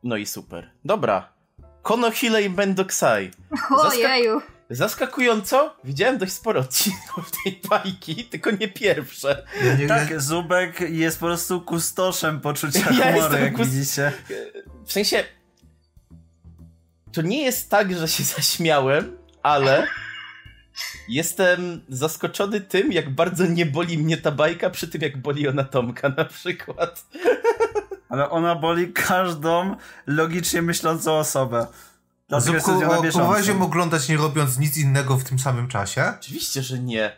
no i super. Dobra. Konohile i Bendoksai. (laughs) Ojeju. Zaskakująco, widziałem dość sporo odcinków tej bajki, tylko nie pierwsze. Nie, Tak, Zubek jest po prostu kustoszem poczucia Ja humoru, jak widzicie. W sensie, to nie jest tak, że się (laughs) zaśmiałem, ale jestem zaskoczony tym, jak bardzo nie boli mnie ta bajka, przy tym jak boli ona Tomka na przykład. (laughs) Ale ona boli każdą logicznie myślącą osobę. Zupku, na próbowałeś ją oglądać nie robiąc nic innego w tym samym czasie? Oczywiście, że nie.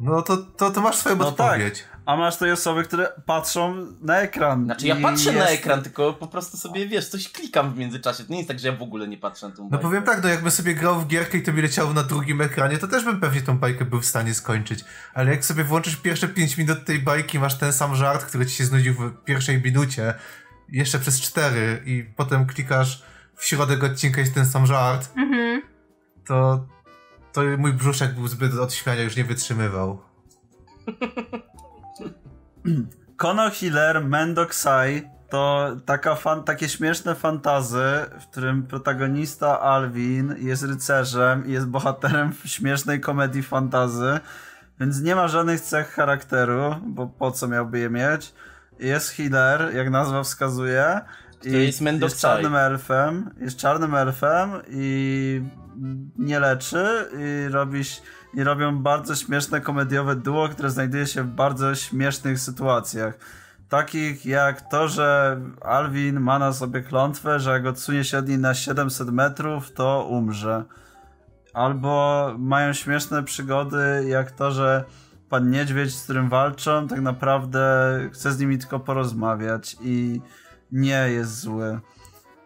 No to, to, to masz swoją No odpowiedź. A masz tutaj osoby, które patrzą na ekran. Znaczy ja patrzę na jest- ekran, tylko po prostu sobie, wiesz, coś klikam w międzyczasie. To nie jest tak, że ja w ogóle nie patrzę na tą No bajkę. powiem tak, no jakbym sobie grał w gierkę i to mi leciało na drugim ekranie, to też bym pewnie tą bajkę był w stanie skończyć. Ale jak sobie włączysz pierwsze 5 minut tej bajki, masz ten sam żart, który ci się znudził w pierwszej minucie, jeszcze przez 4 i potem klikasz środek odcinka jest ten sam żart, Mhm. to, to mój brzuszek był zbyt od śmiania, już nie wytrzymywał. (laughs) Kono Hiller, Mendoksai to taka fan, takie śmieszne fantazy, w którym protagonista Alvin jest rycerzem i jest bohaterem śmiesznej komedii fantazy, więc nie ma żadnych cech charakteru, bo po co miałby je mieć. Jest healer, jak nazwa wskazuje. I jest, jest czarnym elfem, jest czarnym elfem i nie leczy i robisz i robią bardzo śmieszne komediowe duo, które znajduje się w bardzo śmiesznych sytuacjach. Takich jak to, że Alvin ma na sobie klątwę, że jak odsunie się od niej na 700 metrów, to umrze. Albo mają śmieszne przygody, jak to, że pan niedźwiedź, z którym walczą, tak naprawdę chce z nimi tylko porozmawiać i nie jest zły.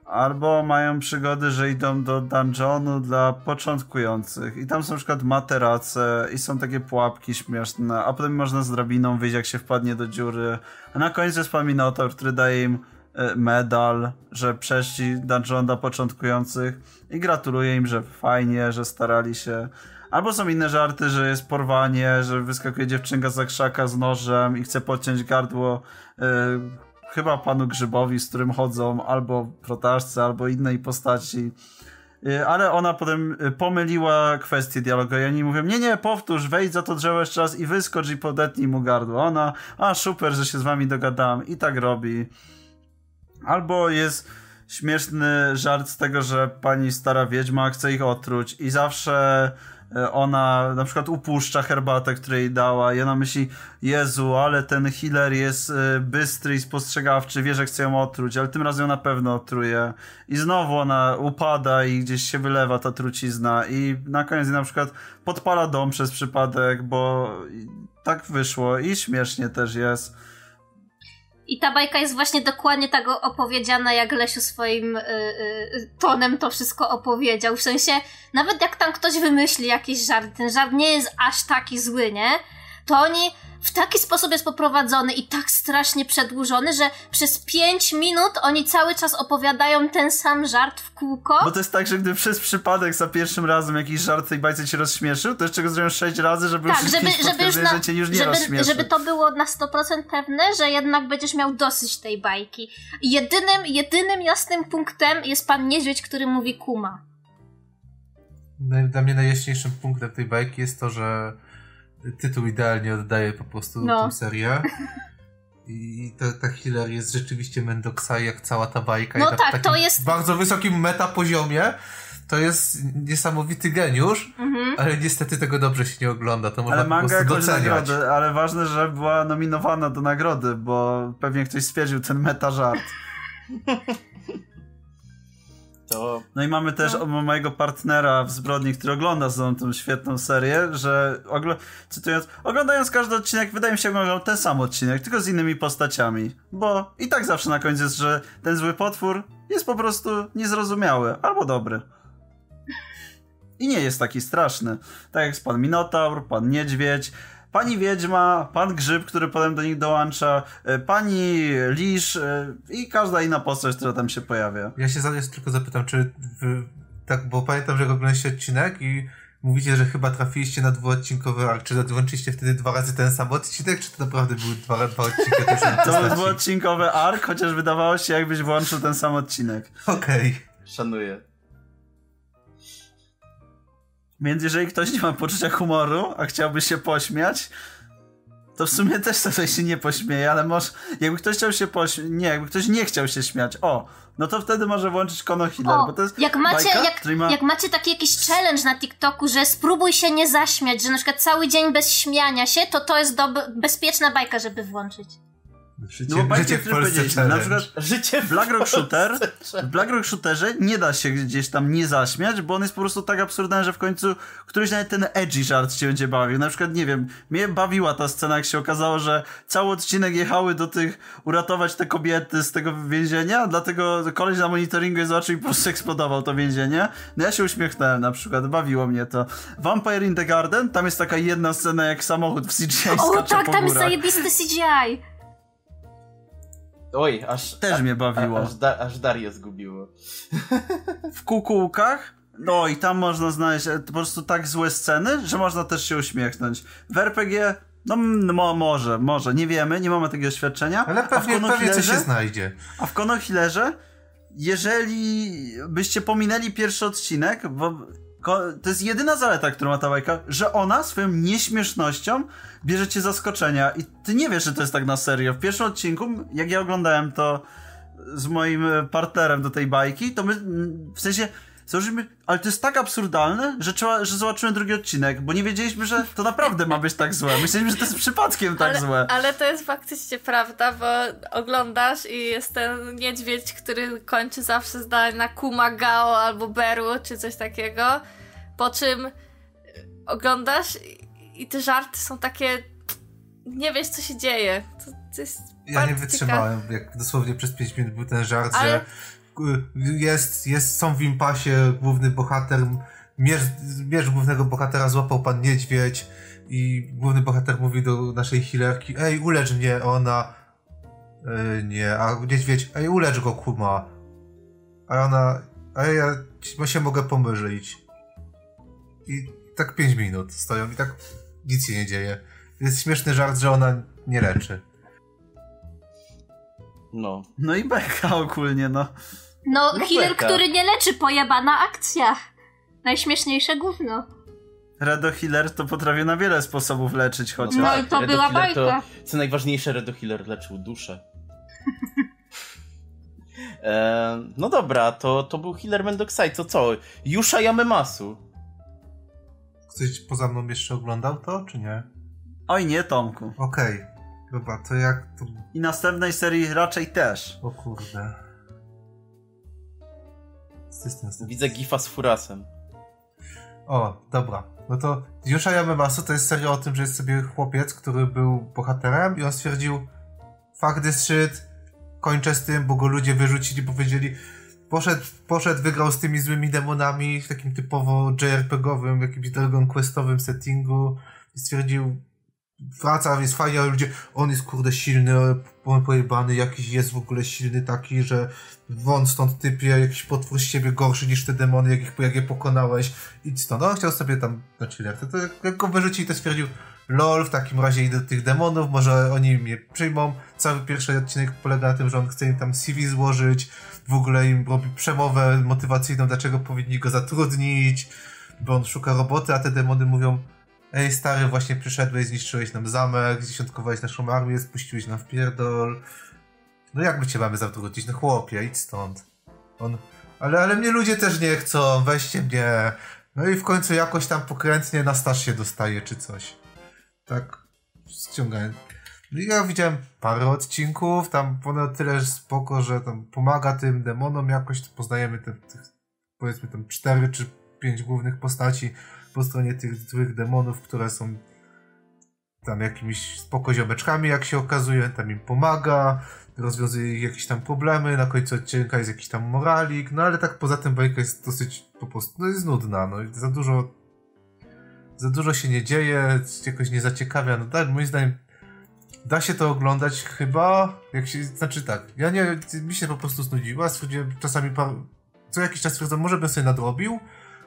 Albo mają przygody, że idą do dungeonu dla początkujących i tam są na przykład materace i są takie pułapki śmieszne, a potem można z drabiną wyjść jak się wpadnie do dziury. A na końcu jest pan Minotaur, który daje im e, medal, że przeszli dungeon dla początkujących i gratuluję im, że fajnie, że starali się. Albo są inne żarty, że jest porwanie, że wyskakuje dziewczynka za krzaka z nożem i chce podciąć gardło yy, chyba panu Grzybowi, z którym chodzą, albo protaszce, albo innej postaci. Yy, ale ona potem y, pomyliła kwestię dialogu i oni mówią, nie, nie, powtórz, wejdź za to drzewo jeszcze raz i wyskocz i podetnij mu gardło. Ona, a super, że się z wami dogadałam i tak robi. Albo jest śmieszny żart z tego, że pani stara wiedźma chce ich otruć i zawsze ona na przykład upuszcza herbatę, której dała i ona myśli, Jezu, ale ten healer jest e, bystry i spostrzegawczy, wie, że chce ją otruć, ale tym razem ją na pewno otruje. I znowu ona upada i gdzieś się wylewa ta trucizna i na koniec na przykład podpala dom przez przypadek, bo tak wyszło i śmiesznie też jest. I ta bajka jest właśnie dokładnie tak opowiedziana, jak Lesiu swoim y, y, tonem to wszystko opowiedział. W sensie, nawet jak tam ktoś wymyśli jakiś żart, ten żart nie jest aż taki zły, nie? To oni w taki sposób jest poprowadzony i tak strasznie przedłużony, że przez 5 minut oni cały czas opowiadają ten sam żart w kółko. Bo to jest tak, że gdy przez przypadek za pierwszym razem jakiś żart tej bajce cię rozśmieszył, to jeszcze go zrobią 6 razy, żeby tak, już żeby, żeby już na, że cię już nie żeby, żeby to było na 100% pewne, że jednak będziesz miał dosyć tej bajki. Jedynym, jedynym jasnym punktem jest pan niedźwiedź, który mówi kuma. Dla mnie najjaśniejszym punktem tej bajki jest to, że tytuł idealnie oddaje po prostu no. tę serię. I ta, ta healer jest rzeczywiście Mendoxa jak cała ta bajka. No I tak, to jest... W bardzo wysokim meta poziomie. To jest niesamowity geniusz, mhm. ale niestety tego dobrze się nie ogląda. To można ale po prostu doceniać. Nagrody, ale ważne, że była nominowana do nagrody, bo pewnie ktoś stwierdził ten meta żart. (laughs) To... No i mamy też no. mojego partnera w zbrodni, który ogląda znowu tę świetną serię, że ogl cytując, oglądając każdy odcinek, wydaje mi się, że oglądał ten sam odcinek, tylko z innymi postaciami. Bo i tak zawsze na końcu jest, że ten zły potwór jest po prostu niezrozumiały albo dobry. I nie jest taki straszny. Tak jak z pan Minotaur, pan Niedźwiedź, pani Wiedźma, pan Grzyb, który potem do nich dołącza, e, pani Lisz e, i każda inna postać, która tam się pojawia. Ja się zaraz tylko zapytam, czy wy, tak, bo pamiętam, że oglądaliście odcinek i mówicie, że chyba trafiliście na dwuodcinkowy ark. Czy włączyliście wtedy dwa razy ten sam odcinek, czy to naprawdę były dwa, dwa odcinki? To (laughs) był dwuodcinkowy ark, chociaż wydawało się, jakbyś włączył ten sam odcinek. Okej. Okay. Szanuję. Więc jeżeli ktoś nie ma poczucia humoru, a chciałby się pośmiać, to w sumie też sobie się nie pośmieje, ale może, jakby ktoś chciał się pośmiać, nie, jakby ktoś nie chciał się śmiać, o, no to wtedy może włączyć Kono Hiller, bo to jest jak macie, bajka, jak, ma... jak macie taki jakiś challenge na TikToku, że spróbuj się nie zaśmiać, że na przykład cały dzień bez śmiania się, to to jest bezpieczna bajka, żeby włączyć. Życie, no, życie w Polsce Na przykład życie w Black Rock Shooter, w Black Rock Shooterze nie da się gdzieś tam nie zaśmiać, bo on jest po prostu tak absurdalny, że w końcu któryś nawet ten edgy żart cię będzie bawił. Na przykład, nie wiem, mnie bawiła ta scena, jak się okazało, że cały odcinek jechały do tych, uratować te kobiety z tego więzienia, dlatego koleś na monitoringu je zobaczył i po prostu eksplodował to więzienie. No ja się uśmiechnąłem na przykład, bawiło mnie to. Vampire in the Garden, tam jest taka jedna scena, jak samochód w CGI O tak, tam jest zajebisty CGI. Oj, aż... Też a, mnie bawiło. A, aż, da, aż Darię zgubiło. (laughs) W kukułkach? No i tam można znaleźć e, po prostu tak złe sceny, że można też się uśmiechnąć. W RPG No m- mo, może, może, nie wiemy, nie mamy takiego świadczenia. Ale pewnie, pewnie coś się znajdzie. A w Konohilerze, jeżeli byście pominęli pierwszy odcinek, bo to jest jedyna zaleta, którą ma ta bajka, że ona swoją nieśmiesznością bierze cię zaskoczenia i ty nie wiesz, że to jest tak na serio. W pierwszym odcinku, jak ja oglądałem to z moim e, partnerem do tej bajki, to my w sensie założyliśmy, ale to jest tak absurdalne, że, trzeba, że zobaczyłem drugi odcinek, bo nie wiedzieliśmy, że to naprawdę ma być tak złe. Myśleliśmy, że to jest przypadkiem tak ale, złe. ale to jest faktycznie prawda, bo oglądasz i jest ten niedźwiedź, który kończy zawsze zdanie na kumagao albo beru, czy coś takiego. Po czym oglądasz i, te żarty są takie. Nie wiesz, co się dzieje. To, to jest Ja nie wytrzymałem, jak dosłownie przez 5 minut był ten żart, Ale- że jest, jest, są w impasie główny bohater, mierz, mierz głównego bohatera złapał pan niedźwiedź i główny bohater mówi do naszej healerki, ej ulecz mnie, a ona y, nie, a niedźwiedź, ej ulecz go kuma, a ona, a ja się mogę pomylić. I tak 5 minut stoją i tak nic się nie dzieje. Jest śmieszny żart, że ona nie leczy. No. No i beka ogólnie, no. No, No healer, beka. który nie leczy, pojebana akcja. Najśmieszniejsze gówno. Redo Healer to potrafię na wiele sposobów leczyć chociaż. No i to Redo była bajka. To, co najważniejsze, Redo Healer leczył duszę. (laughs) e, no dobra, to, to był Healer Mendoksai. To co? Yusha Yamemasu. Ktoś poza mną jeszcze oglądał to, czy nie? Oj nie, Tomku. Okej. Dobra, to jak to... I następnej serii raczej też. O kurde. Widzę gifa z Furasem. O, dobra. No to Yusha Yamemasu to jest seria o tym, że jest sobie chłopiec, który był bohaterem i on stwierdził fuck this shit, kończę z tym, bo go ludzie wyrzucili, powiedzieli poszedł, poszedł, wygrał z tymi złymi demonami w takim typowo JRPG-owym, jakimś Dragon Questowym settingu i stwierdził wraca, jest fajnie, ale ludzie, on jest kurde silny, po- pojebany, jakiś jest w ogóle silny taki, że won stąd typie, jakiś potwór z siebie gorszy niż te demony, jak, ich, jak je pokonałeś, idź stąd. On chciał sobie tam, znaczy jak to, jak- go wyrzucili, to stwierdził, lol, w takim razie idę do tych demonów, może oni mnie przyjmą. Cały pierwszy odcinek polega na tym, że on chce im tam CV złożyć, w ogóle im robi przemowę motywacyjną, dlaczego powinni go zatrudnić, bo on szuka roboty, a te demony mówią, Ej, stary, właśnie przyszedłeś, zniszczyłeś nam zamek, zdziesiątkowałeś naszą armię, spuściłeś nam w pierdol. No jak my cię mamy zatrudnić? No chłopie, idź stąd. On, ale, ale mnie ludzie też nie chcą, weźcie mnie. No i w końcu jakoś tam pokrętnie na staż się dostaje, czy coś. Tak, ściągałem. No i ja widziałem parę odcinków, tam ponad tyle spoko, że tam pomaga tym demonom jakoś, poznajemy te, tych, powiedzmy tam cztery czy pięć głównych postaci po stronie tych złych demonów, które są tam jakimiś spokoziomeczkami, jak się okazuje, tam im pomaga, rozwiązuje jakieś tam problemy, na końcu odcinka jest jakiś tam moralik, no ale tak poza tym bajka jest dosyć po prostu, no jest nudna, no za dużo za dużo się nie dzieje, jakoś nie zaciekawia, no tak, moim zdaniem da się to oglądać chyba, jak się, znaczy tak, ja nie, mi się po prostu znudziła, czasami par, co jakiś czas stwierdzam, może bym sobie nadrobił,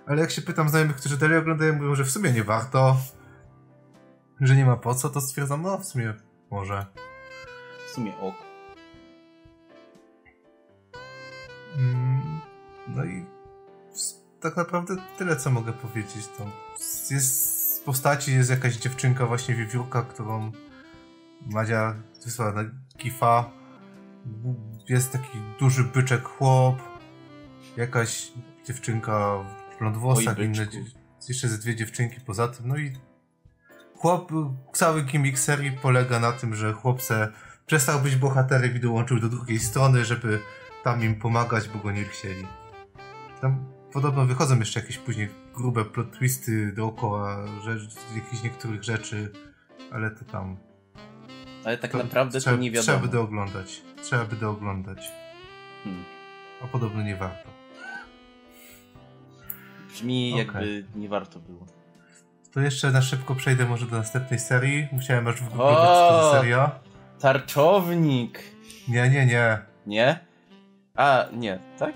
ale jak się pytam znajomych, którzy dalej oglądają, mówią, że w sumie nie warto, że nie ma po co, to stwierdzam, no w sumie może. W sumie ok. Mm, No i tak naprawdę tyle, co mogę powiedzieć. To jest z postaci jest jakaś dziewczynka, właśnie wiewiórka, którą Madzia wysłała na gifa. Jest taki duży byczek chłop, jakaś dziewczynka blond włosach, inne, jeszcze ze dwie dziewczynki poza tym. No i chłop, cały gimmick serii polega na tym, że chłopce przestał być bohaterem i dołączył do drugiej strony, żeby tam im pomagać, bo go nie chcieli. Tam podobno wychodzą jeszcze jakieś później grube plot twisty dookoła rzecz, jakichś niektórych rzeczy, ale to tam... Ale tak naprawdę trzeba, to nie Trzeba wiadomo. by dooglądać. Trzeba by dooglądać. Hmm. A podobno nie warto. Brzmi Okej. jakby nie warto było. To jeszcze na szybko przejdę może do następnej serii. Musiałem aż w O! co seria. Tarczownik! Nie, nie, nie. Nie? A, nie, tak?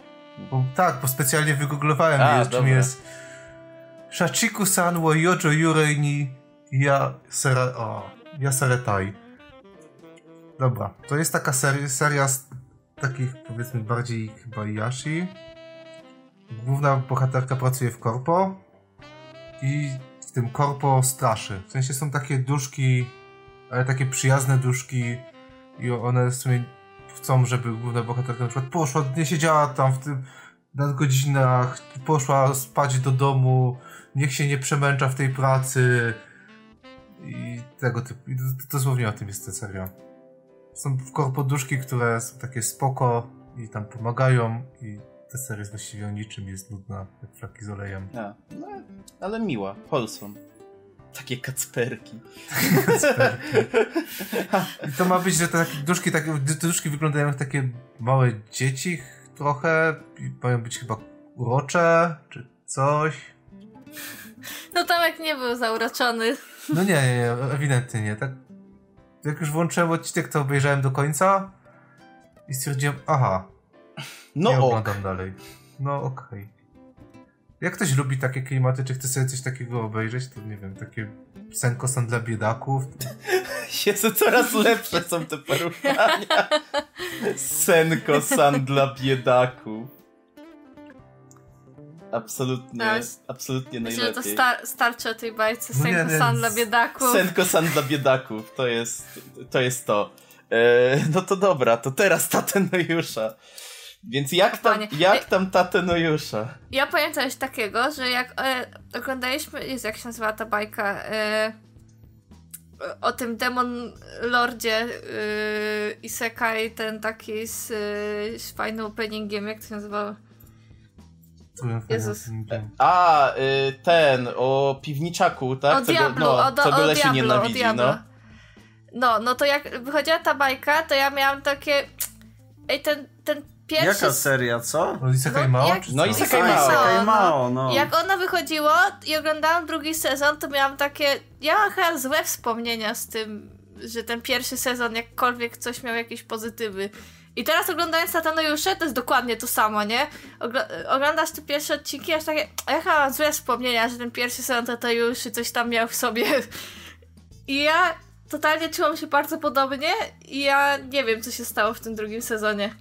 Bo, tak, bo specjalnie wygooglowałem, A, jest, czym jest Shachiku-san wo yojo yurei ni ya sera... O. Yasaretai. Dobra, to jest taka seria, seria z takich powiedzmy bardziej chyba Yashi. Główna bohaterka pracuje w korpo i w tym korpo straszy. W sensie są takie duszki, ale takie przyjazne duszki i one w sumie chcą, żeby główna bohaterka na przykład poszła, nie siedziała tam w tym nadgodzinach, poszła spać do domu, niech się nie przemęcza w tej pracy i tego typu. I dosłownie o tym jest ta seria. Są korpoduszki, które są takie spoko i tam pomagają i ta seria jest właściwie o niczym, jest nudna, jak flaki z olejem. A, no, ale miła, wholesome. Takie kacperki. (laughs) I to ma być, że te takie duszki, takie, te duszki wyglądają jak takie małe dzieci trochę i mają być chyba urocze, czy coś. No Tomek nie był zauroczony. No nie, nie, nie, ewidentnie nie. Tak, jak już włączyłem odcinek, to obejrzałem do końca i stwierdziłem, aha, No nie ok. oglądam dalej. No okej. Jak ktoś lubi takie klimaty, czy chce sobie coś takiego obejrzeć, to nie wiem, takie senkosan dla biedaków. (laughs) Jezu, coraz lepsze są te porównania. Senko-san dla biedaków. Absolutnie, s- absolutnie Myślę, że to najlepiej. star starczy o tej bajce No San z- dla biedaków. Senko-san dla biedaków, to jest to. Jest to. E, no to dobra, to teraz tatę Nojusza. Więc jak tam, jak tam tatę Nojusza? Ja pamiętam coś takiego, że jak e, oglądaliśmy, jest jak się nazywa ta bajka, e, o tym Demon Lordzie e, Isekai, ten taki z, e, z fajnym openingiem, jak to się nazywa? Którym Jezus. A, y, ten, o piwniczaku, tak? o Co go- Diablo, no, o, do, co go Diablo, nienawidzi, Diablo. no. No, no to jak wychodziła ta bajka, to ja miałam takie, ej, ten, ten pierwszy... Jaka seria, co? No Isekai No, Mao, jak- No? Isekai Mao. Isekai no. Mao, no. Jak ono wychodziło i oglądałam drugi sezon, to miałam takie. Ja mam chyba złe wspomnienia z tym, że ten pierwszy sezon jakkolwiek coś miał jakieś pozytywy. I teraz oglądając Satanojusze, to jest dokładnie to samo, nie? Ogl- oglądasz te pierwsze odcinki, aż takie. Ja chyba mam złe wspomnienia, że ten pierwszy sezon Satanojuszy coś tam miał w sobie. (laughs) I ja totalnie czułam się bardzo podobnie i ja nie wiem, co się stało w tym drugim sezonie.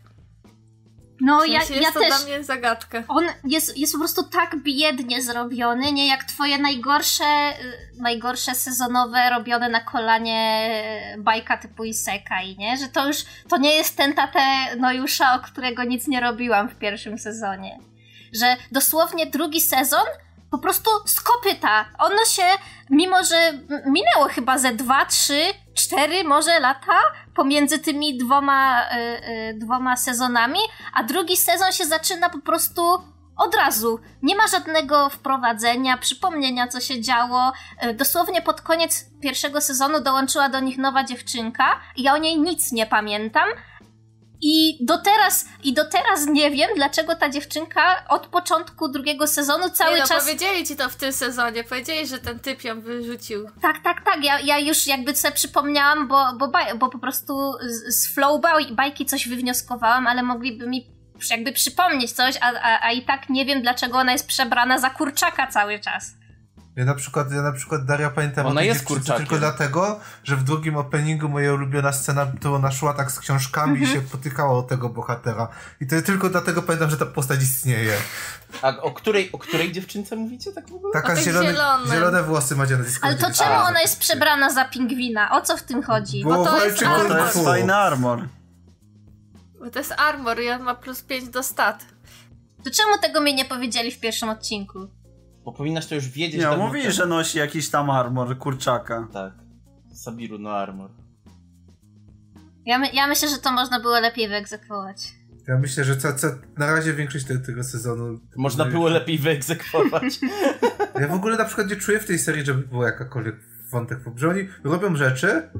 No W ja, sensie ja jest to też. dla mnie zagadka. On jest, jest po prostu tak biednie zrobiony, nie jak twoje najgorsze, y, najgorsze sezonowe robione na kolanie y, bajka typu Isekai, nie? Że to już, to nie jest ten tate Nojusza, o którego nic nie robiłam w pierwszym sezonie. Że dosłownie drugi sezon po prostu z kopyta. Ono się, mimo że minęło chyba ze dwa, trzy, cztery może lata pomiędzy tymi dwoma, y, y, dwoma sezonami, a drugi sezon się zaczyna po prostu od razu. Nie ma żadnego wprowadzenia, przypomnienia, co się działo. Y, Dosłownie pod koniec pierwszego sezonu dołączyła do nich nowa dziewczynka i ja o niej nic nie pamiętam. I do teraz, i do teraz nie wiem, dlaczego ta dziewczynka od początku drugiego sezonu cały nie no, czas. powiedzieli ci to w tym sezonie, powiedzieli, że ten typ ją wyrzucił. Tak, tak, tak. Ja, ja już jakby sobie przypomniałam, bo, bo, baj, bo po prostu z, z flow baj- bajki coś wywnioskowałam, ale mogliby mi jakby przypomnieć coś, a, a, a i tak nie wiem, dlaczego ona jest przebrana za kurczaka cały czas. Ja na przykład, ja na przykład Daria pamiętam Ona o tej jest dziewczynce kurczakiem. tylko dlatego, że w drugim openingu moja ulubiona scena to ona szła tak z książkami Mhm. i się potykała o tego bohatera. I to tylko dlatego pamiętam, że ta postać istnieje. A o której, o której dziewczynce mówicie tak w ogóle? Taka tej zielone, zielone włosy ma na Discordzie. Ale to czemu ona jest przebrana za pingwina? O co w tym chodzi? Bo, Bo to jest armor. To jest fajny armor. Bo to jest armor i on ma plus 5 do stat. To czemu tego mi nie powiedzieli w pierwszym odcinku? Bo powinnaś to już wiedzieć. Nie, dawno mówi, temu. że nosi jakiś tam armor kurczaka. Tak. Sabiru no armor. Ja, my, ja myślę, że to można było lepiej wyegzekwować. Ja myślę, że co, co, na razie większość te, tego sezonu... Można było lepiej wyegzekwować. Ja w ogóle na przykład nie czuję w tej serii, żeby była jakakolwiek wątek, że oni robią rzeczy,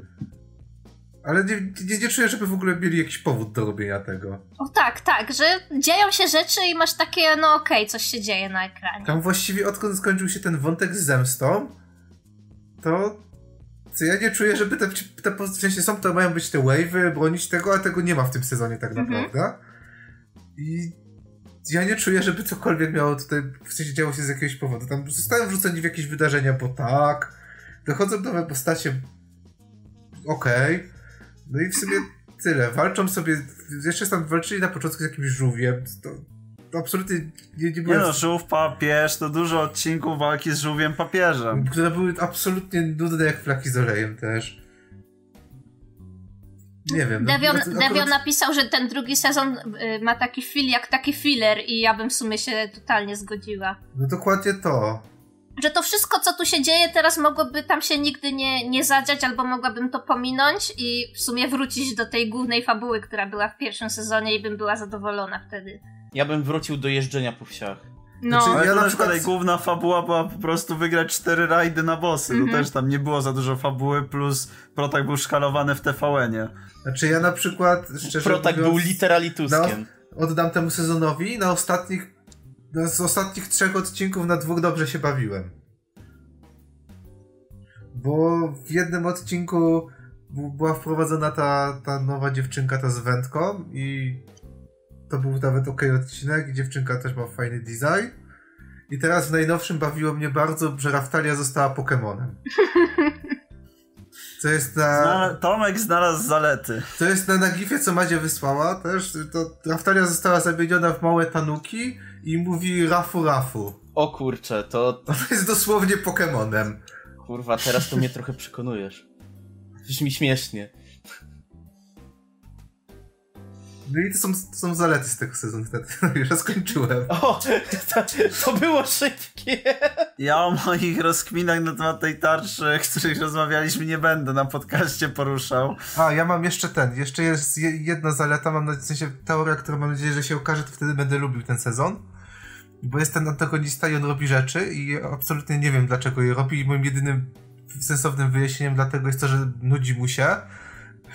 ale nie, nie, nie czuję, żeby w ogóle mieli jakiś powód do robienia tego. O tak, tak, że dzieją się rzeczy i masz takie, no okej, coś się dzieje na ekranie. Tam właściwie odkąd skończył się ten wątek z zemstą, to co ja nie czuję, żeby te, te w sensie są to mają być te wave'y, bronić tego, a tego nie ma w tym sezonie tak Mhm. naprawdę. I ja nie czuję, żeby cokolwiek miało tutaj, w sensie działo się z jakiegoś powodu. Tam zostają wrzuceni w jakieś wydarzenia, bo tak. Dochodzą nowe postacie, okej. No i w sumie tyle. Walczą sobie, jeszcze tam walczyli na początku z jakimś żółwiem. To, to absolutnie nie, nie Nie były, no, żółw, papież, to dużo odcinków walki z żółwiem papieżem. które były absolutnie nudne jak flaki z olejem też. Nie wiem. no, Devion, akurat- Devion napisał, że ten drugi sezon y, ma taki feel jak taki filler i ja bym w sumie się totalnie zgodziła. No dokładnie to. Że to wszystko, co tu się dzieje teraz mogłoby tam się nigdy nie, nie zadziać, albo mogłabym to pominąć i w sumie wrócić do tej głównej fabuły, która była w pierwszym sezonie i bym była zadowolona wtedy. Ja bym wrócił do jeżdżenia po wsiach. No, Znaczy, Ale Ja na przykład- główna fabuła była po prostu wygrać cztery rajdy na bossy. Mhm. To też tam nie było za dużo fabuły, plus protak był szkalowany w TVN-ie. Znaczy ja na przykład, szczerze Protak mówiąc, był literally Tuskiem. oddam temu sezonowi na ostatnich na, z ostatnich trzech odcinków na dwóch dobrze się bawiłem. Bo w jednym odcinku była wprowadzona ta, ta nowa dziewczynka, ta z wędką i to był nawet ok odcinek i dziewczynka też ma fajny design. I teraz w najnowszym bawiło mnie bardzo, że Raftalia została Pokemonem. Co jest na... Tomek znalazł zalety. To jest na Nagifie, co Madzie wysłała też. To Raftalia została zamieniona w małe tanuki i mówi Rafu Rafu. O kurczę, to To jest dosłownie Pokemonem. kurwa, teraz to mnie trochę przekonujesz. Brzmi śmiesznie. No i to są, to są zalety z tego sezonu. (laughs) Już skończyłem. O, to, to było szybkie. Ja o moich rozkminach na temat tej tarczy, o których rozmawialiśmy, nie będę na podcaście poruszał. A, ja mam jeszcze ten. Jeszcze jest je- jedna zaleta, mam na w sensie teoria, która mam nadzieję, że się okaże, to wtedy będę lubił ten sezon. Bo jest ten antagonista i on robi rzeczy i absolutnie nie wiem dlaczego je robi i moim jedynym sensownym wyjaśnieniem dlatego jest to, że nudzi mu się.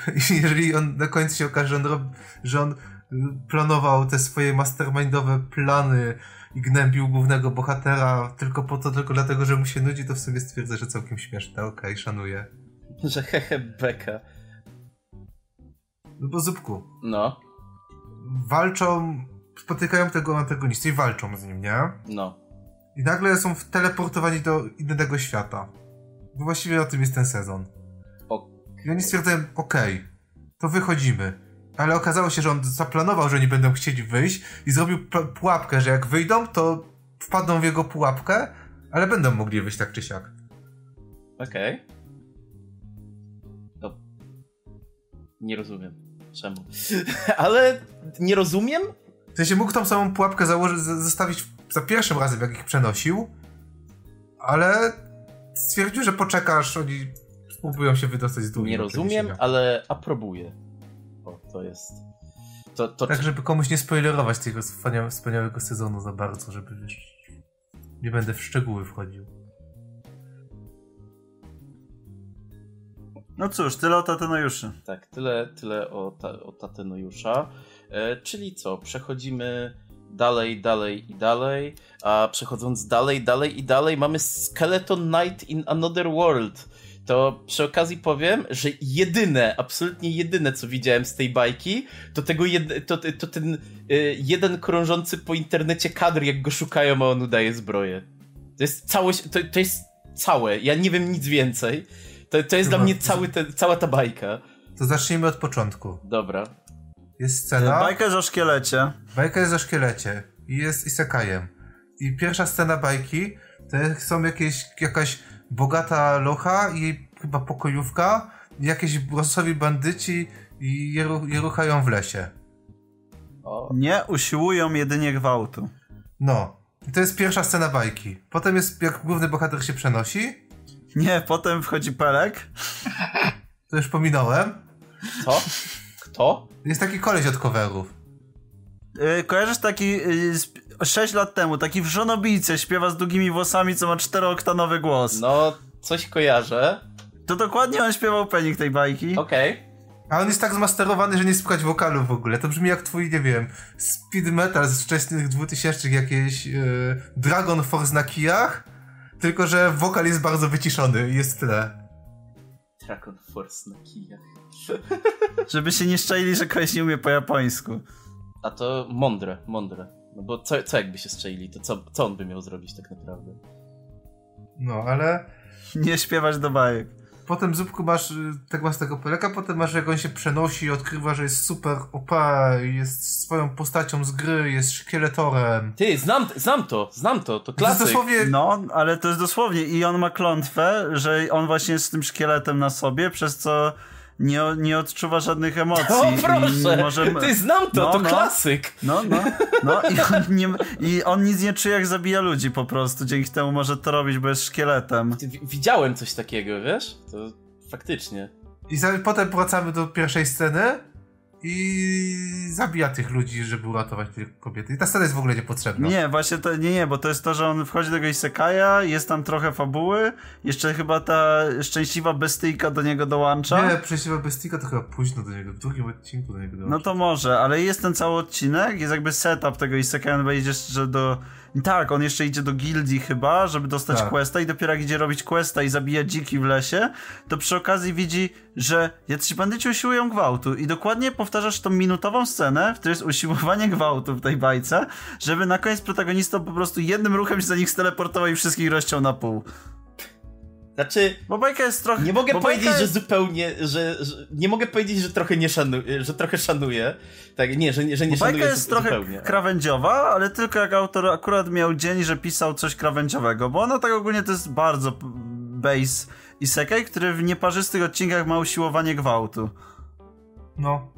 (laughs) I jeżeli on na końcu się okaże, że on, rob, że on planował te swoje mastermindowe plany i gnębił głównego bohatera tylko po to, tylko dlatego, że mu się nudzi, to w sobie stwierdzę, że całkiem śmieszne. Okej, szanuję. Że hehe beka. No bo zupku. No, walczą, spotykają tego antagonistę i walczą z nim, nie? no. I nagle są teleportowani do innego świata. Bo właściwie o tym jest ten sezon. O, I oni stwierdzają, okej, to wychodzimy. Ale okazało się, że on zaplanował, że oni będą chcieli wyjść i zrobił pu- pułapkę, że jak wyjdą, to wpadną w jego pułapkę, ale będą mogli wyjść tak czy siak. okej. To... Nie rozumiem. Czemu? (laughs) Ale nie rozumiem? W sensie mógł tą samą pułapkę założyć, zostawić za pierwszym razem, jak ich przenosił, ale stwierdził, że poczeka, aż oni spróbują się wydostać z długiego Nie rozumiem, przeniesienia. ale aprobuję. O, to jest... To, to, Tak, żeby komuś nie spoilerować tego wspania- wspaniałego sezonu za bardzo, żeby nie będę w szczegóły wchodził. No cóż, tyle o Tatenajuszy. Tak, tyle, tyle o, ta, o Tatenojusza. E, czyli co, przechodzimy dalej, dalej i dalej, a przechodząc dalej, dalej i dalej mamy Skeleton Knight in Another World. To przy okazji powiem, że jedyne, absolutnie jedyne co widziałem z tej bajki, to tego jed, to, to ten y, jeden krążący po internecie kadr, jak go szukają, a on udaje zbroję. To jest całość, to, to jest całe, ja nie wiem nic więcej. To, to jest dla mnie cały ten, cała ta bajka. To zacznijmy od początku. Dobra. Jest scena, Bajka jest o szkielecie. bajka jest o szkielecie i jest isekajem. I pierwsza scena bajki to jest- są jakieś, jakaś bogata locha i chyba pokojówka, i jakieś losowi bandyci i je, je ruchają w lesie. O, Nie usiłują jedynie gwałtu. No. I to jest pierwsza scena bajki. Potem jest, jak główny bohater się przenosi, Nie, potem wchodzi Pelek. to już pominąłem, co? Kto? jest taki koleś od coverów. Yy, kojarzysz taki yy, z- 6 lat temu, taki w żonobijce śpiewa z długimi włosami, co ma czterooktanowy głos. No, coś kojarzę. To dokładnie on śpiewał penik tej bajki. Okej. A on jest tak zmasterowany, że nie słychać wokalu w ogóle. To brzmi jak twój, nie wiem, speed metal z wczesnych 2000 jakieś e, Dragon Force na kijach, tylko że wokal jest bardzo wyciszony i jest tyle. Dragon Force na kijach. Żeby się nie szczaili, że koleś nie umie po japońsku. A to mądre, mądre. No bo co, co jakby się strzelili, to co, co on by miał zrobić tak naprawdę? No, ale Nie śpiewać do bajek. potem Zupku masz tego masz tego peleka, potem masz jak on się przenosi i odkrywa, że jest super OP, jest swoją postacią z gry, jest szkieletorem. Ty, znam, znam to, znam to, to To jest klasyk. dosłownie No, ale to jest dosłownie i on ma klątwę, że on właśnie jest z tym szkieletem na sobie, przez co nie, nie odczuwa żadnych emocji. O proszę, może... ty znam to, No, to no. klasyk. No, no, no i on, nie, i on nic nie czuje jak zabija ludzi po prostu, dzięki temu może to robić, bo jest szkieletem. Widziałem coś takiego, wiesz? To faktycznie. I potem wracamy do pierwszej sceny i zabija tych ludzi, żeby uratować te kobiety. I ta scena jest w ogóle niepotrzebna. Nie, właśnie to nie, nie, bo to jest to, że on wchodzi do tego Isekaja, jest tam trochę fabuły, jeszcze chyba ta szczęśliwa bestyjka do niego dołącza. Nie, przecież Bestika to chyba późno do niego, w drugim odcinku do niego No dołączy. to może, ale jest ten cały odcinek, jest jakby setup tego Isekaja, on idzie jeszcze do... Tak, on jeszcze idzie do gildii chyba, żeby dostać Tak. questa i dopiero jak idzie robić questa i zabija dziki w lesie, to przy okazji widzi, że jacyś bandyci usiłują gwałtu i dokładnie powtarzasz tą minutową scenę, w której jest usiłowanie gwałtu w tej bajce, żeby na koniec protagonista po prostu jednym ruchem się za nich steleportował i wszystkich rozciął na pół. Znaczy, Bo bajka jest trochę... nie mogę powiedzieć, bajka że jest- zupełnie, że, że nie mogę powiedzieć, że trochę nie szanuję, że trochę szanuję. Tak, nie, że, nie- że nie Bo bajka szanuję jest zu- trochę zupełnie. krawędziowa, ale tylko jak autor akurat miał dzień, że pisał coś krawędziowego, bo ona tak ogólnie to jest bardzo base isekai, który w nieparzystych odcinkach ma usiłowanie gwałtu. No.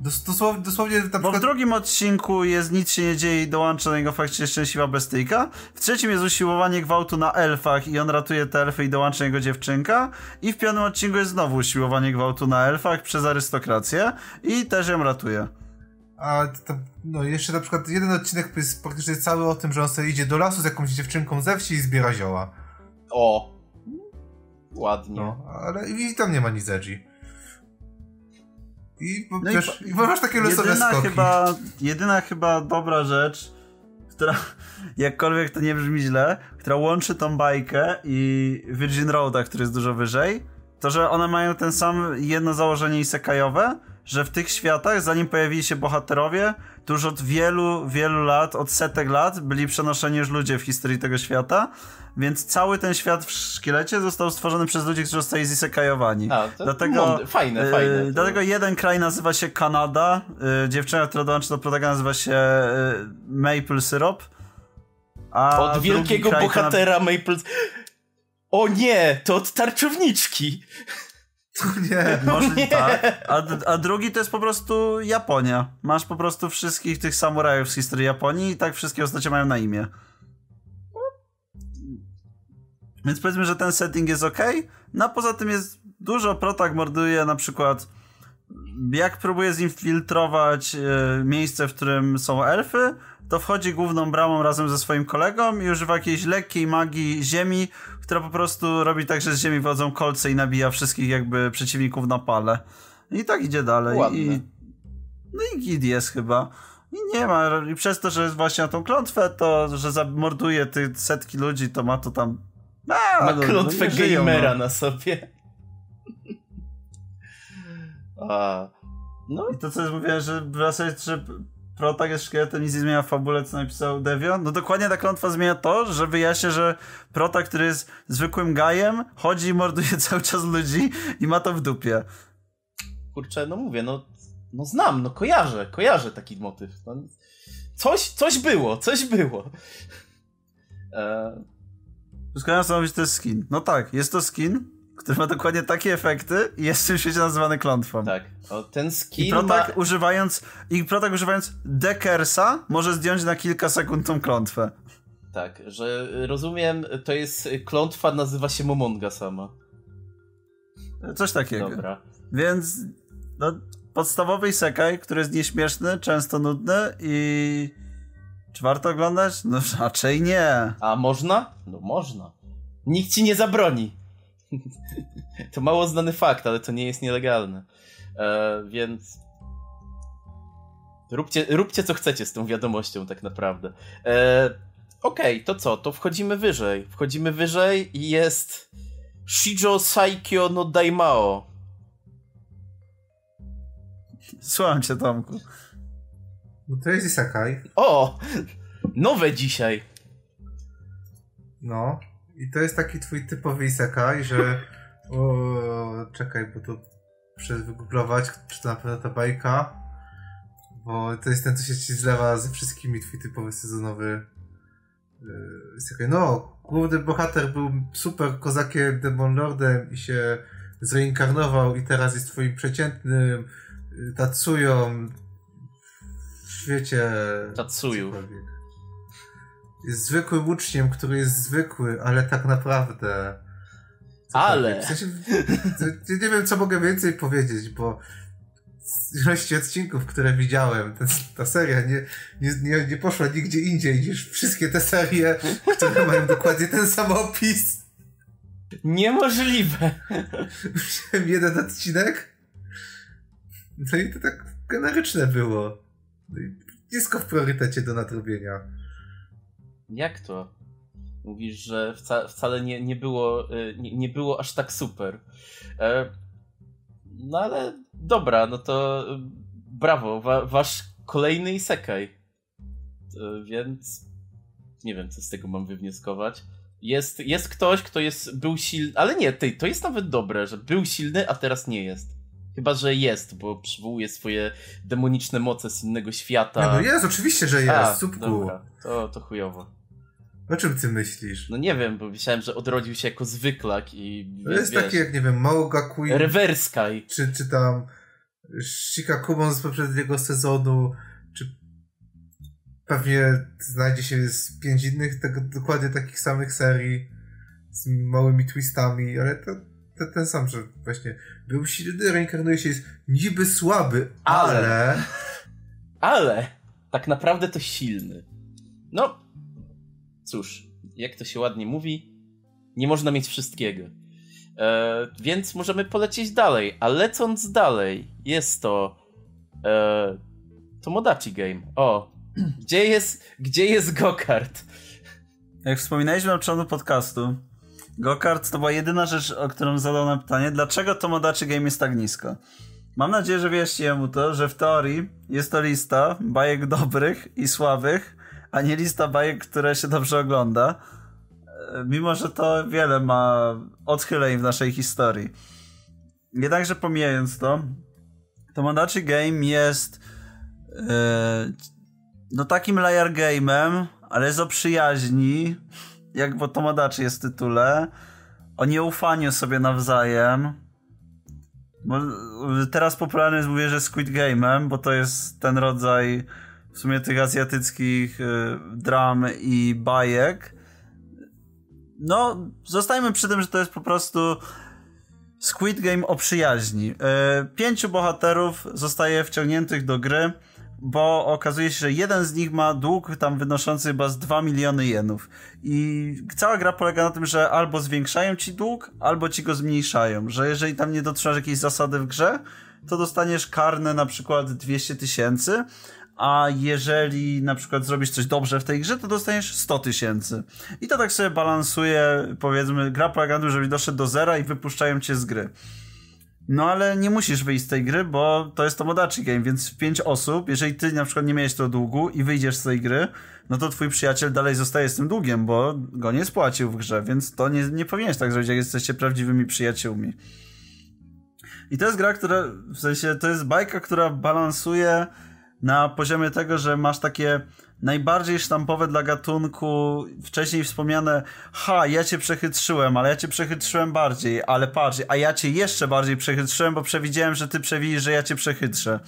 Dos, dosłownie, dosłownie na Bo w przykład... drugim odcinku jest nic się nie dzieje i dołącza do niego faktycznie szczęśliwa bestyjka. W trzecim jest usiłowanie gwałtu na elfach i on ratuje te elfy i dołącza do niego dziewczynka. I w piątym odcinku jest znowu usiłowanie gwałtu na elfach przez arystokrację i też ją ratuje. A to, no jeszcze na przykład jeden odcinek jest praktycznie cały o tym, że on sobie idzie do lasu z jakąś dziewczynką ze wsi i zbiera zioła. O. Ładnie. No, ale i tam nie ma nic edgy. I, No i też, po- i masz takie losowe jedyna skoki. chyba, jedyna chyba dobra rzecz, która, (laughs) jakkolwiek to nie brzmi źle, która łączy tą bajkę i Virgin Roada, który jest dużo wyżej, to, że one mają ten sam jedno założenie isekajowe, że w tych światach, zanim pojawili się bohaterowie, to już od wielu, wielu lat, od setek lat byli przenoszeni już ludzie w historii tego świata, więc cały ten świat w szkielecie został stworzony przez ludzi, którzy zostali zisekajowani. A, to Dlatego, mądre, fajne, Yy, fajne. To- Dlatego jeden kraj nazywa się Kanada, yy, dziewczyna, która dołączy do protagonista nazywa się yy, Maple Syrup. A Od drugi wielkiego kraj to na- bohatera Maple... O nie, to od tarczowniczki. (laughs) Nie. Może Nie. tak. A, a drugi to jest po prostu Japonia. Masz po prostu wszystkich tych samurajów z historii Japonii i tak wszystkie postacie mają na imię. Więc powiedzmy, że ten setting jest ok. No a poza tym jest dużo protag morduje na przykład jak próbuje zinfiltrować e, miejsce, w którym są elfy, to wchodzi główną bramą razem ze swoim kolegą i używa jakiejś lekkiej magii ziemi, która po prostu robi tak, że z ziemi wodzą kolce i nabija wszystkich jakby przeciwników na pale. I tak idzie dalej. Ładne. I, no i gid jest chyba. I nie ma, i przez to, że jest właśnie na tą klątwę, to, że zamorduje te setki ludzi, to ma to tam... Ma no, klątwę no, gamera no. na sobie. (laughs) A, no, I to co mówiłem, że wracając, że protag jest szkieletem, nic nie zmienia w fabule, co napisał Devion. No dokładnie ta klątwa zmienia to, że wyjaśnia, że protag, który jest zwykłym gajem, chodzi i morduje (laughs) cały czas ludzi i ma to w dupie. kurczę, no mówię, no, no znam, no kojarzę, kojarzę taki motyw. No, coś, coś było, coś było. E, Wszystko na stanowić, to jest skin. No tak, jest to skin, który ma dokładnie takie efekty i jest w tym świecie nazywany klątwą. tak, o, ten I skin protak ma... używając, i protak używając Deckersa może zdjąć na kilka sekund tą klątwę. Tak, że rozumiem, to jest klątwa, nazywa się Momonga sama. Coś takiego. Dobra. Więc no, podstawowy isekai, który jest nieśmieszny, często nudny i czy warto oglądać? No raczej nie. A można? No można. Nikt ci nie zabroni. (laughs) to mało znany fakt, ale to nie jest nielegalne. E, więc. Róbcie, róbcie co chcecie z tą wiadomością, tak naprawdę. E, Okej, to co? To wchodzimy wyżej. Wchodzimy wyżej i jest. Shijo Saikyo no Daimao. Słucham cię, Tomku. No to jest Isekai. O! Nowe dzisiaj. No. I to jest taki twój typowy Isekai, że O, czekaj, bo to muszę wygooglować, czy to na pewno ta bajka. Bo to jest ten, co się ci zlewa ze wszystkimi, twój typowy sezonowy. Jest takie, no, główny bohater był super kozakiem, demon lordem i się zreinkarnował i teraz jest twoim przeciętnym yy, Tatsują świecie... Cokolwiek. Jest zwykłym uczniem, który jest zwykły, ale tak naprawdę... Ale. W sensie, nie wiem, co mogę więcej powiedzieć, bo z ilości odcinków, które widziałem, ta, ta seria nie, nie, nie, nie poszła nigdzie indziej niż wszystkie te serie, które mają dokładnie ten sam opis. Niemożliwe. Wziąłem jeden odcinek, no i to tak generyczne było. Nisko w priorytecie do nadrobienia. Jak to? Mówisz, że wca wcale nie, nie, było, y, nie, nie było aż tak super. E, no ale dobra, no to y, brawo, wa wasz kolejny isekaj. E, więc nie wiem, co z tego mam wywnioskować. Jest, jest ktoś, kto jest, był silny, ale nie, ty, to jest nawet dobre, że był silny, a teraz nie jest. Chyba, że jest, bo przywołuje swoje demoniczne moce z innego świata. No, no jest, oczywiście, że jest, A. Dobra, to, to chujowo. O czym ty myślisz? No nie wiem, bo myślałem, że odrodził się jako zwyklak i To jest wiesz, takie jak, nie wiem, Mauga Queen, Reverse czy, czy tam Shikakumon z poprzedniego sezonu, czy pewnie znajdzie się z pięć innych dokładnie takich samych serii z małymi twistami, ale to, to ten sam, że właśnie był silny, reinkarnuje się, jest niby słaby, Ale. ale... Ale tak naprawdę to silny. No, cóż, jak to się ładnie mówi, nie można mieć wszystkiego. E, więc możemy polecieć dalej, a lecąc dalej, jest to e, Tomodachi Game. O, (clears throat) gdzie jest, gdzie jest Gokart? Jak wspominaliśmy na początku podcastu, Gokart to była jedyna rzecz, o którą zadał nam pytanie, dlaczego Tomodachi Game jest tak nisko. Mam nadzieję, że wyjaśniłem mu to, że w teorii jest to lista bajek dobrych i słabych, a nie lista bajek, które się dobrze ogląda. E, Mimo, że to wiele ma odchyleń w naszej historii. Jednakże pomijając to, Tomodachi Game jest e, no takim layer game'em, ale jest o przyjaźni, jak bo Tomodachi jest w tytule, o nieufaniu sobie nawzajem. Bo teraz popularny jest mówię, że Squid Game'em, bo to jest ten rodzaj w sumie tych azjatyckich y, dram i bajek. No, zostajmy przy tym, że to jest po prostu Squid Game o przyjaźni. Y, pięciu bohaterów zostaje wciągniętych do gry, bo okazuje się, że jeden z nich ma dług tam wynoszący chyba z 2 miliony jenów. I cała gra polega na tym, że albo zwiększają ci dług, albo ci go zmniejszają. Że jeżeli tam nie dotrzymasz jakiejś zasady w grze, to dostaniesz karne na przykład 200 tysięcy, a jeżeli na przykład zrobisz coś dobrze w tej grze, to dostaniesz 100 tysięcy. I to tak sobie balansuje, powiedzmy, gra polega na tym, żebyś doszedł do zera i wypuszczają cię z gry. No ale nie musisz wyjść z tej gry, bo to jest Tomodachi Game, więc pięć osób, jeżeli ty na przykład nie miałeś tego długu i wyjdziesz z tej gry, no to twój przyjaciel dalej zostaje z tym długiem, bo go nie spłacił w grze, więc to nie, nie powinieneś tak zrobić, jak jesteście prawdziwymi przyjaciółmi. I to jest gra, która, w sensie, to jest bajka, która balansuje na poziomie tego, że masz takie najbardziej sztampowe dla gatunku, wcześniej wspomniane, ha, ja cię przechytrzyłem, ale ja cię przechytrzyłem bardziej, ale patrz, a ja cię jeszcze bardziej przechytrzyłem, bo przewidziałem, że ty przewidzisz, że ja cię przechytrzę.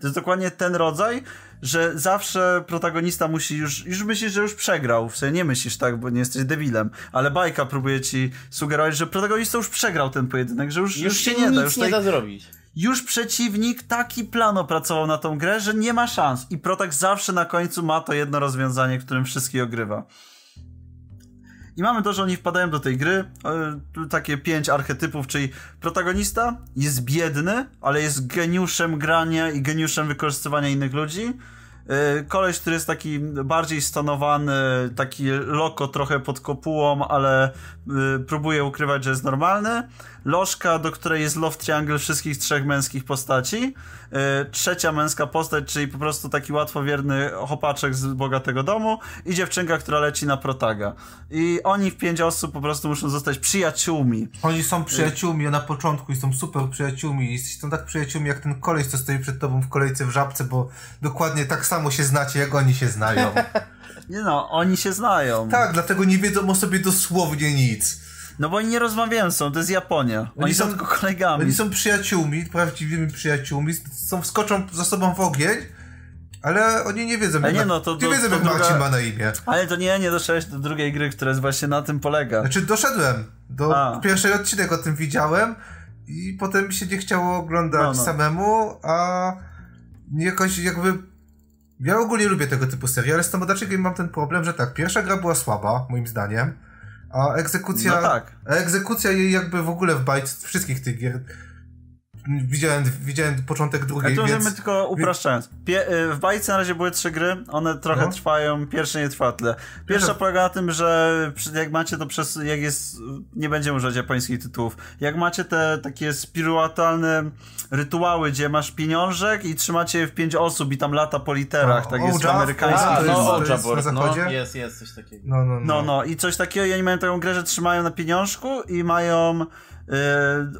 To jest dokładnie ten rodzaj, że zawsze protagonista musi już, już myślisz, że już przegrał, w sensie nie myślisz tak, bo nie jesteś debilem, ale bajka próbuje ci sugerować, że protagonista już przegrał ten pojedynek, że już, już, się nie nic da. Już nie tutaj- da zrobić. Już przeciwnik taki plan opracował na tą grę, że nie ma szans. I Protak zawsze na końcu ma to jedno rozwiązanie, którym wszystkich ogrywa. I mamy to, że oni wpadają do tej gry, e, takie pięć archetypów, czyli protagonista jest biedny, ale jest geniuszem grania i geniuszem wykorzystywania innych ludzi. Y, koleś, który jest taki bardziej stonowany, taki loko trochę pod kopułą, ale y, próbuje ukrywać, że jest normalny. Lożka, do której jest love triangle wszystkich trzech męskich postaci. Y, trzecia męska postać, czyli po prostu taki łatwowierny chopaczek z bogatego domu i dziewczynka, która leci na protaga. I oni w pięć osób po prostu muszą zostać przyjaciółmi. Oni są przyjaciółmi na początku i są super przyjaciółmi i są tak przyjaciółmi jak ten koleś, co stoi przed tobą w kolejce w żabce, bo dokładnie tak samo się znacie, jak oni się znają. (laughs) Nie no, oni się znają. tak, dlatego nie wiedzą o sobie dosłownie nic. No bo oni nie rozmawiają sobą, to jest Japonia. Oni, Oni są, są- tylko kolegami. Oni są przyjaciółmi, prawdziwymi przyjaciółmi, są wskoczą za sobą w ogień, ale oni nie wiedzą, A jak, nie, no to- nie to- wiedzą, to jak druga- Marcin ma na imię. Ale to nie, nie doszedłeś do drugiej gry, która jest właśnie na tym polega. Znaczy doszedłem, do A. pierwszego odcinek o tym widziałem i potem mi się nie chciało oglądać No, no. samemu, a jakoś jakby... Ja ogólnie lubię tego typu serie, ale z Tomodachi Game mam ten problem, że tak, pierwsza gra była słaba, moim zdaniem, a egzekucja... No tak. A egzekucja jej jakby w ogóle w bajce wszystkich tych gier... Widziałem, widziałem początek A drugiej, tu więc... tylko upraszczając. Pie, y, w bajce na razie były trzy gry, one trochę No. trwają, pierwsza nie trwa tyle. Pierwsza Pierwsza- polega na tym, że przy- jak macie to przez, jak jest, nie będziemy używać japońskich tytułów, jak macie te takie spirytualne rytuały, gdzie masz pieniążek i trzymacie je w pięć osób i tam lata po literach, No, tak jest w amerykańskim. A, to jest- no, to jest na no, zachodzie? jest, jest coś takiego. No, no, no. No, no i coś takiego i oni mają taką grę, że trzymają na pieniążku i mają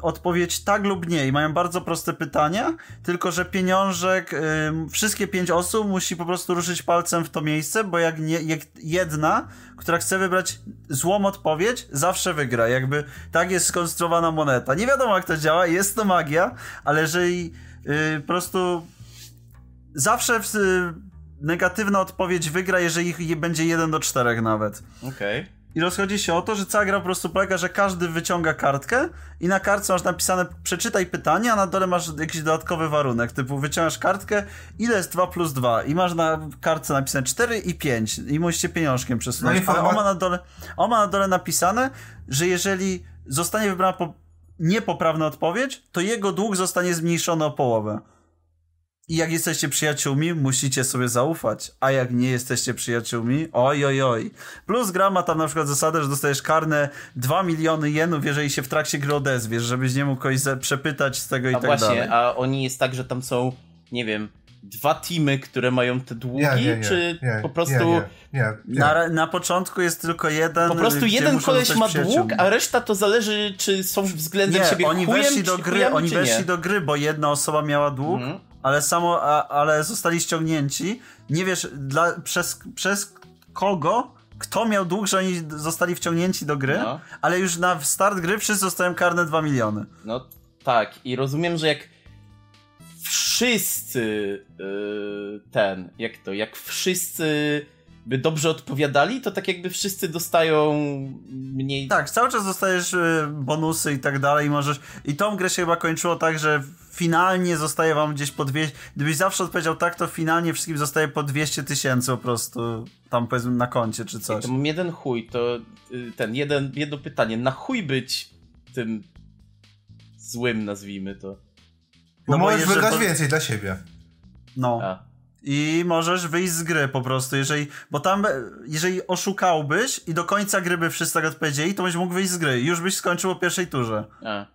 odpowiedź tak lub nie i mają bardzo proste pytania, tylko że pieniążek, y, wszystkie pięć osób musi po prostu ruszyć palcem w to miejsce, bo jak, nie, jak jedna, która chce wybrać złą odpowiedź, zawsze wygra. Jakby tak jest skonstruowana moneta. Nie wiadomo jak to działa, jest to magia, ale jeżeli y, po prostu zawsze y, negatywna odpowiedź wygra, jeżeli będzie 1 do 4 nawet. Okej. I rozchodzi się o to, że cała gra po prostu polega, że każdy wyciąga kartkę i na kartce masz napisane przeczytaj pytanie, a na dole masz jakiś dodatkowy warunek, typu wyciągasz kartkę, ile jest 2 plus 2 i masz na kartce napisane 4 i 5 i musicie pieniążkiem przesunąć, No ale format- on ma, na dole, on ma na dole napisane, że jeżeli zostanie wybrana po, niepoprawna odpowiedź, to jego dług zostanie zmniejszony o połowę. I jak jesteście przyjaciółmi, musicie sobie zaufać. A jak nie jesteście przyjaciółmi, oj, oj, oj. Plus gra ma tam na przykład zasadę, że dostajesz karne 2 miliony jenów, jeżeli się w trakcie gry odezwiesz, żebyś nie mógł kogoś przepytać z tego i A tak właśnie, dalej. a oni jest tak, że tam są, nie wiem, dwa teamy, które mają te długi, Nie, nie, nie, czy nie, po prostu... Nie, nie, nie, nie. Na, na początku jest tylko jeden. Po prostu jeden koleś ma dług, a reszta to zależy, czy są względem Nie, siebie oni chujem, weszli do gry, chujami, oni weszli nie. do gry, bo jedna osoba miała dług, Mhm. Ale samo, a, ale zostali ściągnięci. Nie wiesz, dla, przez, przez kogo, kto miał dług, że oni zostali wciągnięci do gry, No. ale już na start gry wszyscy dostają karne 2 miliony. No tak, i rozumiem, że jak wszyscy yy, ten, jak to, jak wszyscy by dobrze odpowiadali, to tak jakby wszyscy dostają mniej... Tak, cały czas dostajesz y, bonusy i tak dalej i możesz... I tą grę się chyba kończyło tak, że finalnie zostaje wam gdzieś po 200... Gdybyś zawsze odpowiedział tak, to finalnie wszystkim zostaje po 200 tysięcy po prostu tam powiedzmy na koncie czy coś. To mam jeden chuj, to y, ten, jeden, jedno pytanie, na chuj być tym złym, nazwijmy to. Bo No bo możesz wygrać to- więcej dla siebie. No. A. I możesz wyjść z gry po prostu, jeżeli, bo tam, jeżeli oszukałbyś i do końca gry by wszyscy tak odpowiedzieli, to byś mógł wyjść z gry. Już byś skończył po pierwszej turze. A,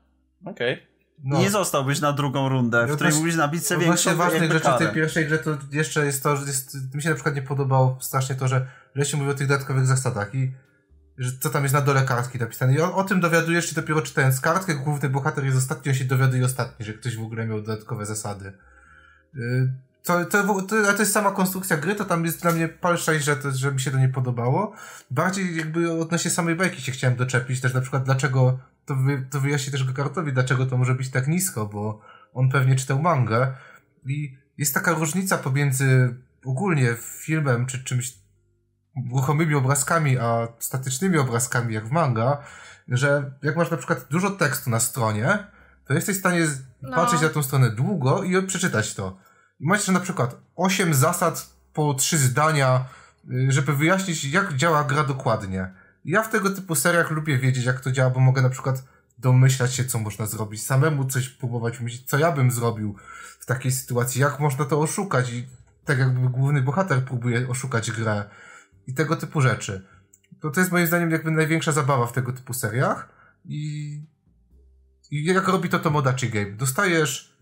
okej. No. I nie zostałbyś na drugą rundę, w No której mógłbyś nabić sobie Odnośnie większą ważnych rzeczy w tej pierwszej grze to jeszcze jest to, że jest, mi się na przykład nie podobało strasznie to, że Lesiu mówi o tych dodatkowych zasadach i że co tam jest na dole kartki napisane. I o, o tym dowiadujesz się dopiero czytając kartkę, główny bohater jest ostatni, on się dowiaduje ostatni, że ktoś w ogóle miał dodatkowe zasady. Y, To, to, to, to, to jest sama konstrukcja gry, to tam jest dla mnie palszaj, że, to, że mi się to nie podobało. Bardziej jakby odnośnie samej bajki się chciałem doczepić, też na przykład dlaczego, to, wy, to wyjaśni też Gokartowi, dlaczego to może być tak nisko, bo on pewnie czytał mangę i jest taka różnica pomiędzy ogólnie filmem czy czymś ruchomymi obrazkami, a statycznymi obrazkami jak w manga, że jak masz na przykład dużo tekstu na stronie, to jesteś w stanie No. patrzeć na tą stronę długo i przeczytać to. Że na przykład 8 zasad po 3 zdania, y, żeby wyjaśnić jak działa gra dokładnie. Ja w tego typu seriach lubię wiedzieć jak to działa, bo mogę na przykład domyślać się co można zrobić, samemu coś próbować myśleć, co ja bym zrobił w takiej sytuacji, jak można to oszukać i tak jakby główny bohater próbuje oszukać grę i tego typu rzeczy. To, to jest moim zdaniem jakby największa zabawa w tego typu seriach i, i jak robi to Tomodachi Game. Dostajesz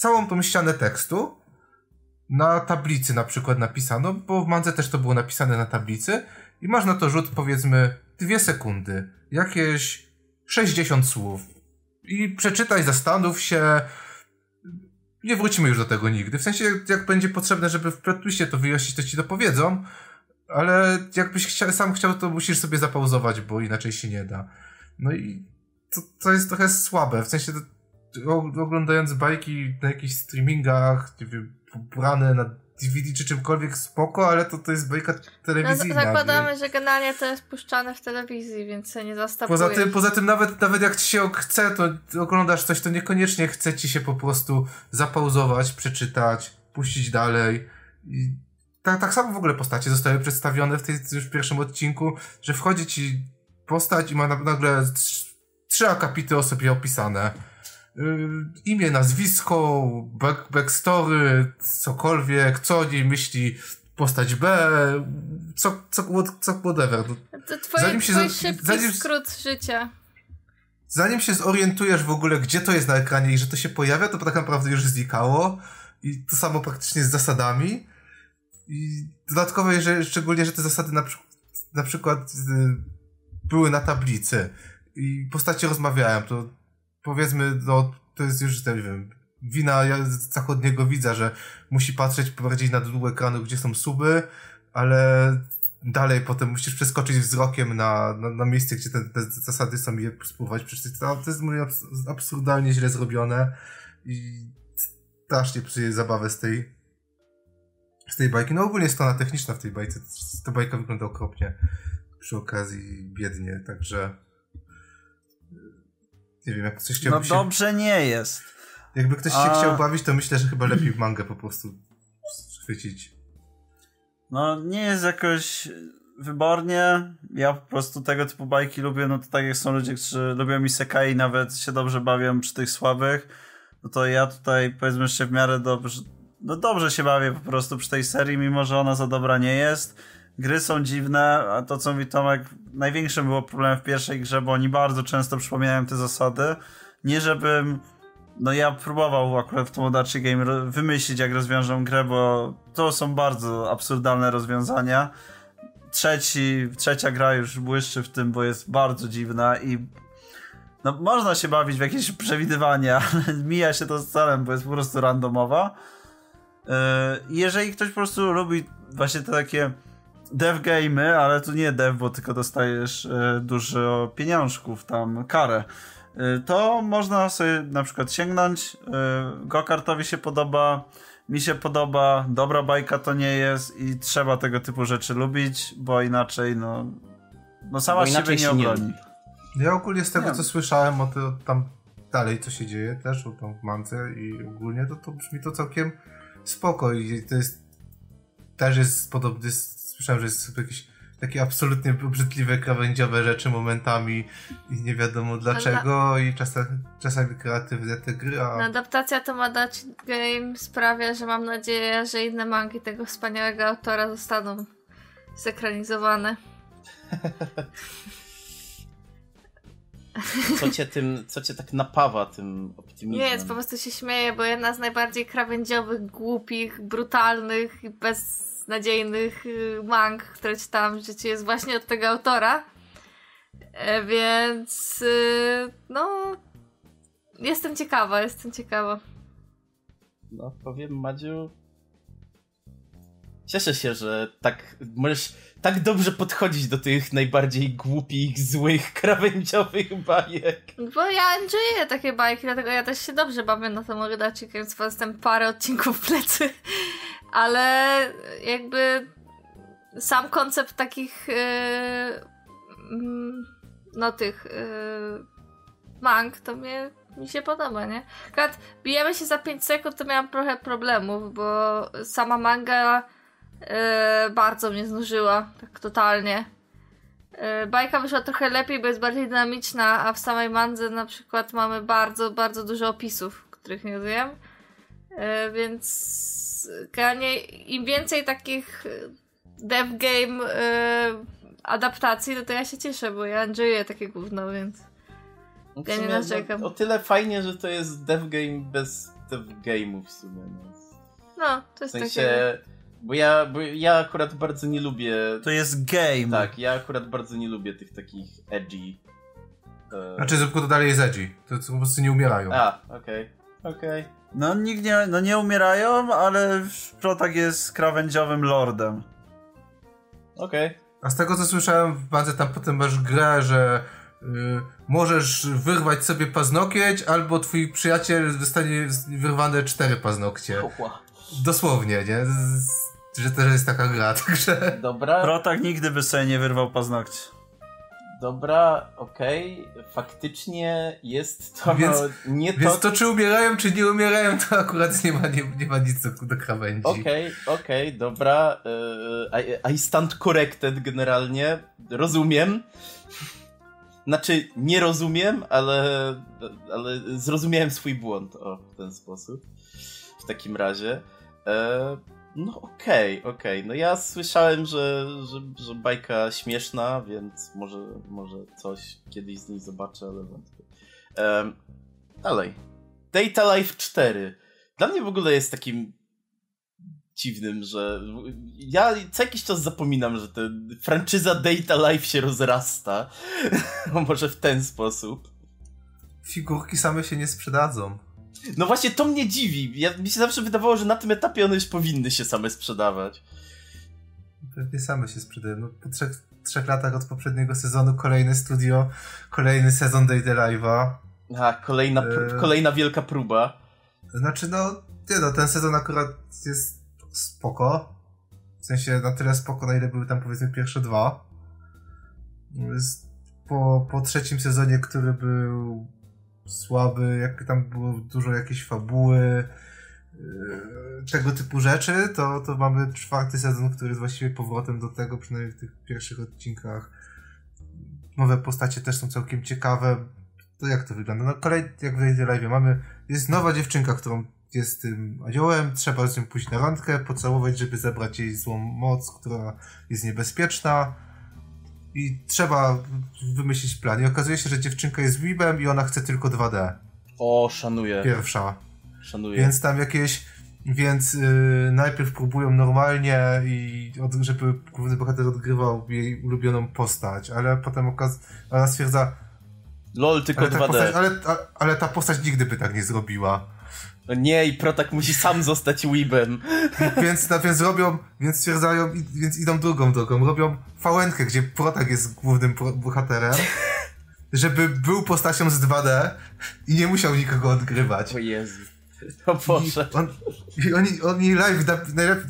całą tą ścianę tekstu na tablicy na przykład napisano, bo w Mandze też to było napisane na tablicy i masz na to rzut powiedzmy dwie sekundy, jakieś 60 słów i przeczytaj, zastanów się, nie wrócimy już do tego nigdy. W sensie, jak będzie potrzebne, żeby w plotwiście to wyjaśnić, to ci to powiedzą, ale jakbyś chcia, sam chciał, to musisz sobie zapauzować, bo inaczej się nie da. No i to, to jest trochę słabe. W sensie, oglądając bajki na jakichś streamingach, nie wiem, pobrane na DVD czy czymkolwiek spoko, ale to, to jest bajka telewizyjna. No, zakładamy, że generalnie to jest puszczane w telewizji, więc się nie zastępuje. Poza tym, poza tym nawet, nawet jak ci się chce, to oglądasz coś, to niekoniecznie chce ci się po prostu zapauzować, przeczytać, puścić dalej. I tak, tak samo w ogóle postacie zostały przedstawione w tej już pierwszym odcinku, że wchodzi ci postać i ma nagle trzy akapity o sobie opisane imię, nazwisko, back, backstory, cokolwiek, co o niej myśli postać B, co, co, co whatever. No, to twoje, zanim się, twój szybki zanim, skrót życia. Zanim się zorientujesz w ogóle, gdzie to jest na ekranie i że to się pojawia, to tak naprawdę już znikało. I to samo praktycznie z zasadami. I dodatkowo, jeżeli, szczególnie, że te zasady na, na przykład y, były na tablicy i postacie rozmawiałem, to powiedzmy, no, to jest już, nie wiem, wina zachodniego widza, że musi patrzeć bardziej na dół ekranu, gdzie są suby, ale dalej potem musisz przeskoczyć wzrokiem na, na, na miejsce, gdzie te, te, zasady są i je spróbować przeczytać. To, to jest moje absurdalnie źle zrobione i strasznie psuje zabawę z tej z tej bajki. No ogólnie strona techniczna w tej bajce. Ta bajka wygląda okropnie przy okazji biednie, także nie wiem, jak ktoś chciał No się... dobrze nie jest. Jakby ktoś A... się chciał bawić, to myślę, że chyba lepiej mangę po prostu chwycić. No nie jest jakoś wybornie. Ja po prostu tego typu bajki lubię, no to tak jak są ludzie, którzy lubią Isekai i nawet się dobrze bawią przy tych słabych, no to ja tutaj powiedzmy jeszcze w miarę dobrze, no dobrze się bawię po prostu przy tej serii, mimo że ona za dobra nie jest gry są dziwne, a to co mówi Tomek, największym było problemem w pierwszej grze, bo oni bardzo często przypominają te zasady. Nie żebym, no ja próbował akurat w Tomodachi Game wymyślić jak rozwiążą grę, bo to są bardzo absurdalne rozwiązania. Trzeci, trzecia gra już błyszczy w tym, bo jest bardzo dziwna i no można się bawić w jakieś przewidywania, (laughs) ale mija się to z celem, bo jest po prostu randomowa. Yy, jeżeli ktoś po prostu lubi właśnie te takie dev game, ale tu nie dev, bo tylko dostajesz e, dużo pieniążków, tam karę. E, to można sobie na przykład sięgnąć. E, Gokartowi się podoba, mi się podoba, dobra bajka to nie jest i trzeba tego typu rzeczy lubić, bo inaczej no, no sama siebie nie obroni. Nie ja ogólnie z tego nie. co słyszałem o to tam dalej co się dzieje też o tą mance i ogólnie to, to brzmi to całkiem spoko i to jest też jest podobny słyszałem, że jest jakieś takie absolutnie obrzydliwe, krawędziowe rzeczy momentami i nie wiadomo dlaczego i czasami, czasami kreatywne te gry. A... Adaptacja Tomodachi Game sprawia, że mam nadzieję, że inne mangi tego wspaniałego autora zostaną zekranizowane. Co cię, tym, co cię tak napawa tym optymizmem? Nie, po prostu się śmieję, bo jedna z najbardziej krawędziowych, głupich, brutalnych i bez beznadziejnych y, mang, które czytałam w życiu, jest właśnie od tego autora. E, więc y, no jestem ciekawa, jestem ciekawa. No, powiem Madziu, cieszę się, że tak możesz tak dobrze podchodzić do tych najbardziej głupich, złych, (laughs) krawędziowych bajek. Bo ja enjoyuję takie bajki, dlatego ja też się dobrze bawię na tym Orydacie, więc jestem parę odcinków plecy (laughs) ale jakby sam koncept takich yy, no tych yy, mang to mnie mi się podoba, nie? Kat, bijemy się za 5 sekund, to miałam trochę problemów, bo sama manga yy, bardzo mnie znużyła, tak totalnie. Yy, bajka wyszła trochę lepiej, bo jest bardziej dynamiczna, a w samej mandze na przykład mamy bardzo, bardzo dużo opisów, których nie wiem. E, więc generalnie im więcej takich dev game adaptacji, no to ja się cieszę, bo ja enjoyuję takie gówno, więc No w Ja nie sumie, narzekam. No, o tyle fajnie, że to jest dev game bez dev game'ów w sumie. No. no, to W jest sensie, takie... bo ja, bo ja akurat bardzo nie lubię... To jest game. Tak, ja akurat bardzo nie lubię tych takich edgy... e, Znaczy, Zupku to dalej jest edgy. To, to po prostu nie umierają. A, okej, okej. No nikt nie, no nie umierają, ale Protak jest krawędziowym lordem. Okej. A z tego co słyszałem w bandze tam potem masz grę, że y, możesz wyrwać sobie paznokieć, albo twój przyjaciel dostanie wyrwane cztery paznokcie. Dosłownie, nie? Z, że też jest taka gra, (laughs) także... Dobra, Protak nigdy by sobie nie wyrwał paznokci. dobra, okej. Faktycznie jest to Więc- nie to... Więc to czy umierają, czy nie umierają, to akurat nie ma, nie, nie ma nic do, do krawędzi. Okej, okej, dobra. e, I, I stand corrected generalnie. Rozumiem. Znaczy, nie rozumiem, ale, ale zrozumiałem swój błąd o, w ten sposób. W takim razie. E, no okej, okej. No ja słyszałem, że, że, że bajka śmieszna, więc może, może coś kiedyś z niej zobaczę, ale wątpię. E, dalej. Data Life 4. Dla mnie w ogóle jest takim dziwnym, że ja co jakiś czas zapominam, że ta franczyza Data Life się rozrasta. (laughs) Może w ten sposób. Figurki same się nie sprzedadzą. No właśnie to mnie dziwi. Ja, mi się zawsze wydawało, że na tym etapie one już powinny się same sprzedawać. Pewnie same się sprzedają. No, po trzech, trzech latach od poprzedniego sezonu kolejne studio, kolejny sezon Data Live'a. A, kolejna, Eee. kolejna wielka próba. Znaczy, no, nie no, ten sezon akurat jest spoko. W sensie na tyle spoko, na ile były tam powiedzmy pierwsze dwa. Po, po trzecim sezonie, który był słaby, jak tam było dużo jakiejś fabuły, yy, tego typu rzeczy, to, to mamy czwarty sezon, który jest właściwie powrotem do tego, przynajmniej w tych pierwszych odcinkach. Nowe postacie też są całkiem ciekawe. To jak to wygląda? No kolej, jak w Live mamy, jest nowa dziewczynka, którą jest tym aniołem, trzeba z nią pójść na randkę, pocałować, żeby zebrać jej złą moc, która jest niebezpieczna i trzeba wymyślić plan. I okazuje się, że dziewczynka jest weebem i ona chce tylko 2D. O, szanuję. Pierwsza. Szanuję. Więc tam jakieś. Więc yy, najpierw próbują normalnie i od, żeby główny bohater odgrywał jej ulubioną postać, ale potem okaz ona stwierdza, LOL tylko ale ta, 2D. postać, ale, ale ta postać nigdy by tak nie zrobiła. No nie, i Protak musi sam zostać weebem. (laughs) Więc, no, więc robią, więc stwierdzają, więc idą drugą drogą. Robią fałenkę, gdzie Protak jest głównym bohaterem, (laughs) żeby był postacią z 2D i nie musiał nikogo odgrywać. O Jezu. (laughs) O Boże. I, on, i oni, oni live da, najlepiej,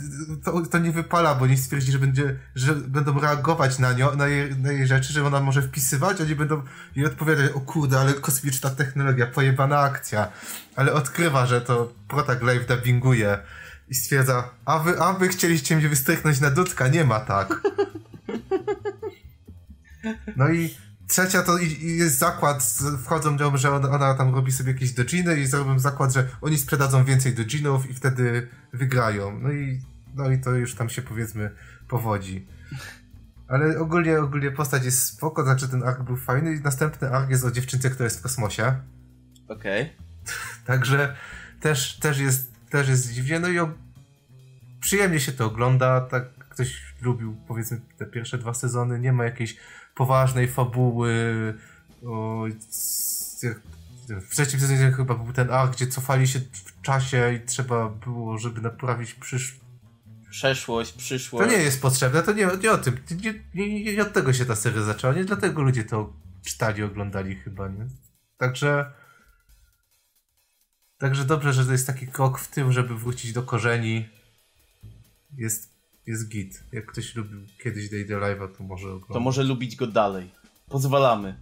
to, to nie wypala, bo oni stwierdzi, że będzie, że będą reagować na nią, na jej, na jej rzeczy, że ona może wpisywać, oni będą jej odpowiadać, o kurde, ale kosmiczna technologia, pojebana akcja. Ale odkrywa, że to Protak live dubbinguje i stwierdza, a wy, a wy chcieliście mnie wystrychnąć na dudka, nie ma tak. (laughs) No i trzecia to jest zakład, wchodzą do że ona, ona tam robi sobie jakieś dojiny i zrobią zakład, że oni sprzedadzą więcej dojinów i wtedy wygrają. No i, no i to już tam się powiedzmy powodzi. Ale ogólnie, ogólnie postać jest spoko, znaczy ten ark był fajny i następny ark jest o dziewczynce, która jest w kosmosie. Okej. (laughs) Także też, też, jest, też jest dziwnie. No i o, przyjemnie się to ogląda. Tak ktoś lubił powiedzmy te pierwsze dwa sezony. Nie ma jakiejś poważnej fabuły. O, w trzecim sezonie chyba był ten ark, gdzie cofali się w czasie i trzeba było, żeby naprawić przysz... Przeszłość, przyszłość. To nie jest potrzebne, to nie, nie o tym. Nie, nie, nie, nie od tego się ta seria zaczęła. Nie dlatego ludzie to czytali, oglądali chyba, nie? Także. Także dobrze, że to jest taki krok w tym, żeby wrócić do korzeni. Jest, jest git. Jak ktoś lubił kiedyś Day the Live'a, to może oglądać. To może lubić go dalej. Pozwalamy.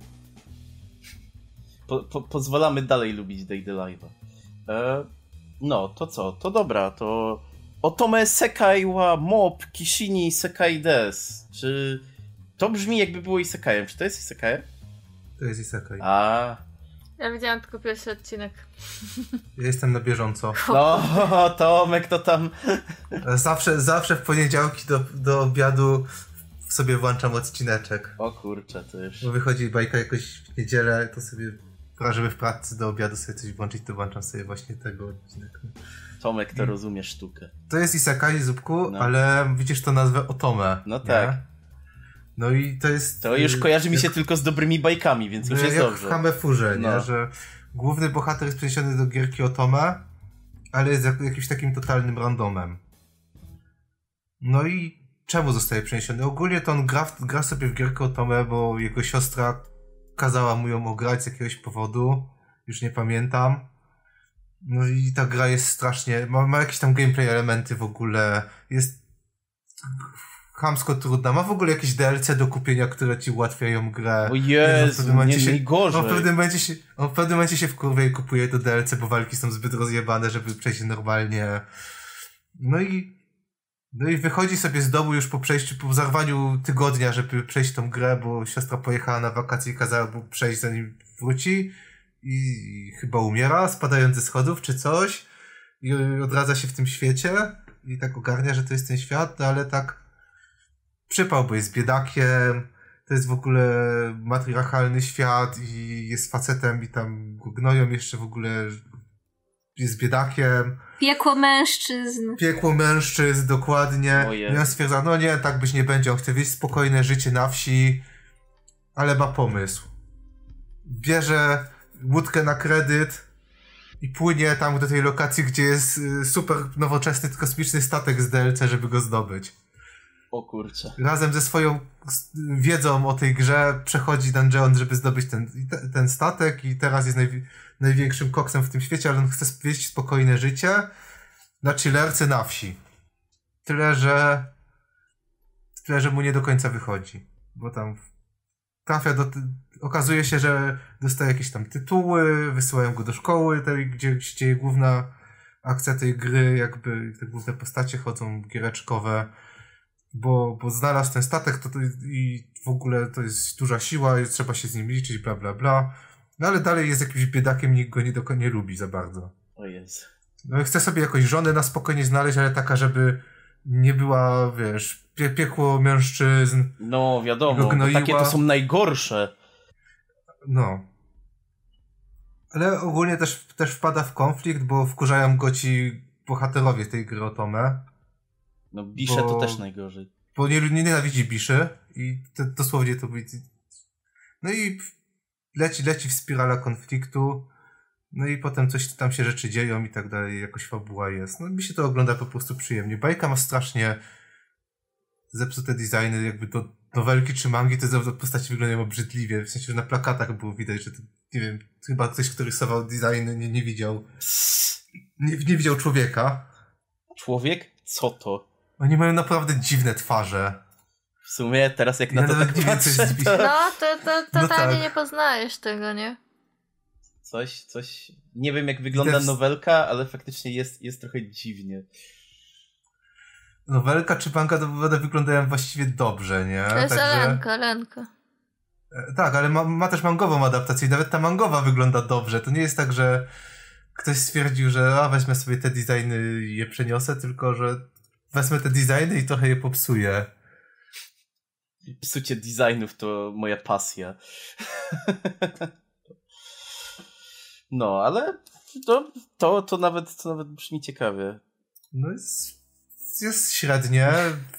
Po, po, pozwalamy dalej lubić Day the Live'a. E, no, to co? To dobra, to... Otome Sekai wa Mob Kishini Sekai des. Czy... To brzmi jakby było Isekajem. Czy to jest Isekajem? To jest Isekai. A, Ja widziałam tylko pierwszy odcinek. Ja jestem na bieżąco. No, (laughs) Tomek to tam... Zawsze, zawsze w poniedziałki do, do obiadu sobie włączam odcineczek. O kurczę, to już... Bo wychodzi bajka jakoś w niedzielę, to sobie, żeby w pracy do obiadu sobie coś włączyć, to włączam sobie właśnie tego odcinek. Tomek to rozumie sztukę. To jest Isekai, Zupku, No. ale widzisz to nazwę Otome. No nie? tak. No i to jest... To już y, kojarzy mi jak- się tylko z dobrymi bajkami, więc już No, jest jak dobrze. w Hamefurze, nie? No. Że główny bohater jest przeniesiony do gierki Otome, ale jest jak, jakimś takim totalnym randomem. No i czemu zostaje przeniesiony? Ogólnie to on gra, w- gra sobie w gierkę Otome, bo jego siostra kazała mu ją ograć z jakiegoś powodu. Już nie pamiętam. No i ta gra jest strasznie... Ma, ma jakieś tam gameplay elementy w ogóle. Jest chamsko trudna. Ma w ogóle jakieś DLC do kupienia, które ci ułatwiają grę. O Jezu, momencie nie się- najgorzej. On w pewnym momencie się, on w pewnym momencie się wkurwia i kupuje to DLC, bo walki są zbyt rozjebane, żeby przejść normalnie. No i no i wychodzi sobie z domu już po przejściu, po zarwaniu tygodnia, żeby przejść tą grę, bo siostra pojechała na wakacje i kazała mu przejść zanim wróci i chyba umiera, spadając ze schodów czy coś i odradza się w tym świecie i tak ogarnia, że to jest ten świat, no ale tak przypał, bo jest biedakiem, to jest w ogóle matriarchalny świat i jest facetem i tam go gnoją jeszcze w ogóle jest biedakiem. Piekło mężczyzn. Piekło mężczyzn, dokładnie. O Jezu. I on stwierdza, no nie, tak być nie będzie, on chce wieść spokojne życie na wsi, ale ma pomysł. Bierze łódkę na kredyt i płynie tam do tej lokacji, gdzie jest y, super nowoczesny kosmiczny statek z DLC, żeby go zdobyć. O kurczę. razem ze swoją wiedzą o tej grze przechodzi dungeon, żeby zdobyć ten, ten statek i teraz jest najwi- największym koksem w tym świecie, ale on chce wieść spokojne życie na chillerce na wsi. Tyle, że tyle, że mu nie do końca wychodzi, bo tam trafia do... Okazuje się, że dostaje jakieś tam tytuły, wysyłają go do szkoły, tej, gdzie się dzieje główna akcja tej gry, jakby te główne postacie chodzą giereczkowe bo, bo znalazł ten statek to, to i w ogóle to jest duża siła, i trzeba się z nim liczyć, bla, bla, bla. No ale dalej jest jakimś biedakiem, nikt go nie, do, nie lubi za bardzo. O Jezu. No i chce sobie jakoś żonę na spokojnie znaleźć, ale taka, żeby nie była, wiesz, pie, piekło mężczyzn, No, wiadomo, takie to są najgorsze. no. Ale ogólnie też, też wpada w konflikt, bo wkurzają go ci bohaterowie tej gry Otome. No, Bisze Bo- to też najgorzej. bo nie, nie nienawidzi Biszy i to, dosłownie to być. No i leci, leci w spirala konfliktu, no i potem coś tam się rzeczy dzieją i tak dalej, jakoś fabuła jest. No mi się to ogląda po prostu przyjemnie. Bajka ma strasznie zepsute designy, jakby do nowelki czy mangi, te postaci wyglądają obrzydliwie, w sensie, że na plakatach było widać, że to, nie wiem, chyba ktoś, kto rysował designy, nie, nie widział, nie, nie widział człowieka. Człowiek? Co to? Oni mają naprawdę dziwne twarze. W sumie teraz jak Ja na to tak patrzę, jest- to No, to, to No totalnie tak. nie poznajesz tego, nie? coś, coś... Nie wiem jak wygląda nowelka, ale faktycznie jest, jest trochę dziwnie. Nowelka czy to one wyglądają właściwie dobrze, nie? To jest Elenka, Elenka. E, Tak, ale ma, ma też mangową adaptację i nawet ta mangowa wygląda dobrze. To nie jest tak, że ktoś stwierdził, że a weźmę sobie te designy i je przeniosę, tylko że wezmę te designy i trochę je popsuję. Psucie designów to moja pasja. No, ale to, to, to, nawet, to nawet brzmi ciekawie. No jest, jest średnie,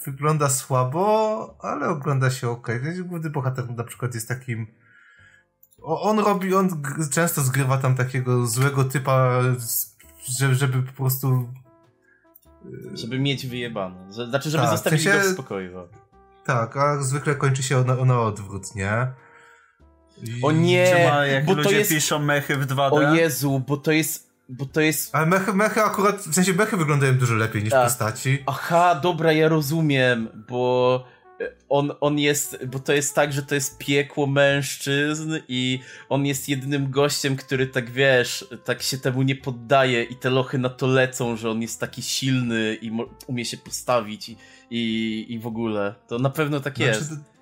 wygląda słabo, ale ogląda się ok. Główny bohater na przykład jest takim on robi, on często zgrywa tam takiego złego typa, żeby po prostu Żeby mieć wyjebane. Znaczy, żeby Tak, w zostawić sensie- go w spokoju. Tak, a zwykle kończy się ona, ona odwrót, nie? I... O nie! Ma, jak bo to ludzie jest- piszą mechy w 2D? O Jezu, bo to jest... Bo to jest... Ale mechy, mechy akurat, w sensie mechy wyglądają dużo lepiej niż Tak. postaci. Aha, dobra, ja rozumiem, bo on, on jest, bo to jest tak, że to jest piekło mężczyzn i on jest jedynym gościem, który tak wiesz, tak się temu nie poddaje i te lochy na to lecą, że on jest taki silny i umie się postawić i, i, i w ogóle. To na pewno tak jest. Znaczy, to-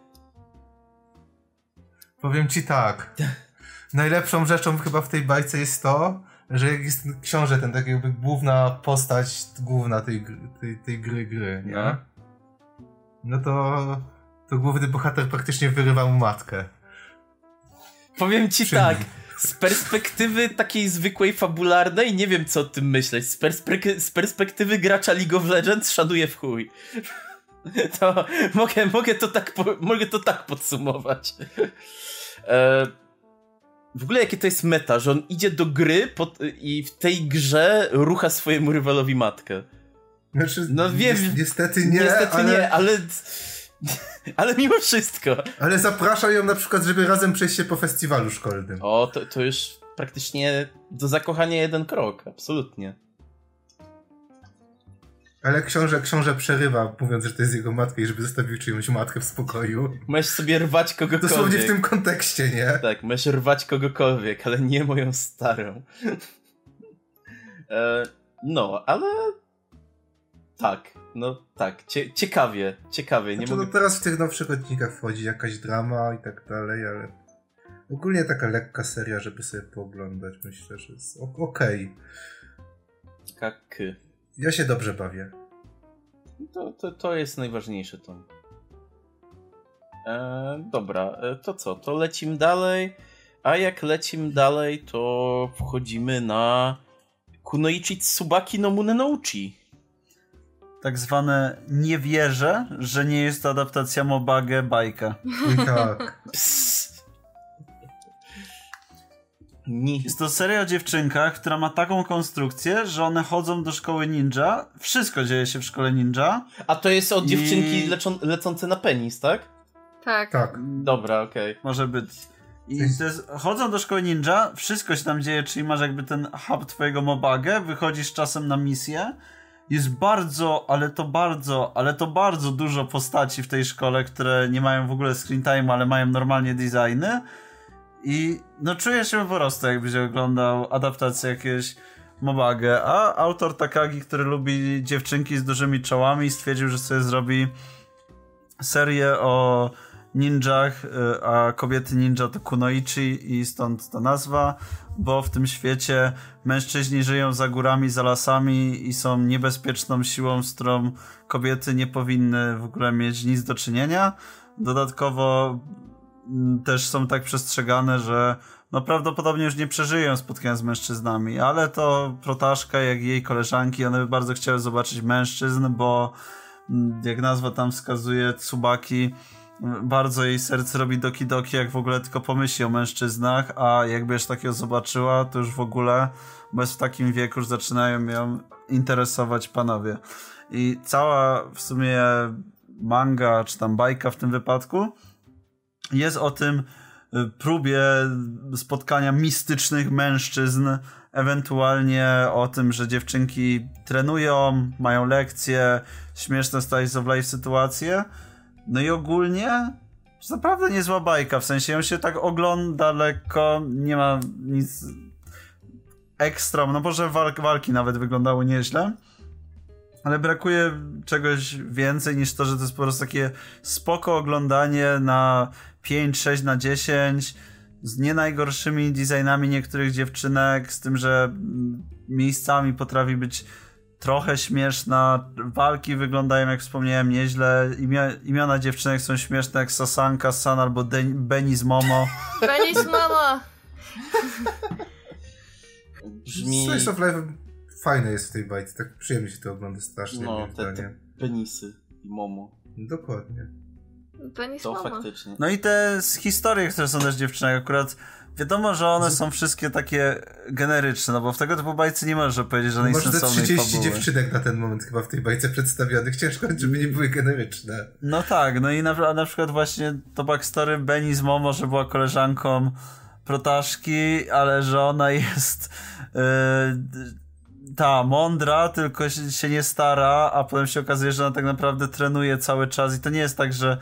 Powiem ci tak. (laughs) najlepszą rzeczą chyba w tej bajce jest to, że jak jest ten książę, ten tak jakby główna postać, główna tej, gry- tej, tej gry, gry, nie? No. No to, to główny bohater praktycznie wyrywa mu matkę. Powiem ci tak, z perspektywy takiej zwykłej fabularnej nie wiem co o tym myśleć. Z, perspek- z perspektywy gracza League of Legends szanuję w chuj. (laughs) To mogę, mogę, to, tak po- mogę to tak podsumować. E, w ogóle jakie to jest meta, że on idzie do gry pod, i w tej grze rucha swojemu rywalowi matkę. Znaczy, No wiem, ni- niestety nie, Niestety ale, nie, ale... Ale mimo wszystko. ale zapraszam ją na przykład, żeby razem przejść się po festiwalu szkolnym. O, to, to już praktycznie do zakochania jeden krok, absolutnie. Ale książę, książę przerywa, mówiąc, że to jest jego matka i żeby zostawił czyjąś matkę w spokoju. Możesz sobie rwać kogokolwiek. Dosłownie w tym kontekście, nie? Tak, możesz rwać kogokolwiek, ale nie moją starą. e, no, ale... Tak, no tak, cie, ciekawie, ciekawie, nie Znaczy, no mogę... teraz w tych nowszych odcinkach wchodzi jakaś drama i tak dalej, ale ogólnie taka lekka seria, żeby sobie pooglądać, myślę, że jest okej. Kak. Ja się dobrze bawię. To, to, to jest najważniejsze to. E, dobra, e, to co? To lecimy dalej. A jak lecimy dalej, to wchodzimy na Kunoichi Tsubaki no Munenouchi. Tak zwane nie wierzę, że nie jest to adaptacja Mobage bajka. I (laughs) tak. Jest to seria o dziewczynkach, która ma taką konstrukcję, że one chodzą do szkoły ninja. Wszystko dzieje się w szkole ninja. A to jest od I- dziewczynki leczą, lecące na penis, tak? Tak. Tak. Dobra, okej. Może być. I to jest, chodzą do szkoły ninja, wszystko się tam dzieje, czyli masz jakby ten hub twojego mobagę, wychodzisz czasem na misję. Jest bardzo, ale to bardzo, ale to bardzo dużo postaci w tej szkole, które nie mają w ogóle screen time, ale mają normalnie designy. I no czujesz się po prostu, jakbyś oglądał adaptację jakiegoś mobagę. A autor Takagi, który lubi dziewczynki z dużymi czołami, stwierdził, że sobie zrobi serię o ninjach, y, a kobiety ninja to kunoichi i stąd ta nazwa, bo w tym świecie mężczyźni żyją za górami, za lasami i są niebezpieczną siłą, z którą kobiety nie powinny w ogóle mieć nic do czynienia. Dodatkowo mm, też są tak przestrzegane, że no prawdopodobnie już nie przeżyją spotkania z mężczyznami, ale to protaszka, jak i jej koleżanki, one by bardzo chciały zobaczyć mężczyzn, bo mm, jak nazwa tam wskazuje, Tsubaki bardzo jej serce robi doki doki, jak w ogóle tylko pomyśli o mężczyznach, a jakby już takiego zobaczyła, to już w ogóle, bo jest w takim wieku, że zaczynają ją interesować panowie. I cała w sumie manga, czy tam bajka w tym wypadku, jest o tym y, próbie spotkania mistycznych mężczyzn, ewentualnie o tym, że dziewczynki trenują, mają lekcje, śmieszne slice of life sytuacje. No i ogólnie to naprawdę niezła bajka, w sensie ją się tak ogląda lekko, nie ma nic ekstra, no może walk, walki nawet wyglądały nieźle, ale brakuje czegoś więcej niż to, że to jest po prostu takie spoko oglądanie na 5, 6 na 10 z nie najgorszymi designami niektórych dziewczynek, z tym, że miejscami potrafi być trochę śmieszna, walki wyglądają, jak wspomniałem, nieźle, Imia, imiona dziewczynek są śmieszne, jak Sasanka, San albo Den- Benny z Momo. (laughs) Penis mama! Brzmi... Slice of Life fajne jest w tej bajce, tak przyjemnie się to ogląda strasznie. No, te, te penisy i momo. Dokładnie. Penis To mama. faktycznie. No i te z historie, które są też dziewczynek, akurat wiadomo, że one są wszystkie takie generyczne, no bo w tego typu bajce nie możesz powiedzieć żadnej Może sensownej 30 fabuły. dziewczynek na ten moment chyba w tej bajce przedstawionych. Ciężko, żeby nie były generyczne. No tak, no i na, na przykład właśnie to backstory Benny z Momo, że była koleżanką protaszki, ale że ona jest yy, ta mądra, tylko się, nie stara, a potem się okazuje, że ona tak naprawdę trenuje cały czas i to nie jest tak, że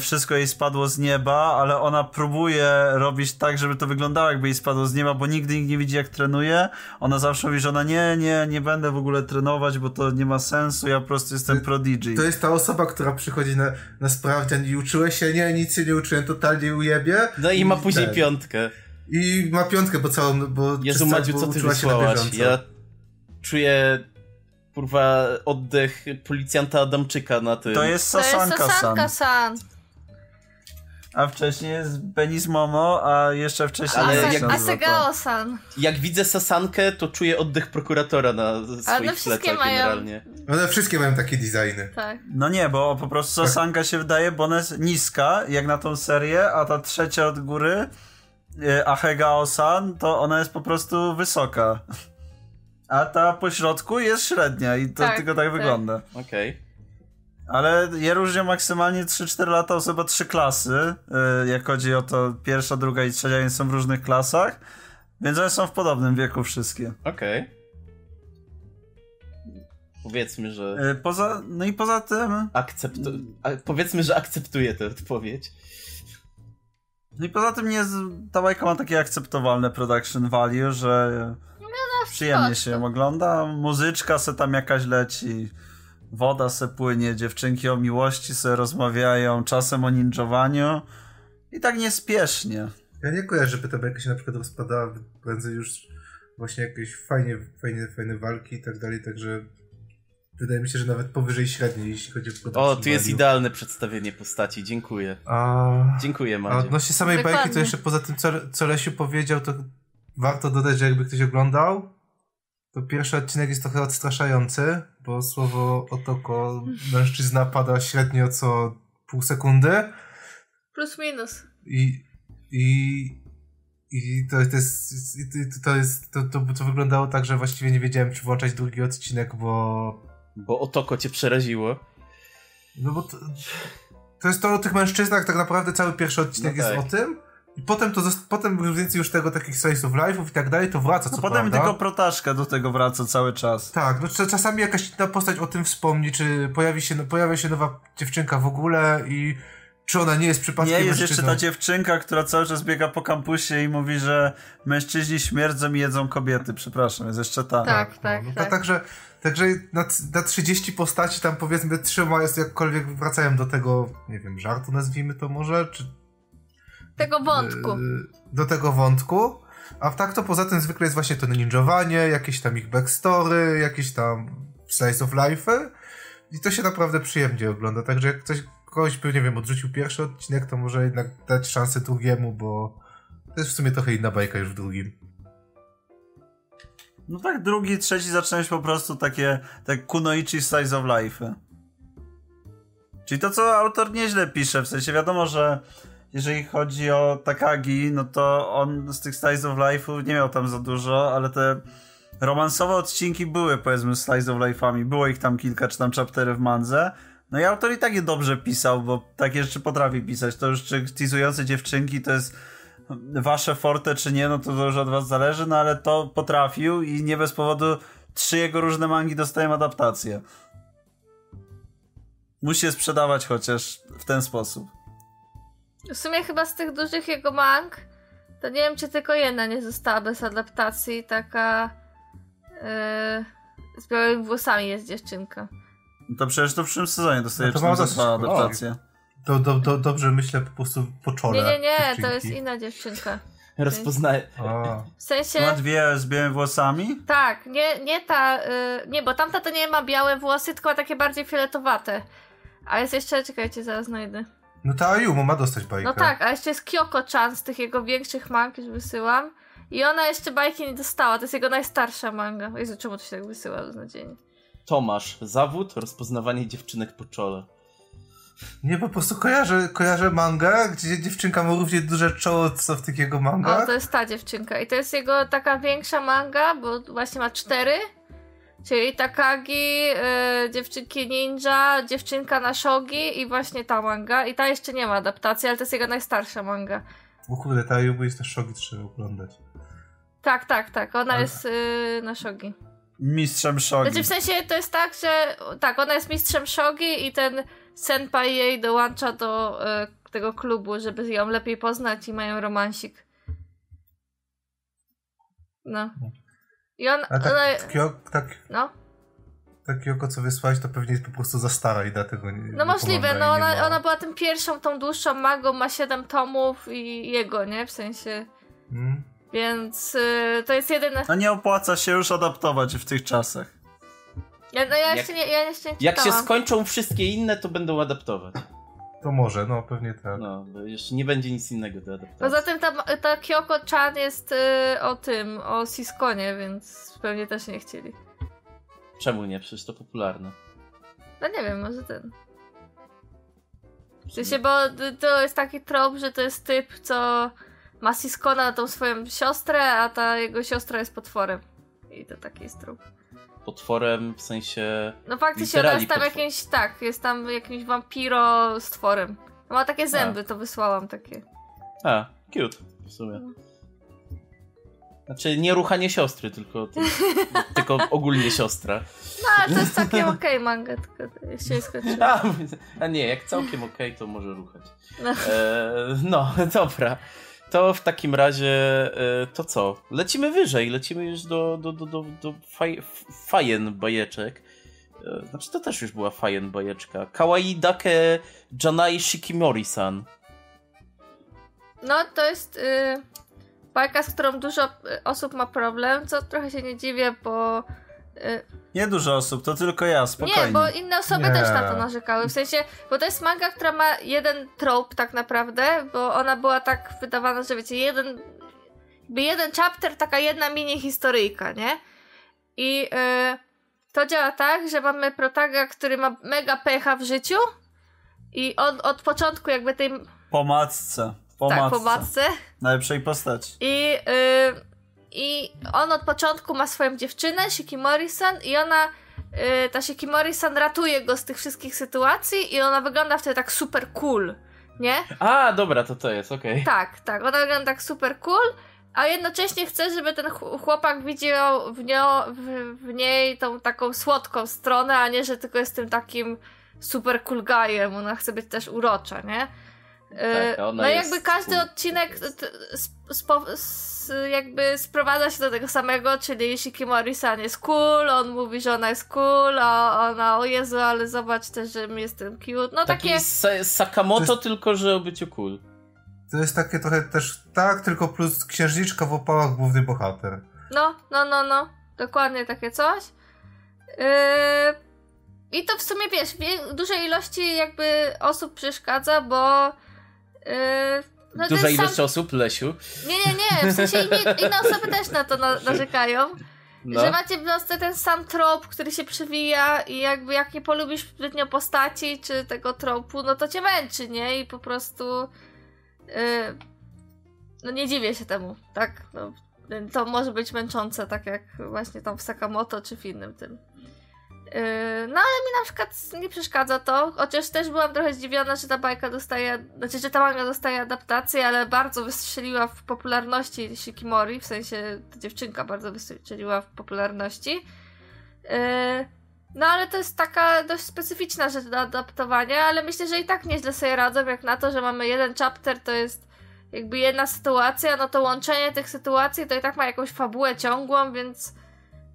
wszystko jej spadło z nieba, ale ona próbuje robić tak, żeby to wyglądało jakby jej spadło z nieba, bo nigdy nikt nie widzi jak trenuje. Ona zawsze mówi, że ona nie, nie, nie będę w ogóle trenować, bo to nie ma sensu, ja po prostu jestem prodigy. To jest ta osoba, która przychodzi na, na sprawdzian i uczyłeś się? Nie, nic się nie uczyłem, totalnie ujebie. No i ma później ten. piątkę. I ma piątkę, bo całą, bo Jezu Madziu, co ty uczyła się na wysłałaś? Ja czuję kurwa oddech policjanta Adamczyka na tym. To jest Sasanka-san. A wcześniej jest Benis Momo, a jeszcze wcześniej Ale jak jak-? Asegao-san. Jak widzę Sasankę, to czuję oddech prokuratora na swoich no wszystkie plecach mają- generalnie. One wszystkie mają takie designy. Tak. No nie, bo po prostu Sasanka się wydaje, bo ona jest niska, jak na tą serię, a ta trzecia od góry, e, Ahegao-san, to ona jest po prostu wysoka. A ta po środku jest średnia i to Tak, tylko tak, tak. wygląda. Okej. Ale je różnią maksymalnie 3-4 lata, osoba 3 klasy. e, Jak chodzi o to, pierwsza, druga i trzecia nie są w różnych klasach. Więc one są w podobnym wieku wszystkie. Okej. Powiedzmy, że E, Poza, no i poza tym, akceptu... powiedzmy, że akceptuję tę odpowiedź. no i poza tym nie jest, ta bajka ma takie akceptowalne production value, że przyjemnie się ją ogląda. Muzyczka se tam jakaś leci, woda se płynie, dziewczynki o miłości se rozmawiają, czasem o ninjowaniu. I tak niespiesznie. Ja nie kojarzę, żeby ta bajka się na przykład rozpadała, prędzej już właśnie jakieś fajnie, fajne, fajne walki i tak dalej, także wydaje mi się, że nawet powyżej średniej, jeśli chodzi o O, production tu jest value. idealne przedstawienie postaci. Dziękuję. A... Dziękuję, A Madzie. odnośnie samej Dokładnie. bajki, to jeszcze poza tym, co, co Lesiu powiedział, to warto dodać, że jakby ktoś oglądał, to pierwszy odcinek jest trochę odstraszający, bo słowo otoko mężczyzna pada średnio co pół sekundy Plus minus. i, i, i to, to jest, i to, to jest to, to, to wyglądało tak, że właściwie nie wiedziałem, czy włączać drugi odcinek, bo Bo Otoko cię przeraziło. No bo to, to jest to o tych mężczyznach, tak naprawdę cały pierwszy odcinek No jest tak. o tym. I potem to zost- potem więcej już tego takich slice of life'ów i tak dalej, to wraca, co No potem prawda. tylko protaszka do tego wraca cały czas. Tak, no cza- czasami jakaś inna postać o tym wspomni, czy pojawi się, no, pojawia się nowa dziewczynka w ogóle i czy ona nie jest przypadkiem Nie, jest jeszcze mężczyzną. ta dziewczynka, która cały czas biega po kampusie i mówi, że mężczyźni śmierdzą i jedzą kobiety. Przepraszam, jest jeszcze ta. Tak, tak, no, to tak. Także, także na, na 30 postaci tam powiedzmy trzyma jest jakkolwiek wracają do tego, nie wiem, żartu nazwijmy to może, czy Tego wątku. Yy, do tego wątku. A tak to poza tym zwykle jest właśnie to ninjowanie, jakieś tam ich backstory, jakieś tam slice of life. I to się naprawdę przyjemnie ogląda. Także jak ktoś kogoś by, nie wiem, odrzucił pierwszy odcinek, to może jednak dać szansę drugiemu, bo to jest w sumie trochę inna bajka już w drugim. No tak, drugi, trzeci zacząłeś po prostu takie, tak kunoichi size of life. Czyli to, co autor nieźle pisze, w sensie wiadomo, że jeżeli chodzi o Takagi, no to on z tych size of life'ów nie miał tam za dużo, ale te romansowe odcinki były powiedzmy slice of life'ami, było ich tam kilka, czy tam chaptery w mandze. No i autor i tak je dobrze pisał, bo takie rzeczy potrafi pisać. To już czy teasujące dziewczynki to jest wasze forte czy nie, no to już od was zależy, no ale to potrafił i nie bez powodu trzy jego różne mangi dostają adaptację. Musi je sprzedawać chociaż w ten sposób. W sumie chyba z tych dużych jego mang, to nie wiem, czy tylko jedna nie została bez adaptacji. Taka. Yy, z białymi włosami jest dziewczynka. To przecież to w przyszłym sezonie dostaje No to adaptacje. Do, do, do, dobrze myślę po prostu po czole. Nie, nie, nie, to dziewczynki. jest inna dziewczynka. (laughs) Rozpoznaję. A, W sensie. Ma dwie z białymi włosami? Tak, nie, nie ta. y, nie, bo tamta to nie ma białe włosy, tylko ma takie bardziej fioletowate. A jest jeszcze, czekajcie, zaraz znajdę. No ta Ayumu ma dostać bajkę. No tak, a jeszcze jest Kyoko-chan z tych jego większych mang, już wysyłam. I ona jeszcze bajki nie dostała, to jest jego najstarsza manga. Jezu, czemu to się tak wysyła beznadziejnie? Tomasz, zawód, rozpoznawanie dziewczynek po czole. Nie, po prostu kojarzę, kojarzę mangę, gdzie dziewczynka ma równie duże czoło, co w tych jego O, to jest ta dziewczynka. I to jest jego taka większa manga, bo właśnie ma cztery. Czyli Takagi, y, dziewczynki ninja, dziewczynka na shogi i właśnie ta manga. I ta jeszcze nie ma adaptacji, ale to jest jego najstarsza manga. O kurde, ta Ayumu jest na szoki, trzeba oglądać. Tak, tak, tak. Ona Ale- jest y, na shogi. Mistrzem shogi. Znaczy w sensie to jest tak, że tak, ona jest mistrzem shogi i ten senpai jej dołącza do y, tego klubu, żeby ją lepiej poznać i mają romansik. No. I on, A tak, Kyo, tak, no, tak Kyoko, co wysłałeś, to pewnie jest po prostu za stara i dlatego nie no nie możliwe, no ona, ma- ona była tym pierwszą, tą dłuższą magą, ma 7 tomów i jego, nie? W sensie, Mm. Więc y, to jest jedyne. No nie opłaca się już adaptować w tych czasach. Ja, no ja Jak- jeszcze nie, ja jeszcze nie Jak się czytałam. skończą wszystkie inne, to będą adaptować. To może, no pewnie tak. No, bo jeszcze nie będzie nic innego do adaptacji. Poza tym ta, ta Kyoko-chan jest y, o tym, o Siskonie, więc pewnie też nie chcieli. Czemu nie? Przecież to popularne. No nie wiem, może ten. W sensie, bo to jest taki trop, że to jest typ, co ma Siskona na tą swoją siostrę, a ta jego siostra jest potworem. I to taki jest trop. Potworem w sensie... No faktycznie, ona jest tam potwór. jakimś, tak, jest tam jakimś vampiro stworem. Ma takie zęby, to wysłałam takie. A, cute w sumie. Znaczy nie ruchanie siostry, tylko, to, (laughs) tylko ogólnie siostra. No ale to jest całkiem (laughs) okej manga, tylko jeszcze nie. A, (laughs) a nie, jak całkiem okej, to może ruchać. No. E, no, dobra. To w takim razie e, to co? Lecimy wyżej, lecimy już do, do, do, do, do faj, fajen bajeczek. E, znaczy to też już była fajen bajeczka. Kawaii Dake Janai Shikimori-san. No to jest y, bajka, z którą dużo y, osób ma problem, co trochę się nie dziwię, bo Nie dużo osób, to tylko ja, spokojnie. Nie, bo inne osoby Nie. też na to narzekały. W sensie, bo to jest manga, która ma jeden trope tak naprawdę, bo ona była tak wydawana, że wiecie, jeden jakby jeden chapter, taka jedna mini historyjka, nie? I y, to działa tak, że mamy protaga, który ma mega pecha w życiu i od, od początku jakby tej... Po matce. Po tak, matce. po matce. Najlepszej postaci. I, y, I on od początku ma swoją dziewczynę, Shikimori-san, i ona, y, ta Shikimori-san ratuje go z tych wszystkich sytuacji i ona wygląda wtedy tak super cool, nie? A, dobra, to to jest, okej. Tak, tak, ona wygląda tak super cool, a jednocześnie chce, żeby ten ch- chłopak widział w, nią, w, w niej tą taką słodką stronę, a nie, że tylko jest tym takim super cool guyem, ona chce być też urocza, nie? Y, Tak, no jakby każdy odcinek spo, jakby sprowadza się do tego samego, czyli Shikimori-san jest cool, on mówi, że ona jest cool, a ona o Jezu, ale zobacz też, że jestem cute. No Taki takie... Sa- Sakamoto, To jest- tylko że o byciu cool. To jest takie trochę też tak, tylko plus księżniczka w opałach główny bohater. No, no, no, no. Dokładnie takie coś. Yy... I to w sumie wiesz, wie- dużej ilości jakby osób przeszkadza, bo. Yy... No Duża ilość sam... osób, Lesiu. Nie, nie, nie. W sensie inne, inne osoby też na to na, narzekają. No. Że macie po prostu ten sam trop, który się przewija i jakby jak nie polubisz zbytnio postaci czy tego tropu, no to cię męczy, nie? I po prostu yy, no nie dziwię się temu, tak? No, to może być męczące, tak jak właśnie tam w Sakamoto czy w innym tym. Yy, no ale mi na przykład nie przeszkadza to, chociaż też byłam trochę zdziwiona, że ta bajka dostaje, znaczy, że ta manga dostaje adaptację, ale bardzo wystrzeliła w popularności Shikimori, w sensie ta dziewczynka bardzo wystrzeliła w popularności. Yy, no ale to jest taka dość specyficzna rzecz do adaptowania, ale myślę, że i tak nieźle sobie radzą, jak na to, że mamy jeden chapter, to jest jakby jedna sytuacja, no to łączenie tych sytuacji to i tak ma jakąś fabułę ciągłą, więc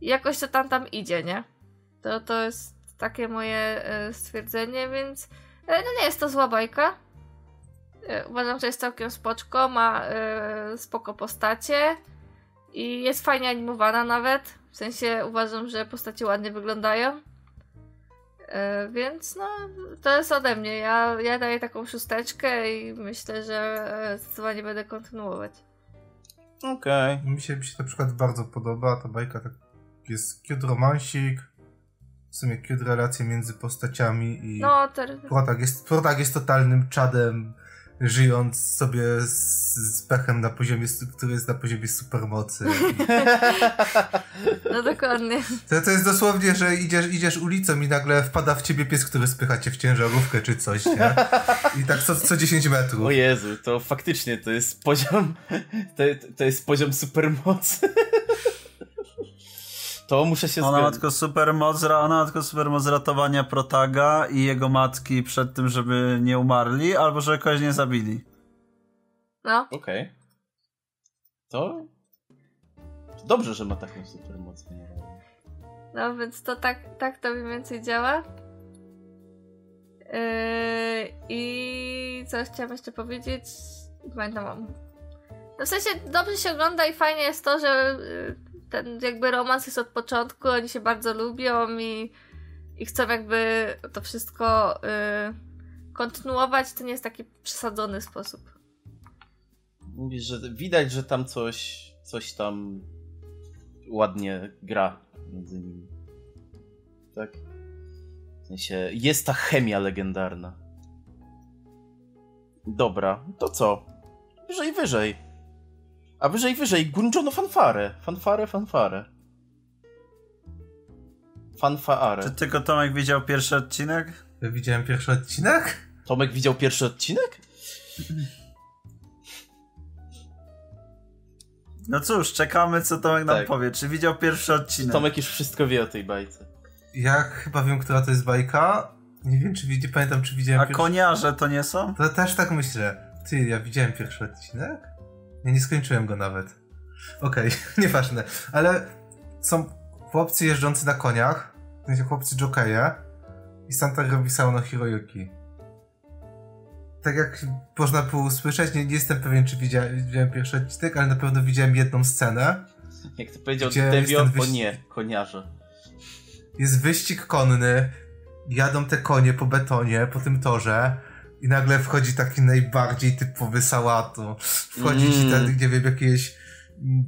jakoś to tam tam idzie, nie? To, to jest takie moje e, stwierdzenie, więc e, no nie jest to zła bajka. E, uważam, że jest całkiem spoczko, ma spoko postacie i jest fajnie animowana nawet. W sensie uważam, że postacie ładnie wyglądają. Więc no, to jest ode mnie. Ja, ja daję taką szósteczkę i myślę, że zdecydowanie będę kontynuować. Okej. Mi się, mi się na przykład bardzo podoba ta bajka, tak jest cute romansik, w sumie cute relacje między postaciami i No, ter... Protak jest, Protak jest totalnym czadem, żyjąc sobie z, z pechem na poziomie, który jest na poziomie supermocy. (laughs) no dokładnie. To, to jest dosłownie, że idziesz, idziesz ulicą i nagle wpada w ciebie pies, który spycha cię w ciężarówkę czy coś, nie? I tak co, co 10 metrów. O Jezu, to faktycznie to jest poziom. (laughs) To, to jest poziom supermocy. To muszę się Ona ma zgodzić. tylko supermoc, ona ma tylko supermoc ratowania protaga i jego matki przed tym, żeby nie umarli, albo żeby kogoś nie zabili. No. Okej. To. Dobrze, że ma taką supermoc. No więc to tak, tak to mniej więcej działa. Yy, I co chciałam jeszcze powiedzieć? Pamiętam mam. No w sensie dobrze się ogląda i fajnie jest to, że y, ten jakby romans jest od początku, oni się bardzo lubią i, i chcą jakby to wszystko y, kontynuować, to nie jest taki przesadzony sposób. Mówisz, że widać, że tam coś, coś tam ładnie gra między nimi. Tak? W sensie, jest ta chemia legendarna. Dobra, to co? Wyżej, wyżej. A wyżej, wyżej, Gunjono fanfare. Fanfare, fanfare. Fanfare. Czy tylko Tomek widział pierwszy odcinek? Ja widziałem pierwszy odcinek? Tomek widział pierwszy odcinek? No cóż, czekamy co Tomek nam Tak. powie. Czy widział pierwszy odcinek? Tomek już wszystko wie o tej bajce. Ja chyba wiem, która to jest bajka. Nie wiem, czy widzi, pamiętam, czy widziałem A pierwszy... koniarze to nie są? To też tak myślę. Ty, ja widziałem pierwszy odcinek? Ja nie skończyłem go nawet. Okej, (laughs) nieważne. Ale są chłopcy jeżdżący na koniach, w sensie chłopcy jokeje i Santa robi sauno Hiroyuki. Tak jak można było usłyszeć, nie, nie jestem pewien, czy widziałem, widziałem pierwszy odcinek, ale na pewno widziałem jedną scenę. (laughs) Jak to powiedział Devio, o wyścig? nie, koniarze. Jest wyścig konny, jadą te konie po betonie, po tym torze i nagle wchodzi taki najbardziej typowy sałatu. Wchodzi ci Mm. ten, nie wiem, jakieś mm,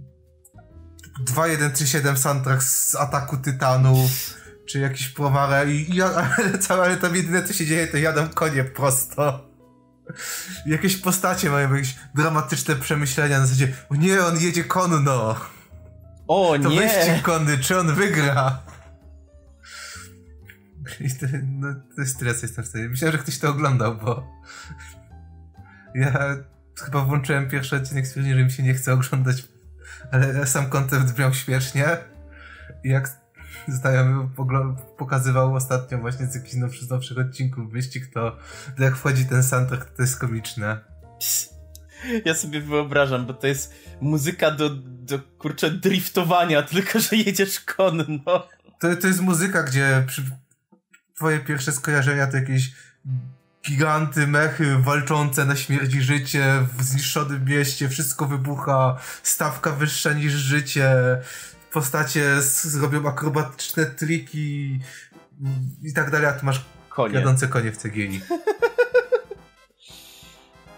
2137 soundtrack z Ataku Tytanów, czy jakiś Promare i, i ale, (laughs) całe, ale tam jedyne co się dzieje to jadą konie prosto. Jakieś postacie mają jakieś dramatyczne przemyślenia na zasadzie o nie, on jedzie konno. O To nie! wyścig konny, czy on wygra? I to, no, to jest tyle, co jestem w stanie. Myślałem, że ktoś to oglądał, bo ja chyba włączyłem pierwszy odcinek, stwierdziłem, że mi się nie chce oglądać, ale sam content brzmiał śmiesznie. I jak znajomy pokazywał ostatnio właśnie z jakichś nowszych, nowszych odcinków wyścig, to, to jak wchodzi ten soundtrack, to jest komiczne. Ja sobie wyobrażam, bo to jest muzyka do, do kurczę driftowania, tylko że jedziesz konno. To, to jest muzyka, gdzie przy... twoje pierwsze skojarzenia to jakieś giganty, mechy walczące na śmierć i życie w zniszczonym mieście, wszystko wybucha, stawka wyższa niż życie, postacie s- robią akrobatyczne triki i tak dalej, a tu masz Konie. jadące konie w CGI. (laughs)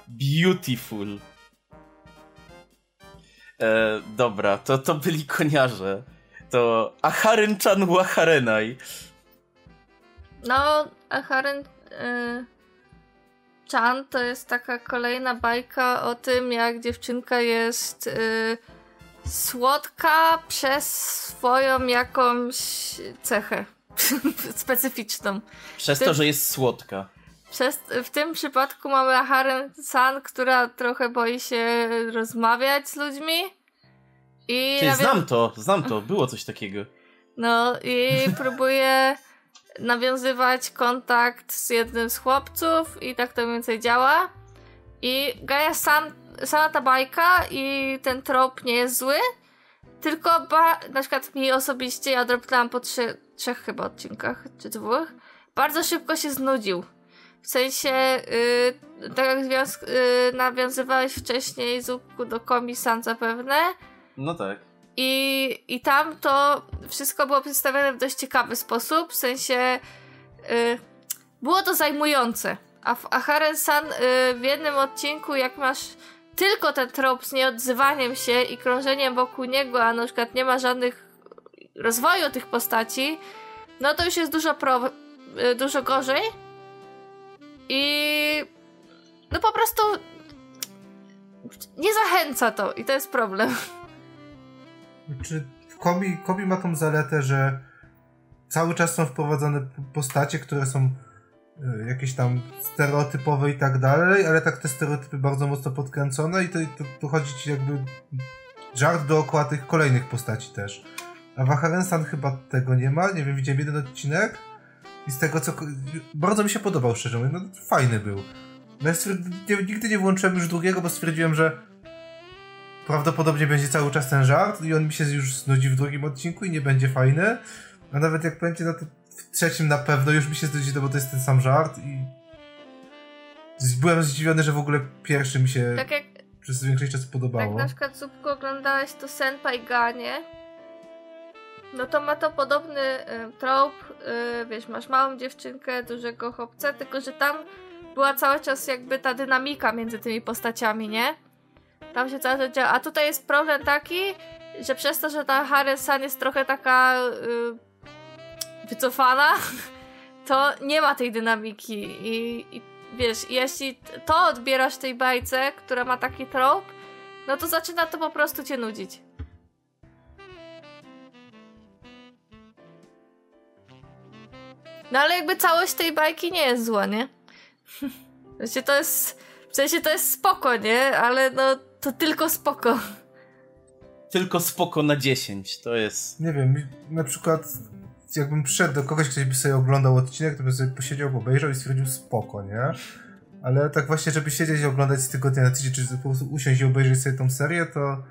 Beautiful. E, dobra, to, to byli koniarze. To Aharen-chan Waharenai. No, Aharen y, Chan to jest taka kolejna bajka o tym, jak dziewczynka jest y, słodka przez swoją jakąś cechę (laughs) specyficzną. Przez Ty- to, że jest słodka. Przez, w tym przypadku mamy Aharen San, która trochę boi się rozmawiać z ludźmi. I Ty, nawią- znam to, znam to, było coś takiego. No i próbuje nawiązywać kontakt z jednym z chłopców i tak to mniej więcej działa. I Gaia sam, sama ta bajka i ten trop nie jest zły, tylko ba, na przykład mi osobiście, ja dropnęłam po trzy, trzech chyba odcinkach, czy dwóch, bardzo szybko się znudził. W sensie, yy, tak jak yy, nawiązywałeś wcześniej Zuku do Komi-san zapewne, No tak. I, I tam to wszystko było przedstawione w dość ciekawy sposób, w sensie y, było to zajmujące. A w Aharen-san y, w jednym odcinku, jak masz tylko ten trop z nieodzywaniem się i krążeniem wokół niego, a na przykład nie ma żadnych rozwoju tych postaci, no to już jest dużo, pro, y, dużo gorzej. I no po prostu nie zachęca to i to jest problem. Czy Komi, Komi ma tą zaletę, że cały czas są wprowadzane postacie, które są y, jakieś tam stereotypowe i tak dalej, ale tak te stereotypy bardzo mocno podkręcone i to, to, to chodzi ci jakby żart dookoła tych kolejnych postaci też. A w Aharen-san chyba tego nie ma, nie wiem, widziałem jeden odcinek i z tego co... Bardzo mi się podobał, szczerze mówiąc, no, fajny był. No, ja nigdy nie włączyłem już drugiego, bo stwierdziłem, że prawdopodobnie będzie cały czas ten żart i on mi się już znudzi w drugim odcinku i nie będzie fajny. A nawet jak będzie, no to w trzecim na pewno już mi się znudzi, no bo to jest ten sam żart i byłem zdziwiony, że w ogóle pierwszy mi się Tak jak przez większość czasu Jak podobało. na przykład Zupko oglądałeś to Senpai Ganie, no to ma to podobny y, trop, y, wiesz, masz małą dziewczynkę, dużego chłopca, tylko że tam była cały czas jakby ta dynamika między tymi postaciami, nie? Tam się cały czas działa. A tutaj jest problem taki, że przez to, że ta Haren-san jest trochę taka y, wycofana, (laughs) to nie ma tej dynamiki i, i wiesz, jeśli to odbierasz tej bajce, która ma taki trop, no to zaczyna to po prostu cię nudzić. No ale jakby całość tej bajki nie jest zła, nie? (laughs) W sensie to jest, w sensie to jest spoko, nie? Ale no to tylko spoko. Tylko spoko na 10, to jest... Nie wiem, na przykład jakbym przyszedł do kogoś, ktoś by sobie oglądał odcinek, to by sobie posiedział, obejrzał i stwierdził spoko, nie? Ale tak właśnie, żeby siedzieć i oglądać z tygodnia na tydzień, czy po prostu usiąść i obejrzeć sobie tą serię, to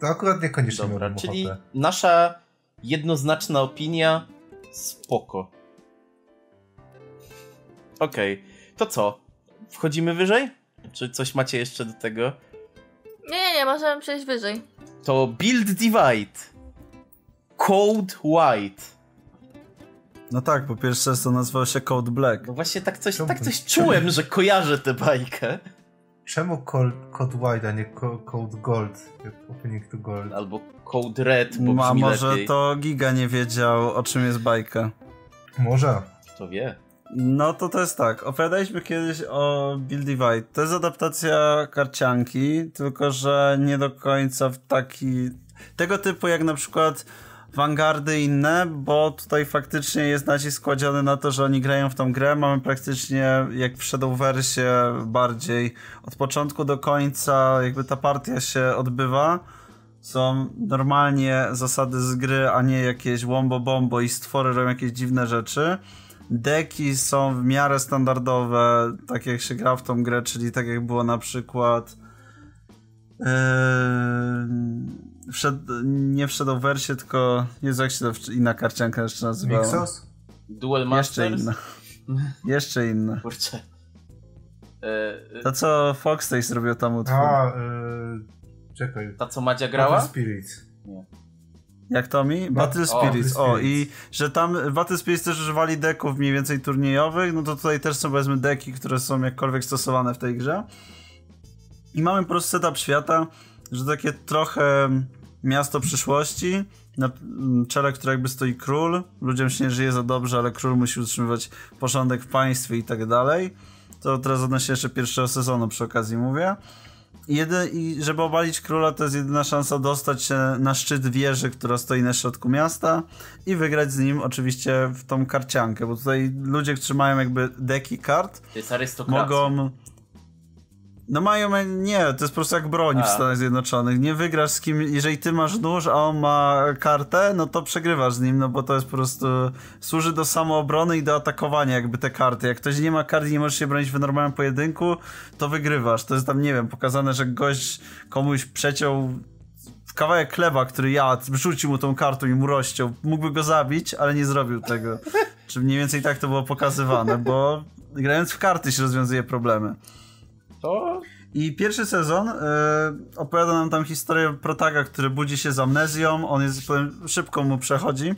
to akurat niekoniecznie Dobra, miałbym czyli ochotę. nasza jednoznaczna opinia spoko. Okej, to co? Wchodzimy wyżej? Czy coś macie jeszcze do tego? Nie, nie, nie, możemy przejść wyżej. To Build Divide. Code White. No tak, bo pierwszy raz to nazywał się Code Black. No właśnie tak coś, Czemu- tak coś czułem, że kojarzę tę bajkę. Czemu Code, Code White, a nie Co- Code Gold? Jak Opening to Gold. Albo Code Red, bo A może lepiej. to Giga nie wiedział, o czym jest bajka. Może. Kto wie? No to jest tak. Opowiadaliśmy kiedyś o Build Divide. To jest adaptacja karcianki, tylko że nie do końca w taki. Tego typu jak na przykład Vanguardy inne, bo tutaj faktycznie jest nacisk kładziony na to, że oni grają w tą grę. Mamy praktycznie jak w Shadowversie bardziej od początku do końca, jakby ta partia się odbywa. Są normalnie zasady z gry, a nie jakieś wombo bombo i stwory robią jakieś dziwne rzeczy. Deki są w miarę standardowe, tak jak się gra w tą grę, czyli tak jak było na przykład yy, nie w Shadowversie, tylko Jezu, jak się to w- inna karcianka jeszcze nazywała? Mixos? Duel Jeszcze Masters? inna. (laughs) Jeszcze inna. Kurczę. E, e, To co Foxtail zrobił tam utwór. A, yy, czekaj. ta co Madzia grała? Spirit. Jak to mi? Ba- Battle Spirits. O, i że tam Battle Spirits też używali deków mniej więcej turniejowych, no to tutaj też są powiedzmy deki, które są jakkolwiek stosowane w tej grze. I mamy po prostu setup świata, że takie trochę miasto przyszłości, na czele, które jakby stoi król, ludziom się nie żyje za dobrze, ale król musi utrzymywać porządek w państwie i tak dalej. To teraz odnośnie jeszcze pierwszego sezonu przy okazji mówię. Jedy, żeby obalić króla, to jest jedyna szansa dostać się na szczyt wieży, która stoi na środku miasta i wygrać z nim oczywiście w tą karciankę, bo tutaj ludzie, którzy mają jakby deki kart, mogą... No mają, nie, to jest po prostu jak broni A. w Stanach Zjednoczonych. Nie wygrasz z kim, jeżeli ty masz nóż, a on ma kartę, no to przegrywasz z nim, no bo to jest po prostu, służy do samoobrony i do atakowania jakby te karty. Jak ktoś nie ma kart i nie możesz się bronić w normalnym pojedynku, to wygrywasz. To jest tam, nie wiem, pokazane, że gość komuś przeciął kawałek chleba, który jadł, rzucił mu tą kartą i mu rozciął. Mógłby go zabić, ale nie zrobił tego. Czy mniej więcej tak to było pokazywane, bo grając w karty się rozwiązuje problemy. To I pierwszy sezon y, opowiada nam tam historię protaga, który budzi się z amnezją. On jest powiem, szybko mu przechodzi.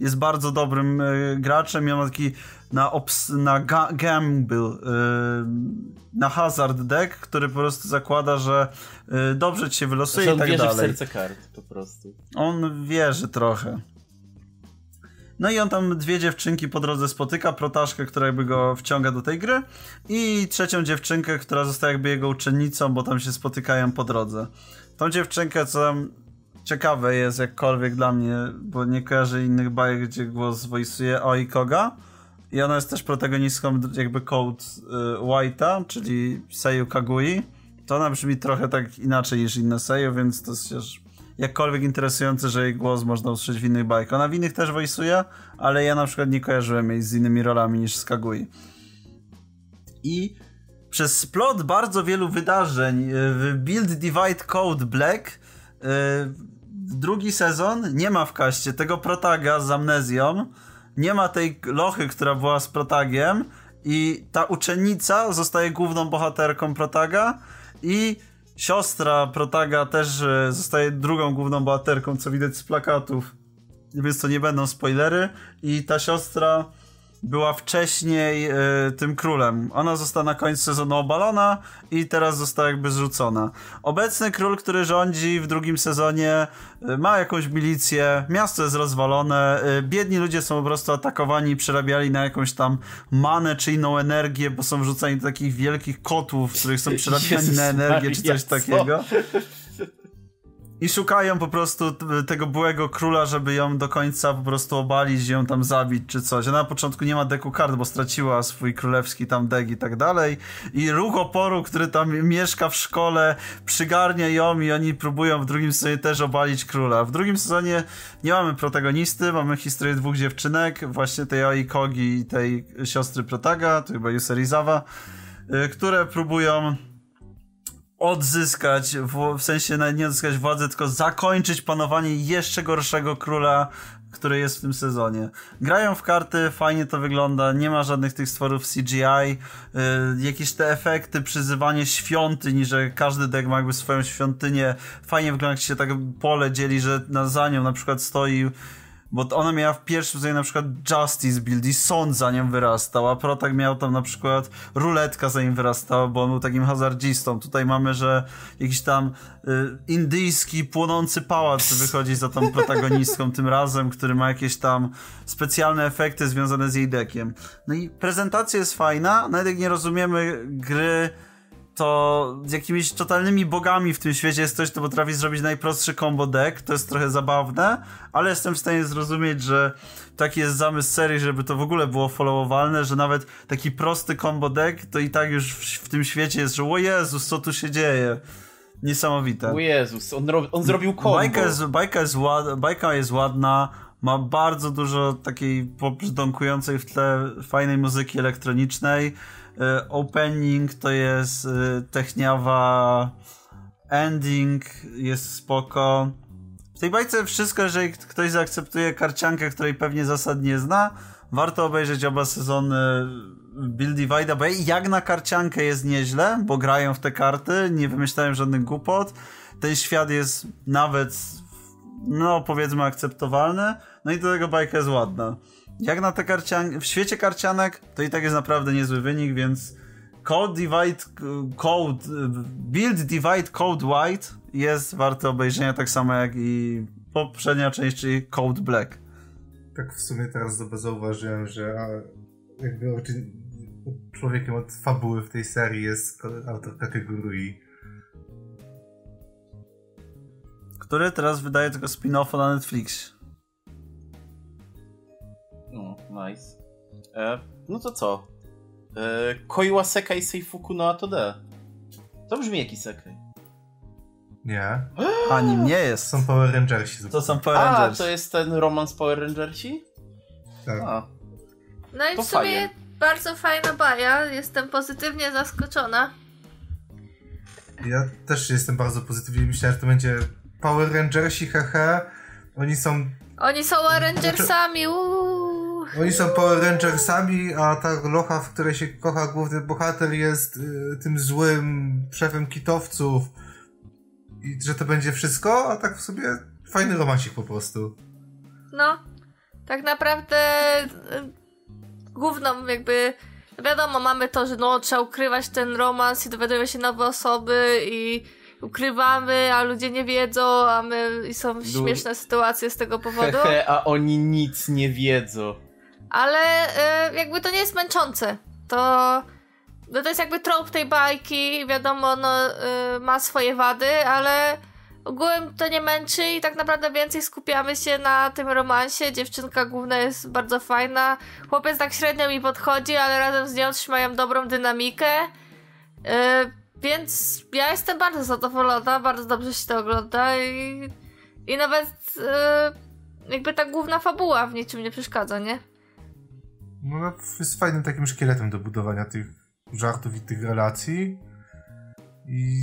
Jest bardzo dobrym y, graczem i on ma taki na, obs, na ga, gamble, y, na hazard deck, który po prostu zakłada, że dobrze ci się wylosuje i on tak wierzy w dalej. serce kart po prostu. On wierzy trochę. No i on tam dwie dziewczynki po drodze spotyka, protaszkę, która jakby go wciąga do tej gry i trzecią dziewczynkę, która zostaje jakby jego uczennicą, bo tam się spotykają po drodze. Tą dziewczynkę, co tam ciekawe jest jakkolwiek dla mnie, bo nie kojarzę innych bajek, gdzie głos voiceuje Oi Koga i ona jest też protagonistką jakby Code y, White'a, czyli Seiyu Kagui. To ona brzmi trochę tak inaczej niż inne Seiyu, więc to jest też jakkolwiek interesujące, że jej głos można usłyszeć w innych bajkach. Ona w innych też voiceuje, ale ja na przykład nie kojarzyłem jej z innymi rolami niż z Kagui. I przez splot bardzo wielu wydarzeń y, w Build Divide Code Black y, drugi sezon nie ma w kaście tego protaga z amnezją, nie ma tej lochy, która była z protagiem i ta uczennica zostaje główną bohaterką protaga i siostra Protaga też e, zostaje drugą główną bohaterką, co widać z plakatów. Więc to nie będą spoilery. I ta siostra była wcześniej y, tym królem. Ona została na końcu sezonu obalona i teraz została jakby zrzucona. Obecny król, który rządzi w drugim sezonie, y, ma jakąś milicję, miasto jest rozwalone, y, biedni ludzie są po prostu atakowani i przerabiali na jakąś tam manę czy inną energię, bo są wrzucani do takich wielkich kotłów, w których są przerabiani Jezus na energię czy coś Maria, co? I szukają po prostu tego byłego króla, żeby ją do końca po prostu obalić, ją tam zabić czy coś. Ona na początku nie ma deku kart, bo straciła swój królewski tam dek i tak dalej. I ruch oporu, który tam mieszka w szkole, przygarnia ją i oni próbują w drugim sezonie też obalić króla. W drugim sezonie nie mamy protagonisty, mamy historię dwóch dziewczynek, właśnie tej Oi Kogi i tej siostry Protaga, to chyba Yuserizawa, y, które próbują odzyskać, w, w sensie nie odzyskać władzy, tylko zakończyć panowanie jeszcze gorszego króla, który jest w tym sezonie. Grają w karty, fajnie to wygląda, nie ma żadnych tych stworów CGI, yy, jakieś te efekty, przyzywanie świątyń, że każdy deck ma jakby swoją świątynię, fajnie wygląda jak się tak pole dzieli, że na, za nią na przykład stoi bo ona miała w pierwszym sezonie na przykład Justice Build i sąd za nią wyrastał, a Protak miał tam na przykład ruletka za nim wyrastała, bo on był takim hazardzistą. Tutaj mamy, że jakiś tam y, indyjski płonący pałac wychodzi za tą protagonistką tym razem, który ma jakieś tam specjalne efekty związane z jej deckiem. No i prezentacja jest fajna, nawet jak nie rozumiemy gry to z jakimiś totalnymi bogami w tym świecie jest ktoś, kto potrafi zrobić najprostszy combo deck. To jest trochę zabawne, ale jestem w stanie zrozumieć, że taki jest zamysł serii, żeby to w ogóle było followowalne, że nawet taki prosty combo deck to i tak już w, w tym świecie jest, że o Jezus, co tu się dzieje. Niesamowite. O Jezus, on, ro- on zrobił combo. Bajka jest, bajka, jest ład, bajka jest ładna, ma bardzo dużo takiej pobrzdąkującej w tle fajnej muzyki elektronicznej. Y, Opening to jest y, techniawa, ending jest spoko. W tej bajce wszystko, jeżeli ktoś zaakceptuje karciankę, której pewnie zasad nie zna, warto obejrzeć oba sezony Build Divide'a, bo jak na karciankę jest nieźle, bo grają w te karty, nie wymyślają żadnych głupot. Ten świat jest nawet, no powiedzmy, akceptowalny. No i do tego bajka jest ładna. Jak na te karcianki, w świecie karcianek, to i tak jest naprawdę niezły wynik, więc Code Divide, Code, Build Divide Code White jest warte obejrzenia tak samo jak i poprzednia część, czyli Code Black. Tak w sumie teraz zauważyłem, że jakby człowiekiem od fabuły w tej serii jest autorka Kegurui. Który teraz wydaje tylko spin-offa na Netflix. No, nice. E, no to co? E, Koiwa Sekai Seifuku no Atode. To brzmi jak isekai. Nie. (gasps) A nim nie To jest. są Power Rangersi. To są Power A, Rangers. to jest ten romans Power Rangersi? Tak. A, No i To w sumie fajnie. bardzo fajna baja. Jestem pozytywnie zaskoczona. Ja też jestem bardzo pozytywnie. Myślałem, że to będzie Power Rangersi, hehe. Oni są, Oni są Rangersami, uuu. Oni są Power Rangersami, a ta locha, w której się kocha główny bohater jest y, tym złym szefem kitowców. I że to będzie wszystko, a tak w sobie fajny romansik po prostu. No, tak naprawdę y, główną jakby wiadomo, mamy to, że no trzeba ukrywać ten romans i dowiadujemy się nowe osoby i ukrywamy, a ludzie nie wiedzą, a my i są śmieszne sytuacje z tego powodu. hehe, (laughs) a oni nic nie wiedzą. Ale y, jakby to nie jest męczące. To, no to jest jakby trop tej bajki, wiadomo, no, y, ma swoje wady, ale ogółem to nie męczy i tak naprawdę więcej skupiamy się na tym romansie. Dziewczynka główna jest bardzo fajna. Chłopiec tak średnio mi podchodzi, ale razem z nią trzymają dobrą dynamikę. Y, więc ja jestem bardzo zadowolona, bardzo dobrze się to ogląda i, i nawet y, jakby ta główna fabuła w niczym nie przeszkadza, nie? No, no, jest fajnym takim szkieletem do budowania tych żartów i tych relacji. I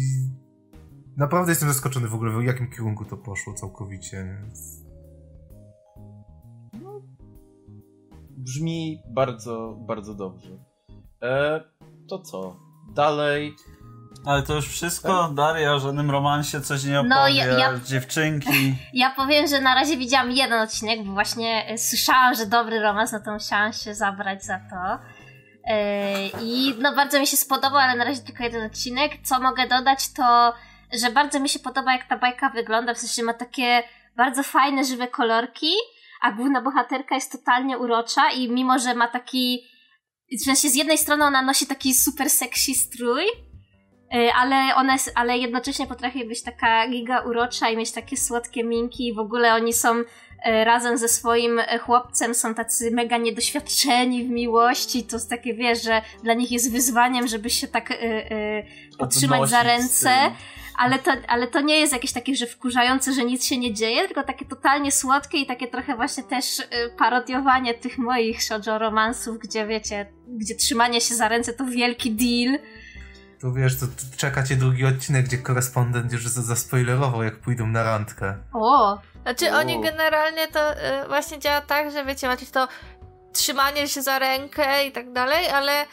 naprawdę jestem zaskoczony w ogóle, w jakim kierunku to poszło całkowicie. Więc... Brzmi bardzo, bardzo dobrze. E, to co? Dalej. Ale to już wszystko, Daria, o żadnym romansie coś nie opowie, No, ja- ja- dziewczynki. (laughs) Ja powiem, że na razie widziałam jeden odcinek, bo właśnie e, słyszałam, że dobry romans, no to musiałam się zabrać za to. E, I no bardzo mi się spodobał, ale na razie tylko jeden odcinek. Co mogę dodać, to że bardzo mi się podoba, jak ta bajka wygląda, w sensie ma takie bardzo fajne, żywe kolorki, a główna bohaterka jest totalnie urocza i mimo, że ma taki w sensie z jednej strony ona nosi taki super sexy strój, ale ona jest, ale jednocześnie potrafi być taka giga urocza i mieć takie słodkie minki i w ogóle oni są y, razem ze swoim y, chłopcem są tacy mega niedoświadczeni w miłości, to jest takie, wiesz, że dla nich jest wyzwaniem, żeby się tak y, y, za ręce, ale to, ale to nie jest jakieś takie, że wkurzające, że nic się nie dzieje, tylko takie totalnie słodkie i takie trochę właśnie też parodiowanie tych moich shoujo romansów, gdzie wiecie, gdzie trzymanie się za ręce to wielki deal. Tu wiesz, to czeka cię drugi odcinek, gdzie korespondent już za- zaspoilerował, jak pójdą na randkę. O, Znaczy O. oni generalnie to y, właśnie działa tak, że wiecie, macie to trzymanie się za rękę i tak dalej, ale y,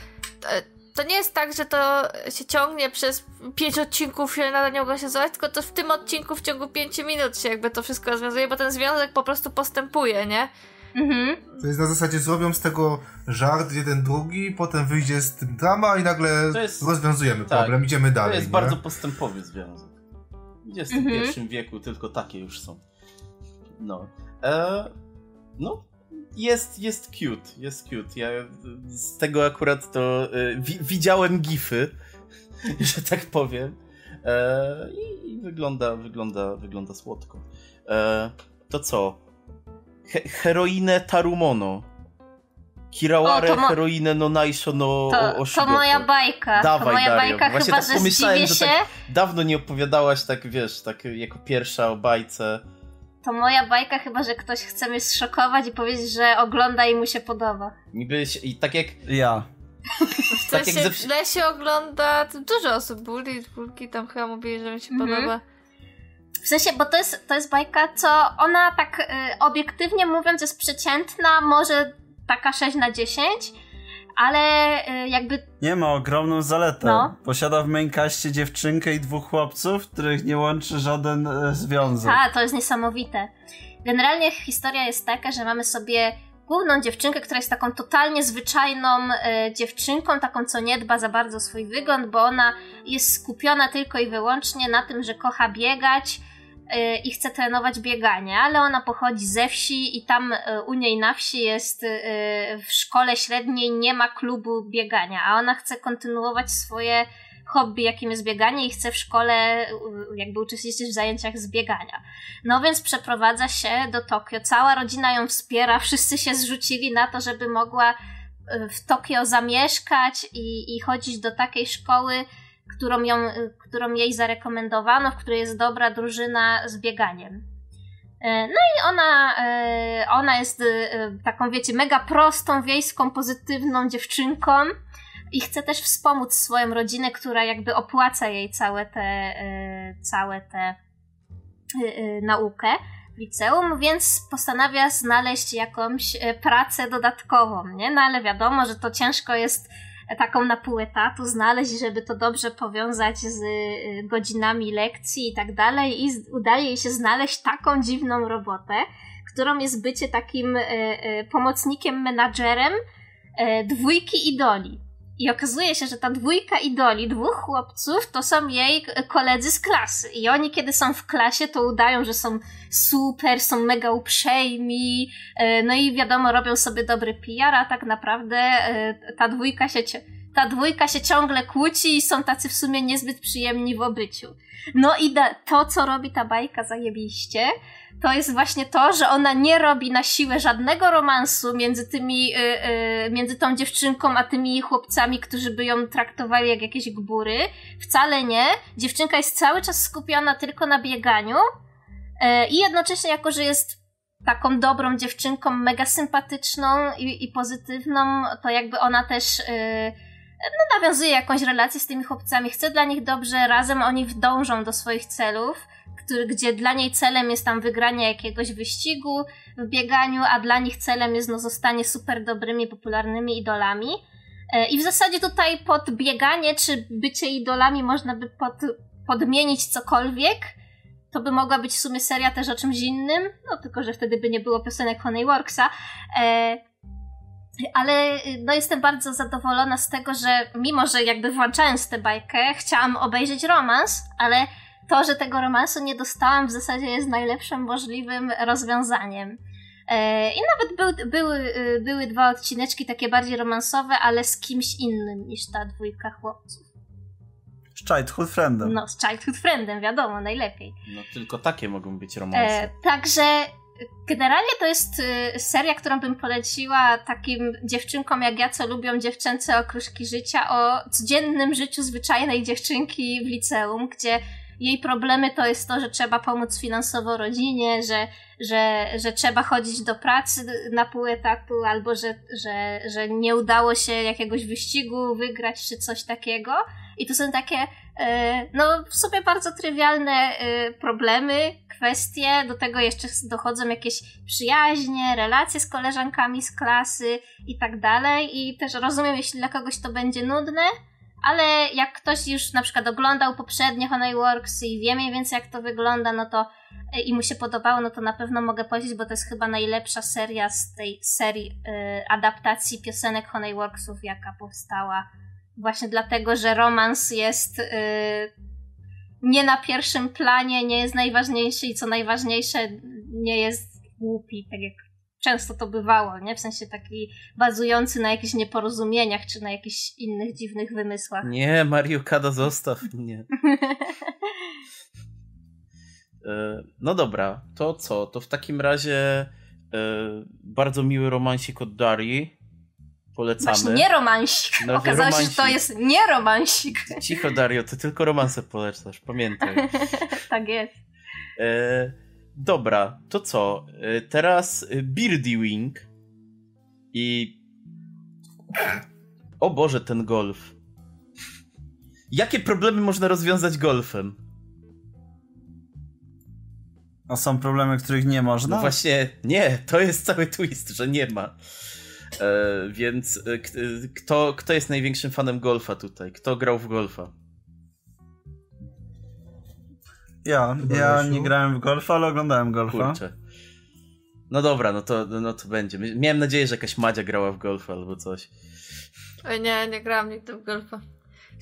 to nie jest tak, że to się ciągnie przez pięć odcinków się nadal nie mogą się złapać, tylko to w tym odcinku w ciągu pięciu minut się jakby to wszystko rozwiązuje, bo ten związek po prostu postępuje, nie? Mhm. To jest na zasadzie zrobią z tego żart jeden drugi, potem wyjdzie z tym drama i nagle To jest- rozwiązujemy tak. problem, idziemy To dalej. jest nie? bardzo postępowy związek. W XXI Mhm. wieku tylko takie już są. No. E, no. Jest, jest cute, jest cute. Ja z tego akurat to e, wi widziałem gify, (laughs) że tak powiem. E, i, I wygląda, wygląda, wygląda słodko. E, to co? He heroinę Tarumono. Kiraware mo- heroinę no naisho no To, to moja bajka. Dawaj, to moja Dario. bajka Właśnie chyba, tak że pomyślałem, że się. tak- Dawno nie opowiadałaś tak, wiesz, tak jako pierwsza o bajce. To moja bajka chyba, że ktoś chce mnie zszokować i powiedzieć, że ogląda i mu się podoba. Niby się, i tak jak Ja. W Tak jak sensie ze- w lesie ogląda to dużo osób, Bully, Bulki tam chyba mówili, że mi się Mhm. podoba. W sensie, bo to jest, to jest bajka, co ona tak y, obiektywnie mówiąc jest przeciętna, może taka 6 na 10, ale y, jakby Nie ma ogromną zaletę. No. Posiada w maincaście dziewczynkę i dwóch chłopców, których nie łączy żaden e, związek. Ta, to jest niesamowite. Generalnie historia jest taka, że mamy sobie główną dziewczynkę, która jest taką totalnie zwyczajną e, dziewczynką, taką co nie dba za bardzo o swój wygląd, bo ona jest skupiona tylko i wyłącznie na tym, że kocha biegać i chce trenować bieganie, ale ona pochodzi ze wsi i tam e, u niej na wsi jest e, w szkole średniej nie ma klubu biegania, a ona chce kontynuować swoje hobby, jakim jest bieganie i chce w szkole jakby uczestniczyć w zajęciach z biegania. No więc przeprowadza się do Tokio. Cała rodzina ją wspiera, wszyscy się zrzucili na to, żeby mogła y, w Tokio zamieszkać i, i chodzić do takiej szkoły, którą, ją, y, którą jej zarekomendowano, w której jest dobra drużyna z bieganiem. Y, No i ona, y, ona jest taką, wiecie, mega prostą, wiejską, pozytywną dziewczynką i chce też wspomóc swoją rodzinę, która jakby opłaca jej całe te, całe te naukę w liceum, więc postanawia znaleźć jakąś pracę dodatkową, nie? No ale wiadomo, że to ciężko jest taką na pół etatu znaleźć, żeby to dobrze powiązać z y, godzinami lekcji i tak dalej i udaje jej się znaleźć taką dziwną robotę, którą jest bycie takim y, y, pomocnikiem, menadżerem dwójki idoli. I okazuje się, że ta dwójka idoli, dwóch chłopców, to są jej koledzy z klasy. I oni, kiedy są w klasie, to udają, że są super, są mega uprzejmi. e, No i wiadomo, robią sobie dobry PR, a tak naprawdę e, ta dwójka się. Ta dwójka się ciągle kłóci i są tacy w sumie niezbyt przyjemni w obyciu. No i to, co robi ta bajka zajebiście, to jest właśnie to, że ona nie robi na siłę żadnego romansu między tymi, y, y, między tą dziewczynką a tymi chłopcami, którzy by ją traktowali jak jakieś gbury. Wcale nie. Dziewczynka jest cały czas skupiona tylko na bieganiu y, i jednocześnie jako, że jest taką dobrą dziewczynką, mega sympatyczną i, i pozytywną, to jakby ona też y, no, nawiązuje jakąś relację z tymi chłopcami, chce dla nich dobrze, razem oni dążą do swoich celów który, gdzie dla niej celem jest tam wygranie jakiegoś wyścigu w bieganiu, a dla nich celem jest no, zostanie super dobrymi, popularnymi idolami. E, I w zasadzie tutaj pod bieganie czy bycie idolami można by pod, podmienić cokolwiek. To by mogła być w sumie seria też o czymś innym, no tylko, że wtedy by nie było piosenek Honeyworksa. E, ale no jestem bardzo zadowolona z tego, że mimo, że jakby włączając tę bajkę, chciałam obejrzeć romans, ale to, że tego romansu nie dostałam, w zasadzie jest najlepszym możliwym rozwiązaniem. E, I nawet był, były, y, były dwa odcineczki takie bardziej romansowe, ale z kimś innym niż ta dwójka chłopców. Z Childhood Friendem. No, z Childhood Friendem, wiadomo, najlepiej. No tylko takie mogą być romanse. E, także generalnie to jest y, seria, którą bym poleciła takim dziewczynkom jak ja, co lubią dziewczęce okruszki życia, o codziennym życiu zwyczajnej dziewczynki w liceum, gdzie jej problemy to jest to, że trzeba pomóc finansowo rodzinie, że, że, że trzeba chodzić do pracy na pół etatu, albo że, że, że nie udało się jakiegoś wyścigu wygrać, czy coś takiego. I to są takie, no w sobie bardzo trywialne e, problemy, kwestie, do tego jeszcze dochodzą jakieś przyjaźnie, relacje z koleżankami z klasy i tak dalej. I też rozumiem, jeśli dla kogoś to będzie nudne, ale jak ktoś już na przykład oglądał poprzednie Honeyworks i wie mniej więcej jak to wygląda, no to e, i mu się podobało, no to na pewno mogę powiedzieć, bo to jest chyba najlepsza seria z tej serii y, adaptacji piosenek Honeyworksów, jaka powstała. Właśnie dlatego, że romans jest y, nie na pierwszym planie, nie jest najważniejszy i co najważniejsze, nie jest głupi, tak jak często to bywało, nie? W sensie taki bazujący na jakichś nieporozumieniach czy na jakichś innych dziwnych wymysłach. Nie, Mario Kada zostaw mnie. (laughs) E, no dobra, to co? To w takim razie e, bardzo miły romansik od Darii. Polecamy. Właśnie nie romansik. No, Okazało się, że to romansik. jest nie romansik. Cicho Dario, ty tylko romanse polecasz, pamiętaj. (laughs) tak jest. E, dobra, to co? E, teraz Beardy Wing i... O Boże, ten golf. Jakie problemy można rozwiązać golfem? A są problemy, których nie można? No właśnie, nie, to jest cały twist, że nie ma. E, więc e, e, kto, kto jest największym fanem golfa tutaj? Kto grał w golfa? Ja, ja nie grałem w golfa, ale oglądałem golfa. Kurczę. No dobra, no to, no to będzie. Miałem nadzieję, że jakaś Madzia grała w golfa albo coś. Oj, nie, nie grałam nigdy w golfa.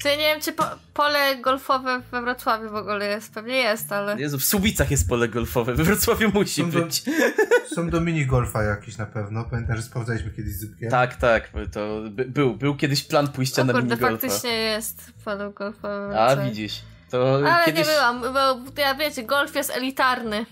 W sensie nie wiem, czy po, pole golfowe we Wrocławiu w ogóle jest. Pewnie jest, ale... Jezu, w Subicach jest pole golfowe, we Wrocławiu musi Są do- być. (laughs) Są do minigolfa jakieś na pewno. Pamiętam, że sprawdzaliśmy kiedyś z Zupkiem. Tak, tak, to by, był, był kiedyś plan pójścia O na kurde, minigolfa. faktycznie jest pole golfowe we A, widzisz. To Ale kiedyś... nie byłam, bo ja wiecie, golf jest elitarny.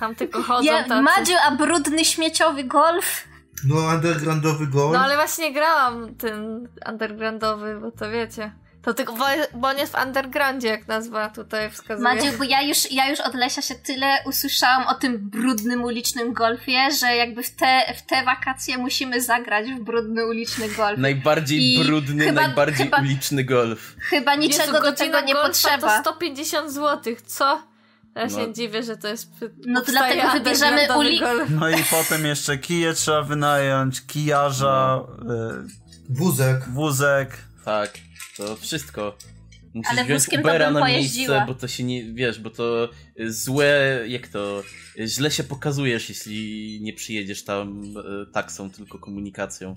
Tam tylko chodzą Ja, tacy. Madziu, a brudny śmieciowy golf? No, undergroundowy gol. No ale właśnie grałam ten undergroundowy, bo to wiecie. To tylko, bo, bo on jest w undergroundzie, jak nazwa tutaj wskazuje. Madziu, bo ja już, ja już od Lesia się tyle usłyszałam o tym brudnym ulicznym golfie, że jakby w te, w te wakacje musimy zagrać w brudny uliczny golf. Najbardziej I brudny, chyba- najbardziej chyba- uliczny golf. Chyba niczego Jezu, do godzina tego nie golfa potrzeba. to 150 zł, co? Ja się No. dziwię, że to jest... No to dlatego wybierzemy undergroundowy uli- golf. No i potem jeszcze kije trzeba wynająć, kijarza, Wózek. y, wózek. Tak, to wszystko. Musisz Ale wziąć wózkiem to Ubera bym na pojeździła. miejsce, bo to się nie, wiesz, bo to y, złe, jak to, y, źle się pokazujesz, jeśli nie przyjedziesz tam y, taksą, tylko komunikacją.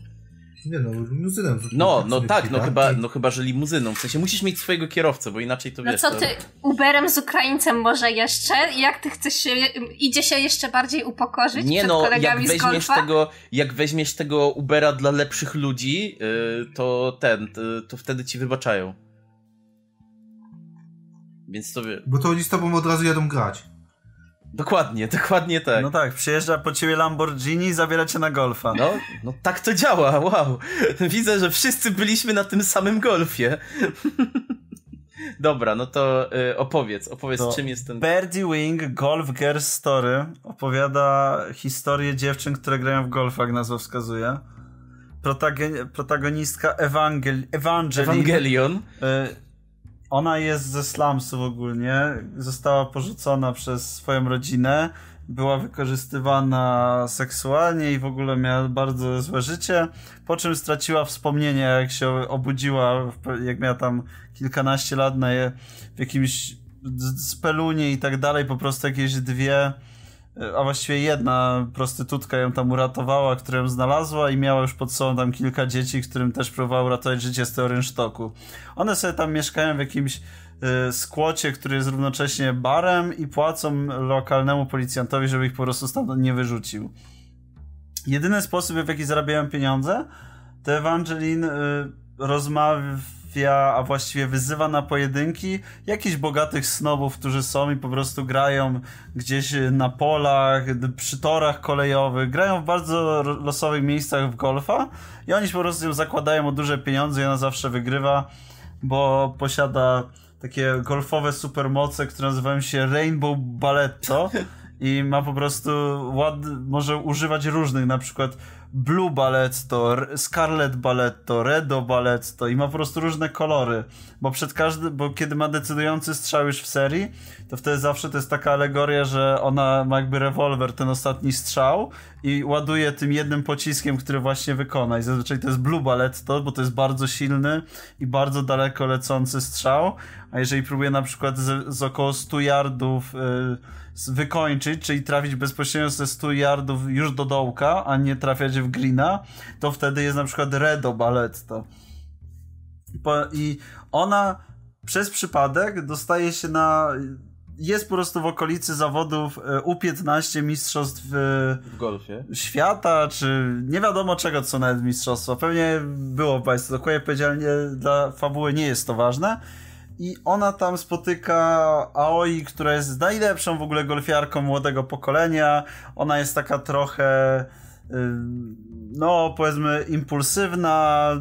Nie no, muzynem. No, no tak, no chwilę. chyba, no chyba, że limuzyną. W sensie musisz mieć swojego kierowcę, bo inaczej to No wiesz. co to... ty, Uberem z Ukraińcem może jeszcze? Jak ty chcesz się, idzie się jeszcze bardziej upokorzyć Nie przed no, jak kolegami z weźmiesz, golfa? tego, jak weźmiesz tego Ubera dla lepszych ludzi, y, to ten, to, to wtedy ci wybaczają. Więc to wie... Bo to oni z tobą od razu jadą grać. Dokładnie, dokładnie tak. No tak, przyjeżdża po ciebie Lamborghini i zabiera cię na golfa. No, no tak to działa, wow. (laughs) Widzę, że wszyscy byliśmy na tym samym golfie. (laughs) Dobra, no to y, opowiedz, opowiedz To czym jest ten... Birdie Wing Golf Girls Story opowiada historię dziewczyn, które grają w golfa, jak nazwa wskazuje. Protagonistka Evangeline Ewangelion. y, ona jest ze slumsów ogólnie, została porzucona przez swoją rodzinę, była wykorzystywana seksualnie i w ogóle miała bardzo złe życie, po czym straciła wspomnienia, jak się obudziła, jak miała tam kilkanaście lat na je, w jakimś spelunie i tak dalej, po prostu jakieś dwie a właściwie jedna prostytutka ją tam uratowała, która ją znalazła i miała już pod sobą tam kilka dzieci, którym też próbowała uratować życie z tego rynsztoku. One sobie tam mieszkają w jakimś y, skłocie, który jest równocześnie barem i płacą lokalnemu policjantowi, żeby ich po prostu stamtąd nie wyrzucił. Jedyny sposób, w jaki zarabiają pieniądze, to Evangeline y, rozmawia a właściwie wyzywa na pojedynki jakichś bogatych snobów, którzy są i po prostu grają gdzieś na polach, przy torach kolejowych, grają w bardzo losowych miejscach w golfa i oni po prostu zakładają o duże pieniądze i ona zawsze wygrywa, bo posiada takie golfowe supermoce, które nazywają się Rainbow Balletto i ma po prostu ład, może używać różnych, na przykład Blue Balletto, Scarlet Balletto, Redo Balletto i ma po prostu różne kolory, bo przed każdy, bo kiedy ma decydujący strzał już w serii, to wtedy zawsze to jest taka alegoria, że ona ma jakby rewolwer, ten ostatni strzał i ładuje tym jednym pociskiem, który właśnie wykona. I zazwyczaj to jest Blue Balletto, bo to jest bardzo silny i bardzo daleko lecący strzał, a jeżeli próbuje na przykład z, z około 100 yardów yy, wykończyć, czyli trafić bezpośrednio ze 100 yardów już do dołka, a nie trafiać w greena, to wtedy jest na przykład Redo Balletto. I ona przez przypadek dostaje się na jest po prostu w okolicy zawodów e, U15 mistrzostw e, w golfie świata, czy nie wiadomo czego, co nawet mistrzostwa. Pewnie było w Państwu, dokładnie powiedziałem, dla fabuły nie jest to ważne i ona tam spotyka Aoi, która jest najlepszą w ogóle golfiarką młodego pokolenia. Ona jest taka trochę no powiedzmy impulsywna,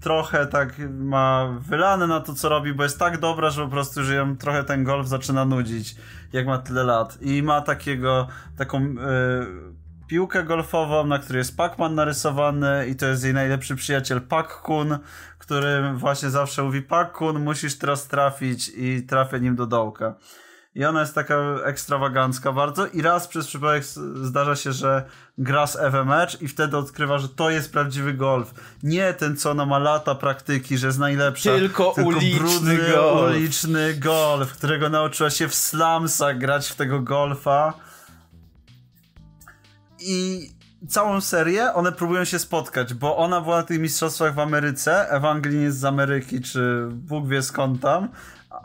trochę tak ma wylane na to co robi, bo jest tak dobra, że po prostu że ją trochę ten golf zaczyna nudzić, jak ma tyle lat. I ma takiego, taką y, piłkę golfową, na której jest Pac-Man narysowany i to jest jej najlepszy przyjaciel Pac-Kun, który właśnie zawsze mówi Pac-Kun, musisz teraz trafić i trafia nim do dołka. I ona jest taka ekstrawagancka bardzo i raz przez przypadek zdarza się, że gra z mecz i wtedy odkrywa, że to jest prawdziwy golf. Nie ten, co ona ma lata praktyki, że jest najlepsza. Tylko, tylko uliczny brudny, golf. uliczny golf, którego nauczyła się w slumsach grać w tego golfa i całą serię one próbują się spotkać, bo ona była na tych mistrzostwach w Ameryce, Ewangelin jest z Ameryki, czy Bóg wie skąd tam,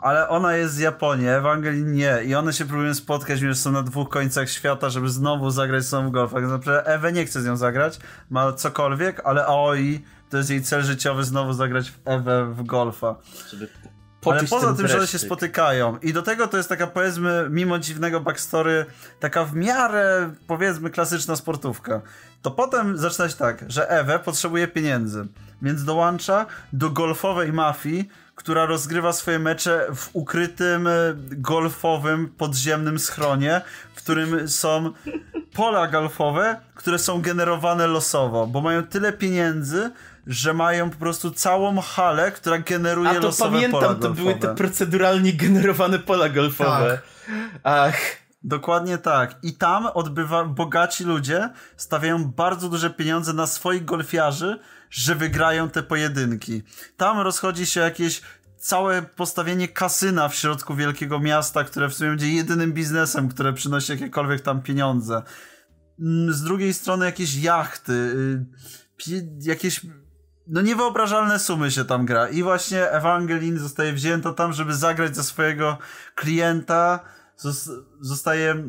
ale ona jest z Japonii, Ewangelin nie. I one się próbują spotkać, mimo są na dwóch końcach świata, żeby znowu zagrać z w golfa. Ewe nie chce z nią zagrać, ma cokolwiek, ale Aoi to jest jej cel życiowy znowu zagrać w Ewę w golfa. Żeby ale poza tym, że one się spotykają i do tego to jest taka powiedzmy, mimo dziwnego backstory, taka w miarę powiedzmy klasyczna sportówka. To potem zaczyna się tak, że Ewe potrzebuje pieniędzy, więc dołącza do golfowej mafii, która rozgrywa swoje mecze w ukrytym golfowym podziemnym schronie, w którym są pola golfowe, które są generowane losowo, bo mają tyle pieniędzy, że mają po prostu całą halę, która generuje A to losowe pamiętam, pola to były te proceduralnie generowane pola golfowe. Tak. Ach. Dokładnie tak. I tam odbywa bogaci ludzie stawiają bardzo duże pieniądze na swoich golfiarzy, że wygrają te pojedynki. Tam rozchodzi się jakieś całe postawienie kasyna w środku wielkiego miasta, które w sumie będzie jedynym biznesem, które przynosi jakiekolwiek tam pieniądze. Mm, z drugiej strony jakieś jachty, y, jakieś no niewyobrażalne sumy się tam gra. I właśnie Ewangelin zostaje wzięta tam, żeby zagrać za swojego klienta. Zostaje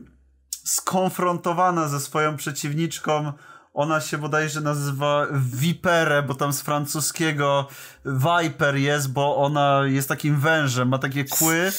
skonfrontowana ze swoją przeciwniczką. Ona się bodajże nazywa Vipere, bo tam z francuskiego Viper jest, bo ona jest takim wężem, ma takie kły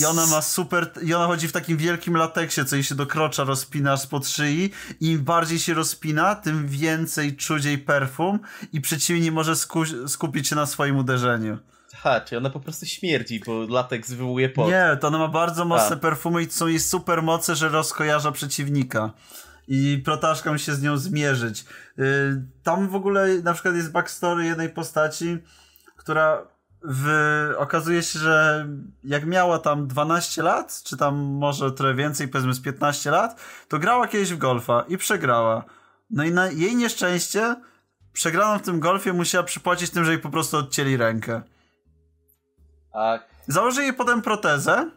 i ona ma super, i ona chodzi w takim wielkim lateksie, co jej się do krocza rozpina spod szyi i im bardziej się rozpina, tym więcej czuć jej perfum i przeciwnie może sku skupić się na swoim uderzeniu. Ha, czy ona po prostu śmierdzi, bo lateks wywołuje pot. Nie, to ona ma bardzo mocne A. perfumy i są jej super moce, że rozkojarza przeciwnika i protaszką się z nią zmierzyć. Y, tam w ogóle na przykład jest backstory jednej postaci, która w, okazuje się, że jak miała tam 12 lat, czy tam może trochę więcej, powiedzmy z 15 lat, to grała kiedyś w golfa i przegrała. No i na jej nieszczęście przegraną w tym golfie musiała przypłacić tym, że jej po prostu odcięli rękę. A Założyli jej potem protezę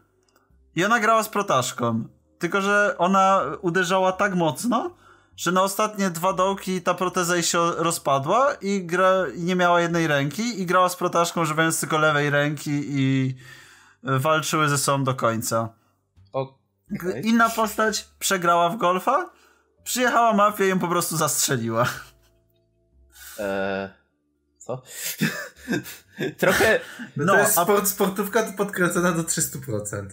i ona grała z protaszką. Tylko, że ona uderzała tak mocno, że na ostatnie dwa dołki ta proteza jej się rozpadła i, gra, i nie miała jednej ręki i grała z protaszką, używając tylko lewej ręki i walczyły ze sobą do końca. okej. Inna postać przegrała w golfa, przyjechała mafia i ją po prostu zastrzeliła. Eee, co? (laughs) Trochę. No, to jest a sport, sportówka to podkręcona do 300%.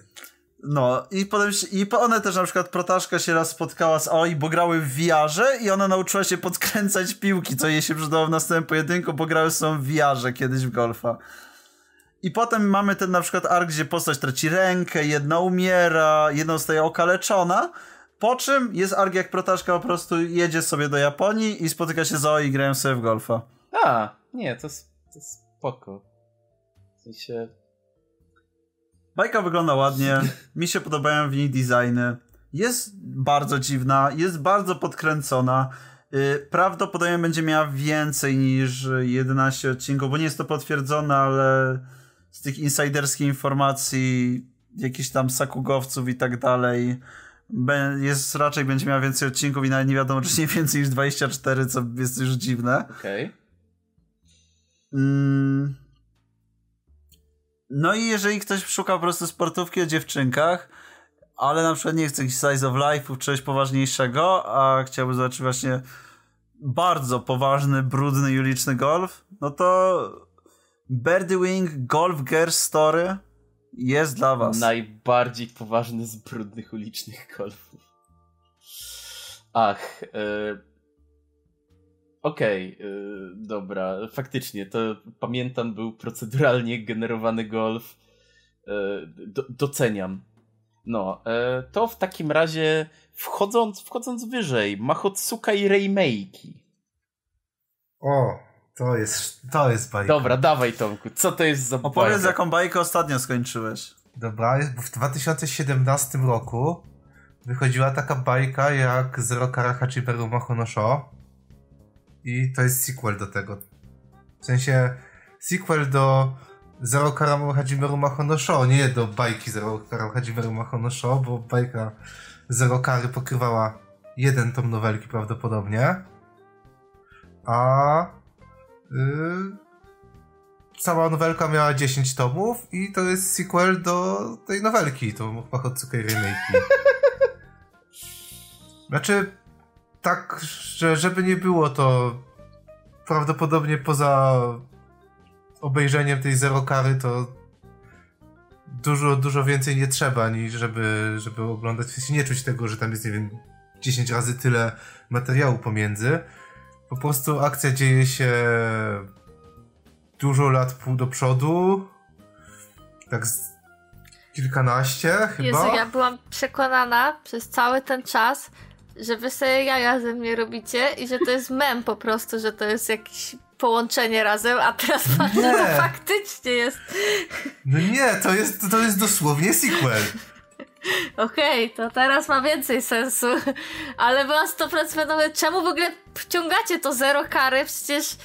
No i potem się, i one też na przykład protaszka się raz spotkała z Oi, bo grały w VR-ze i ona nauczyła się podkręcać piłki, co jej się przydało w następnym pojedynku, bo grały są w VR-ze kiedyś w golfa. I potem mamy ten na przykład ark, gdzie postać traci rękę, jedna umiera, jedna zostaje okaleczona, po czym jest ark jak protaszka po prostu jedzie sobie do Japonii i spotyka się z Oi i grają sobie w golfa. A, nie, to, to spoko. W sensie. Bajka wygląda ładnie, (laughs) mi się podobają w niej designy. Jest bardzo dziwna, jest bardzo podkręcona. Yy, Prawdopodobnie będzie miała więcej niż 11 odcinków, bo nie jest to potwierdzone, ale z tych insiderskich informacji, jakichś tam sakugowców i tak dalej, jest raczej będzie miała więcej odcinków i nawet nie wiadomo, czy nie (laughs) więcej niż 24, co jest już dziwne. Okej. Mm. No i jeżeli ktoś szuka po prostu sportówki o dziewczynkach, ale na przykład nie chce jakiś size of life, czegoś poważniejszego, a chciałby zobaczyć właśnie bardzo poważny, brudny i uliczny golf, no to Birdie Wing Golf Girl Story jest dla was. Najbardziej poważny z brudnych ulicznych golfów. Ach. E... Okej, e, dobra. Faktycznie, to pamiętam, był proceduralnie generowany golf. E, do, doceniam. No, e, to w takim razie wchodząc, wchodząc wyżej, Mahotsuka i Raymake'i. O, to jest, to jest bajka. Dobra, dawaj Tomku, co to jest za Opowiedz, bajka? jaką bajkę ostatnio skończyłeś. Dobra, w 2017 roku wychodziła taka bajka jak Zero Kara Hachimeru Mahonosho i to jest sequel do tego. W sensie sequel do Zero Kara Hachimeru Mahonosho, nie do bajki Zero Kara Hachimeru Mahonosho, bo bajka Zero Kary pokrywała jeden tom nowelki prawdopodobnie, a yy, cała nowelka miała 10 tomów i to jest sequel do tej nowelki, to Mahotsukai Remake. (laughs) Znaczy, tak, że żeby nie było, to prawdopodobnie poza obejrzeniem tej Zero Kary to dużo, dużo więcej nie trzeba, niż żeby, żeby oglądać, w nie czuć tego, że tam jest, nie wiem, 10 razy tyle materiału pomiędzy. Po prostu akcja dzieje się dużo lat pół do przodu. Tak z kilkanaście chyba. Jezu, ja byłam przekonana przez cały ten czas, że wy sobie jaja ze mnie robicie i że to jest mem po prostu, że to jest jakieś połączenie razem, a teraz patrzę, Nie. to faktycznie jest. No nie, to jest, to jest dosłownie sequel. Okej, to teraz ma więcej sensu. Ale byłam 100% świadoma, czemu w ogóle wciągacie to zero kary? Przecież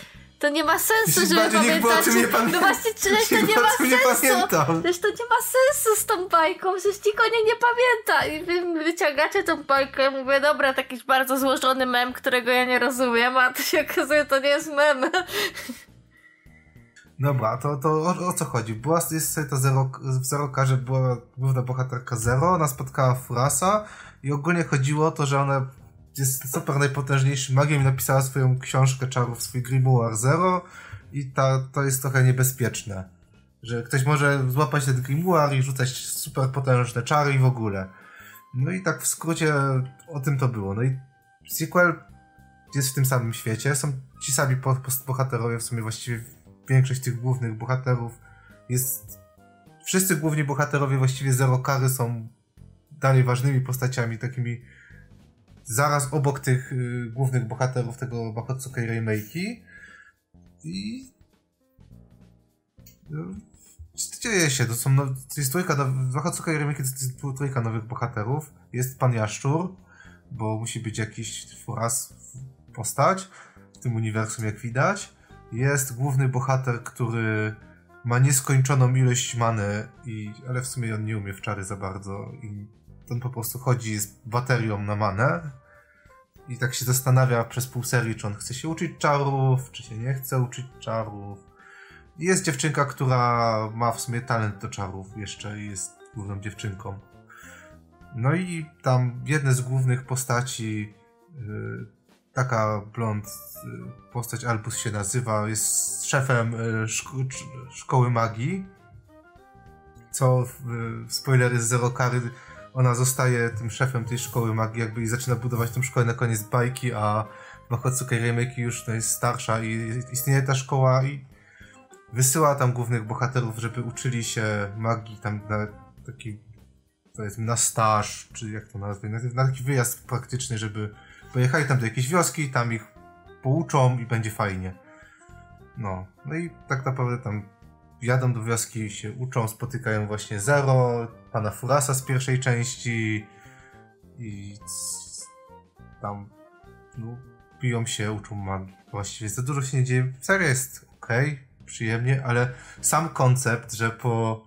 to nie ma sensu, żeby o pamiętać. nie pamię- No właśnie, przecież to nie ma nie sensu. pamiętał. Przecież to nie ma sensu z tą bajką, przecież nikt o niej nie pamięta. I wy wyciągacie tą bajkę, mówię, dobra, to jakiś bardzo złożony mem, którego ja nie rozumiem, a to się okazuje, to nie jest mem. Dobra, to, to o, o co chodzi? Była jest sobie ta zero, w Zero Karze była główna bohaterka Zero, ona spotkała Furasa i ogólnie chodziło o to, że ona jest super najpotężniejszym magiem i napisała swoją książkę czarów, swój grimoire Zero i ta, to jest trochę niebezpieczne. Że ktoś może złapać ten grimoire i rzucać super potężne czary i w ogóle. No i tak w skrócie o tym to było. No i sequel jest w tym samym świecie, są ci sami bohaterowie, w sumie właściwie większość tych głównych bohaterów jest. Wszyscy główni bohaterowie właściwie Zero Kary są dalej ważnymi postaciami, takimi zaraz obok tych y, głównych bohaterów tego Mahotsukai Remake'i. I No, dzieje się, to są, no, to jest trójka, Wachotsuka i Remake to jest trójka nowych bohaterów. Jest pan Jaszczur, bo musi być jakiś raz postać w tym uniwersum, jak widać. Jest główny bohater, który ma nieskończoną ilość many, i, ale w sumie on nie umie w czary za bardzo i on po prostu chodzi z baterią na manę i tak się zastanawia przez pół serii, czy on chce się uczyć czarów, czy się nie chce uczyć czarów. Jest dziewczynka, która ma w sumie talent do czarów jeszcze i jest główną dziewczynką. No i tam jedne z głównych postaci, yy, taka blond yy, postać Albus się nazywa, jest szefem yy, szko szkoły magii. Co, spoilery z Zero Kary, ona zostaje tym szefem tej szkoły magii jakby i zaczyna budować tą szkołę na koniec bajki, a Mahotsuka Remake już no, jest starsza i istnieje ta szkoła i wysyła tam głównych bohaterów, żeby uczyli się magii tam na taki powiedzmy na staż, czy jak to nazwać, na, taki wyjazd praktyczny, żeby pojechali tam do jakiejś wioski, tam ich pouczą i będzie fajnie. No, no i tak naprawdę tam jadą do wioski, się uczą, spotykają właśnie Zero, pana Furasa z pierwszej części i tam no, piją się, uczą magii. Właściwie za dużo się nie dzieje. Seria jest ok, przyjemnie, ale sam koncept, że po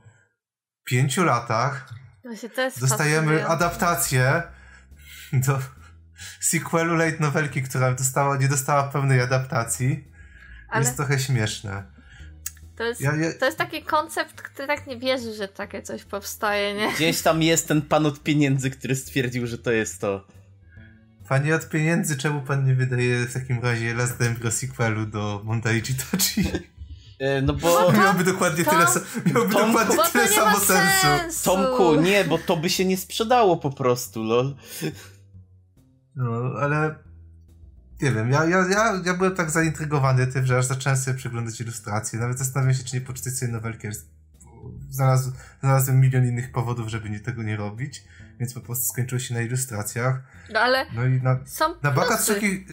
pięciu latach dostajemy adaptację do sequelu late novelki, która dostała, nie dostała pełnej adaptacji. Ale... Jest trochę śmieszne. To jest, ja, ja... to jest taki koncept, który tak nie wierzy, że takie coś powstaje, nie? Gdzieś tam jest ten pan od pieniędzy, który stwierdził, że to jest to. Panie od pieniędzy, czemu pan nie wydaje w takim razie Last Emperor sequelu do Montaiji Tochi? E, no bo... (laughs) Miałoby dokładnie tyle, miałoby Tomku, dokładnie tyle samo sensu. sensu. Tomku, nie, bo to by się nie sprzedało po prostu, lol. No, ale nie wiem, ja, ja, ja, ja byłem tak zaintrygowany tym, że aż zacząłem sobie przeglądać ilustracje. Nawet zastanawiam się, czy nie poczytać sobie nowelki. Znalazł, znalazłem milion innych powodów, żeby nie, tego nie robić, więc po prostu skończyło się na ilustracjach. No ale no i na, są na Bakatsuki...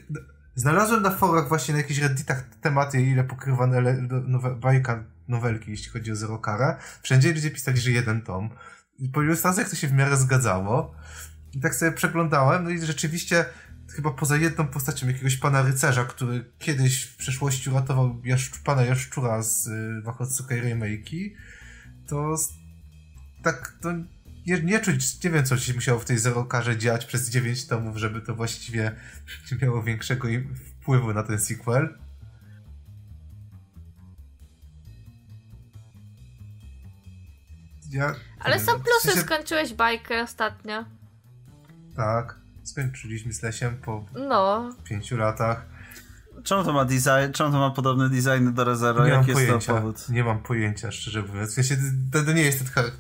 Znalazłem na forach właśnie na jakichś redditach tematy, ile pokrywa nowe, bajka nowelki, jeśli chodzi o Zero Kara. Wszędzie ludzie pisali, że jeden tom. I po ilustracjach to się w miarę zgadzało. I tak sobie przeglądałem, no i rzeczywiście chyba poza jedną postacią jakiegoś pana rycerza, który kiedyś w przeszłości uratował jaszcz, pana Jaszczura z y, Wachotsuka Remake'i, to tak to nie, nie czuć, nie wiem co się musiało w tej zerokarze dziać przez 9 tomów, żeby to właściwie (laughs) miało większego wpływu na ten sequel. Ja, Ale są plusy, w sensie... skończyłeś bajkę ostatnio. Tak skończyliśmy z Lesiem po no. pięciu latach. Czemu to ma design, czemu to ma podobny design do Rezero? Nie Jaki jest pojęcia, to powód? Nie mam pojęcia, szczerze mówiąc. W sensie, to, to nie jest ten charakter,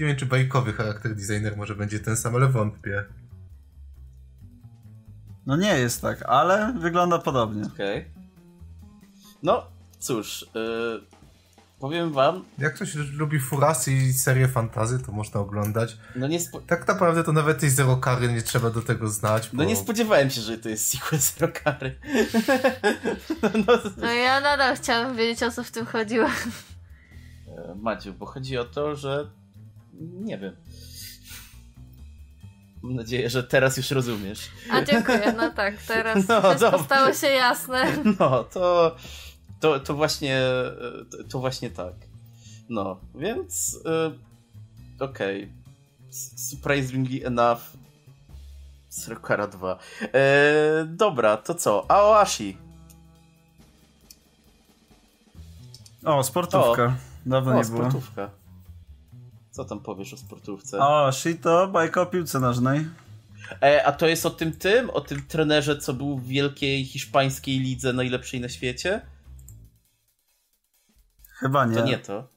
nie wiem czy bajkowy charakter designer może będzie ten sam, ale wątpię. No nie jest tak, ale wygląda podobnie. Okej. Okay. No, cóż, yy, Powiem wam. Jak ktoś lubi Furasy i serię fantazy, to można oglądać. No nie spo... Tak naprawdę to nawet tej Zero Kary nie trzeba do tego znać. Bo... No nie spodziewałem się, że to jest sequel (laughs) Zero Kary. (laughs) no, no ja nadal chciałem wiedzieć o co w tym chodziło. E, Maciu, bo chodzi o to, że nie wiem. Mam nadzieję, że teraz już rozumiesz. A dziękuję, no tak, teraz (laughs) no, wszystko stało się jasne. No, to to, to właśnie to, właśnie tak. No, więc yy, okej. Okay. Surprisingly enough Srokara 2. Yy, dobra, to co? Aoashi. O, sportówka. O, Dawno o, nie było. sportówka. Co tam powiesz o sportówce? O, to bajka o piłce nożnej. E, a to jest o tym tym? O tym trenerze, co był w wielkiej hiszpańskiej lidze najlepszej na świecie? Chyba nie. To nie to.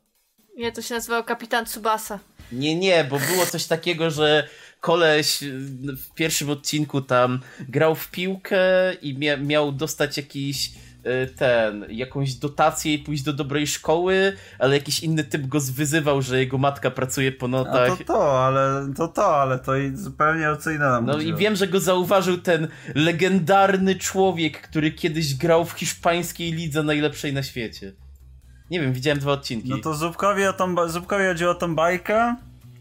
Nie, to się nazywał Kapitan Tsubasa. Nie, nie, bo było coś takiego, że koleś w pierwszym odcinku tam grał w piłkę i mia miał dostać jakiś y, ten, jakąś dotację i pójść do dobrej szkoły, ale jakiś inny typ go zwyzywał, że jego matka pracuje po notach. A to to, ale to to, ale to i zupełnie o co innego. No i wiem, że go zauważył ten legendarny człowiek, który kiedyś grał w hiszpańskiej lidze najlepszej na świecie. Nie wiem, widziałem dwa odcinki. No to Zupkowi, o tą, Zupkowi chodziło o tą bajkę,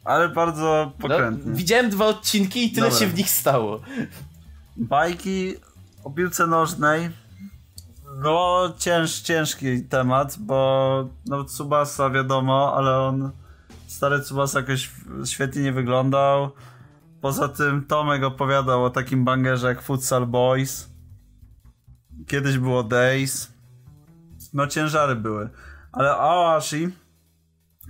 ale bardzo pokrętnie. No, widziałem dwa odcinki i tyle Dobra. się w nich stało. Bajki o piłce nożnej. No, cięż, ciężki temat, bo no Tsubasa wiadomo, ale on stary Tsubasa jakoś świetnie nie wyglądał. Poza tym Tomek opowiadał o takim bangerze jak Futsal Boys. Kiedyś było Days. No ciężary były. Ale Aoashi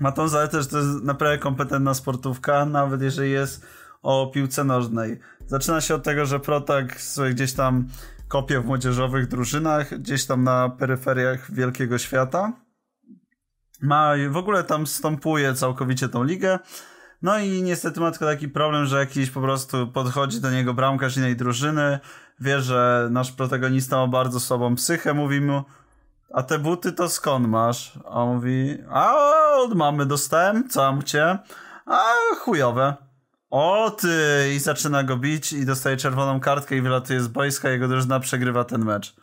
ma tą zaletę, że to jest naprawdę kompetentna sportówka, nawet jeżeli jest o piłce nożnej. Zaczyna się od tego, że Protak sobie gdzieś tam kopie w młodzieżowych drużynach, gdzieś tam na peryferiach wielkiego świata. Ma w ogóle tam stąpuje całkowicie tą ligę. No i niestety ma tylko taki problem, że jakiś po prostu podchodzi do niego bramkarz innej drużyny, wie, że nasz protagonista ma bardzo słabą psychę, mówi mu a te buty to skąd masz? A on mówi, a od mamy dostałem, co cię? A chujowe. O ty! I zaczyna go bić i dostaje czerwoną kartkę i wylatuje z boiska, jego drużyna przegrywa ten mecz.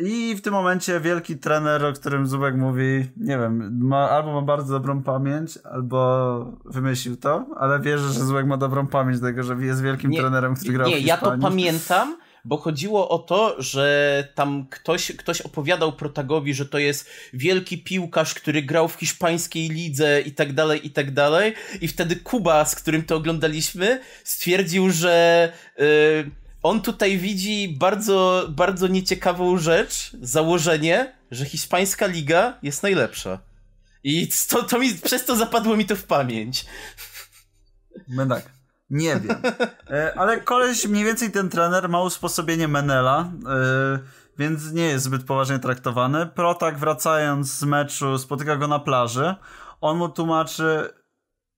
I w tym momencie wielki trener, o którym Zubek mówi, nie wiem, ma, albo ma bardzo dobrą pamięć, albo wymyślił to, ale wierzę, że Zubek ma dobrą pamięć tego, że jest wielkim Nie, trenerem, który grał Nie, w ja to Hiszpanii. pamiętam, bo chodziło o to, że tam ktoś, ktoś opowiadał Protagowi, że to jest wielki piłkarz, który grał w hiszpańskiej lidze i tak dalej, i tak dalej. I wtedy Kuba, z którym to oglądaliśmy, stwierdził, że y, on tutaj widzi bardzo, bardzo nieciekawą rzecz, założenie, że hiszpańska liga jest najlepsza. I to, to mi, przez to zapadło mi to w pamięć. My tak. Nie wiem. E, ale koleś, mniej więcej ten trener ma usposobienie Menela, e, więc nie jest zbyt poważnie traktowany. Protak wracając z meczu spotyka go na plaży. On mu tłumaczy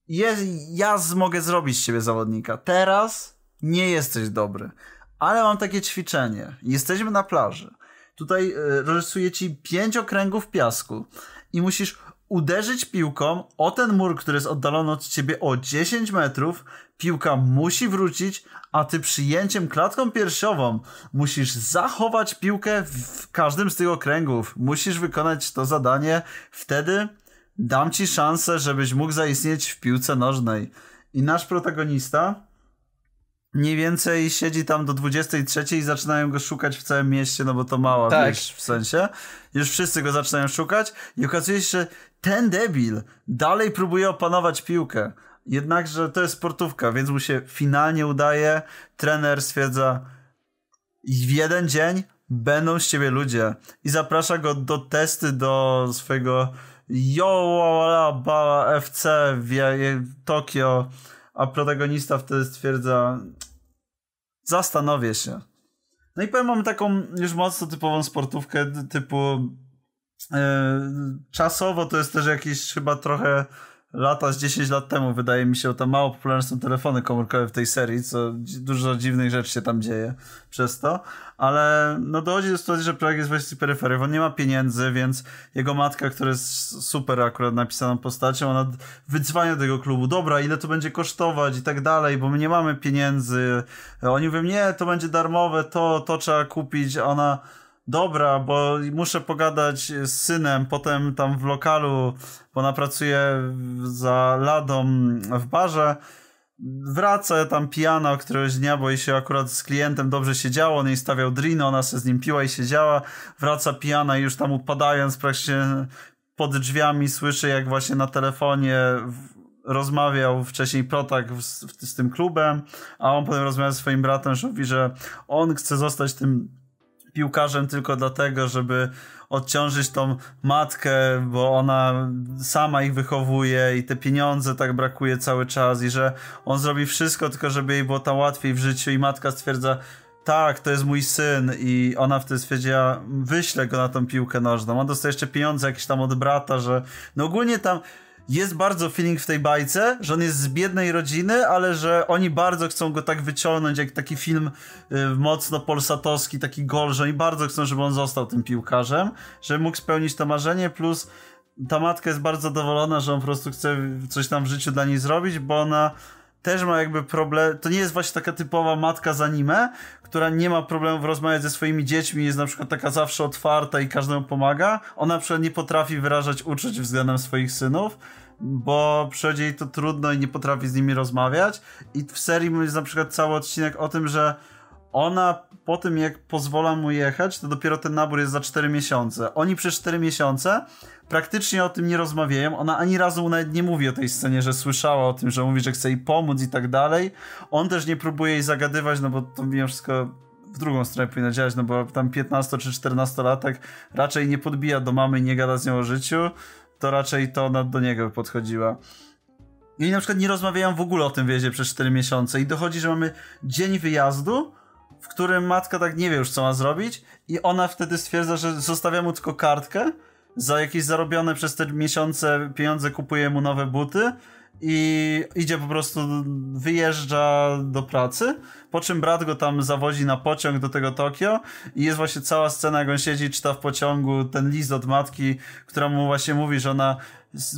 ja mogę zrobić z ciebie zawodnika. Teraz nie jesteś dobry. Ale mam takie ćwiczenie. Jesteśmy na plaży. Tutaj e, rysuję ci pięć okręgów piasku i musisz uderzyć piłką o ten mur, który jest oddalony od ciebie o 10 metrów. Piłka musi wrócić, a ty przyjęciem klatką piersiową musisz zachować piłkę w każdym z tych okręgów. Musisz wykonać to zadanie. Wtedy dam ci szansę, żebyś mógł zaistnieć w piłce nożnej. I nasz protagonista mniej więcej siedzi tam do 23 i zaczynają go szukać w całym mieście, no bo to mała Tak. w sensie. Już wszyscy go zaczynają szukać i okazuje się, że ten debil dalej próbuje opanować piłkę. Jednakże to jest sportówka, więc mu się finalnie udaje. Trener stwierdza w jeden dzień będą z ciebie ludzie i zaprasza go do testy do swojego Yoa FC w Tokio, a protagonista wtedy stwierdza zastanowię się. No i powiem, mamy taką już mocno typową sportówkę typu czasowo to jest też jakieś chyba trochę lata z 10 lat temu wydaje mi się, bo mało popularne są telefony komórkowe w tej serii, co dużo dziwnych rzeczy się tam dzieje przez to, ale no dochodzi do sytuacji, że projekt jest właśnie peryferią, on nie ma pieniędzy, więc jego matka, która jest super akurat napisaną postacią, ona wydzwania do tego klubu, dobra, ile to będzie kosztować? i tak dalej, bo my nie mamy pieniędzy, oni mówią, nie, to będzie darmowe, to, to trzeba kupić, ona dobra, bo muszę pogadać z synem, potem tam w lokalu, bo ona pracuje za ladą w barze, wraca tam pijana któregoś dnia, bo jej się akurat z klientem dobrze siedziało, on jej stawiał drino, ona se z nim piła i siedziała, wraca pijana i już tam upadając praktycznie pod drzwiami słyszy jak właśnie na telefonie rozmawiał wcześniej Protak z, z tym klubem, a on potem rozmawiał ze swoim bratem, że mówi, że on chce zostać tym piłkarzem tylko dlatego, żeby odciążyć tą matkę, bo ona sama ich wychowuje i te pieniądze tak brakuje cały czas i że on zrobi wszystko tylko, żeby jej było tam łatwiej w życiu i matka stwierdza tak, to jest mój syn i ona wtedy stwierdziła, wyślę go na tą piłkę nożną. On dostaje jeszcze pieniądze jakieś tam od brata, że no ogólnie tam jest bardzo feeling w tej bajce, że on jest z biednej rodziny, ale że oni bardzo chcą go tak wyciągnąć, jak taki film y, mocno polsatowski, taki gol, że oni bardzo chcą, żeby on został tym piłkarzem, żeby mógł spełnić to marzenie, plus ta matka jest bardzo zadowolona, że on po prostu chce coś tam w życiu dla niej zrobić, bo ona też ma jakby problem, to nie jest właśnie taka typowa matka z anime, która nie ma problemów rozmawiać ze swoimi dziećmi, jest na przykład taka zawsze otwarta i każdemu pomaga. Ona na przykład nie potrafi wyrażać uczuć względem swoich synów, bo przychodzi jej to trudno i nie potrafi z nimi rozmawiać. I w serii jest na przykład cały odcinek o tym, że ona po tym jak pozwala mu jechać, to dopiero ten nabór jest za 4 miesiące. Oni przez 4 miesiące praktycznie o tym nie rozmawiają. Ona ani razu nawet nie mówi o tej scenie, że słyszała o tym, że mówi, że chce jej pomóc i tak dalej. On też nie próbuje jej zagadywać, no bo to mimo wszystko w drugą stronę powinno działać, no bo tam 15 czy 14 latek raczej nie podbija do mamy i nie gada z nią o życiu, to raczej to ona do niego podchodziła. I na przykład nie rozmawiają w ogóle o tym wiezie przez 4 miesiące i dochodzi, że mamy dzień wyjazdu, w którym matka tak nie wie już co ma zrobić i ona wtedy stwierdza, że zostawia mu tylko kartkę, za jakieś zarobione przez te miesiące pieniądze kupuje mu nowe buty i idzie po prostu, wyjeżdża do pracy, po czym brat go tam zawozi na pociąg do tego Tokio i jest właśnie cała scena, jak on siedzi, czyta w pociągu ten list od matki, która mu właśnie mówi, że ona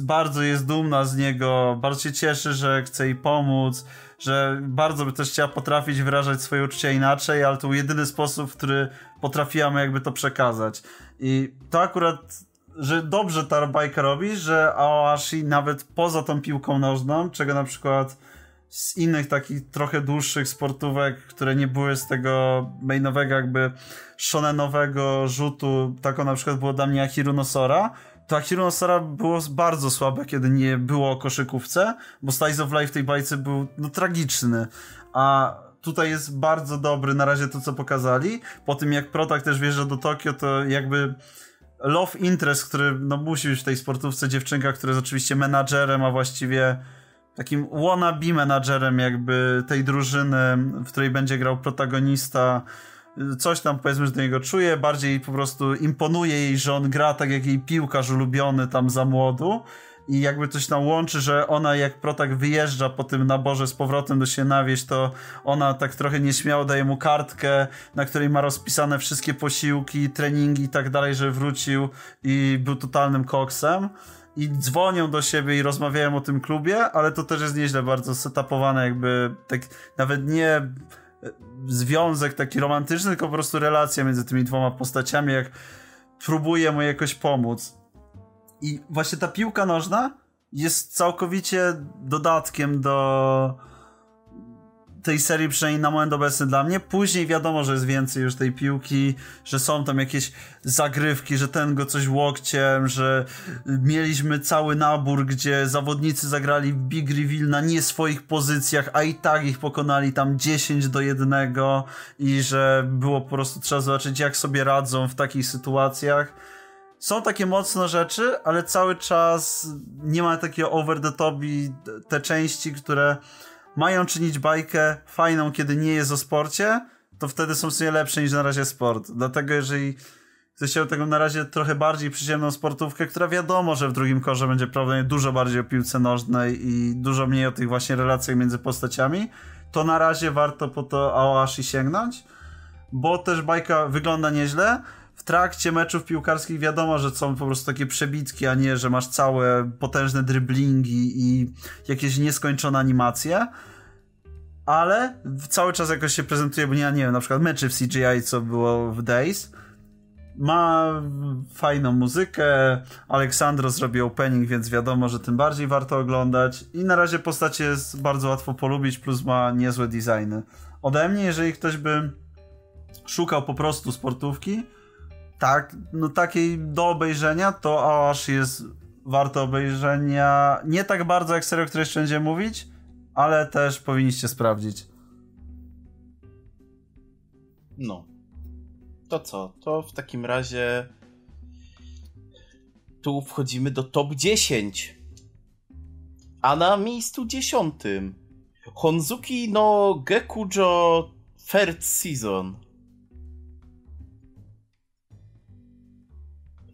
bardzo jest dumna z niego, bardzo się cieszy, że chce jej pomóc, że bardzo by też chciała potrafić wyrażać swoje uczucia inaczej, ale to był jedyny sposób, w który potrafiła jakby to przekazać. I to akurat że dobrze ta bajka robi, że Aoashi nawet poza tą piłką nożną, czego na przykład z innych takich trochę dłuższych sportówek, które nie były z tego mainowego jakby shonenowego rzutu, taką na przykład było dla mnie Ahiru Nosora, to Ahiru Nosora było bardzo słabe, kiedy nie było o koszykówce, bo Slice of Life w tej bajce był no, tragiczny, a tutaj jest bardzo dobry na razie to, co pokazali. Po tym jak Protak też wjeżdża do Tokio, to jakby love interest, który no, musi być w tej sportówce dziewczynka, która jest oczywiście menadżerem, a właściwie takim wannabe menadżerem jakby tej drużyny, w której będzie grał protagonista. Coś tam powiedzmy, że do niego czuje, bardziej po prostu imponuje jej, że on gra tak jak jej piłkarz ulubiony tam za młodu i jakby coś tam łączy, że ona jak Protak wyjeżdża po tym naborze z powrotem do się nawieść, to ona tak trochę nieśmiało daje mu kartkę, na której ma rozpisane wszystkie posiłki, treningi i tak dalej, że wrócił i był totalnym koksem i dzwonią do siebie i rozmawiają o tym klubie, ale to też jest nieźle bardzo setupowane, jakby tak nawet nie e, związek taki romantyczny, tylko po prostu relacja między tymi dwoma postaciami, jak próbuje mu jakoś pomóc. I właśnie ta piłka nożna jest całkowicie dodatkiem do tej serii, przynajmniej na moment obecny dla mnie. Później wiadomo, że jest więcej już tej piłki, że są tam jakieś zagrywki, że ten go coś łokciem, że mieliśmy cały nabór, gdzie zawodnicy zagrali w Big Reveal na nie swoich pozycjach, a i tak ich pokonali tam 10 do 1 i że było po prostu trzeba zobaczyć, jak sobie radzą w takich sytuacjach są takie mocne rzeczy, ale cały czas nie ma takiego over the top i te części, które mają czynić bajkę fajną, kiedy nie jest o sporcie, to wtedy są w sumie lepsze niż na razie sport. Dlatego jeżeli ktoś chciał tego na razie trochę bardziej przyziemną sportówkę, która wiadomo, że w drugim korze będzie prawdopodobnie dużo bardziej o piłce nożnej i dużo mniej o tych właśnie relacjach między postaciami, to na razie warto po to Aoashi sięgnąć, bo też bajka wygląda nieźle, trakcie meczów piłkarskich wiadomo, że są po prostu takie przebitki, a nie, że masz całe potężne driblingi i jakieś nieskończone animacje. Ale cały czas jakoś się prezentuje, bo nie, nie wiem, na przykład meczy w CGI, co było w Days. Ma fajną muzykę, Aleksandro zrobił opening, więc wiadomo, że tym bardziej warto oglądać. I na razie postacie jest bardzo łatwo polubić, plus ma niezłe designy. Ode mnie, jeżeli ktoś by szukał po prostu sportówki, tak, no takiej do obejrzenia, to aż jest warte obejrzenia. Nie tak bardzo jak serio, o której jeszcze będziemy mówić, ale też powinniście sprawdzić. No. To co? To w takim razie tu wchodzimy do top 10. A na miejscu dziesiątym Honzuki no Gekujo Third Season.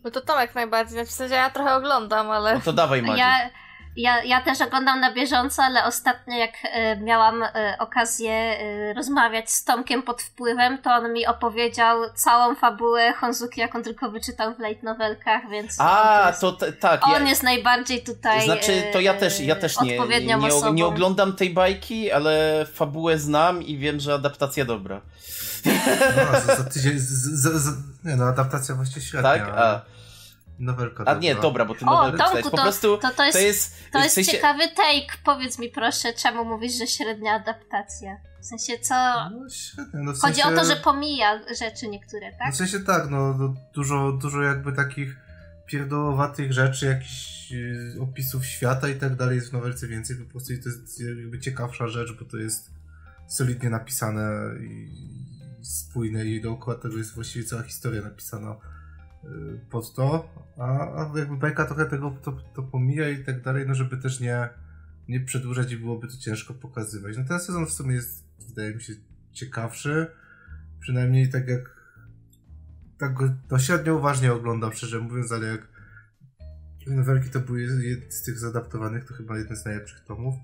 No to Tomek najbardziej, znaczy w sensie ja trochę oglądam, ale... No to dawaj Madziu. Ja, Ja, ja też oglądam na bieżąco, ale ostatnio jak e, miałam e, okazję e, rozmawiać z Tomkiem pod wpływem, to on mi opowiedział całą fabułę Honzuki, jaką tylko wyczytał w light novelkach, więc A, on, jest, to t- tak. on ja, jest najbardziej tutaj znaczy, to ja też, ja też nie, nie, osobą. nie oglądam tej bajki, ale fabułę znam i wiem, że adaptacja dobra. No, za, tydzień, z, z, z, nie no, adaptacja właściwie średnia. Tak? A, Nowelka a nie, dobra, bo ty O, nowelkę Tomku, czytałeś. Po to, prostu to, to jest, to jest... to w jest sensie- ciekawy take. Powiedz mi proszę, czemu mówisz, że średnia adaptacja? W sensie co... No, średnia, no w Chodzi sensie, o to, że pomija rzeczy niektóre, No tak? w sensie tak, no, no dużo, dużo jakby takich pierdołowatych rzeczy, jakichś y, opisów świata i tak dalej jest w nowelce więcej, po prostu i to jest jakby ciekawsza rzecz, bo to jest solidnie napisane i spójne i dookoła tego jest właściwie cała historia napisana y, pod to, a, jakby bajka trochę tego to, to pomija i tak dalej, no żeby też nie, nie przedłużać i byłoby to ciężko pokazywać. No ten sezon w sumie jest, wydaje mi się, ciekawszy, przynajmniej tak jak tak go no, średnio uważnie oglądam, szczerze mówiąc, ale jak nowelki to były z tych zadaptowanych, to chyba jeden z najlepszych tomów.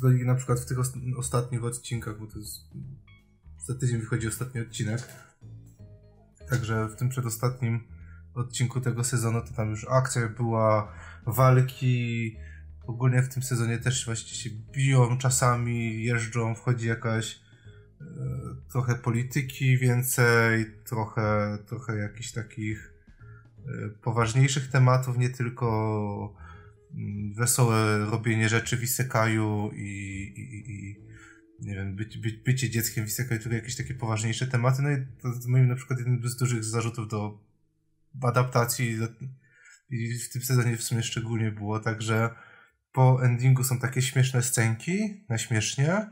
To na przykład w tych os- ostatnich odcinkach, bo to jest za tydzień wychodzi ostatni odcinek. Także w tym przedostatnim odcinku tego sezonu to tam już akcja była, walki. Ogólnie w tym sezonie też właśnie się biją czasami, jeżdżą, wchodzi jakaś e, trochę polityki więcej, trochę, trochę jakichś takich e, poważniejszych tematów, nie tylko mm, wesołe robienie rzeczy w isekaju i, i, i nie wiem, być, być, bycie dzieckiem w isekaju, tylko jakieś takie poważniejsze tematy. No i to jest moim na przykład jednym z dużych zarzutów do adaptacji i w tym sezonie w sumie szczególnie było, także po endingu są takie śmieszne scenki, na śmiesznie,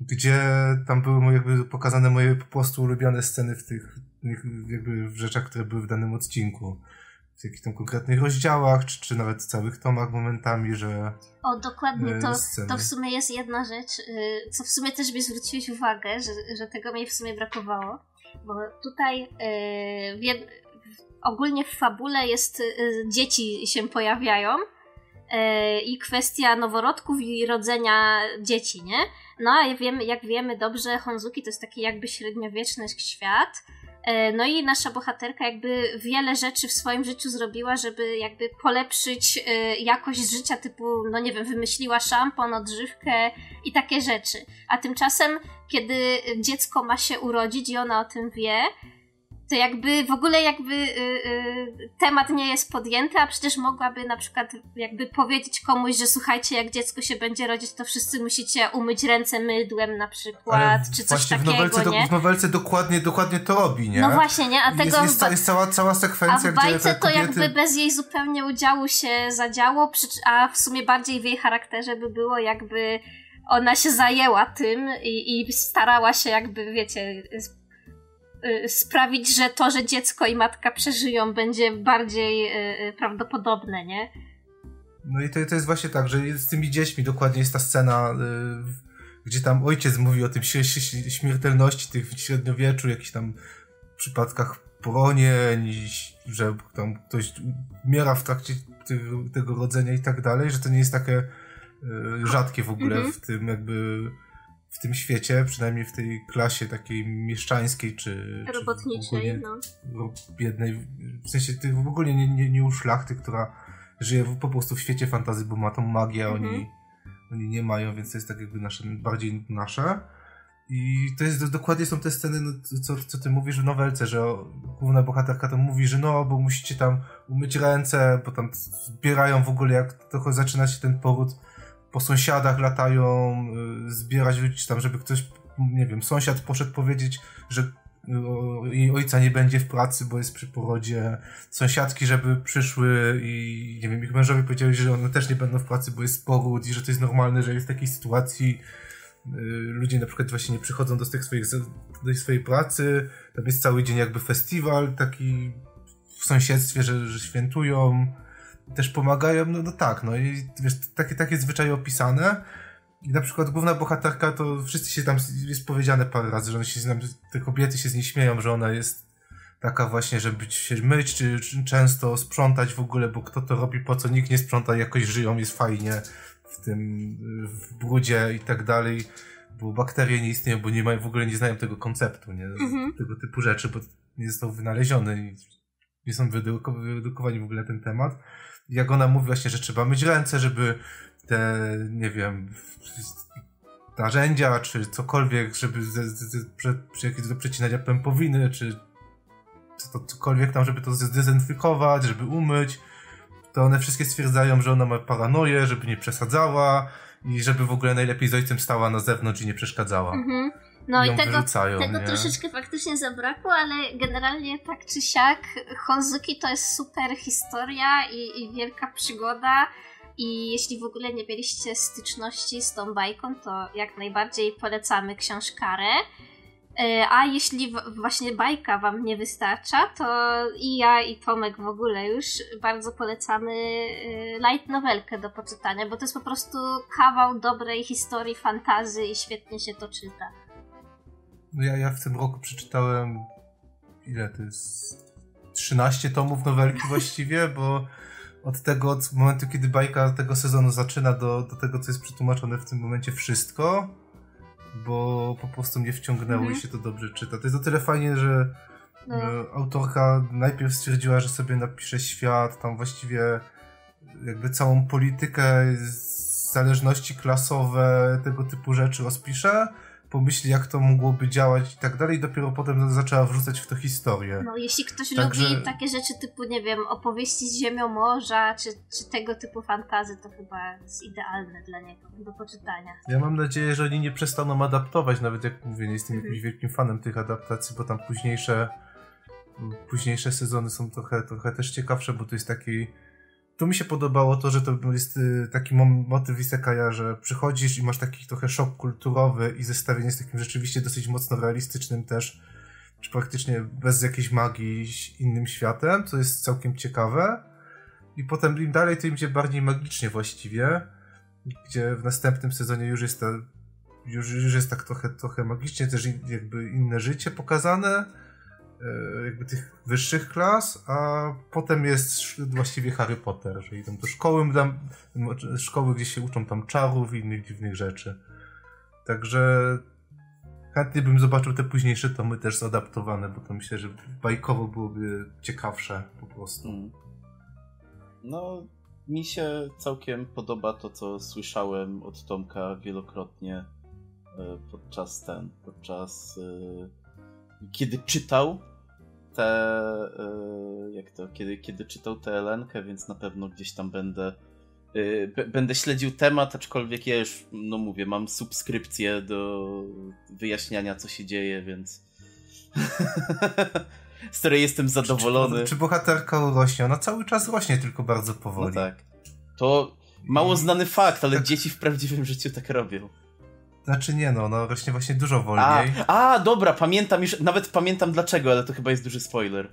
gdzie tam były jakby pokazane moje po prostu ulubione sceny w tych jakby w rzeczach, które były w danym odcinku. W jakichś tam konkretnych rozdziałach, czy, czy nawet całych tomach momentami, że O, dokładnie, e, to, sceny. to w sumie jest jedna rzecz, y, co w sumie też mi zwróciłeś uwagę, że, że tego mi w sumie brakowało, bo tutaj y, w jed... ogólnie w fabule jest, y, dzieci się pojawiają i kwestia noworodków i rodzenia dzieci, nie? No a jak wiemy, jak wiemy dobrze, Honzuki to jest taki jakby średniowieczny świat, No i nasza bohaterka jakby wiele rzeczy w swoim życiu zrobiła, żeby jakby polepszyć e, jakość życia, typu, no nie wiem, wymyśliła szampon, odżywkę i takie rzeczy. A tymczasem, kiedy dziecko ma się urodzić i ona o tym wie, to jakby w ogóle jakby y, y, temat nie jest podjęty, a przecież mogłaby na przykład jakby powiedzieć komuś, że słuchajcie, jak dziecko się będzie rodzić, to wszyscy musicie umyć ręce mydłem na przykład, czy coś takiego, w nowelce, nie? w nowelce dokładnie, dokładnie to robi, nie? No właśnie, nie? A tego jest, jest, w jest cała, cała a sekwencja, w gdzie bajce to kobiety... jakby bez jej zupełnie udziału się zadziało, a w sumie bardziej w jej charakterze by było jakby ona się zajęła tym i, i starała się jakby, wiecie, sprawić, że to, że dziecko i matka przeżyją będzie bardziej y, y, prawdopodobne, nie? No i to, to jest właśnie tak, że z tymi dziećmi dokładnie jest ta scena, y, gdzie tam ojciec mówi o tym śmie- śmie- śmiertelności tych w średniowieczu, jakichś tam przypadkach poronień, że tam ktoś umiera w trakcie tego, rodzenia i tak dalej, że to nie jest takie y, rzadkie w ogóle Mhm. w tym jakby w tym świecie, przynajmniej w tej klasie takiej mieszczańskiej czy czy Robotniczej, ogólnie- no. no, biednej, w sensie tych w ogóle nie, nie, nie u szlachty, która żyje w, po prostu w świecie fantazji, bo ma tą magię, a Mhm. oni, oni nie mają, więc to jest tak jakby nasze, bardziej nasze. I to jest dokładnie są te sceny, no, co, co ty mówisz w nowelce, że główna bohaterka tam mówi, że no, bo musicie tam umyć ręce, bo tam zbierają w ogóle, jak trochę zaczyna się ten poród, po sąsiadach latają, y, zbierać ludzi tam, żeby ktoś, nie wiem, sąsiad poszedł powiedzieć, że o, jej ojca nie będzie w pracy, bo jest przy porodzie. Sąsiadki, żeby przyszły i nie wiem, ich mężowie powiedzieli, że one też nie będą w pracy, bo jest poród i że to jest normalne, że w takiej sytuacji y, ludzie na przykład właśnie nie przychodzą do tych swoich, do swojej pracy. Tam jest cały dzień jakby festiwal taki w sąsiedztwie, że, że świętują, też pomagają, no, no tak, no i wiesz, takie, takie zwyczaje opisane. I na przykład główna bohaterka, to wszyscy się tam, jest powiedziane parę razy, że one się, te kobiety się z niej śmieją, że ona jest taka właśnie, żeby się myć, czy, czy często sprzątać w ogóle, bo kto to robi, po co nikt nie sprząta, jakoś żyją, jest fajnie w tym, w brudzie i tak dalej, bo bakterie nie istnieją, bo nie mają, w ogóle nie znają tego konceptu, nie? Mhm. Tego typu rzeczy, bo nie został wynaleziony i nie są wyeduko- wyedukowani w ogóle na ten temat. Jak ona mówi właśnie, że trzeba myć ręce, żeby te, nie wiem, narzędzia, czy cokolwiek, żeby z, z, prze, do przecinania pępowiny, czy to, cokolwiek tam, żeby to zdezynfikować, żeby umyć, to one wszystkie stwierdzają, że ona ma paranoję, żeby nie przesadzała i żeby w ogóle najlepiej z ojcem stała na zewnątrz i nie przeszkadzała. Mhm. No I tego, tego nie? troszeczkę faktycznie zabrakło, ale generalnie tak czy siak Honzuki to jest super historia i, i wielka przygoda. I jeśli w ogóle nie mieliście styczności z tą bajką, to jak najbardziej polecamy książkarę. E, A jeśli właśnie bajka Wam nie wystarcza, to i ja, i Tomek w ogóle już bardzo polecamy e, light novelkę do poczytania, bo to jest po prostu kawał dobrej historii fantazy i świetnie się to czyta. No ja, ja w tym roku przeczytałem ile to jest 13 tomów nowelki właściwie, (laughs) bo od tego, od momentu, kiedy bajka tego sezonu zaczyna do, do tego, co jest przetłumaczone w tym momencie wszystko, bo po prostu mnie wciągnęło Mhm. i się to dobrze czyta. To jest o tyle fajnie, że No. e, autorka najpierw stwierdziła, że sobie napisze świat, tam właściwie jakby całą politykę, zależności klasowe, tego typu rzeczy rozpisze, pomyśli jak to mogłoby działać i tak dalej, dopiero potem zaczęła wrzucać w to historię. No, jeśli ktoś Także- lubi takie rzeczy typu, nie wiem, opowieści z ziemią morza, czy, czy tego typu fantazy, to chyba jest idealne dla niego do poczytania. Ja mam nadzieję, że oni nie przestaną adaptować, nawet jak mówię, nie jestem Mhm. jakimś wielkim fanem tych adaptacji, bo tam późniejsze późniejsze sezony są trochę, trochę też ciekawsze, bo to jest taki tu mi się podobało to, że to jest y, taki motyw Isekaja, że przychodzisz i masz taki trochę szok kulturowy i zestawienie z takim rzeczywiście dosyć mocno realistycznym też, czy praktycznie bez jakiejś magii innym światem, co jest całkiem ciekawe. I potem im dalej, tym idzie bardziej magicznie właściwie, gdzie w następnym sezonie już jest ta, już, już jest tak trochę, trochę magicznie, też jakby inne życie pokazane, jakby tych wyższych klas, a potem jest właściwie Harry Potter, że idą do szkoły, tam, szkoły, gdzie się uczą tam czarów i innych dziwnych rzeczy. Także chętnie bym zobaczył te późniejsze tomy też zadaptowane, bo to myślę, że bajkowo byłoby ciekawsze po prostu. Mm. No, mi się całkiem podoba to, co słyszałem od Tomka wielokrotnie e, podczas ten, podczas e, kiedy czytał te, e, jak to, kiedy, kiedy czytał tę Elenkę, więc na pewno gdzieś tam będę e, będę śledził temat, aczkolwiek ja już, no mówię, mam subskrypcję do wyjaśniania, co się dzieje, więc (laughs) z której jestem zadowolony. Czy, czy bohaterka urośnie? Ona cały czas rośnie, tylko bardzo No powoli. tak. To mało znany fakt, ale Tak. dzieci w prawdziwym życiu tak robią. Znaczy nie no, ona rośnie właśnie dużo A, wolniej. a, dobra, pamiętam już, nawet pamiętam dlaczego, ale to chyba jest duży spoiler.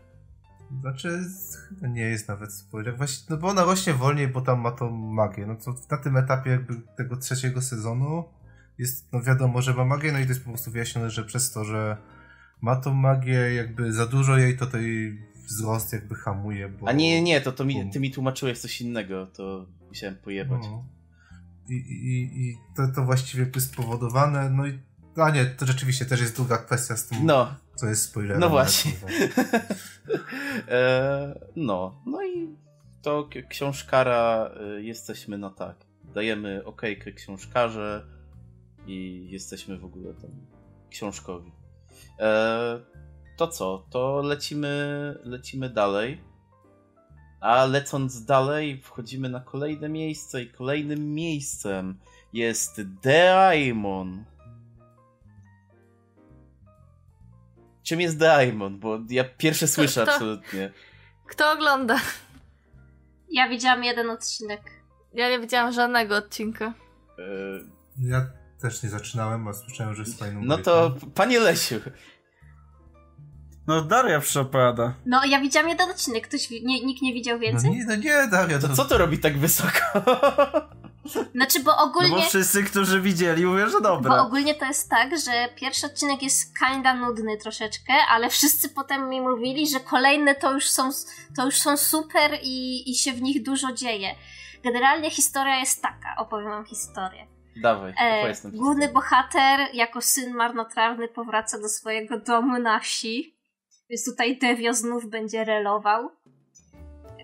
Znaczy, chyba nie jest nawet spoiler. Właśnie, no bo ona rośnie wolniej, bo tam ma tą magię. No to na tym etapie jakby tego trzeciego sezonu jest, no wiadomo, że ma magię, no i to jest po prostu wyjaśnione, że przez to, że ma tą magię, jakby za dużo jej, to tej wzrost jakby hamuje, bo... A nie, nie, to, to mi, ty mi tłumaczyłeś coś innego, to musiałem pojebać. No. I, i, i to, to właściwie jest spowodowane, no i a nie, to rzeczywiście też jest druga kwestia z tym, No, co jest spoilerem. no właśnie. (laughs) e, no, no i to książkara, y, jesteśmy na tak. Dajemy okejkę książkarze i jesteśmy w ogóle tam książkowi. E, to co? To lecimy, lecimy dalej. A lecąc dalej, wchodzimy na kolejne miejsce i kolejnym miejscem jest Daimon. Czym jest Daimon? Bo ja pierwsze słyszę to- absolutnie. Kto ogląda? Ja widziałam jeden odcinek. Ja nie widziałam żadnego odcinka. E, Ja też nie zaczynałem, a słyszałem, że jest fajną No to, panie Lesiu, No Daria przepowiada. No, ja widziałam jeden odcinek. Ktoś, nie, nikt nie widział No więcej? nie, no nie, Daria, to to co to robi tak wysoko? (laughs) Znaczy, bo No ogólnie... bo wszyscy, którzy widzieli, mówią, że Bo dobra. ogólnie to jest tak, że pierwszy odcinek jest kinda nudny troszeczkę, ale wszyscy potem mi mówili, że kolejne to już są, to już są super i, i się w nich dużo dzieje. Generalnie historia jest taka, opowiem wam historię. Dawaj, E, główny bohater jako syn marnotrawny powraca do swojego domu na wsi, więc tutaj Devio znów będzie relował.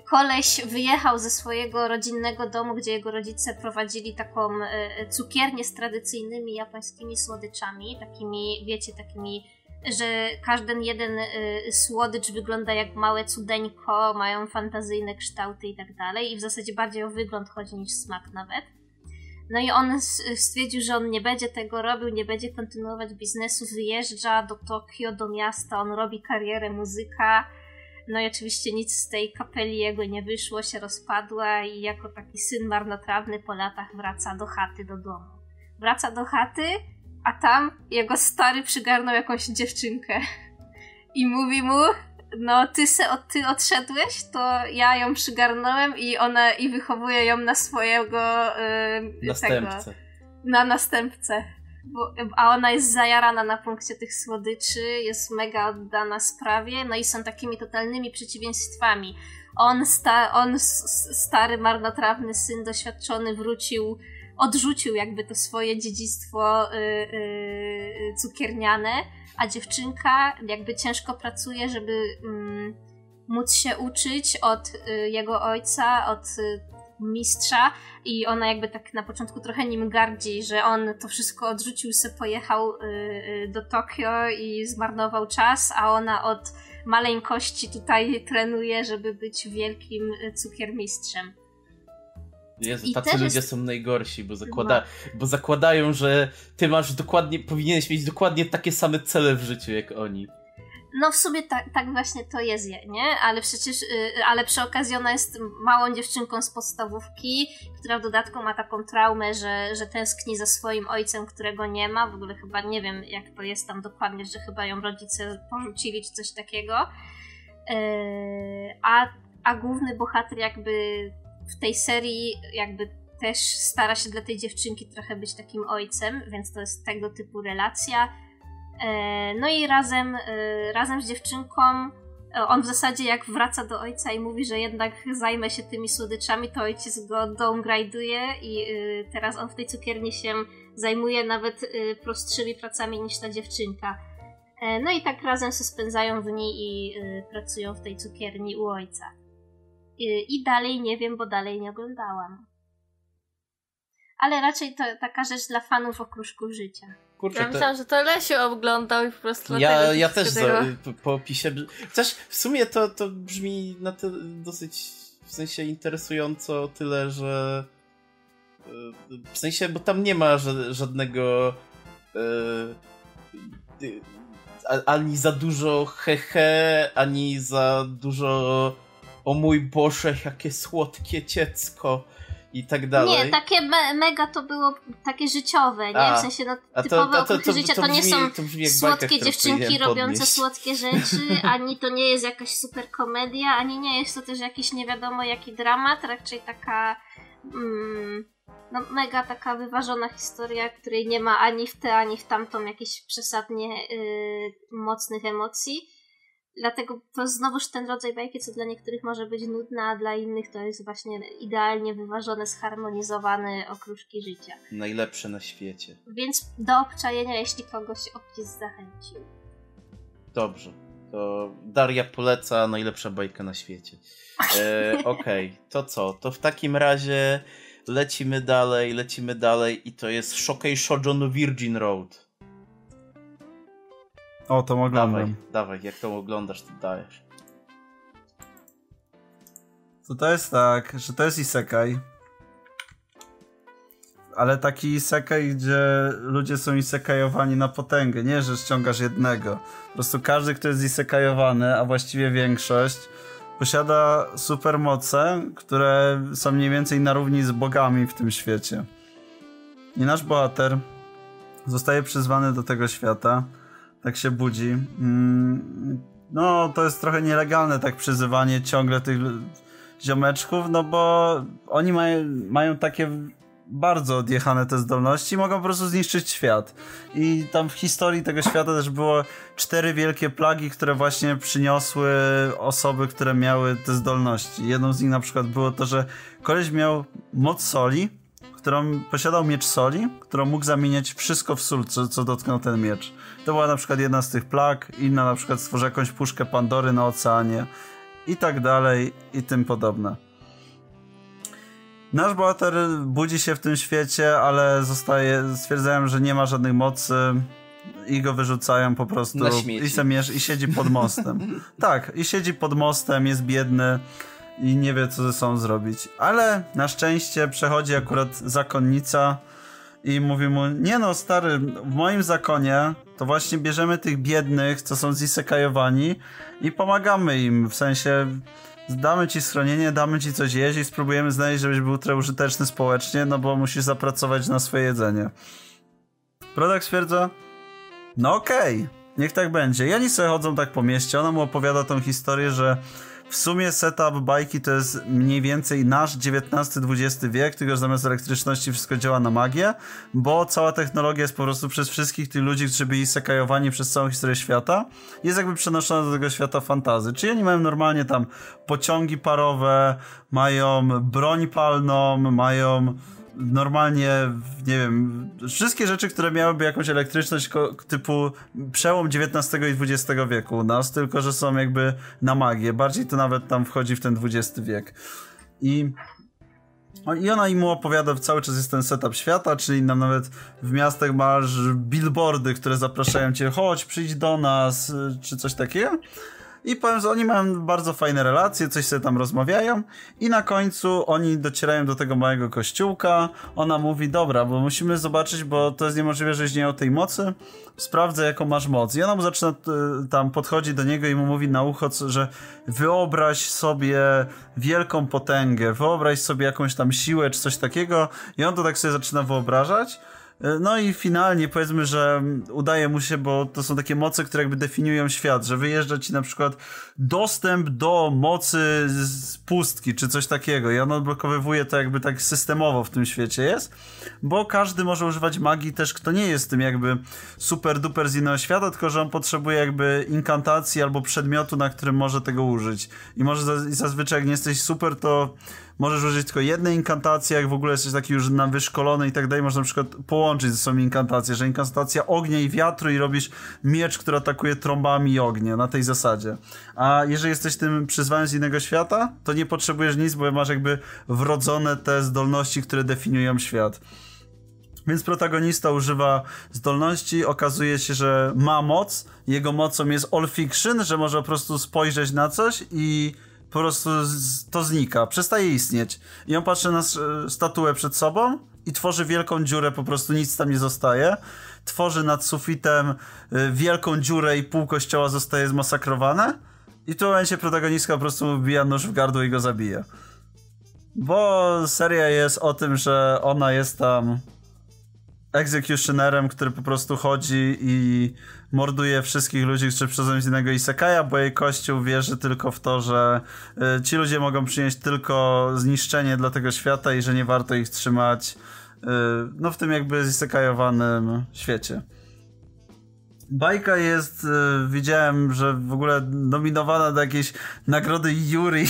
Koleś wyjechał ze swojego rodzinnego domu, gdzie jego rodzice prowadzili taką e, cukiernię z tradycyjnymi japońskimi słodyczami, takimi, wiecie, takimi, że każdy jeden e, słodycz wygląda jak małe cudeńko, mają fantazyjne kształty i tak dalej i w zasadzie bardziej o wygląd chodzi niż smak nawet. No i on stwierdził, że on nie będzie tego robił, nie będzie kontynuować biznesu, wyjeżdża do Tokio, do miasta, on robi karierę muzyka. No i oczywiście nic z tej kapeli jego nie wyszło, się rozpadła i jako taki syn marnotrawny po latach wraca do chaty, do domu. Wraca do chaty, a tam jego stary przygarnął jakąś dziewczynkę. (laughs) I mówi mu, no ty se od, ty odszedłeś, to ja ją przygarnąłem i ona i wychowuje ją na swojego yy, tego, Następcę. na następcę. Bo, a ona jest zajarana na punkcie tych słodyczy, jest mega oddana sprawie, no i są takimi totalnymi przeciwieństwami. On, sta, on stary, marnotrawny syn doświadczony wrócił, odrzucił jakby to swoje dziedzictwo y, y, cukierniane, a dziewczynka jakby ciężko pracuje, żeby mm, móc się uczyć od y, jego ojca, od y, mistrza i ona jakby tak na początku trochę nim gardzi, że on to wszystko odrzucił, se pojechał y, y, do Tokio i zmarnował czas, a ona od maleńkości tutaj trenuje, żeby być wielkim y, cukiermistrzem. Jezu, I tacy ludzie jest- są najgorsi, bo, zakłada, bo zakładają, że ty masz dokładnie, powinieneś mieć dokładnie takie same cele w życiu jak oni. No w sumie tak, tak właśnie to jest, nie? Ale przecież, y, ale przy okazji ona jest małą dziewczynką z podstawówki, która w dodatku ma taką traumę, że, że tęskni za swoim ojcem, którego nie ma. W ogóle chyba nie wiem, jak to jest tam dokładnie, że chyba ją rodzice porzucili czy coś takiego. Yy, a, a główny bohater jakby w tej serii jakby też stara się dla tej dziewczynki trochę być takim ojcem, więc to jest tego typu relacja. E, No i razem, e, razem z dziewczynką e, on w zasadzie jak wraca do ojca i mówi, że jednak zajmę się tymi słodyczami, to ojciec go downgrade'uje i teraz on w tej cukierni się zajmuje nawet prostszymi pracami niż ta dziewczynka. No i tak razem się spędzają niej i pracują w tej cukierni u ojca. E, I dalej nie wiem, bo dalej nie oglądałam. Ale raczej to taka rzecz dla fanów okruszków życia. Kurczę, Ja myślałam, że to Lesiu oglądał i po prostu Ja, ja też za, po, po opisie. Chociaż w sumie to, to brzmi na tyle dosyć w sensie interesująco tyle, że. e, W sensie, bo tam nie ma ża- żadnego. a- ani za dużo hehe, ani za dużo. O mój Boże, jakie słodkie dziecko i tak dalej. Nie, takie me mega to było takie życiowe, nie? A. w sensie no, to- typowe to- okruchy to- życia to to, nie są to brzmi bajka, słodkie którą dziewczynki robiące słodkie rzeczy, ani to nie jest jakaś super komedia, ani nie jest to też jakiś nie wiadomo jaki dramat, raczej taka mm, no, mega taka wyważona historia, której nie ma ani w tę, ani w tamtą jakichś przesadnie y, mocnych emocji. Dlatego to znowuż ten rodzaj bajki, co dla niektórych może być nudna, a dla innych to jest właśnie idealnie wyważone, zharmonizowane okruszki życia. Najlepsze na świecie. Więc do obczajenia, jeśli kogoś opis zachęcił. Dobrze. To Daria poleca najlepsza bajka na świecie. E, (laughs) Okej, to co? To w takim razie lecimy dalej, lecimy dalej i to jest Shokei Shoujo no Virgin Road. O, to oglądam. Dawaj, dawaj, jak to oglądasz, to dajesz. To to jest tak, że to jest isekai. Ale taki isekai, gdzie ludzie są isekajowani na potęgę. Nie, że ściągasz jednego. Po prostu każdy, kto jest isekajowany, a właściwie większość, posiada supermoce, które są mniej więcej na równi z bogami w tym świecie. I nasz bohater zostaje przyzwany do tego świata. Tak się budzi. Mm, No, to jest trochę nielegalne, tak przyzywanie ciągle tych ziomeczków, no bo oni mają, mają takie bardzo odjechane te zdolności, mogą po prostu zniszczyć świat. I tam w historii tego świata też było cztery wielkie plagi, które właśnie przyniosły osoby, które miały te zdolności. Jedną z nich na przykład było to, że koleś miał moc soli, którą posiadał miecz soli, którą mógł zamieniać wszystko w sól, co, co dotknął ten miecz. To była na przykład jedna z tych plag, inna na przykład stworzy jakąś puszkę Pandory na oceanie i tak dalej i tym podobne. Nasz bohater budzi się w tym świecie, ale zostaje, stwierdzają, że nie ma żadnych mocy i go wyrzucają po prostu i, semierz, i siedzi pod mostem. (laughs) tak, i siedzi pod mostem, jest biedny i nie wie co ze sobą zrobić. Ale na szczęście przechodzi akurat zakonnica i mówi mu, nie no stary, w moim zakonie to właśnie bierzemy tych biednych, co są zisekajowani i pomagamy im, w sensie damy ci schronienie, damy ci coś jeść i spróbujemy znaleźć, żebyś był trochę użyteczny społecznie, no bo musisz zapracować na swoje jedzenie. Prodak stwierdza, no okej, okay, niech tak będzie. I oni sobie chodzą tak po mieście, ona mu opowiada tą historię, że w sumie setup bajki to jest mniej więcej nasz XIX-XX wiek, tylko że zamiast elektryczności wszystko działa na magię, bo cała technologia jest po prostu przez wszystkich tych ludzi, którzy byli sekajowani przez całą historię świata, jest jakby przenoszona do tego świata fantazy. Czyli oni mają normalnie tam pociągi parowe, mają broń palną, mają normalnie, nie wiem, wszystkie rzeczy, które miałyby jakąś elektryczność typu przełom XIX i XX wieku u nas, tylko że są jakby na magię. Bardziej to nawet tam wchodzi w ten XX wiek. I i ona im opowiada, cały czas jest ten setup świata, czyli nam nawet w miastach masz billboardy, które zapraszają cię, chodź, przyjdź do nas, czy coś takiego. I powiem, że oni mają bardzo fajne relacje, coś sobie tam rozmawiają i na końcu oni docierają do tego małego kościółka. Ona mówi, dobra, bo musimy zobaczyć, bo to jest niemożliwe, żeś nie miał tej mocy. Sprawdzę, jaką masz moc. I ona mu zaczyna, e, tam podchodzi do niego i mu mówi na ucho, że wyobraź sobie wielką potęgę, wyobraź sobie jakąś tam siłę, czy coś takiego. I on to tak sobie zaczyna wyobrażać. E, no i finalnie powiedzmy, że udaje mu się, bo to są takie moce, które jakby definiują świat, że wyjeżdża ci na przykład dostęp do mocy z pustki, czy coś takiego i on odblokowywuje to jakby tak systemowo w tym świecie jest, bo każdy może używać magii też, kto nie jest tym jakby super duper z innego świata, tylko że on potrzebuje jakby inkantacji albo przedmiotu, na którym może tego użyć. I może zazwyczaj jak nie jesteś super, to możesz użyć tylko jednej inkantacji, jak w ogóle jesteś taki już na wyszkolony i tak dalej, można na przykład połączyć ze sobą inkantację, że inkantacja ognia i wiatru i robisz miecz, który atakuje trąbami i ognie, na tej zasadzie. A jeżeli jesteś tym przyzwaniem z innego świata, to nie potrzebujesz nic, bo masz jakby wrodzone te zdolności, które definiują świat. Więc protagonista używa zdolności, okazuje się, że ma moc, jego mocą jest all fiction, że może po prostu spojrzeć na coś i po prostu to znika, przestaje istnieć. I on patrzy na statuę przed sobą i tworzy wielką dziurę, po prostu nic tam nie zostaje. Tworzy nad sufitem y, wielką dziurę i pół kościoła zostaje zmasakrowane. I w tym momencie protagonistka po prostu wbija nóż w gardło i go zabija. Bo seria jest o tym, że ona jest tam executionerem, który po prostu chodzi i morduje wszystkich ludzi, którzy przychodzą z innego Isekaja, bo jej kościół wierzy tylko w to, że y, ci ludzie mogą przynieść tylko zniszczenie dla tego świata i że nie warto ich trzymać y, no w tym jakby zisekajowanym świecie. Bajka jest, y, widziałem, że w ogóle nominowana do jakiejś nagrody Yuri,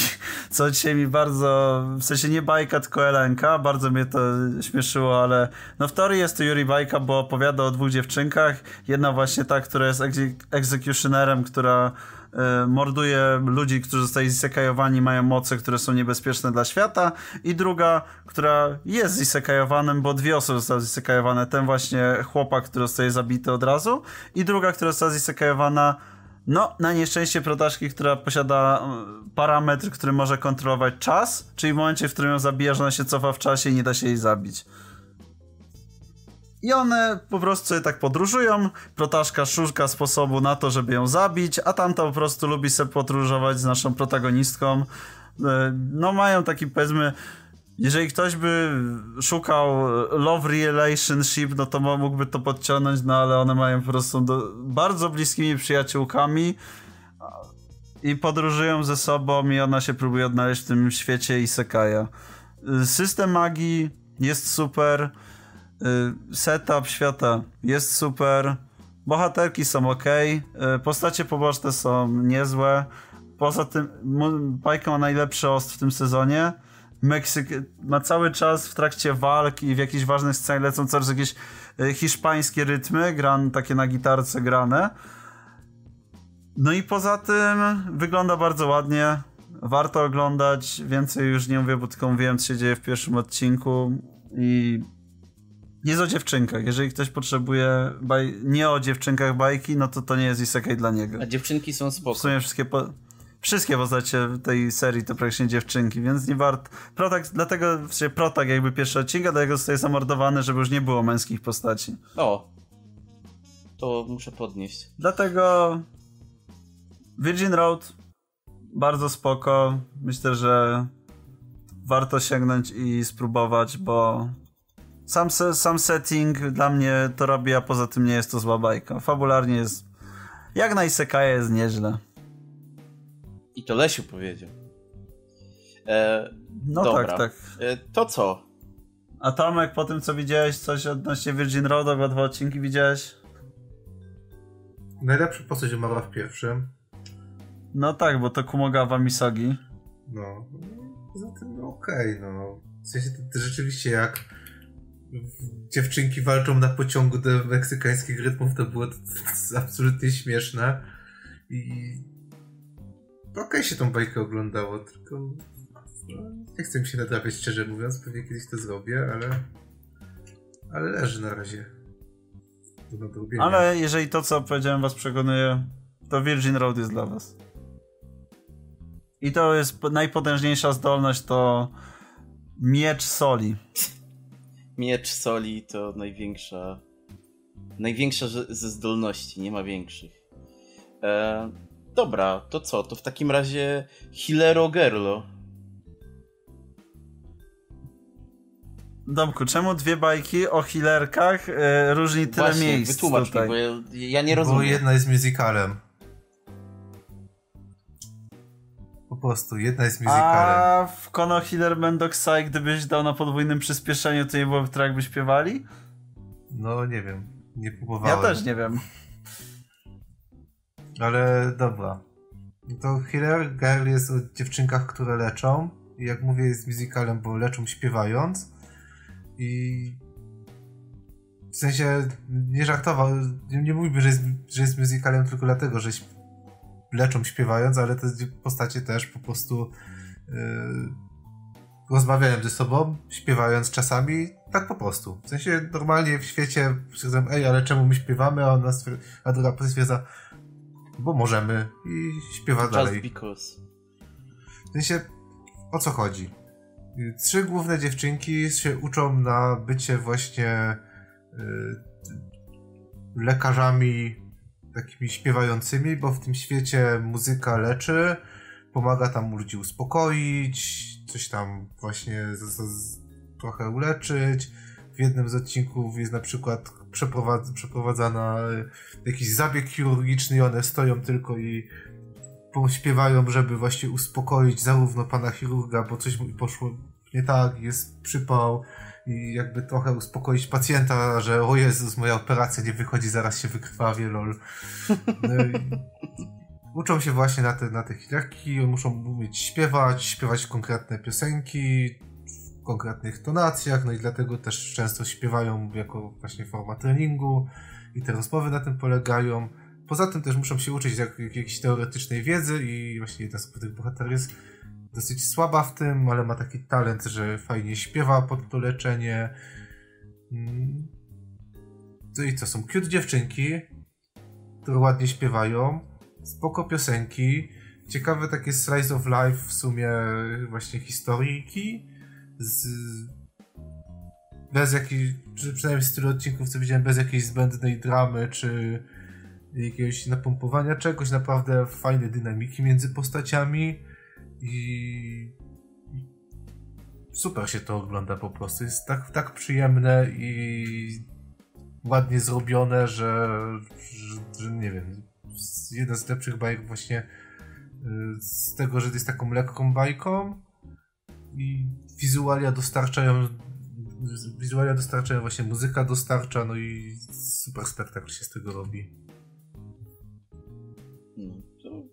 co dzisiaj mi bardzo, w sensie nie bajka, tylko Elenka, bardzo mnie to śmieszyło, ale no w teorii jest to Yuri bajka, bo opowiada o dwóch dziewczynkach, jedna właśnie ta, która jest egzekutionerem, która morduje ludzi, którzy zostali zisekajowani, mają moce, które są niebezpieczne dla świata. I druga, która jest zisekajowanym, bo dwie osoby zostały zisekajowane, ten właśnie chłopak, który zostaje zabity od razu. I druga, która została zisekajowana no, na nieszczęście protaszki, która posiada e, parametr, który może kontrolować czas, czyli w momencie, w którym ją zabijasz, ona się cofa w czasie i nie da się jej zabić. I one po prostu sobie tak podróżują. Protaszka szuka sposobu na to, żeby ją zabić, a tamta po prostu lubi sobie podróżować z naszą protagonistką. E, no mają taki powiedzmy jeżeli ktoś by szukał love relationship, no to mógłby to podciągnąć, no ale one mają po prostu do, bardzo bliskimi przyjaciółkami i podróżują ze sobą i ona się próbuje odnaleźć w tym świecie Isekaja. System magii jest super, setup świata jest super, bohaterki są ok, postacie poboczne są niezłe, poza tym bajka ma najlepszy ost w tym sezonie, Meksyk ma cały czas w trakcie walk i w jakichś ważnych scenach lecą coraz jakieś y, hiszpańskie rytmy, gran, takie na gitarce grane. No i poza tym wygląda bardzo ładnie. Warto oglądać. Więcej już nie mówię, bo tylko mówiłem, co się dzieje w pierwszym odcinku. I jest o dziewczynkach. Jeżeli ktoś potrzebuje baj... nie o dziewczynkach bajki, no to to nie jest isekai dla niego. A dziewczynki są spoko. W sumie wszystkie, po... wszystkie postacie tej serii to praktycznie dziewczynki, więc nie warto... Protak, dlatego w protak jakby pierwszy odcinek, dlatego zostaje zamordowany, żeby już nie było męskich postaci. O. To muszę podnieść. Dlatego Virgin Road bardzo spoko. Myślę, że warto sięgnąć i spróbować, bo sam, sam setting dla mnie to robi, a poza tym nie jest to zła bajka. Fabularnie jest jak na Isekai jest nieźle. I to Lesiu powiedział. E, no dobra. tak, tak. E, to co? A Tomek, po tym co widziałeś, coś odnośnie Virgin Road, dwa odcinki widziałeś? Najlepsza postać umarła w pierwszym. No tak, bo to Kumogawa Misogi. No, poza tym no okej, okay, no. W sensie to, to rzeczywiście jak dziewczynki walczą na pociągu do meksykańskich rytmów, to było absolutnie śmieszne. I okej okay się tą bajkę oglądało, tylko no, nie chcę mi się nadrabiać szczerze mówiąc, pewnie kiedyś to zrobię, ale ale leży na razie. Ale jeżeli to, co powiedziałem was przekonuje, to Virgin Road jest dla was. I to jest najpotężniejsza zdolność to miecz soli. Miecz soli to największa największa ze zdolności, nie ma większych. E, dobra, to co? To w takim razie Hilero Gerlo. Domku, czemu dwie bajki o healerkach e, różni tyle Właśnie, miejsc wytłumacz tutaj? mi, bo ja, ja nie rozumiem. Bo jedna jest musicalem. Po prostu, jedna jest musicalem. A w Kono Healer Mendoxai, gdybyś dał na podwójnym przyspieszeniu, to nie byłoby tak, jakby śpiewali? No, nie wiem. Nie próbowałem. Ja też nie wiem. Ale dobra. To Healer Girl jest o dziewczynkach, które leczą. I jak mówię, jest musicalem, bo leczą śpiewając. I w sensie nie żartował, nie, nie mówiłby, że jest, że jest musicalem tylko dlatego, że leczą śpiewając, ale te postacie też po prostu yy, rozmawiają ze sobą, śpiewając czasami, tak po prostu. W sensie normalnie w świecie stwierdzam, ej, ale czemu my śpiewamy, a, ona a druga postać stwierdza, bo możemy i śpiewa Just dalej. because. W sensie, o co chodzi? Trzy główne dziewczynki się uczą na bycie właśnie yy, lekarzami takimi śpiewającymi, bo w tym świecie muzyka leczy, pomaga tam ludzi uspokoić, coś tam właśnie z, z, trochę uleczyć. W jednym z odcinków jest na przykład przeprowadz, przeprowadzana jakiś zabieg chirurgiczny i one stoją tylko i śpiewają, żeby właśnie uspokoić zarówno pana chirurga, bo coś mu poszło nie tak, jest przypał, i jakby trochę uspokoić pacjenta, że o Jezus, moja operacja nie wychodzi, zaraz się wykrwawię, lol. No uczą się właśnie na te, na te hilerki, muszą umieć śpiewać, śpiewać konkretne piosenki w konkretnych tonacjach, no i dlatego też często śpiewają jako właśnie forma treningu i te rozmowy na tym polegają. Poza tym też muszą się uczyć jak, jakiejś teoretycznej wiedzy i właśnie jeden z tych bohaterów jest dosyć słaba w tym, ale ma taki talent, że fajnie śpiewa pod to leczenie. Mm. No i co, są cute dziewczynki, które ładnie śpiewają, spoko piosenki, ciekawe takie slice of life w sumie właśnie historyjki, z... bez jakiejś, przynajmniej z tylu odcinków co widziałem, bez jakiejś zbędnej dramy, czy jakiegoś napompowania czegoś, naprawdę fajne dynamiki między postaciami i super się to ogląda po prostu. Jest tak, tak przyjemne i ładnie zrobione, że, że, że nie wiem, jeden z lepszych bajek właśnie y, z tego, że jest taką lekką bajką i wizualia dostarczają wizualia dostarczają, właśnie muzyka dostarcza, no i super spektakl się z tego robi. No, to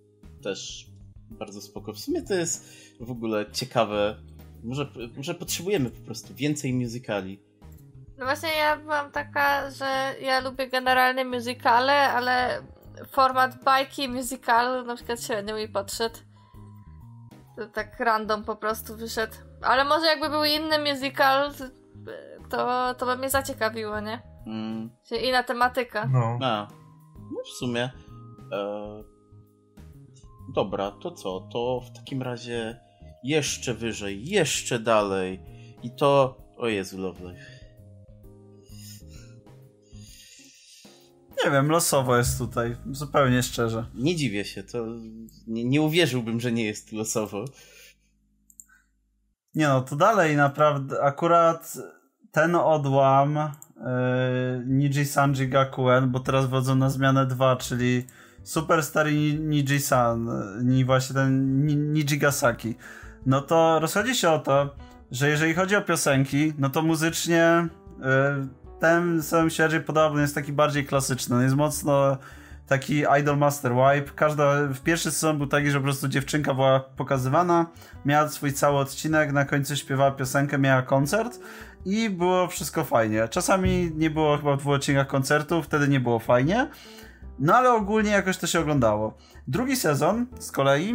też bardzo spoko. W sumie to jest w ogóle ciekawe. Może, może potrzebujemy po prostu więcej muzykali. No właśnie ja byłam taka, że ja lubię generalnie muzykale, ale format bajki musical na przykład średnio mi podszedł. To tak random po prostu wyszedł. Ale może jakby był inny musical, to, to by mnie zaciekawiło, nie? Mm. Czyli inna tematyka. No. A, no w sumie. E... Dobra, to co? To w takim razie jeszcze wyżej, jeszcze dalej. I to. O Jezu, Lovely. Nie wiem, losowo jest tutaj, zupełnie szczerze. Nie dziwię się, to nie, nie uwierzyłbym, że nie jest losowo. Nie no, to dalej naprawdę, akurat ten odłam yy, Niji Sanji Gakuen, bo teraz wchodzą na zmianę 2, czyli Superstar i Niji San, ni właśnie ten Niji Gasaki. No to rozchodzi się o to, że jeżeli chodzi o piosenki, no to muzycznie yy, ten sam świat podobny jest taki bardziej klasyczny. On jest mocno taki Idol Master Wipe. Każda, w pierwszy sezon był taki, że po prostu dziewczynka była pokazywana, miała swój cały odcinek, na końcu śpiewała piosenkę, miała koncert i było wszystko fajnie. Czasami nie było chyba w dwóch odcinkach koncertu, wtedy nie było fajnie, no ale ogólnie jakoś to się oglądało. Drugi sezon z kolei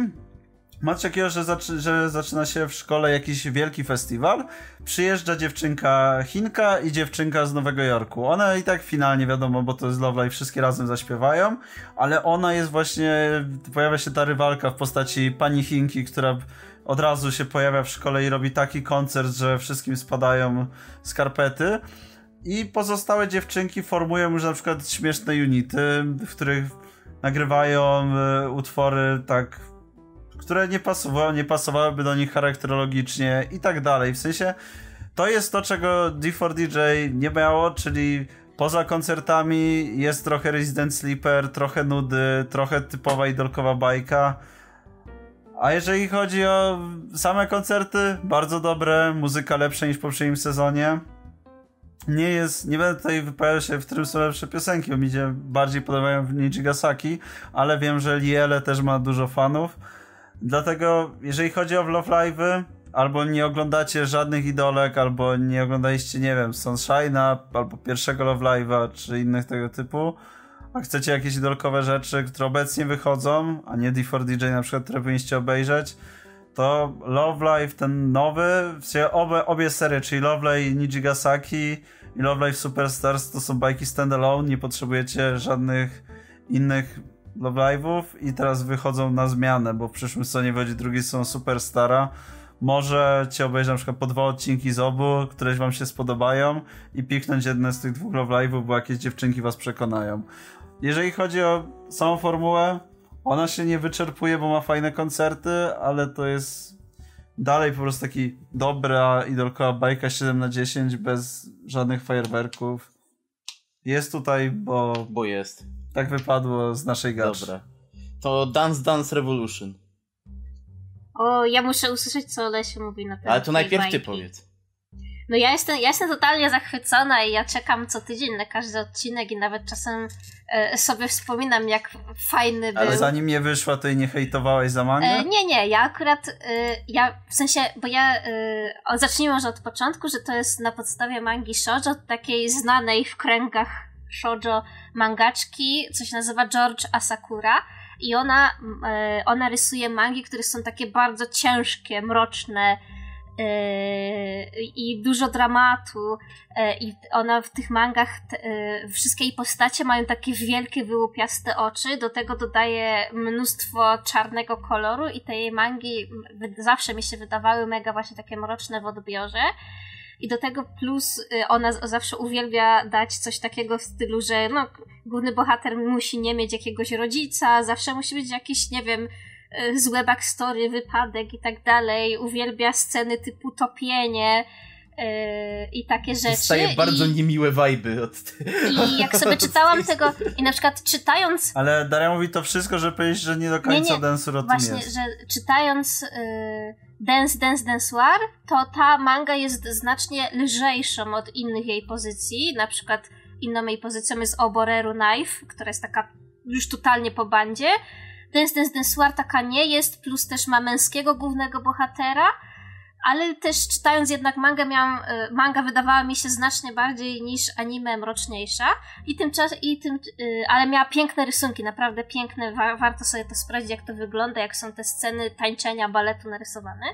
ma takiego, że, zaczy, że zaczyna się w szkole jakiś wielki festiwal. Przyjeżdża dziewczynka Chinka i dziewczynka z Nowego Jorku. One i tak finalnie wiadomo, bo to jest Love Live, wszystkie razem zaśpiewają, ale ona jest właśnie, pojawia się ta rywalka w postaci pani Chinki, która od razu się pojawia w szkole i robi taki koncert, że wszystkim spadają skarpety. I pozostałe dziewczynki formują już na przykład śmieszne unity, w których nagrywają y, utwory tak które nie pasowały, nie pasowałyby do nich charakterologicznie i tak dalej. W sensie to jest to, czego D4DJ nie miało, czyli poza koncertami jest trochę Resident Sleeper, trochę nudy, trochę typowa idolkowa bajka. A jeżeli chodzi o same koncerty, bardzo dobre, muzyka lepsza niż w poprzednim sezonie. Nie jest, nie będę tutaj wypowiadał się, w którym są lepsze piosenki, bo mi się bardziej podobają w Nijigasaki, ale wiem, że Liele też ma dużo fanów. Dlatego, jeżeli chodzi o Love Live'y, albo nie oglądacie żadnych idolek, albo nie oglądaliście, nie wiem, Sunshine'a, albo pierwszego Love Live'a, czy innych tego typu, a chcecie jakieś idolkowe rzeczy, które obecnie wychodzą, a nie D4DJ na przykład, które powinniście obejrzeć, to Love Live, ten nowy, obie, obie serie, czyli Love Live Nijigasaki i Love Live Superstars to są bajki standalone, nie potrzebujecie żadnych innych Love Live'ów i teraz wychodzą na zmianę, bo w przyszłym sezonie wychodzi drugi sezon Superstara. Może cię obejrzeć na przykład po dwa odcinki z obu, któreś wam się spodobają i piknąć jedne z tych dwóch Love Live'ów, bo jakieś dziewczynki was przekonają. Jeżeli chodzi o samą formułę, ona się nie wyczerpuje, bo ma fajne koncerty, ale to jest dalej po prostu taki dobra idolkowa bajka 7 na 10 bez żadnych fajerwerków. Jest tutaj, bo... Bo jest. Tak wypadło z naszej gaczy. Dobra. To Dance Dance Revolution. O, ja muszę usłyszeć, co Lesiu mówi na temat Ale to najpierw bajki. ty powiedz. No ja jestem, ja jestem totalnie zachwycona i ja czekam co tydzień na każdy odcinek i nawet czasem e, sobie wspominam, jak fajny był. Ale zanim nie wyszła, to i nie hejtowałeś za mangę? E, nie, nie, ja akurat, e, ja w sensie, bo ja, e, zacznijmy może od początku, że to jest na podstawie mangi shoujo, takiej znanej w kręgach shoujo mangaczki, co się nazywa George Asakura i ona, e, ona rysuje mangi, które są takie bardzo ciężkie, mroczne, i dużo dramatu yy, i ona w tych mangach yy, wszystkie jej postacie mają takie wielkie wyłupiaste oczy, do tego dodaje mnóstwo czarnego koloru i te jej mangi zawsze mi się wydawały mega właśnie takie mroczne w odbiorze. I do tego plus ona zawsze uwielbia dać coś takiego w stylu, że no, główny bohater musi nie mieć jakiegoś rodzica, zawsze musi być jakiś, nie wiem, złe backstory, wypadek i tak dalej. Uwielbia sceny typu topienie yy, i takie rzeczy. Dostaje bardzo I, niemiłe wajby od I jak sobie (laughs) czytałam tego i na przykład czytając... Ale Daria mówi to wszystko, że powiedzieć, że nie do końca nie, nie, Właśnie, jest. że czytając... Yy, Dance Dance Danceoir, to ta manga jest znacznie lżejszą od innych jej pozycji. Na przykład inną jej pozycją jest Oboreru Knife, która jest taka już totalnie po bandzie. Dance Dance Danceoir taka nie jest, plus też ma męskiego głównego bohatera, ale też czytając jednak mangę miałam, y, manga wydawała mi się znacznie bardziej niż anime mroczniejsza i tymczas, i tym, y, ale miała piękne rysunki, naprawdę piękne, wa warto sobie to sprawdzić jak to wygląda, jak są te sceny tańczenia, baletu narysowane.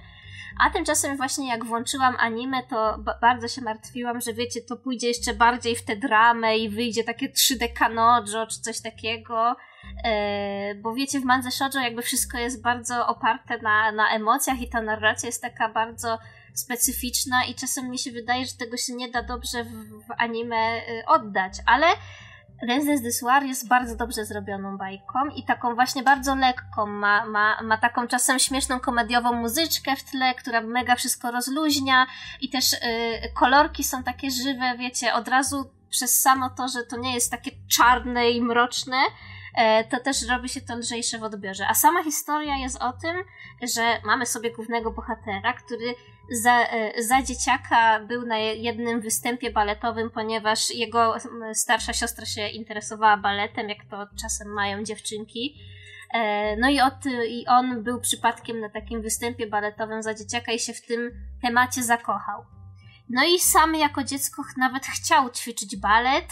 A tymczasem właśnie jak włączyłam anime, to bardzo się martwiłam, że wiecie, to pójdzie jeszcze bardziej w tę dramę i wyjdzie takie 3D kanojo czy coś takiego. E, bo wiecie, w Mandze Shoujo jakby wszystko jest bardzo oparte na, na emocjach i ta narracja jest taka bardzo specyficzna i czasem mi się wydaje, że tego się nie da dobrze w, w anime y, oddać, ale Residence de Soir jest bardzo dobrze zrobioną bajką i taką właśnie bardzo lekką. Ma, ma, ma taką czasem śmieszną komediową muzyczkę w tle, która mega wszystko rozluźnia i też y, kolorki są takie żywe, wiecie, od razu przez samo to, że to nie jest takie czarne i mroczne, to też robi się to lżejsze w odbiorze. A sama historia jest o tym, że mamy sobie głównego bohatera, który za, e, za dzieciaka był na jednym występie baletowym, ponieważ jego starsza siostra się interesowała baletem, jak to czasem mają dziewczynki. E, no i, od, i on był przypadkiem na takim występie baletowym za dzieciaka i się w tym temacie zakochał. No i sam jako dziecko nawet chciał ćwiczyć balet,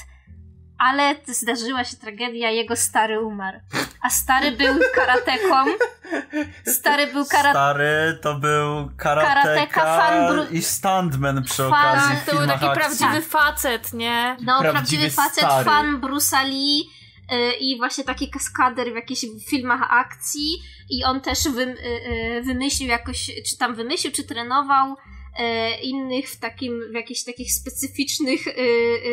ale zdarzyła się tragedia, jego stary umarł. A stary był karateką. Stary był karateką. Stary to był karateka, karateka fan i stuntman przy fan, okazji To był taki akcji. prawdziwy facet, nie? No, prawdziwy, prawdziwy facet, stary. fan Bruce'a Lee yy, i właśnie taki kaskader w jakichś filmach akcji i on też wy, yy, wymyślił jakoś, czy tam wymyślił, czy trenował innych w takim, w jakichś takich specyficznych e,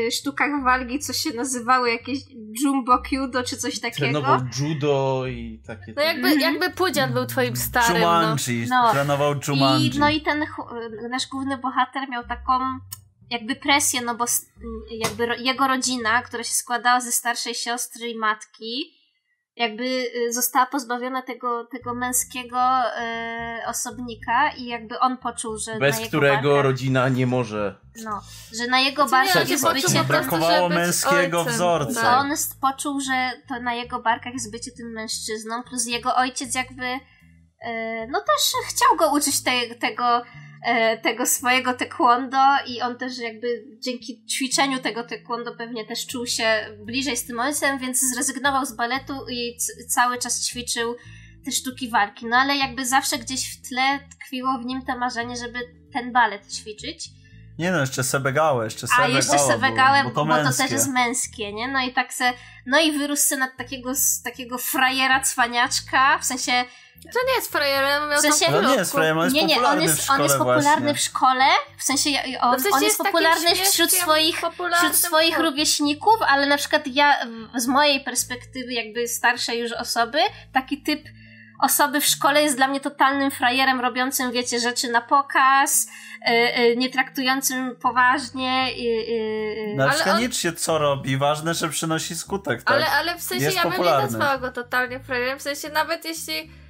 e, sztukach walki, co się nazywały jakieś Jumbo Kyudo czy coś takiego. Trenował judo i takie... No jakby, mm -hmm. jakby Pudzian był twoim starym. No. Jumanji, no. trenował Jumanji. I, no i ten nasz główny bohater miał taką jakby presję, no bo jakby jego rodzina, która się składała ze starszej siostry i matki, jakby y, została pozbawiona tego, tego męskiego e, osobnika i jakby on poczuł, że bez którego barkach, rodzina nie może no, że na jego znaczy, barkach jest bycie brakowało męskiego ojcem, wzorca. Tak. on poczuł, że to na jego barkach jest bycie tym mężczyzną, plus jego ojciec jakby e, no też chciał go uczyć te, tego tego swojego taekwondo i on też jakby dzięki ćwiczeniu tego taekwondo pewnie też czuł się bliżej z tym ojcem, więc zrezygnował z baletu i cały czas ćwiczył te sztuki walki. No ale jakby zawsze gdzieś w tle tkwiło w nim to marzenie, żeby ten balet ćwiczyć. Nie no, jeszcze Sebegałe, jeszcze Sebegałe. A jeszcze Sebegałe, bo, bo, bo, to też jest męskie, nie? No i tak se, no i wyrósł se nad takiego, takiego frajera, cwaniaczka, w sensie to nie jest frajerem, miał w sensie, no nie jest frajerem, on jest nie, nie, popularny on jest, on jest popularny w szkole, w sensie on, no w sensie on jest, jest popularny wśród swoich, wśród swoich rówieśników, ale na przykład ja z mojej perspektywy jakby starszej już osoby, taki typ osoby w szkole jest dla mnie totalnym frajerem, robiącym, wiecie, rzeczy na pokaz, yy, yy, nie traktującym poważnie. Yy, no, ale on... co robi, ważne, że przynosi skutek, tak? Ale, ale w sensie jest ja popularny. bym nie nazwała go totalnie frajerem, w sensie nawet jeśli Y,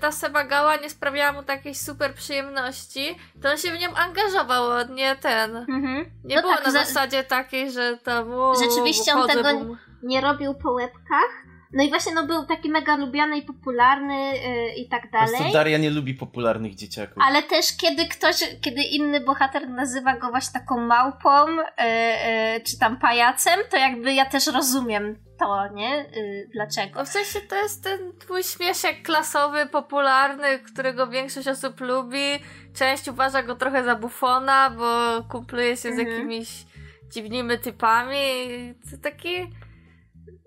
ta Sebagała nie sprawiała mu takiej super przyjemności, to on się w nią angażował, nie ten. Mhm. Nie no było tak, na za... zasadzie takiej, że to było. Rzeczywiście on tego bum. nie robił po łebkach. No i właśnie no, był taki mega lubiany i popularny yy, i tak dalej. Po Daria nie lubi popularnych dzieciaków. Ale też kiedy ktoś, kiedy inny bohater nazywa go właśnie taką małpą, yy, yy, czy tam pajacem, to jakby ja też rozumiem to, nie? Yy, dlaczego? No w sensie to jest ten twój śmieszek klasowy, popularny, którego większość osób lubi. Część uważa go trochę za bufona, bo kumpluje się mhm. z jakimiś dziwnymi typami. To taki...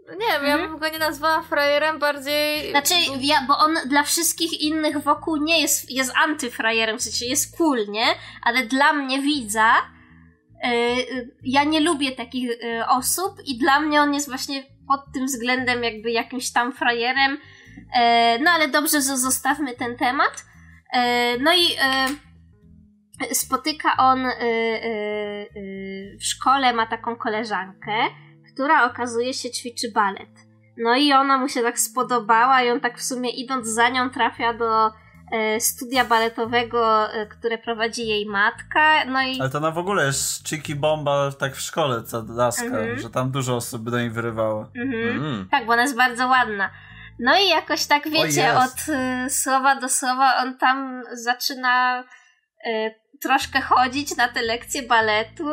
No nie wiem, mhm. ja bym go nie nazwała frajerem, bardziej... Znaczy, ja, bo on dla wszystkich innych wokół nie jest, jest antyfrajerem, w sensie jest cool, nie? Ale dla mnie widza yy, ja nie lubię takich yy, osób i dla mnie on jest właśnie pod tym względem jakby jakimś tam frajerem. E, no ale dobrze, że zostawmy ten temat. E, no i e, spotyka on w szkole, ma taką koleżankę, która okazuje się ćwiczy balet. No i ona mu się tak spodobała i on tak w sumie idąc za nią trafia do e, studia baletowego, e, które prowadzi jej matka. No i Ale to ona w ogóle jest cheeky bomba tak w szkole, ta laska, Mhm. że tam dużo osób by do niej wyrywało. mhm. Mm. tak, bo ona jest bardzo ładna. No i jakoś tak wiecie, jest. od y, słowa do słowa on tam zaczyna y, troszkę chodzić na te lekcje baletu.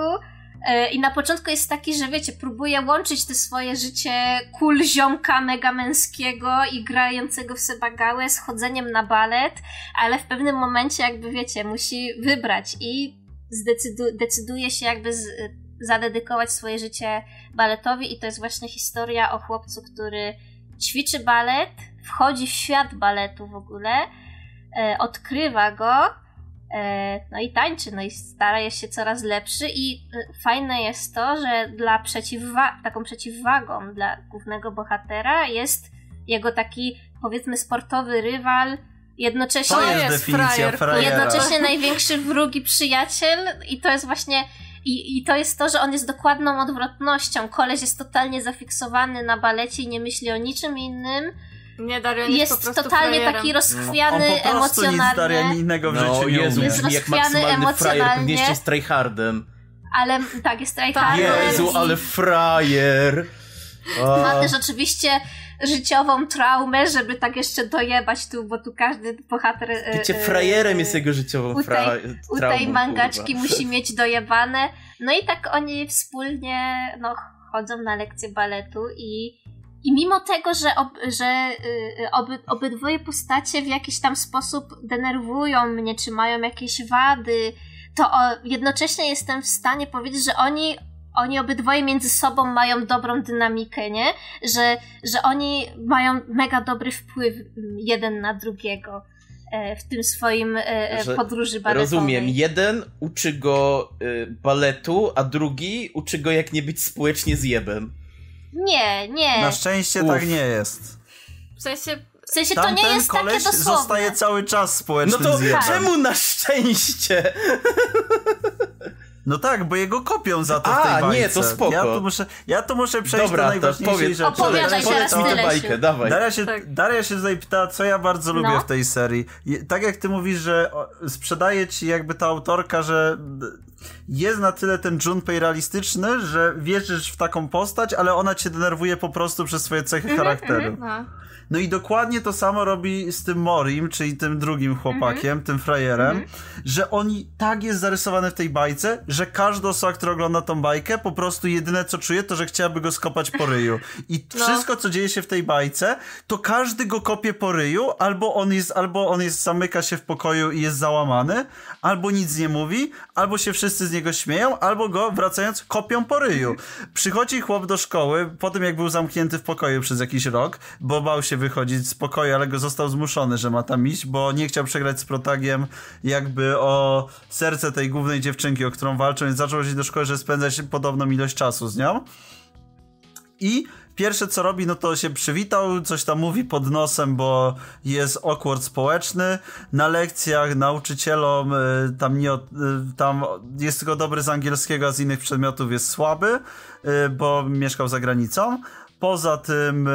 Y, I na początku jest taki, że wiecie, próbuje łączyć te swoje życie cool ziomka mega męskiego i grającego w sebagałę z chodzeniem na balet, ale w pewnym momencie jakby wiecie, musi wybrać i zdecydu- decyduje się jakby z, zadedykować swoje życie baletowi i to jest właśnie historia o chłopcu, który ćwiczy balet, wchodzi w świat baletu w ogóle, e, odkrywa go, e, no i tańczy, no i stara się coraz lepszy i e, fajne jest to, że dla przeciwwa- taką przeciwwagą dla głównego bohatera jest jego taki powiedzmy sportowy rywal, jednocześnie To jest, jest definicja frajer, frajera. jednocześnie (laughs) największy wróg i przyjaciel i to jest właśnie i, i to jest to, że on jest dokładną odwrotnością. Koleś jest totalnie zafiksowany na balecie i nie myśli o niczym innym. Nie, Darion jest, po Jest prostu totalnie frajerem. taki On rozchwiany po prostu nic Daria emocjonalnie, innego w No życiu nie Jezu. Jest jak rozchwiany maksymalny frajer, pewnie jeszcze z tryhardem. ale tak, jest tryhardem. Jezu, i ale frajer! O. Ma też oczywiście życiową traumę, żeby tak jeszcze dojebać tu, bo tu każdy bohater... e, Bycie e, frajerem e, jest jego życiową u tej- u tej mangaczki kurwa. musi mieć dojebane. No i tak oni wspólnie no, chodzą na lekcje baletu i, i mimo tego, że, ob, że y, oby, obydwoje postacie w jakiś tam sposób denerwują mnie, czy mają jakieś wady, to o, jednocześnie jestem w stanie powiedzieć, że oni oni obydwoje między sobą mają dobrą dynamikę, nie? Że, że oni mają mega dobry wpływ jeden na drugiego e, w tym swoim e, e, Że podróży baletowej. Rozumiem, jeden uczy go y, baletu, a drugi uczy go jak nie być społecznie zjebem. Nie, nie. Na szczęście Uf. tak nie jest. W sensie, W sensie to nie jest takie koleś dosłowne. zostaje cały czas No społecznym to zjebem. czemu na szczęście? No tak, bo jego kopią za to w A, tej bajce. nie, to spoko. Ja tu muszę, ja tu muszę przejść Dobra, do to najważniejszej powiedz, rzeczy. Opowiadaj teraz mi tyle, tę bajkę, dawaj. Daria się, Tak. Daria się tutaj pyta, co ja bardzo lubię No. w tej serii. Je- Tak jak ty mówisz, że sprzedaje ci jakby ta autorka, że jest na tyle ten Junpei realistyczny, że wierzysz w taką postać, ale ona cię denerwuje po prostu przez swoje cechy Mhm, charakteru. no. No i dokładnie to samo robi z tym Morim, czyli tym drugim chłopakiem, tym frajerem, że oni tak jest zarysowany w tej bajce, że każda osoba, która ogląda tą bajkę, po prostu jedyne co czuje, to że chciałaby go skopać po ryju. I No. wszystko, co dzieje się w tej bajce, to każdy go kopie po ryju, albo on jest, albo on jest, zamyka się w pokoju i jest załamany, albo nic nie mówi, albo się wszyscy z niego śmieją, albo go, wracając, kopią po ryju. Przychodzi chłop do szkoły, po tym jak był zamknięty w pokoju przez jakiś rok, bo bał się wychodzić z pokoju, ale go został zmuszony, że ma tam iść, bo nie chciał przegrać z protagiem jakby o serce tej głównej dziewczynki, o którą walczą, więc zaczął chodzić do szkoły, że spędzać podobną ilość czasu z nią. I pierwsze co robi, no to się przywitał, coś tam mówi pod nosem, bo jest awkward społeczny. Na lekcjach nauczycielom y, tam nie, y, tam jest tylko dobry z angielskiego, a z innych przedmiotów jest słaby, y, bo mieszkał za granicą. Poza tym, y,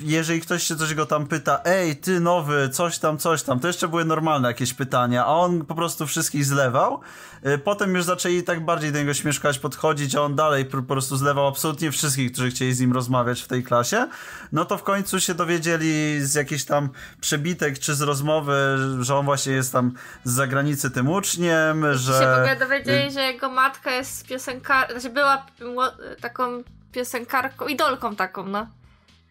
jeżeli ktoś się coś go tam pyta, ej, ty nowy, coś tam, coś tam, to jeszcze były normalne jakieś pytania, a on po prostu wszystkich zlewał. Y, Potem już zaczęli tak bardziej do niego śmieszkać, podchodzić, a on dalej po prostu zlewał absolutnie wszystkich, którzy chcieli z nim rozmawiać w tej klasie. No to w końcu się dowiedzieli z jakichś tam przebitek czy z rozmowy, że on właśnie jest tam z zagranicy tym uczniem, że... się w ogóle dowiedzieli, że jego matka jest piosenkarką, znaczy była taką piosenkarką, idolką taką, no.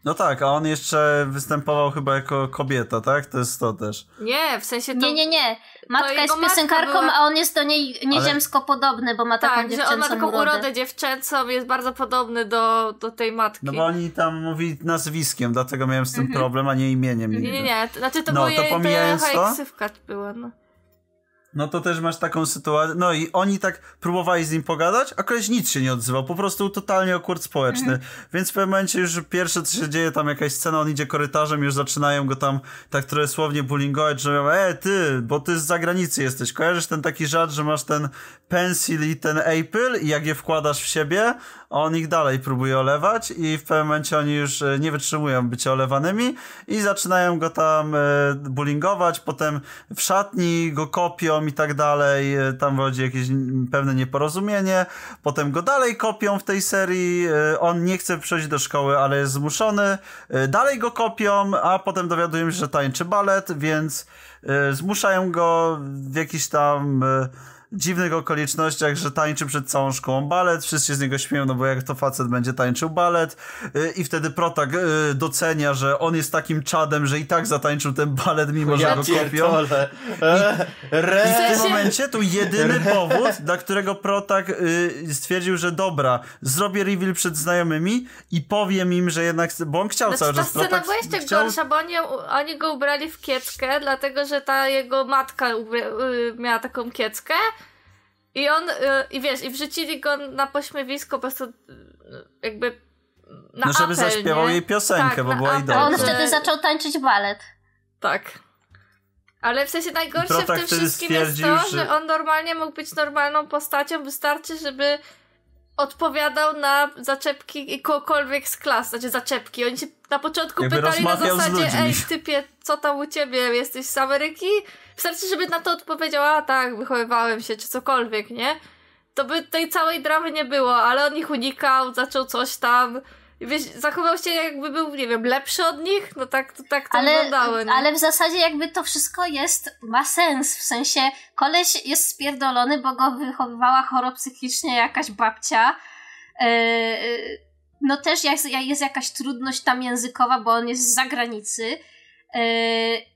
No tak, a on jeszcze występował chyba jako kobieta, tak? To jest to też. Nie, w sensie to... Nie, nie, nie. Matka jest piosenkarką, była- a on jest do niej nieziemsko podobny, bo ma taką Tak, że on ma dziewczęcą taką urodę. urodę dziewczęcą, jest bardzo podobny do, do tej matki. No bo oni tam mówi nazwiskiem, dlatego miałem z tym problem, a nie imieniem nigdy. Nie, nie, nie, to- znaczy to No, było to jej, pomijając to była, no. No to też masz taką sytuację. No i oni tak próbowali z nim pogadać, a koleś nic się nie odzywał. Po prostu totalnie okurt społeczny. Więc w pewnym momencie już pierwsze, co się dzieje, tam jakaś scena, on idzie korytarzem, już zaczynają go tam tak trochę słownie bullyingować, że mówią, e ty, bo ty z zagranicy jesteś. Kojarzysz ten taki żart, że masz ten pencil i ten Apple i jak je wkładasz w siebie, on ich dalej próbuje olewać i w pewnym momencie oni już e, nie wytrzymują bycia olewanymi i zaczynają go tam e, bullyingować, potem w szatni go kopią i tak dalej, e, tam wchodzi jakieś pewne nieporozumienie, potem go dalej kopią w tej serii, e, on nie chce przejść do szkoły, ale jest zmuszony, e, dalej go kopią, a potem dowiadujemy się, że tańczy balet, więc zmuszają go w jakiś tam dziwnych okolicznościach, że tańczy przed całą szkołą balet, wszyscy z niego śmieją, no bo jak to facet będzie tańczył balet y, i wtedy protak y, docenia, że on jest takim czadem, że i tak zatańczył ten balet, mimo że Ja go kopią. I Re... w tym momencie to jedyny powód, dla którego Protak y, stwierdził, że dobra, zrobię reveal przed znajomymi i powiem im, że jednak, bo on chciał Znaczy, cały ta czas scena Protak była jeszcze chciał... gorsza, bo oni, oni go ubrali w kieckę, dlatego że ta jego matka miała taką kieckę i on, y, i wiesz, i wrzucili go na pośmiewisko po prostu y, jakby na No, żeby apel, zaśpiewał nie? jej piosenkę, Tak, bo na była apel, idolką. On wtedy zaczął tańczyć balet. Tak. Ale w sensie najgorsze w tym wszystkim jest to, że- że on normalnie mógł być normalną postacią, wystarczy, żeby odpowiadał na zaczepki kogokolwiek z klas, znaczy zaczepki. Oni się na początku Jakby pytali na zasadzie, ej typie, co tam u ciebie, jesteś z Ameryki? Wystarczy, żeby na to odpowiedział, a tak, wychowywałem się, czy cokolwiek, nie? To by tej całej dramy nie było, ale on ich unikał, zaczął coś tam... Wiesz, zachował się jakby był, nie wiem, lepszy od nich? No tak, to, tak to Ale, wyglądało, nie? ale w zasadzie jakby to wszystko jest, ma sens, w sensie koleś jest spierdolony, bo go wychowywała choro psychicznie jakaś babcia. Yy, no też jest, jest jakaś trudność tam językowa, bo on jest z zagranicy. Yy,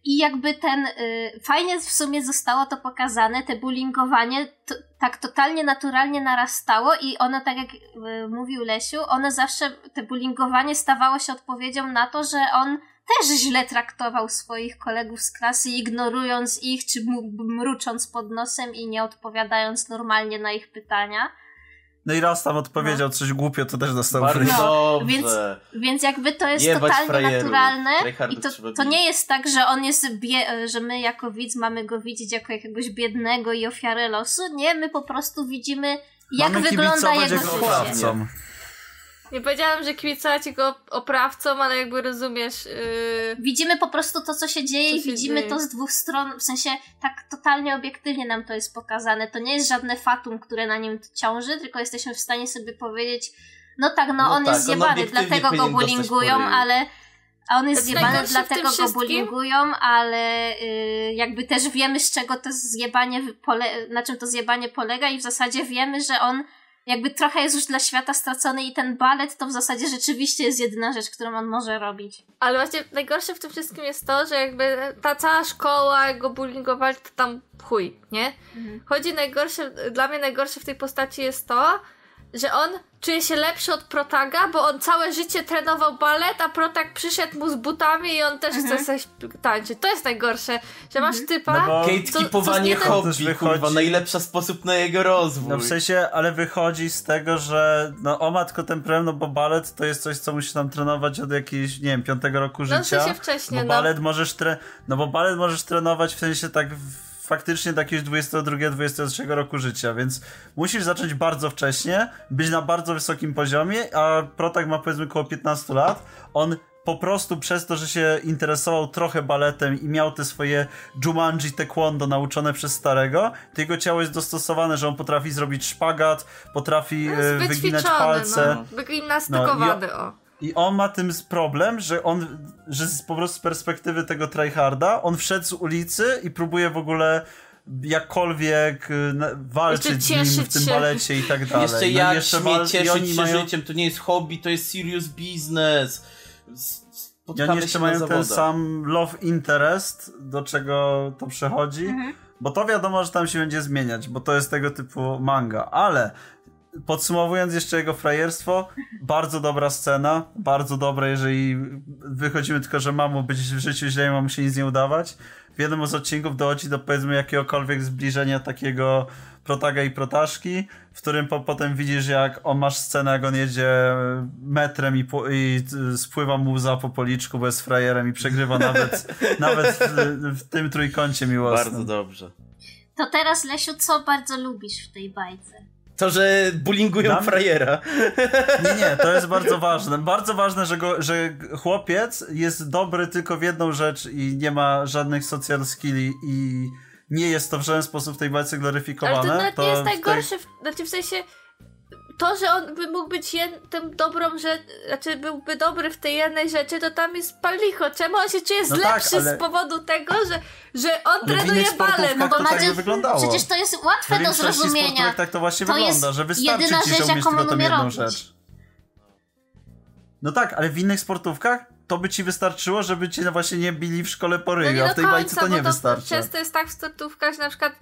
I jakby ten, yy, fajnie w sumie zostało to pokazane, te bullyingowanie to, tak totalnie naturalnie narastało i ono, tak jak yy, mówił Lesiu, ono zawsze, te bullyingowanie stawało się odpowiedzią na to, że on też źle traktował swoich kolegów z klasy, ignorując ich, czy mrucząc pod nosem i nie odpowiadając normalnie na ich pytania. No i raz tam odpowiedział coś głupio, to też dostał fryz. No, więc- Więc jakby to jest Jebać totalnie frajerów. naturalne i to, to nie jest tak, że on jest, bie- że my jako widz mamy go widzieć jako jakiegoś biednego i ofiarę losu. Nie, my po prostu widzimy jak Mamy wygląda jego życie. Nie powiedziałam, że kibicować go oprawcą, ale jakby rozumiesz. Yy... Widzimy po prostu to, co się dzieje Co i się widzimy dzieje. to z dwóch stron, w sensie tak totalnie obiektywnie nam to jest pokazane. To nie jest żadne fatum, które na nim ciąży, tylko jesteśmy w stanie sobie powiedzieć, no tak, no, No on tak, jest on zjebany, obiektywnie dlatego go bullyingują, ale a on jest Znaczy, zjebany, dlatego go bullyingują, ale y, jakby też wiemy, z czego to zjebanie pole- na czym to zjebanie polega i w zasadzie wiemy, że on jakby trochę jest już dla świata stracony i ten balet to w zasadzie rzeczywiście jest jedyna rzecz, którą on może robić. Ale właśnie najgorsze w tym wszystkim jest to, że jakby ta cała szkoła, go bullyingowali, to tam chuj, nie? Chodzi najgorsze, dla mnie najgorsze w tej postaci jest to, że on czuje się lepszy od Protaga, bo on całe życie trenował balet, a Protag przyszedł mu z butami i on też chce coś tańczyć. To jest najgorsze, że masz typa... No z niego- też hobby, wychodzi- kurwa, najlepszy sposób na jego rozwój. No w sensie, ale wychodzi z tego, że no o matko ten problem, no bo balet to jest coś, co musi tam trenować od jakiegoś, nie wiem, piątego roku No w życia. sensie wcześniej, bo no. balet możesz tre... no bo balet możesz trenować w sensie tak w... faktycznie do jakiegoś 22-23 roku życia, więc musisz zacząć bardzo wcześnie, być na bardzo wysokim poziomie, a Protak ma powiedzmy około 15 lat, on po prostu przez to, że się interesował trochę baletem i miał te swoje Jumanji Taekwondo nauczone przez starego, to jego ciało jest dostosowane, że on potrafi zrobić szpagat, potrafi No, e, wyginać palce. No. Wygimnastykowany, o. I on ma tym problem, że on, że z, po prostu z perspektywy tego tryharda, on wszedł z ulicy i próbuje w ogóle jakkolwiek y, walczyć z nim w tym się. balecie i tak dalej. Jeszcze No jak jeszcze śmie cieszyć oni się mają, życiem, to nie jest hobby, to jest serious business. S- I Spotkamy oni jeszcze mają ten sam love interest, do czego to przechodzi, Mhm. bo to wiadomo, że tam się będzie zmieniać, bo to jest tego typu manga, ale podsumowując jeszcze jego frajerstwo, bardzo dobra scena, bardzo dobra, jeżeli wychodzimy tylko, że ma mu być w życiu źle i ma mu się nic nie udawać. W jednym z odcinków dochodzi do powiedzmy jakiegokolwiek zbliżenia takiego protaga i protaszki, w którym po, potem widzisz jak on masz scenę, jak on jedzie metrem i, po, i spływa mu za po policzku, bo jest frajerem i przegrywa nawet, (laughs) nawet w, w, tym trójkącie miłosnym. Bardzo dobrze. To teraz, Lesiu, co bardzo lubisz w tej bajce? To, że bullyingują Dla frajera. Nie, nie, to jest bardzo ważne. Bardzo ważne, że, go, że chłopiec jest dobry tylko w jedną rzecz i nie ma żadnych social skilli i nie jest to w żaden sposób w tej bajce Ale gloryfikowane. to nawet nie to jest tej- najgorsze, w, znaczy w sensie to, że on by mógł być jed, tym dobrą rzecz, znaczy byłby dobry w tej jednej rzeczy, to tam jest palicho. Czemu on się czuje No lepszy tak, ale- z powodu tego, że, że on No trenuje sportówkach No bo to tak Macie- by wyglądało. Przecież to jest łatwe do zrozumienia. tak to właśnie To wygląda, że wystarczy jedyna ci, rzecz, że jaką tylko on tą umie jedną robić. rzecz. No tak, ale w innych sportówkach to by ci wystarczyło, żeby cię właśnie nie bili w szkole po No ryju, a w tej bajce końca, to nie bo wystarczy. Często jest tak w startówkach, że na przykład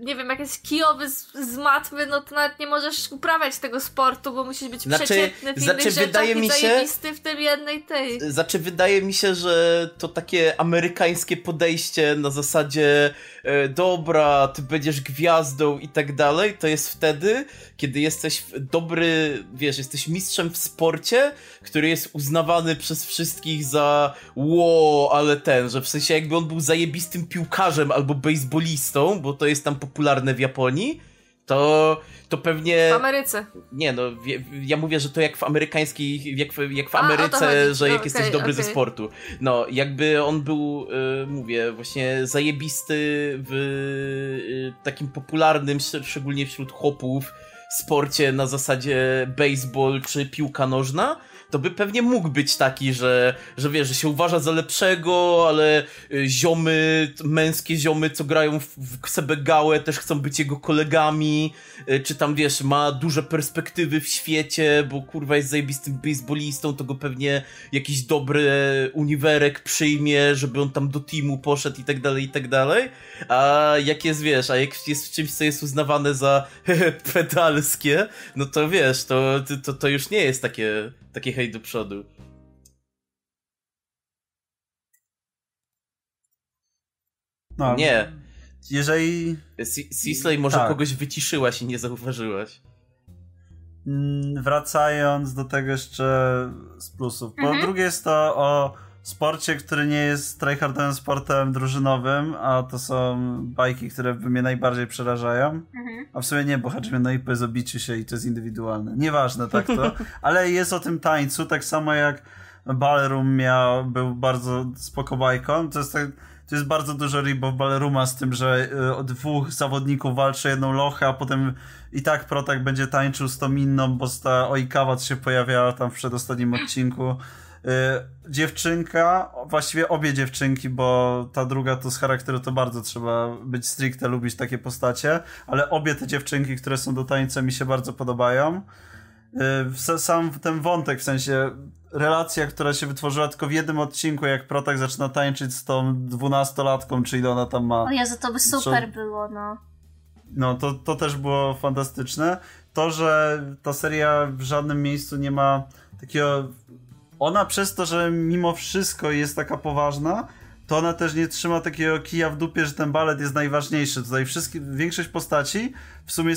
nie wiem, jak jest kijowy z, z matmy, no to nawet nie możesz uprawiać tego sportu, bo musisz być Znaczy- przeciętny w znaczy, innych rzeczach wydaje mi się- zajebisty w tym jednej tej. Znaczy, wydaje mi się, że to takie amerykańskie podejście na zasadzie e, dobra, ty będziesz gwiazdą i tak dalej, to jest wtedy, kiedy jesteś dobry, wiesz, jesteś mistrzem w sporcie, który jest uznawany przez wszystkich za ło, ale ten, że w sensie jakby on był zajebistym piłkarzem albo bejsbolistą, bo to jest tam popularne w Japonii, to, to pewnie... W Ameryce. Nie no, ja mówię, że to jak w amerykańskich, jak w, jak w A, Ameryce, że No, jak jesteś okej, dobry ze okej. sportu. No, jakby on był, y, mówię, właśnie zajebisty w y, takim popularnym, sz- szczególnie wśród chłopów, sporcie na zasadzie baseball czy piłka nożna, to by pewnie mógł być taki, że, że wiesz, że się uważa za lepszego, ale y, ziomy, męskie ziomy, co grają w, w Ksebegałę, też chcą być jego kolegami, y, czy tam, wiesz, ma duże perspektywy w świecie, bo kurwa jest zajebistym baseballistą, to go pewnie jakiś dobry uniwerek przyjmie, żeby on tam do teamu poszedł i tak dalej, i tak dalej. A jak jest, wiesz, a jak jest w czymś, co jest uznawane za (laughs) pedalskie, no to wiesz, to, to, to już nie jest takie, takie hej do przodu. No, Nie. Jeżeli Cisley może Tak. kogoś wyciszyłaś i nie zauważyłaś. Mm, Wracając do tego jeszcze z plusów. Po Mhm. drugie jest to o sporcie, który nie jest tryhardowym sportem drużynowym, a to są bajki, które mnie najbardziej przerażają. Mhm. A w sumie nie, bo Hajime no Ippo jest o biciu się i to jest indywidualne. Nieważne, tak to. (laughs) Ale jest o tym tańcu, tak samo jak Ballroom miał, był bardzo spoko bajką. To jest tak, to jest bardzo dużo ribów Ballrooma z tym, że y, o dwóch zawodników walczy jedną lochę, a potem i tak Protak będzie tańczył z tą inną, bo ta Oikawa się pojawiała tam w przedostatnim odcinku. Y, dziewczynka, właściwie obie dziewczynki, bo ta druga to z charakteru to bardzo trzeba być stricte, lubić takie postacie, ale obie te dziewczynki, które są do tańca mi się bardzo podobają. Y, Sam ten wątek, w sensie relacja, która się wytworzyła tylko w jednym odcinku, jak Protak zaczyna tańczyć z tą dwunastolatką, czy ile ona tam ma. O Jezu, to by super było, no. No, to, to też było fantastyczne. To, że ta seria w żadnym miejscu nie ma takiego. Ona przez to, że mimo wszystko jest taka poważna, to ona też nie trzyma takiego kija w dupie, że ten balet jest najważniejszy. Tutaj wszystkie, większość postaci w sumie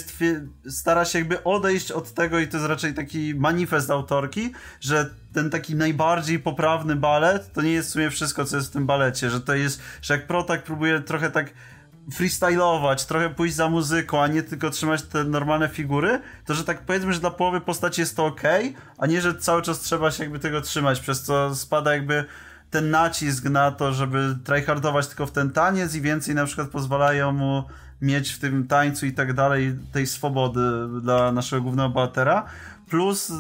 stara się jakby odejść od tego i to jest raczej taki manifest autorki, że ten taki najbardziej poprawny balet to nie jest w sumie wszystko, co jest w tym balecie, że to jest, że jak Protak próbuje trochę tak freestylować, trochę pójść za muzyką, a nie tylko trzymać te normalne figury, to że tak powiedzmy, że dla połowy postaci jest to ok, a nie, że cały czas trzeba się jakby tego trzymać, przez co spada jakby ten nacisk na to, żeby tryhardować tylko w ten taniec i więcej na przykład pozwalają mu mieć w tym tańcu i tak dalej tej swobody dla naszego głównego bohatera. Plus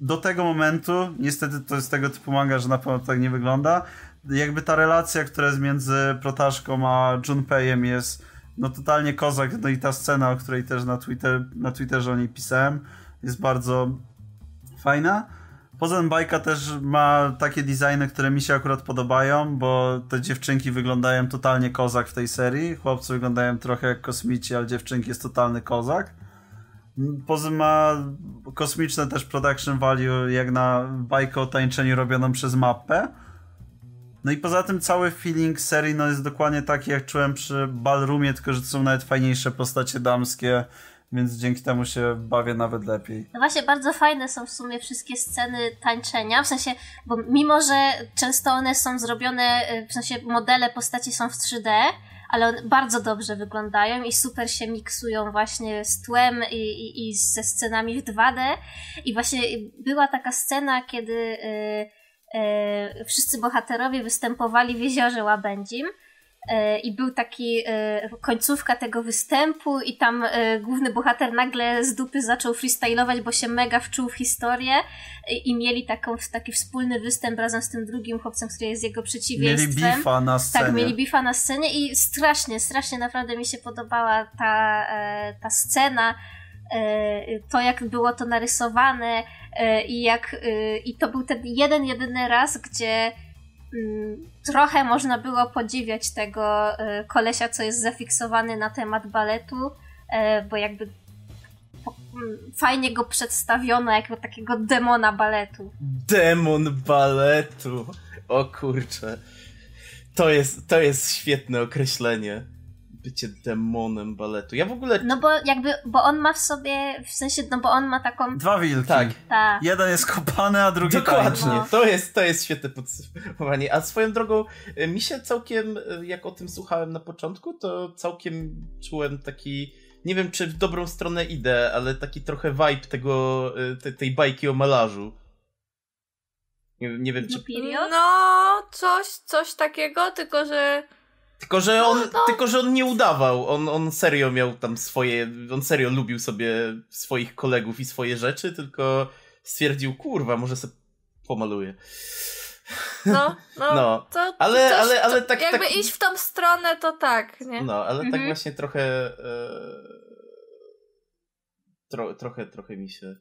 do tego momentu, niestety to jest tego typu manga, że na pewno tak nie wygląda, jakby ta relacja, która jest między Protaszką a Junpei'em jest no totalnie kozak, no i ta scena, o której też na, Twitter, na Twitterze o niej pisałem, jest bardzo fajna. Poza tym bajka też ma takie designy, które mi się akurat podobają, bo te dziewczynki wyglądają totalnie kozak w tej serii. Chłopcy wyglądają trochę jak kosmici, ale dziewczynki jest totalny kozak. Poza ma kosmiczne też production value, jak na bajkę o tańczeniu robioną przez mapę. No i poza tym cały feeling serii no jest dokładnie taki, jak czułem przy Ballroomie, tylko że to są nawet fajniejsze postacie damskie, więc dzięki temu się bawię nawet lepiej. No właśnie, bardzo fajne są w sumie wszystkie sceny tańczenia, w sensie, bo mimo, że często one są zrobione, y, w sensie modele postaci są w 3D, ale one bardzo dobrze wyglądają i super się miksują właśnie z tłem i, i, i ze scenami w 2D. I właśnie była taka scena, kiedy y, y, wszyscy bohaterowie występowali w jeziorze Łabędzim. y, I był taki y, końcówka tego występu, i tam główny bohater nagle z dupy zaczął freestylować, bo się mega wczuł w historię i, mieli taką, taki wspólny występ razem z tym drugim chłopcem, który jest jego Mieli przeciwieństwem. bifa na scenie. Tak, mieli bifa na scenie i strasznie, strasznie naprawdę mi się podobała ta, e, ta scena, e, to jak było to narysowane e, i jak e, i to był ten jeden, jedyny raz, gdzie mm, trochę można było podziwiać tego e, kolesia, co jest zafiksowany na temat baletu, e, bo jakby mm, fajnie go przedstawiono jako takiego demona baletu. Demon baletu. O kurczę. To jest, to jest świetne określenie. Bycie demonem baletu. Ja w ogóle. No bo jakby, bo on ma w sobie, w sensie, no bo on ma taką Dwa wilki. Tak. ta, Jeden jest kopany, a drugi Dokładnie. No. to jest, to jest świetne podsumowanie. A swoją drogą, e, mi się całkiem, e, jak o tym słuchałem na początku, to całkiem czułem taki, nie wiem czy w dobrą stronę idę, ale taki trochę vibe tego, e, te, tej bajki o malarzu. Nie, nie wiem czy... no. No, coś, coś takiego, tylko że Tylko, że on, no. tylko, że on nie udawał. On, on serio miał tam swoje, on serio lubił sobie swoich kolegów i swoje rzeczy, tylko stwierdził, kurwa, może se pomaluję. no, no, No. to, Ale- coś, ale- ale to, tak- jakby tak- iść w tą stronę, to tak, nie? No, ale tak Mhm. właśnie trochę. E, tro, trochę, trochę mi się.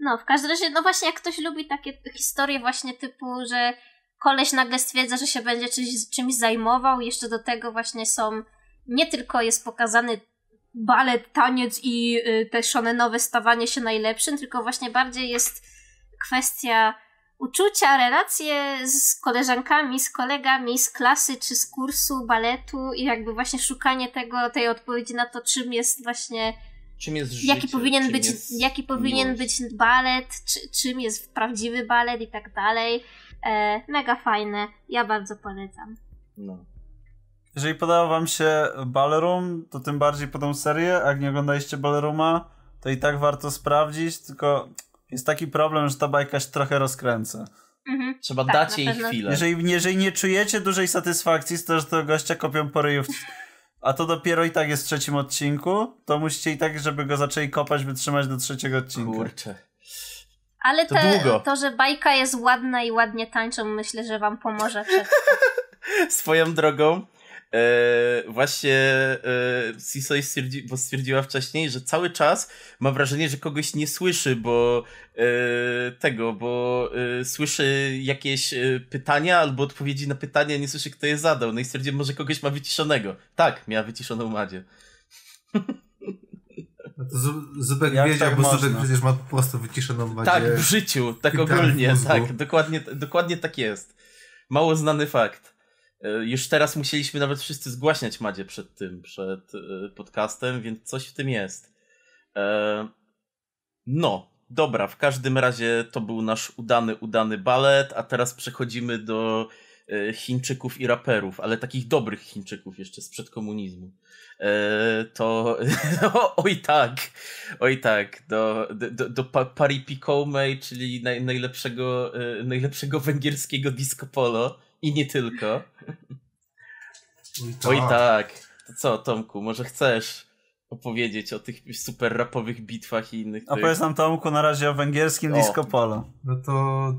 No, w każdym razie, no właśnie, jak ktoś lubi takie historie właśnie typu, że koleś nagle stwierdza, że się będzie czymś, czymś zajmował, jeszcze do tego właśnie są, nie tylko jest pokazany balet, taniec i y, te shonenowe stawanie się najlepszym, tylko właśnie bardziej jest kwestia uczucia, relacje z koleżankami, z kolegami, z klasy czy z kursu baletu i jakby właśnie szukanie tego, tej odpowiedzi na to, czym jest właśnie Czym jest życie? jaki powinien czym być, jest jaki powinien miłość? być balet, czy, czym jest prawdziwy balet i tak dalej. E, mega fajne. Ja bardzo polecam. No. Jeżeli podoba wam się Ballroom, to tym bardziej po tą serię. A jak nie oglądaliście Ballrooma, to i tak warto sprawdzić, tylko jest taki problem, że ta bajka się trochę rozkręca. Mhm. Trzeba Tak, dać jej pewno. chwilę. Jeżeli, jeżeli nie czujecie dużej satysfakcji z tego, że tego gościa kopią po a to dopiero i tak jest w trzecim odcinku, to musicie i tak, żeby go zaczęli kopać, wytrzymać do trzeciego odcinka. Kurczę. Ale To te, to, że bajka jest ładna i ładnie tańczą, myślę, że wam pomoże (laughs) przed Swoją drogą, e, właśnie e, Sisoi stwierdzi, bo stwierdziła wcześniej, że cały czas ma wrażenie, że kogoś nie słyszy, bo e, tego, bo e, słyszy jakieś pytania albo odpowiedzi na pytania, nie słyszy kto je zadał. No i stwierdziłem, może kogoś ma wyciszonego. Tak, miała wyciszoną Madzie. (laughs) Zubek Jak wiedział, tak bo można? Zubek przecież ma po prostu wyciszoną macie. Tak, w życiu, tak ogólnie, tak, dokładnie, dokładnie tak jest. Mało znany fakt. E, Już teraz musieliśmy nawet wszyscy zgłaśniać Madzie przed tym, przed e, podcastem, więc coś w tym jest. E, No, dobra, w każdym razie to był nasz udany, udany balet, a teraz przechodzimy do Chińczyków i raperów, ale takich dobrych Chińczyków jeszcze sprzed komunizmu. E, To (laughs) oj tak, oj tak, do, do, do Pa- Pari Picomej, czyli naj, najlepszego, e, najlepszego węgierskiego disco polo i nie tylko. Oj tak. To co, Tomku, może chcesz opowiedzieć o tych super rapowych bitwach i innych tych... Opowiedz nam Tomku na razie o węgierskim O. disco polo. No to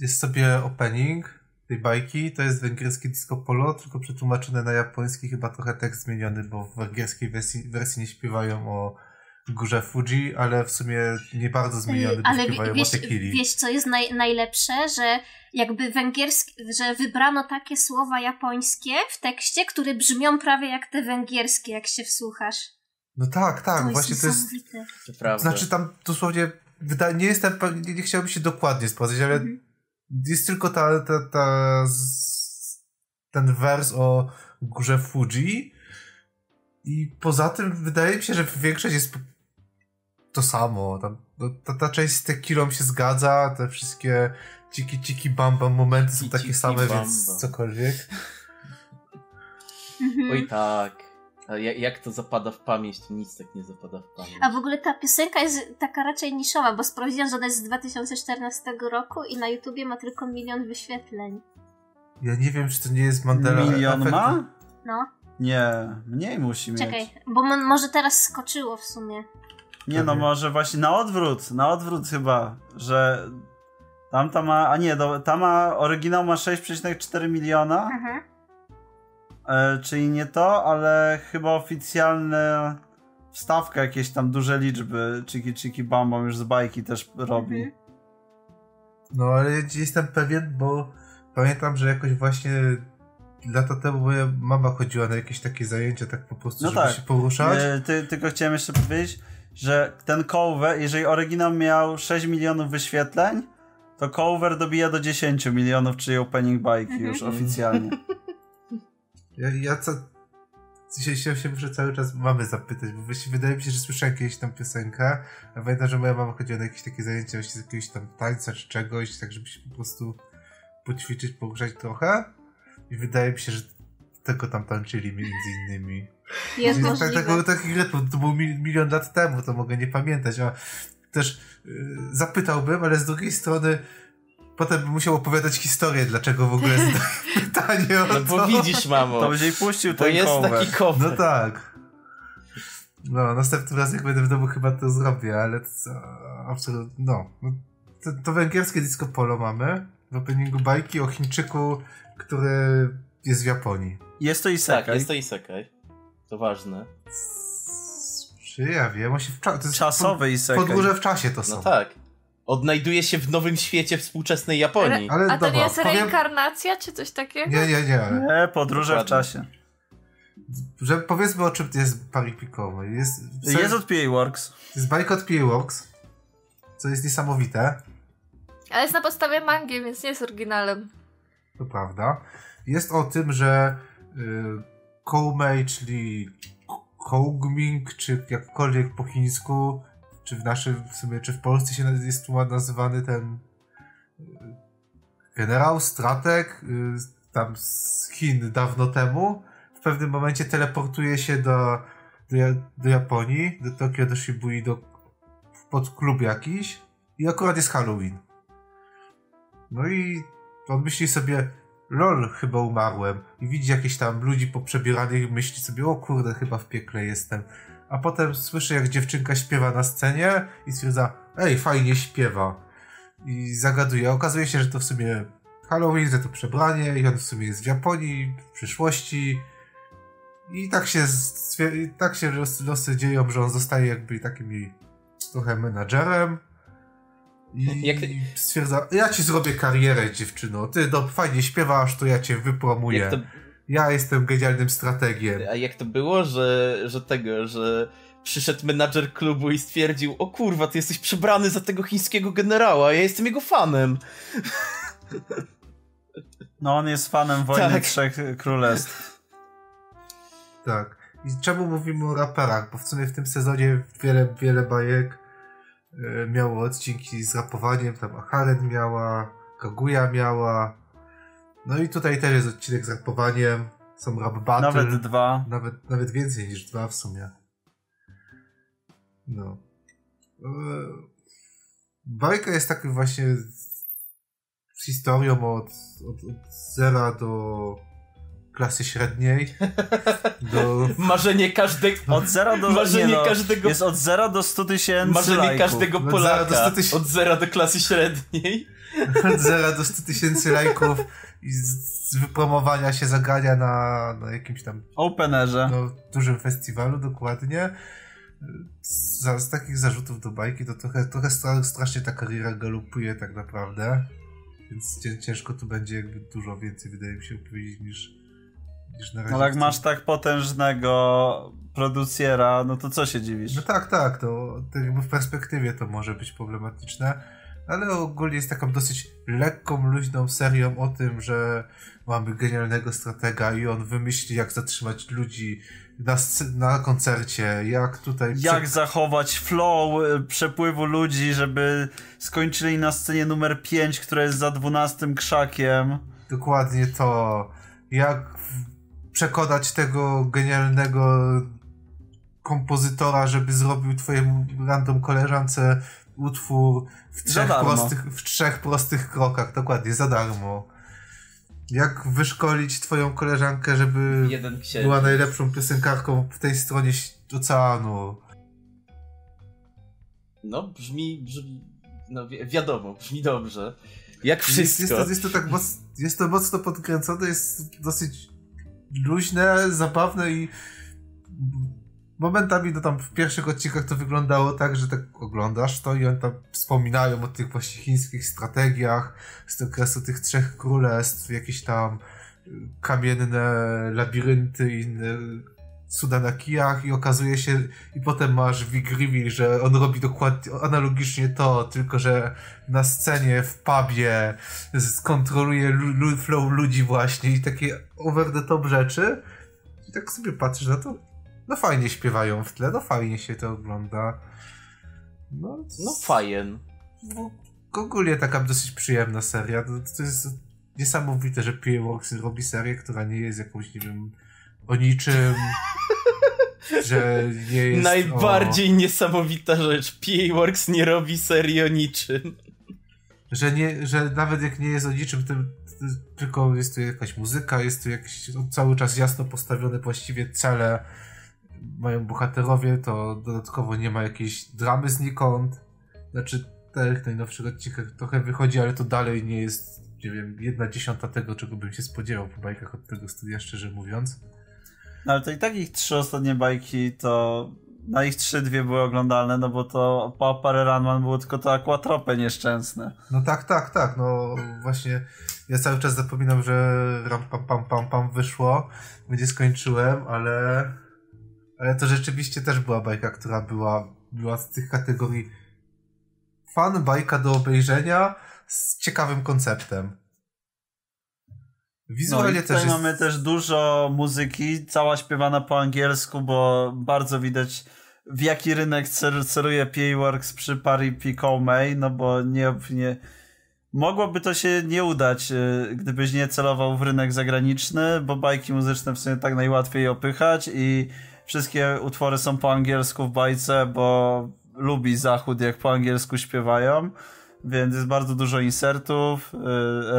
jest sobie opening tej bajki, to jest węgierskie disco polo, tylko przetłumaczone na japoński, chyba trochę tekst zmieniony, bo w węgierskiej wersji, wersji nie śpiewają o górze Fuji, ale w sumie nie bardzo zmieniony, bo Ale śpiewają wiesz, o tequili. wiesz, co jest naj, najlepsze, że jakby węgierskie, że wybrano takie słowa japońskie w tekście, które brzmią prawie jak te węgierskie, jak się wsłuchasz. No tak, tak, to jest właśnie to jest... niesamowite. To prawda. Znaczy tam dosłownie, wyda- nie jestem nie, nie chciałbym się dokładnie sprawdzić, ale Mhm. Jest tylko ta, ta, ta z, ten wers o górze Fuji i poza tym wydaje mi się, że większość jest to samo. Tam, no, ta, ta część z Tekilą się zgadza, te wszystkie ciki ciki bam bam momenty są Ciki, takie ciki, same, bam, więc cokolwiek. Mhm. Oj tak. Jak to zapada w pamięć, to nic tak nie zapada w pamięć. A w ogóle ta piosenka jest taka raczej niszowa, bo sprawdziłam, że ona jest z 2014 roku i na YouTubie ma tylko milion wyświetleń. Ja nie wiem, czy to nie jest Mandela Milion efekt. ma? No, Nie, mniej musi mieć. czekaj, bo mo- może teraz skoczyło w sumie. Nie no, może właśnie na odwrót, na odwrót chyba, że tamta ma, a nie, do, ta ma, oryginał ma 6,4 miliona, Mhm. E, czyli nie to, ale chyba oficjalne wstawka jakieś tam duże liczby, Chiki Chiki Bam Bam już z bajki też robi. Mhm. No, ale ja jestem pewien, bo pamiętam, że jakoś właśnie lata temu moja mama chodziła na jakieś takie zajęcia, tak po prostu, No żeby tak. się poruszać. E, ty, tylko chciałem jeszcze powiedzieć, że ten cover, jeżeli oryginał miał 6 milionów wyświetleń, to cover dobija do 10 milionów, czyli opening bajki Mhm. już oficjalnie. (laughs) Ja, ja co... Dzisiaj się, się muszę cały czas mamy zapytać, bo właściwie wydaje mi się, że słyszałem kiedyś tam piosenkę, a pamiętam, że moja mama chodziła na jakieś takie zajęcia właśnie z jakiegoś tam tańca czy czegoś, tak żeby się po prostu poćwiczyć, poruszać trochę i wydaje mi się, że tego tam tańczyli między innymi. Jest tak, możliwe. tak, tak, taki rytm, to był mi, milion lat temu, to mogę nie pamiętać, a też y, zapytałbym, ale z drugiej strony potem bym musiał opowiadać historię, dlaczego w ogóle zadaję (laughs) (laughs) pytanie o No bo to. widzisz, mamo, To jej puścił to ten jest cover. taki cover. No tak. No, następnym razem jak będę w domu chyba to zrobię, ale to, absolutnie, no. no to, to węgierskie disco polo mamy w openingu bajki o Chińczyku, który jest w Japonii. Jest to isekai. Tak, jest to isekai. To ważne. Czy ja wiem, on się w cza- to jest Czasowy isekai. Podgórze w czasie to są. No tak. Odnajduje się w nowym świecie współczesnej Japonii. Ale A to dobra, nie jest powiem- reinkarnacja, czy coś takiego? Nie, nie, nie. Nie, podróże w czasie. Że powiedzmy o czym to jest Paripikowy. Jest, Jest od PA Works. jest bajka od PA Works, co jest niesamowite. Ale jest na podstawie mangi, więc nie jest oryginalem. To prawda. Jest o tym, że y, Koumei, czyli Kougming, czy jakkolwiek po chińsku, czy w naszym, w sumie, czy w Polsce się jest tu nazywany ten y, generał, strateg, y, tam z Chin dawno temu, w pewnym momencie teleportuje się do, do, do Japonii, do Tokio, do Shibui, do, pod klub jakiś i akurat jest Halloween. No i on myśli sobie, lol, chyba umarłem. I widzi jakieś tam ludzi poprzebieranych i myśli sobie, o kurde, chyba w piekle jestem. A potem słyszy, jak dziewczynka śpiewa na scenie i stwierdza, ej, fajnie śpiewa. I zagaduje. Okazuje się, że to w sumie Halloween, że to przebranie i on w sumie jest w Japonii, w przyszłości. I tak się, i tak się los- losy dzieją, że on zostaje jakby takim jej trochę menadżerem. I Jak- stwierdza, ja ci zrobię karierę, dziewczyno. Ty do, fajnie śpiewasz, to ja cię wypromuję. Jak to, Ja jestem genialnym strategiem. a jak to było, że, że tego, że przyszedł menadżer klubu i stwierdził, o kurwa, ty jesteś przebrany za tego chińskiego generała, ja jestem jego fanem. No on jest fanem (laughs) Wojny Tak. Trzech Królestw. Tak. I czemu mówimy o raperach? Bo w sumie w tym sezonie wiele, wiele bajek e, miało odcinki z rapowaniem. Tam Haren miała, Kaguya miała. No i tutaj też jest odcinek z rapowaniem. Są rap battle. Nawet dwa. Nawet, nawet więcej niż dwa w sumie. No. E, Bajka jest takim właśnie z historią od, od, od zera do klasy średniej. (laughs) Do, Marzenie każdego... Od zera do... Marzenie nie no, każdego- Jest od zera do 100 tysięcy Marzenie lajków. każdego Od zera Polaka. do 100 tysięcy. Od zera do klasy średniej. (laughs) od zera do 100 tysięcy lajków i z, wypromowania się zagrania na, na jakimś tam Openerze. no, dużym festiwalu dokładnie. Z, z takich zarzutów do bajki to trochę, trochę stra- strasznie ta kariera galopuje tak naprawdę. Więc cię- ciężko tu będzie jakby dużo więcej, wydaje mi się, opowiedzieć niż, niż na razie. Ale jak masz tak potężnego producjera, no to co się dziwisz? No tak, tak, to, to jakby w perspektywie to może być problematyczne, ale ogólnie jest taką dosyć lekką, luźną serią o tym, że mamy genialnego stratega i on wymyśli, jak zatrzymać ludzi na, na koncercie, jak tutaj... Jak zachować flow y, przepływu ludzi, żeby skończyli na scenie numer 5, która jest za 12 krzakiem. Dokładnie to. Jak przekonać tego genialnego kompozytora, żeby zrobił twojemu random koleżance utwór w trzech, prostych, w trzech prostych krokach, dokładnie, za darmo. Jak wyszkolić twoją koleżankę, żeby była najlepszą piosenkarką w tej stronie oceanu. No, brzmi, brzmi, no wi- wiadomo, brzmi dobrze. Jak Jest, wszystko. jest, to, jest to tak moc, jest to mocno podkręcone, jest dosyć luźne, zabawne i momentami no tam w pierwszych odcinkach to wyglądało tak, że tak oglądasz to i oni tam wspominają o tych właśnie chińskich strategiach z okresu tych trzech królestw, jakieś tam y, kamienne labirynty i inne cuda na kijach i okazuje się i potem masz Reveal, że on robi dokładnie analogicznie to, tylko że na scenie, w pubie lu- flow ludzi właśnie i takie over the top rzeczy. I tak sobie patrzysz na to no fajnie śpiewają w tle, no fajnie się to ogląda no, No fajen. no, ogólnie taka dosyć przyjemna seria. To, to jest niesamowite, że PA Works robi serię, która nie jest jakąś, nie wiem, o niczym. (laughs) że nie jest. Najbardziej niesamowita rzecz. PA Works nie robi serii o niczym. O, że, nie, że nawet jak nie jest o niczym, to, tylko jest tu jakaś muzyka, jest tu jakiś cały czas jasno postawione właściwie cele. Mają bohaterowie, to dodatkowo nie ma jakiejś dramy znikąd. Znaczy, tych najnowszych odcinkach trochę wychodzi, ale to dalej nie jest, nie wiem, jedna dziesiąta tego, czego bym się spodziewał po bajkach od tego studia, szczerze mówiąc. No ale to i tak ich trzy ostatnie bajki to... Na ich trzy dwie były oglądalne, no bo to po parę Ranman było tylko to aquatropę nieszczęsne. No tak, tak, tak, no właśnie ja cały czas zapominam, że ram pam pam pam pam wyszło, będzie skończyłem, ale ale to rzeczywiście też była bajka, która była, była z tych kategorii fan, bajka do obejrzenia z ciekawym konceptem. No Wizualnie tutaj też jest... mamy też dużo muzyki, cała śpiewana po angielsku, bo bardzo widać w jaki rynek cer- ceruje przy Pari Pico May, no bo nie, nie mogłoby to się nie udać, y, gdybyś nie celował w rynek zagraniczny, bo bajki muzyczne w sumie tak najłatwiej opychać i wszystkie utwory są po angielsku w bajce, bo lubi Zachód jak po angielsku śpiewają. Więc jest bardzo dużo insertów. y,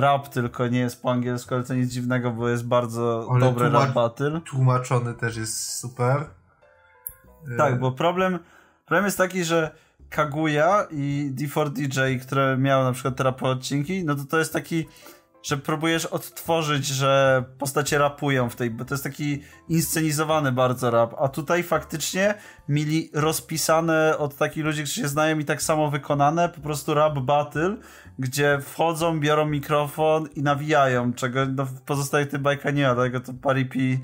Rap tylko nie jest po angielsku, ale to nic dziwnego, bo jest bardzo Ale dobry tłumacz- rap battle. Tłumaczony też jest super. Tak, E, bo problem, problem jest taki, że Kaguya i D4DJ, które miały na przykład terapo odcinki, no to to jest taki, że próbujesz odtworzyć, że postacie rapują w tej, bo to jest taki inscenizowany bardzo rap, a tutaj faktycznie mieli rozpisane od takich ludzi, którzy się znają i tak samo wykonane, po prostu rap battle, gdzie wchodzą, biorą mikrofon i nawijają, czego no, w pozostałych tych nie ma, dlatego to Paripi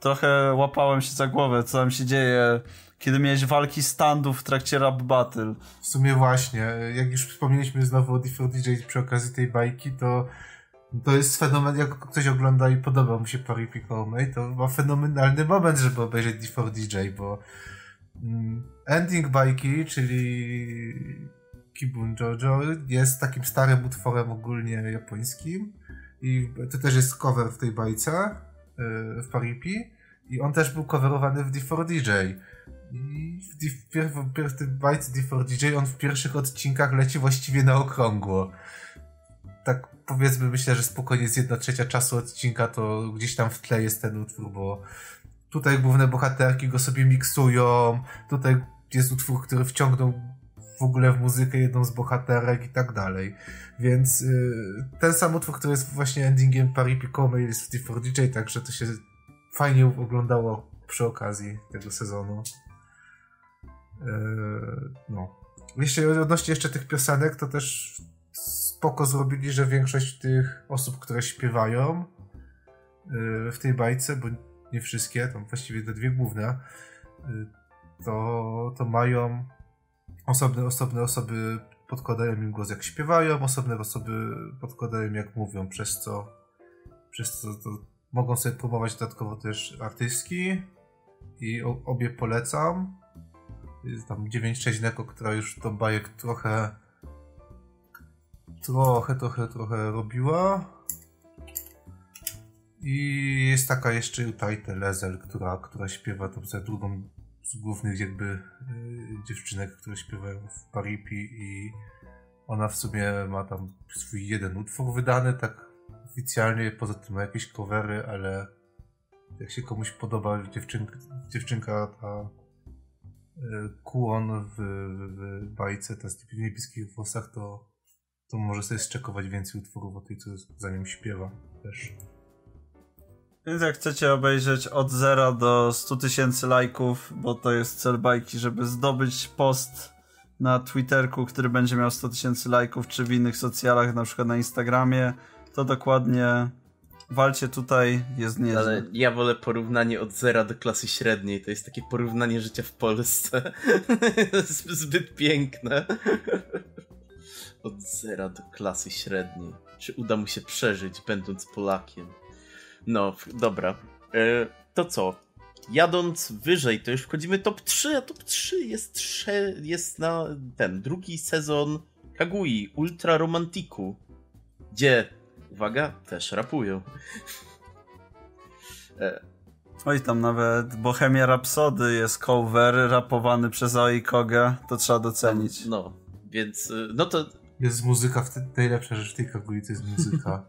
trochę łapałem się za głowę, co tam się dzieje, kiedy miałeś walki standów w trakcie rap battle. W sumie właśnie, jak już wspomnieliśmy znowu o D4DJ przy okazji tej bajki, to to jest fenomen, jak ktoś ogląda i podoba mu się Pari Pico May, to ma fenomenalny moment, żeby obejrzeć D4DJ, bo mm, ending bajki, czyli Kibun Jojo jest takim starym utworem ogólnie japońskim i to też jest cover w tej bajce yy, w Paripi i on też był coverowany w D4DJ. I w, D- pier- w, pier- w bajce D4DJ on w pierwszych odcinkach leci właściwie na okrągło. Tak powiedzmy, myślę, że spokojnie jest jedna trzecia czasu odcinka, to gdzieś tam w tle jest ten utwór, bo tutaj główne bohaterki go sobie miksują, tutaj jest utwór, który wciągnął w ogóle w muzykę jedną z bohaterek i tak dalej. Więc y, ten sam utwór, który jest właśnie endingiem Pari Pico jest w D4DJ, także to się fajnie oglądało przy okazji tego sezonu. Eee, no. Jeśli odnośnie jeszcze tych piosenek, to też spoko zrobili, że większość tych osób, które śpiewają, y, w tej bajce, bo nie wszystkie, tam właściwie te dwie główne, y, to, to mają osobne, osobne osoby podkładają im głos jak śpiewają, osobne osoby podkładają jak mówią, przez co, przez co to mogą sobie próbować dodatkowo też artystki i obie polecam. Jest tam 9.6 Neko, która już do bajek trochę trochę, trochę, trochę robiła. I jest taka jeszcze Utajte Lezel, która, która śpiewa tą drugą z głównych jakby y, dziewczynek, które śpiewają w Paripi i ona w sumie ma tam swój jeden utwór wydany, tak oficjalnie, poza tym ma jakieś covery, ale jak się komuś podoba dziewczynka, dziewczynka ta y, Kuon w, w, w bajce, ta z niebieskich włosach, to, to może sobie zczekować więcej utworów o tej, co za nią śpiewa też. Więc jak chcecie obejrzeć od 0 do 100 tysięcy lajków, bo to jest cel bajki, żeby zdobyć post na Twitterku, który będzie miał 100 tysięcy lajków, czy w innych socjalach, na przykład na Instagramie, to dokładnie walcie tutaj, jest nieźle. Ale ja wolę porównanie od zera do klasy średniej. To jest takie porównanie życia w Polsce. (laughs) Zbyt piękne. Od zera do klasy średniej. Czy uda mu się przeżyć, będąc Polakiem? No, dobra. E, to co? Jadąc wyżej, to już wchodzimy top 3, a top 3 jest, jest na ten drugi sezon Kagui Ultra Romantiku, gdzie, uwaga, też rapują. E, Oj, tam nawet Bohemia Rhapsody jest cover rapowany przez Aoi Koga, to trzeba docenić. no, więc, y, no to Jest muzyka, w te, najlepsza rzecz w tej Kagui to jest muzyka.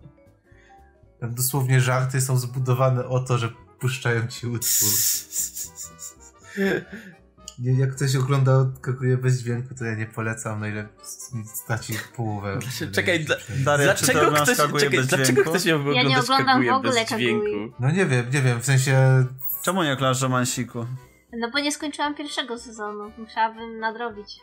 (laughs) Tam dosłownie żarty są zbudowane o to, że puszczają ci utwór. Nie, jak ktoś ogląda Kaguya bez dźwięku, to ja nie polecam, najlepiej straci połowę. Czekaj, dla- Daria, Dlaczego ktoś, czekaj, bez dlaczego dźwięku? ktoś miałby Ja nie oglądam w ogóle bez dźwięku? Kagui. No nie wiem, nie wiem, w sensie Czemu nie oglądasz romansiku? No bo nie skończyłam pierwszego sezonu. Musiałabym nadrobić.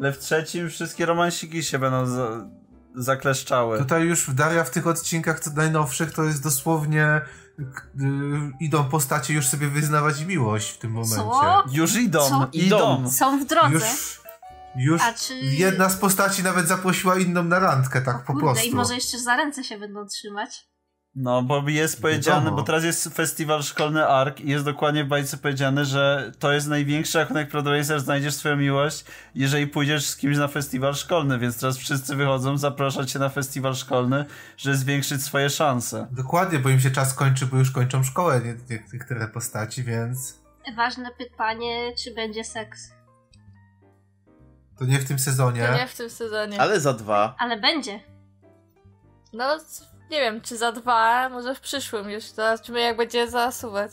Ale w trzecim wszystkie romansiki się będą za zakleszczały. tutaj już Daria w tych odcinkach co najnowszych to jest dosłownie y, idą postacie już sobie wyznawać miłość w tym momencie. Co? Już idą, Co? idą. Są w drodze. Już, już A czy... jedna z postaci nawet zaprosiła inną na randkę, tak po Kurde, prostu. i może jeszcze za ręce się będą trzymać. No, bo jest powiedziane, Wiadomo. bo teraz jest festiwal szkolny ARK i jest dokładnie w bajce powiedziane, że to jest największy rachunek Prodwacer, znajdziesz swoją miłość, jeżeli pójdziesz z kimś na festiwal szkolny, więc teraz wszyscy wychodzą zapraszać cię na festiwal szkolny, żeby zwiększyć swoje szanse. Dokładnie, bo im się czas kończy, bo już kończą szkołę nie- nie- niektóre postaci, więc Ważne pytanie, czy będzie seks. to nie w tym sezonie. To nie w tym sezonie. Ale za dwa. Ale będzie. No, nie wiem, czy za dwa, może w przyszłym już. Zobaczymy, jak będzie zasuwać.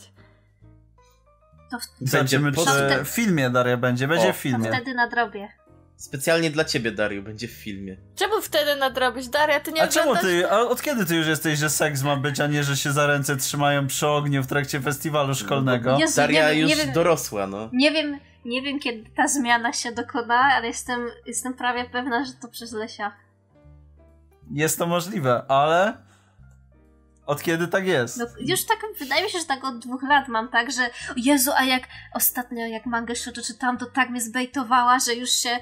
To, w... Zobaczymy, po- czy w filmie Daria będzie, będzie O. w to filmie. wtedy nadrobię. Specjalnie dla ciebie, Dario, będzie w filmie. Czemu wtedy nadrobisz? Daria, ty nie A czemu ty, a od kiedy ty już jesteś, że seks ma być, a nie, że się za ręce trzymają przy ogniu w trakcie festiwalu szkolnego? Jezu, Daria wiem- już nie wiem, dorosła, no. Nie wiem, nie wiem kiedy ta zmiana się dokona, ale jestem, jestem prawie pewna, że to przez Lesia. Jest to możliwe, ale od kiedy tak jest? No, już tak, wydaje mi się, że tak od dwóch lat mam tak, że Jezu, a jak ostatnio jak mangę shoujo czytałam, to tak mnie zbejtowała, że już się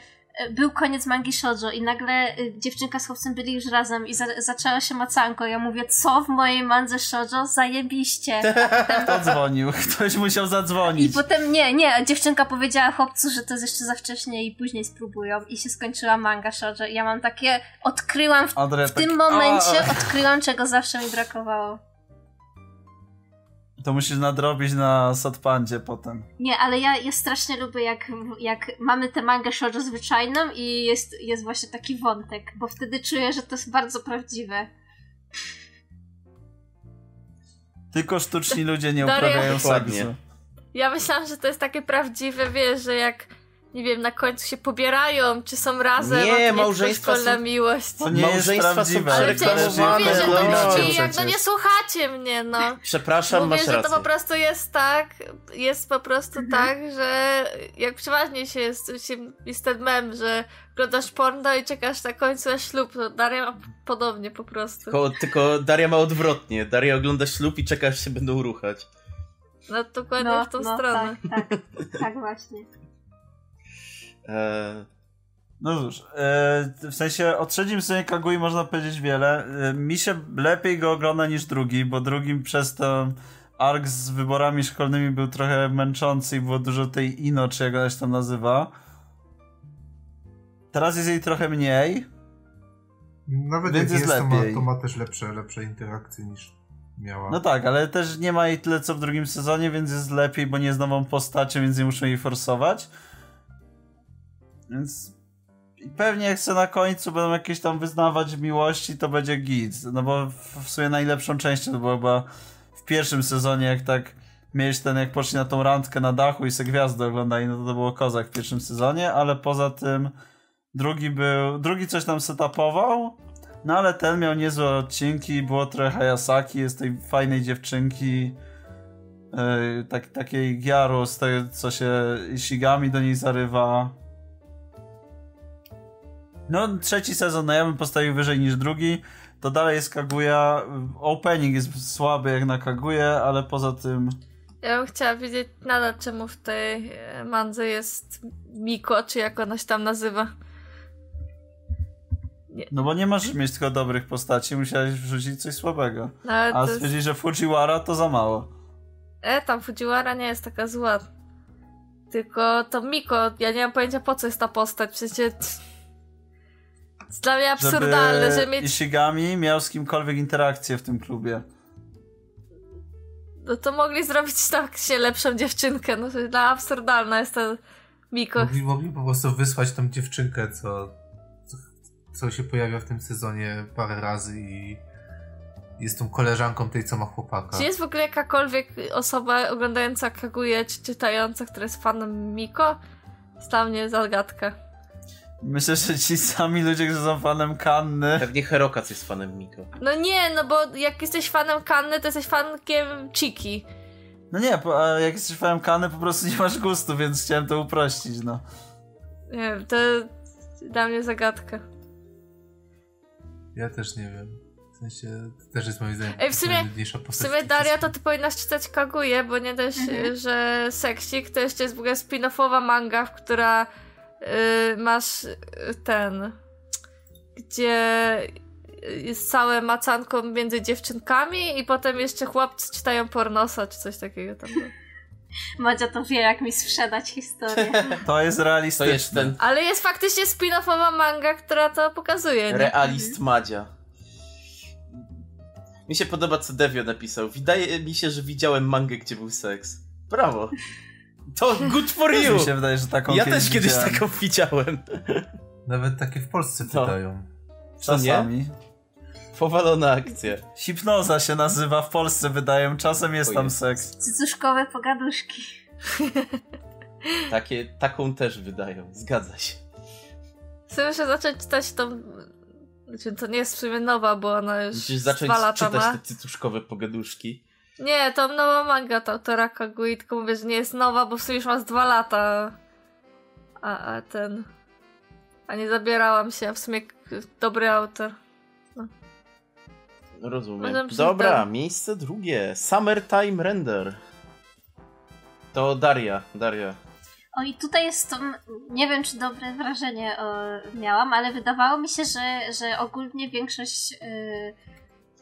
był koniec mangi shoujo i nagle y, dziewczynka z chłopcem byli już razem i za, zaczęła się macanko. Ja mówię, co w mojej mandze shoujo? Zajebiście. (laughs) Kto dzwonił? Ktoś musiał I zadzwonić. potem nie, nie, dziewczynka powiedziała chłopcu, że to jest jeszcze za wcześnie i później spróbują i się skończyła manga shoujo i ja mam takie, odkryłam w, Adre, w tym tak- momencie, odkryłam czego zawsze mi brakowało. To musisz nadrobić na Sotpandzie potem. Nie, ale ja, ja strasznie lubię, jak, jak mamy tę mangę shoujo zwyczajną i jest, jest właśnie taki wątek, bo wtedy czuję, że to jest bardzo prawdziwe. Tylko sztuczni ludzie nie uprawiają seksu. Ja myślałam, że to jest takie prawdziwe, wiesz, że jak nie wiem, na końcu się pobierają, czy są razem, Nie, a to nie małżeństwa są- miłość. To nie Małżeństwa są prawdziwe. Ale przereklamowane, przecież To mówię, że to no. ludzi, jak no nie słuchacie mnie, no. Przepraszam, Mówię, masz że to rację. po prostu jest tak, jest po prostu tak, że jak przeważnie się jest, się, jest ten mem, że oglądasz porno i czekasz na końcu na ślub, to Daria ma podobnie po prostu. Tylko, tylko Daria ma odwrotnie. Daria ogląda ślub i czeka, aż się będą ruchać. No dokładnie w tą stronę. Tak, tak, tak właśnie. Eee, No cóż, e, w sensie o trzecim sezonie Kagui można powiedzieć wiele. E, mi się lepiej go ogląda niż drugi, bo drugim przez to ark z wyborami szkolnymi był trochę męczący i było dużo tej ino, czy jak ona się tam nazywa. Teraz jest jej trochę mniej. Nawet Więc jak jest jest, to ma, lepiej. to ma też lepsze, lepsze interakcje niż miała. No tak, ale też nie ma jej tyle co w drugim sezonie, więc jest lepiej, bo nie jest nową postacią, więc nie muszą jej forsować. Więc pewnie jak chcę na końcu będą jakieś tam wyznawać miłości, to będzie git. No bo w sumie najlepszą częścią to było chyba w pierwszym sezonie, jak tak miałeś ten, jak poszli na tą randkę na dachu i se gwiazdy oglądali, no to to było kozak w pierwszym sezonie, ale poza tym drugi był, drugi coś tam setupował, no ale ten miał niezłe odcinki, było trochę Hayasaki, jest tej fajnej dziewczynki, yy, tak, takiej Gyaru, z tego co się Ishigami do niej zarywa. No trzeci sezon, no ja bym postawił wyżej niż drugi, to dalej jest Kaguya, opening jest słaby jak na Kaguya, ale poza tym... Ja bym chciała wiedzieć nadal, czemu w tej e, mandze jest Miko, czy jak ona się tam nazywa. No bo nie możesz mieć tylko dobrych postaci, musiałeś wrzucić coś słabego. No, ale A to stwierdzić, że Fujiwara to za mało. E, tam Fujiwara nie jest taka zła. Tylko to Miko, ja nie mam pojęcia po co jest ta postać, sensie... Jest dla mnie absurdalne, żeby że mieć... Ishigami miał z kimkolwiek interakcję w tym klubie. No to mogli zrobić tak się lepszą dziewczynkę, no to dla absurdalna jest ta Miko. Mogli, mogli po prostu wysłać tą dziewczynkę, co, co, co się pojawia w tym sezonie parę razy i jest tą koleżanką tej, co ma chłopaka. Czy jest w ogóle jakakolwiek osoba oglądająca Kaguya czy czytająca, która jest fanem Miko? Jest dla mnie zagadka. Myślę, że ci sami ludzie, którzy są fanem Kanny. pewnie Herokac jest fanem Miko. No nie, no bo jak jesteś fanem Kanny, to jesteś fankiem Chiki. No nie, po- a jak jesteś fanem Kanny, po prostu nie masz gustu, więc chciałem to uprościć, no. Nie wiem, to dla mnie zagadka. Ja też nie wiem. W sensie, to też jest moim zdaniem Ej, w sumie- W sumie Daria, to ty powinnaś czytać Kaguję, bo nie dość, Mhm. że seksik, to jeszcze jest w ogóle spin-offowa manga, w która masz y, ten, gdzie jest całe macanko między dziewczynkami i potem jeszcze chłopcy czytają pornosa, czy coś takiego tam. było. Madzia to wie, jak mi sprzedać historię. (laughs) To jest To realistyczne. jest ten Ale jest faktycznie spin-offowa manga, która to pokazuje, nie? realist Madzia. Mi się podoba, co Devio napisał. Wydaje mi się, że widziałem mangę, gdzie był seks. Brawo. To good for Też you. mi się wydaje, że taką Ja też kiedyś widziałem. taką widziałem. Nawet takie w Polsce nie? Czasami. Powalona akcja. Hipnoza się nazywa, w Polsce wydają, czasem jest O tam jest. seks. Cycuszkowe pogaduszki. (laughs) Takie, taką też wydają. Zgadza się. Chcę muszę zacząć czytać tą... Znaczy, to nie jest w sumie nowa, bo ona już Musisz zacząć dwa lata czytać ma. te cycuszkowe pogaduszki. Nie, to nowa manga to autora Kagui, tylko mówię, że nie jest nowa, bo w sumie już ma z dwa lata. A, a ten... A nie zabierałam się, a w sumie dobry autor. Rozumiem. Możemy przejść Dobra, dalej. miejsce drugie. Summertime Render. To Daria. Daria. O i tutaj jest to, nie wiem czy dobre wrażenie o, miałam, ale wydawało mi się, że, że ogólnie większość, yy,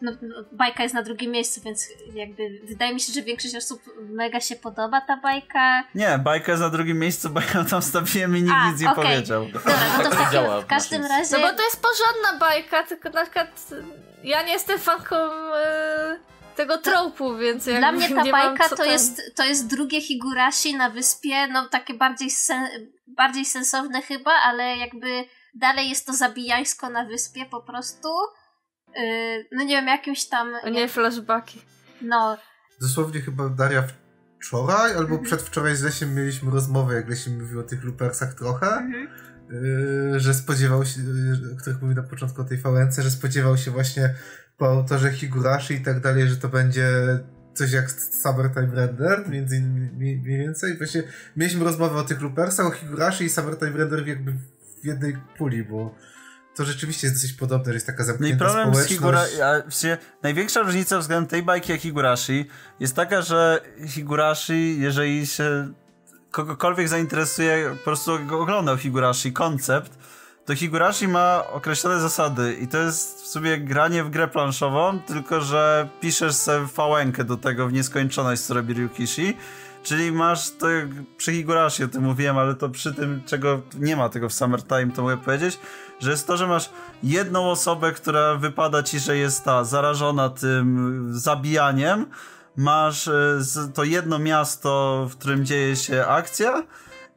no, bajka jest na drugim miejscu, więc jakby wydaje mi się, że większość osób mega się podoba ta bajka. Nie, bajka jest na drugim miejscu, bo ja tam stawiłem i nikt A, nic nie powiedział. Dobra, no to w, takim, (laughs) w każdym razie... No bo to jest porządna bajka, tylko na przykład ja nie jestem fanką e, tego tropu, więc jakby Dla mnie (laughs) ta bajka to tam- jest, to jest drugie Higurashi na wyspie, no takie bardziej, sen, bardziej sensowne chyba, ale jakby dalej jest to zabijańsko na wyspie po prostu. Yy, no nie wiem, jakimś tam... A nie flashbacki. No, Dosłownie chyba Daria wczoraj albo przedwczoraj z Lesiem mieliśmy rozmowę, jak Lesie mówił o tych loopersach trochę, Mhm. yy, że spodziewał się, yy, o których mówił na początku o tej VNC, że spodziewał się właśnie po autorze Higurashi i tak dalej, że to będzie coś jak Summertime Render, między innymi mniej, mniej więcej. Właśnie mieliśmy rozmowę o tych loopersach, o Higurashi i Summertime Render jakby w jednej puli, bo to rzeczywiście jest dosyć podobne, że jest taka No i zamknięta problem z społeczność. Higurashi, a w sensie, największa różnica względem tej bajki jak Higurashi jest taka, że Higurashi, jeżeli się kogokolwiek zainteresuje, po prostu oglądał Higurashi, koncept, to Higurashi ma określone zasady i to jest w sobie granie w grę planszową, tylko że piszesz sobie fałenkę do tego w nieskończoność, co robi Ryukishi. Czyli masz to przy Higurashi, o tym mówiłem, ale to przy tym, czego nie ma tego w Summertime, to mogę powiedzieć, że jest to, że masz jedną osobę, która wypada ci, że jest ta zarażona tym zabijaniem, masz e, to jedno miasto, w którym dzieje się akcja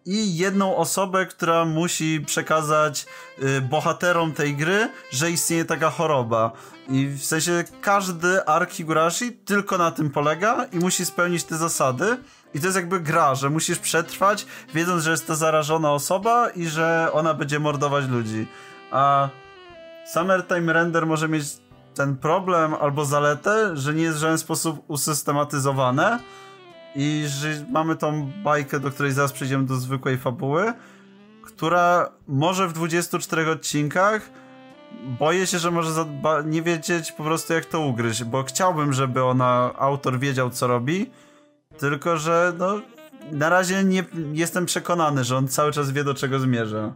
i jedną osobę, która musi przekazać y, bohaterom tej gry, że istnieje taka choroba. I w sensie każdy ark Higurashi tylko na tym polega i musi spełnić te zasady. I to jest jakby gra, że musisz przetrwać, wiedząc, że jest to zarażona osoba i że ona będzie mordować ludzi. A Summertime Render może mieć ten problem albo zaletę, że nie jest w żaden sposób usystematyzowane i że mamy tą bajkę, do której zaraz przejdziemy do zwykłej fabuły, która może w 24 odcinkach boję się, że może nie wiedzieć po prostu jak to ugryźć, bo chciałbym, żeby ona, autor wiedział co robi, tylko że no na razie nie jestem przekonany, że on cały czas wie do czego zmierza.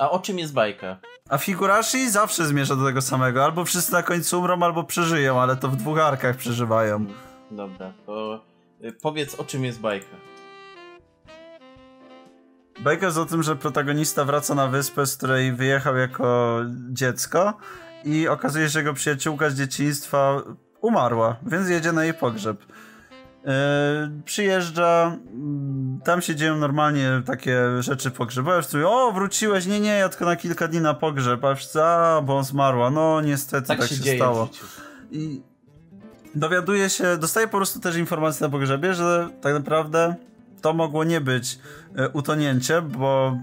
A o czym jest bajka? A Figurashi zawsze zmierza do tego samego. Albo wszyscy na końcu umrą, albo przeżyją, ale to w dwóch arkach przeżywają. Dobra, to y, powiedz o czym jest bajka. Bajka jest o tym, że protagonista wraca na wyspę, z której wyjechał jako dziecko i okazuje się, że jego przyjaciółka z dzieciństwa umarła, więc jedzie na jej pogrzeb. Yy, przyjeżdża, mm, tam się dzieją normalnie takie rzeczy pogrzebowe, mówią, o wróciłeś, nie, nie, ja tylko na kilka dni na pogrzeb, a wszyscy, a, bo zmarła, no niestety tak, Tak, się, się, stało. w. I dowiaduje się, dostaje po prostu też informację na pogrzebie, że tak naprawdę to mogło nie być e, utonięcie, bo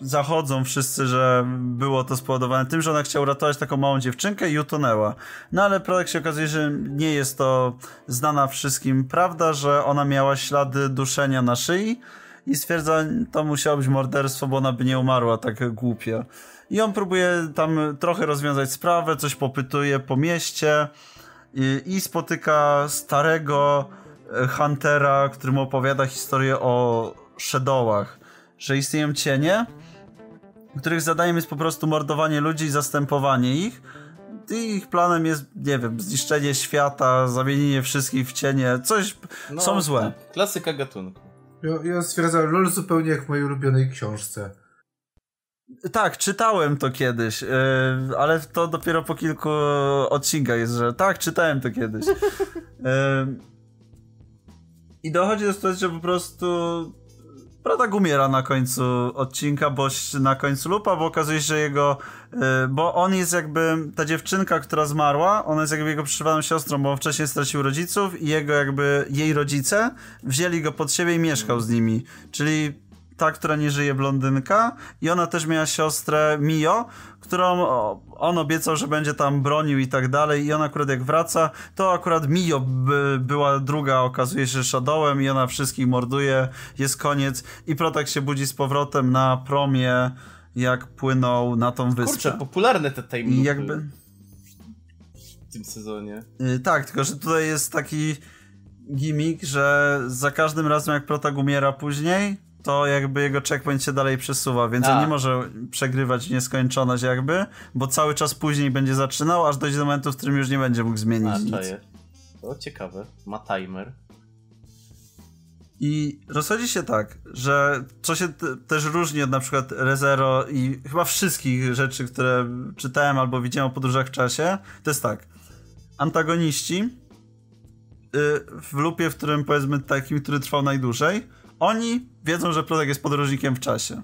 zachodzą wszyscy, że było to spowodowane tym, że ona chciała uratować taką małą dziewczynkę i utonęła. No ale projekt się okazuje, że nie jest to znana wszystkim prawda, że ona miała ślady duszenia na szyi i stwierdza, to musiało być morderstwo, bo ona by nie umarła tak głupio. I on próbuje tam trochę rozwiązać sprawę, coś popytuje po mieście i, i spotyka starego e, Huntera, który mu opowiada historię o Shadowach, że istnieją cienie, których zadaniem jest po prostu mordowanie ludzi i zastępowanie ich. I ich planem jest, nie wiem, zniszczenie świata, zamienienie wszystkich w cienie, coś, No, są złe. tak, Klasyka gatunku. Ja, ja stwierdzam, LOL zupełnie jak w mojej ulubionej książce. Tak, czytałem to kiedyś, yy, ale to dopiero po kilku odcinkach jest, że tak, czytałem to kiedyś. Yy, (laughs) I dochodzi do sytuacji, że po prostu Protak umiera na końcu odcinka, bo na końcu lupa, bo okazuje się, że jego, yy, bo on jest jakby, ta dziewczynka, która zmarła, ona jest jakby jego przyszywaną siostrą, bo on wcześniej stracił rodziców i jego jakby, jej rodzice wzięli go pod siebie i mieszkał z nimi, czyli ta, która nie żyje, blondynka i ona też miała siostrę Mio, którą on obiecał, że będzie tam bronił i tak dalej i ona akurat jak wraca, to akurat Mio by, była druga, okazuje się Shadowem i ona wszystkich morduje, jest koniec i Protak się budzi z powrotem na promie, jak płynął na tą wyspę. Kurczę, popularne te loopy jakby... w tym sezonie. Y, tak, tylko że tutaj jest taki gimmick, że za każdym razem jak Protag umiera później, to jakby jego checkpoint się dalej przesuwa, więc A. on nie może przegrywać nieskończoność jakby, bo cały czas później będzie zaczynał, aż dojdzie do momentu, w którym już nie będzie mógł zmienić A, nic. czaję. To ciekawe. Ma timer. I rozchodzi się tak, że co się te, też różni od na przykład ReZero i chyba wszystkich rzeczy, które czytałem albo widziałem o podróżach w czasie, to jest tak. Antagoniści y, w lupie, w którym powiedzmy takim, który trwał najdłużej, oni wiedzą, że Protek jest podróżnikiem w czasie.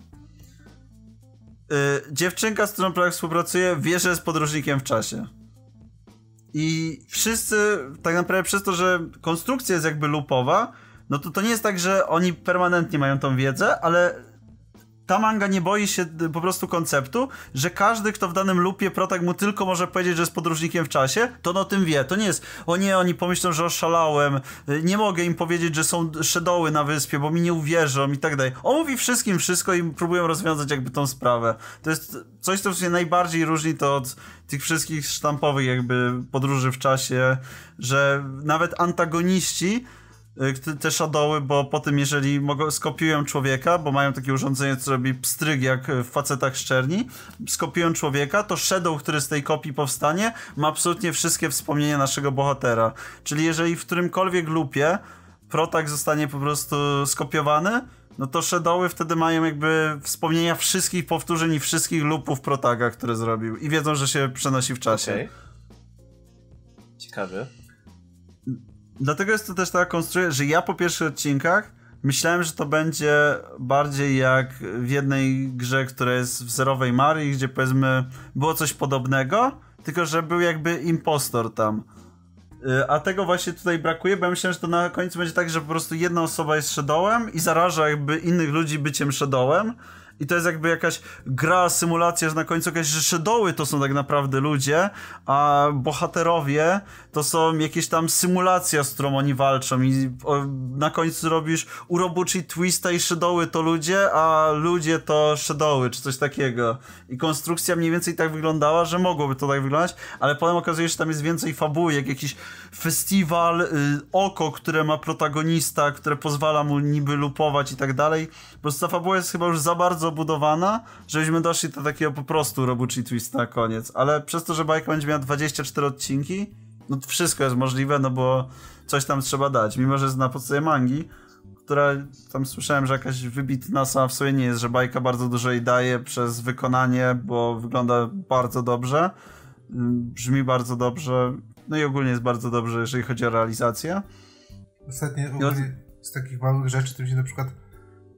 Y, dziewczynka, z którą Protek współpracuje, wie, że jest podróżnikiem w czasie. I wszyscy, tak naprawdę przez to, że konstrukcja jest jakby lupowa, no to to nie jest tak, że oni permanentnie mają tą wiedzę, ale ta manga nie boi się po prostu konceptu, że każdy, kto w danym lupie protak mu tylko może powiedzieć, że jest podróżnikiem w czasie, to on o tym wie. To nie jest, o nie, oni pomyślą, że oszalałem, nie mogę im powiedzieć, że są shadowy na wyspie, bo mi nie uwierzą i tak dalej. On mówi wszystkim wszystko i próbują rozwiązać jakby tą sprawę. To jest coś, co się najbardziej różni to od tych wszystkich sztampowych jakby podróży w czasie, że nawet antagoniści Y, te shadowy, bo po tym jeżeli mogą, skopiują człowieka, bo mają takie urządzenie, co robi pstryk jak w facetach szczerni, skopiują człowieka, to shadow, który z tej kopii powstanie, ma absolutnie wszystkie wspomnienia naszego bohatera. Czyli jeżeli w którymkolwiek lupie protak zostanie po prostu skopiowany, no to shadowy wtedy mają jakby wspomnienia wszystkich powtórzeń i wszystkich lupów protaga, które zrobił i wiedzą, że się przenosi w czasie. Okay. Ciekawe. Dlatego jest to też taka konstrukcja, że ja po pierwszych odcinkach myślałem, że to będzie bardziej jak w jednej grze, która jest w zerowej Marii, gdzie powiedzmy było coś podobnego, tylko że był jakby impostor tam. Y, a tego właśnie tutaj brakuje, bo ja myślałem, że to na końcu będzie tak, że po prostu jedna osoba jest shadowem i zaraża jakby innych ludzi byciem shadowem i to jest jakby jakaś gra, symulacja, że na końcu jakaś, że shadowy to są tak naprawdę ludzie, a bohaterowie to są jakieś tam symulacja, z którą oni walczą i na końcu robisz urobuchi twista i shadowy to ludzie, a ludzie to shadowy, czy coś takiego. I konstrukcja mniej więcej tak wyglądała, że mogłoby to tak wyglądać, ale potem okazuje się, że tam jest więcej fabuły, jak jakiś festiwal, y, oko, które ma protagonista, które pozwala mu niby lupować i tak dalej. Po prostu ta fabuła jest chyba już za bardzo budowana, żebyśmy doszli do takiego po prostu robuchi twist na koniec. Ale przez to, że bajka będzie miała 24 odcinki, no wszystko jest możliwe, no bo coś tam trzeba dać. Mimo, że jest na podstawie mangi, która tam słyszałem, że jakaś wybitna sama w sobie nie jest, że bajka bardzo dużo jej daje przez wykonanie, bo wygląda bardzo dobrze, brzmi bardzo dobrze, no i ogólnie jest bardzo dobrze, jeżeli chodzi o realizację. Ostatnio ogólnie z takich małych rzeczy, to mi się na przykład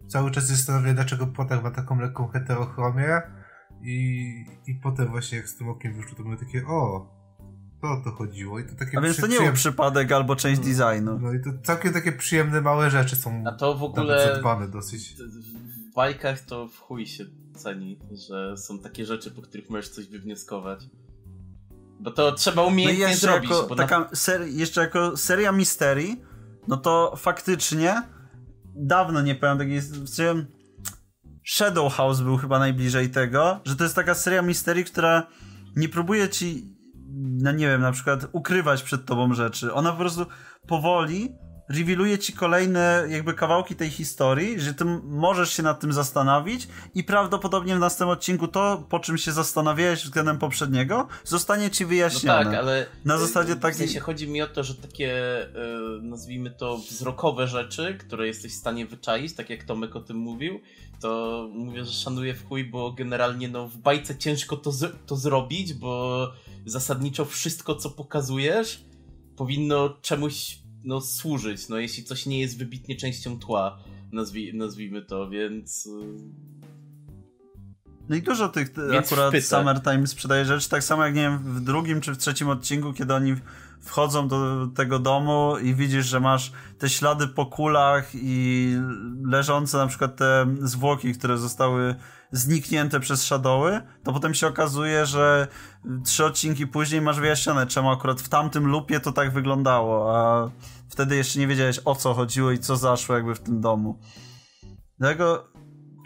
cały czas zastanawiam, dlaczego Potter ma taką lekką heterochromię i, i potem właśnie jak z tym okiem wyszło, to były takie o, to o to chodziło i to takie A więc to nie był przypadek albo część designu. No i to całkiem takie przyjemne małe rzeczy są A to w ogóle zadbane dosyć. W bajkach to w chuj się ceni, że są takie rzeczy, po których możesz coś wywnioskować. Bo to trzeba umiejętnie no zrobić. Jako, taka na... ser, jeszcze jako seria misterii, no to faktycznie dawno nie pamiętam takiej... Shadow House był chyba najbliżej tego, że to jest taka seria misterii, która nie próbuje ci, no nie wiem, na przykład ukrywać przed tobą rzeczy. Ona po prostu powoli revealuje ci kolejne jakby kawałki tej historii, że ty możesz się nad tym zastanowić i prawdopodobnie w następnym odcinku to, po czym się zastanawiałeś względem poprzedniego, zostanie ci wyjaśnione. No tak, ale na zasadzie takiej... W sensie chodzi mi o to, że takie e, nazwijmy to wzrokowe rzeczy, które jesteś w stanie wyczaić, tak jak Tomek o tym mówił, to mówię, że szanuję w chuj, bo generalnie no w bajce ciężko to, to zrobić, bo zasadniczo wszystko, co pokazujesz, powinno czemuś no, służyć, no jeśli coś nie jest wybitnie częścią tła, nazwij, nazwijmy to, więc... Y, no i dużo tych więc akurat wpyta. Summertime sprzedaje rzeczy, tak samo jak nie wiem, w drugim czy w trzecim odcinku, kiedy oni wchodzą do tego domu i widzisz, że masz te ślady po kulach i leżące na przykład te zwłoki, które zostały zniknięte przez Shadowy, to potem się okazuje, że trzy odcinki później masz wyjaśnione, czemu akurat w tamtym lupie to tak wyglądało, a wtedy jeszcze nie wiedziałeś o co chodziło i co zaszło jakby w tym domu. Dlatego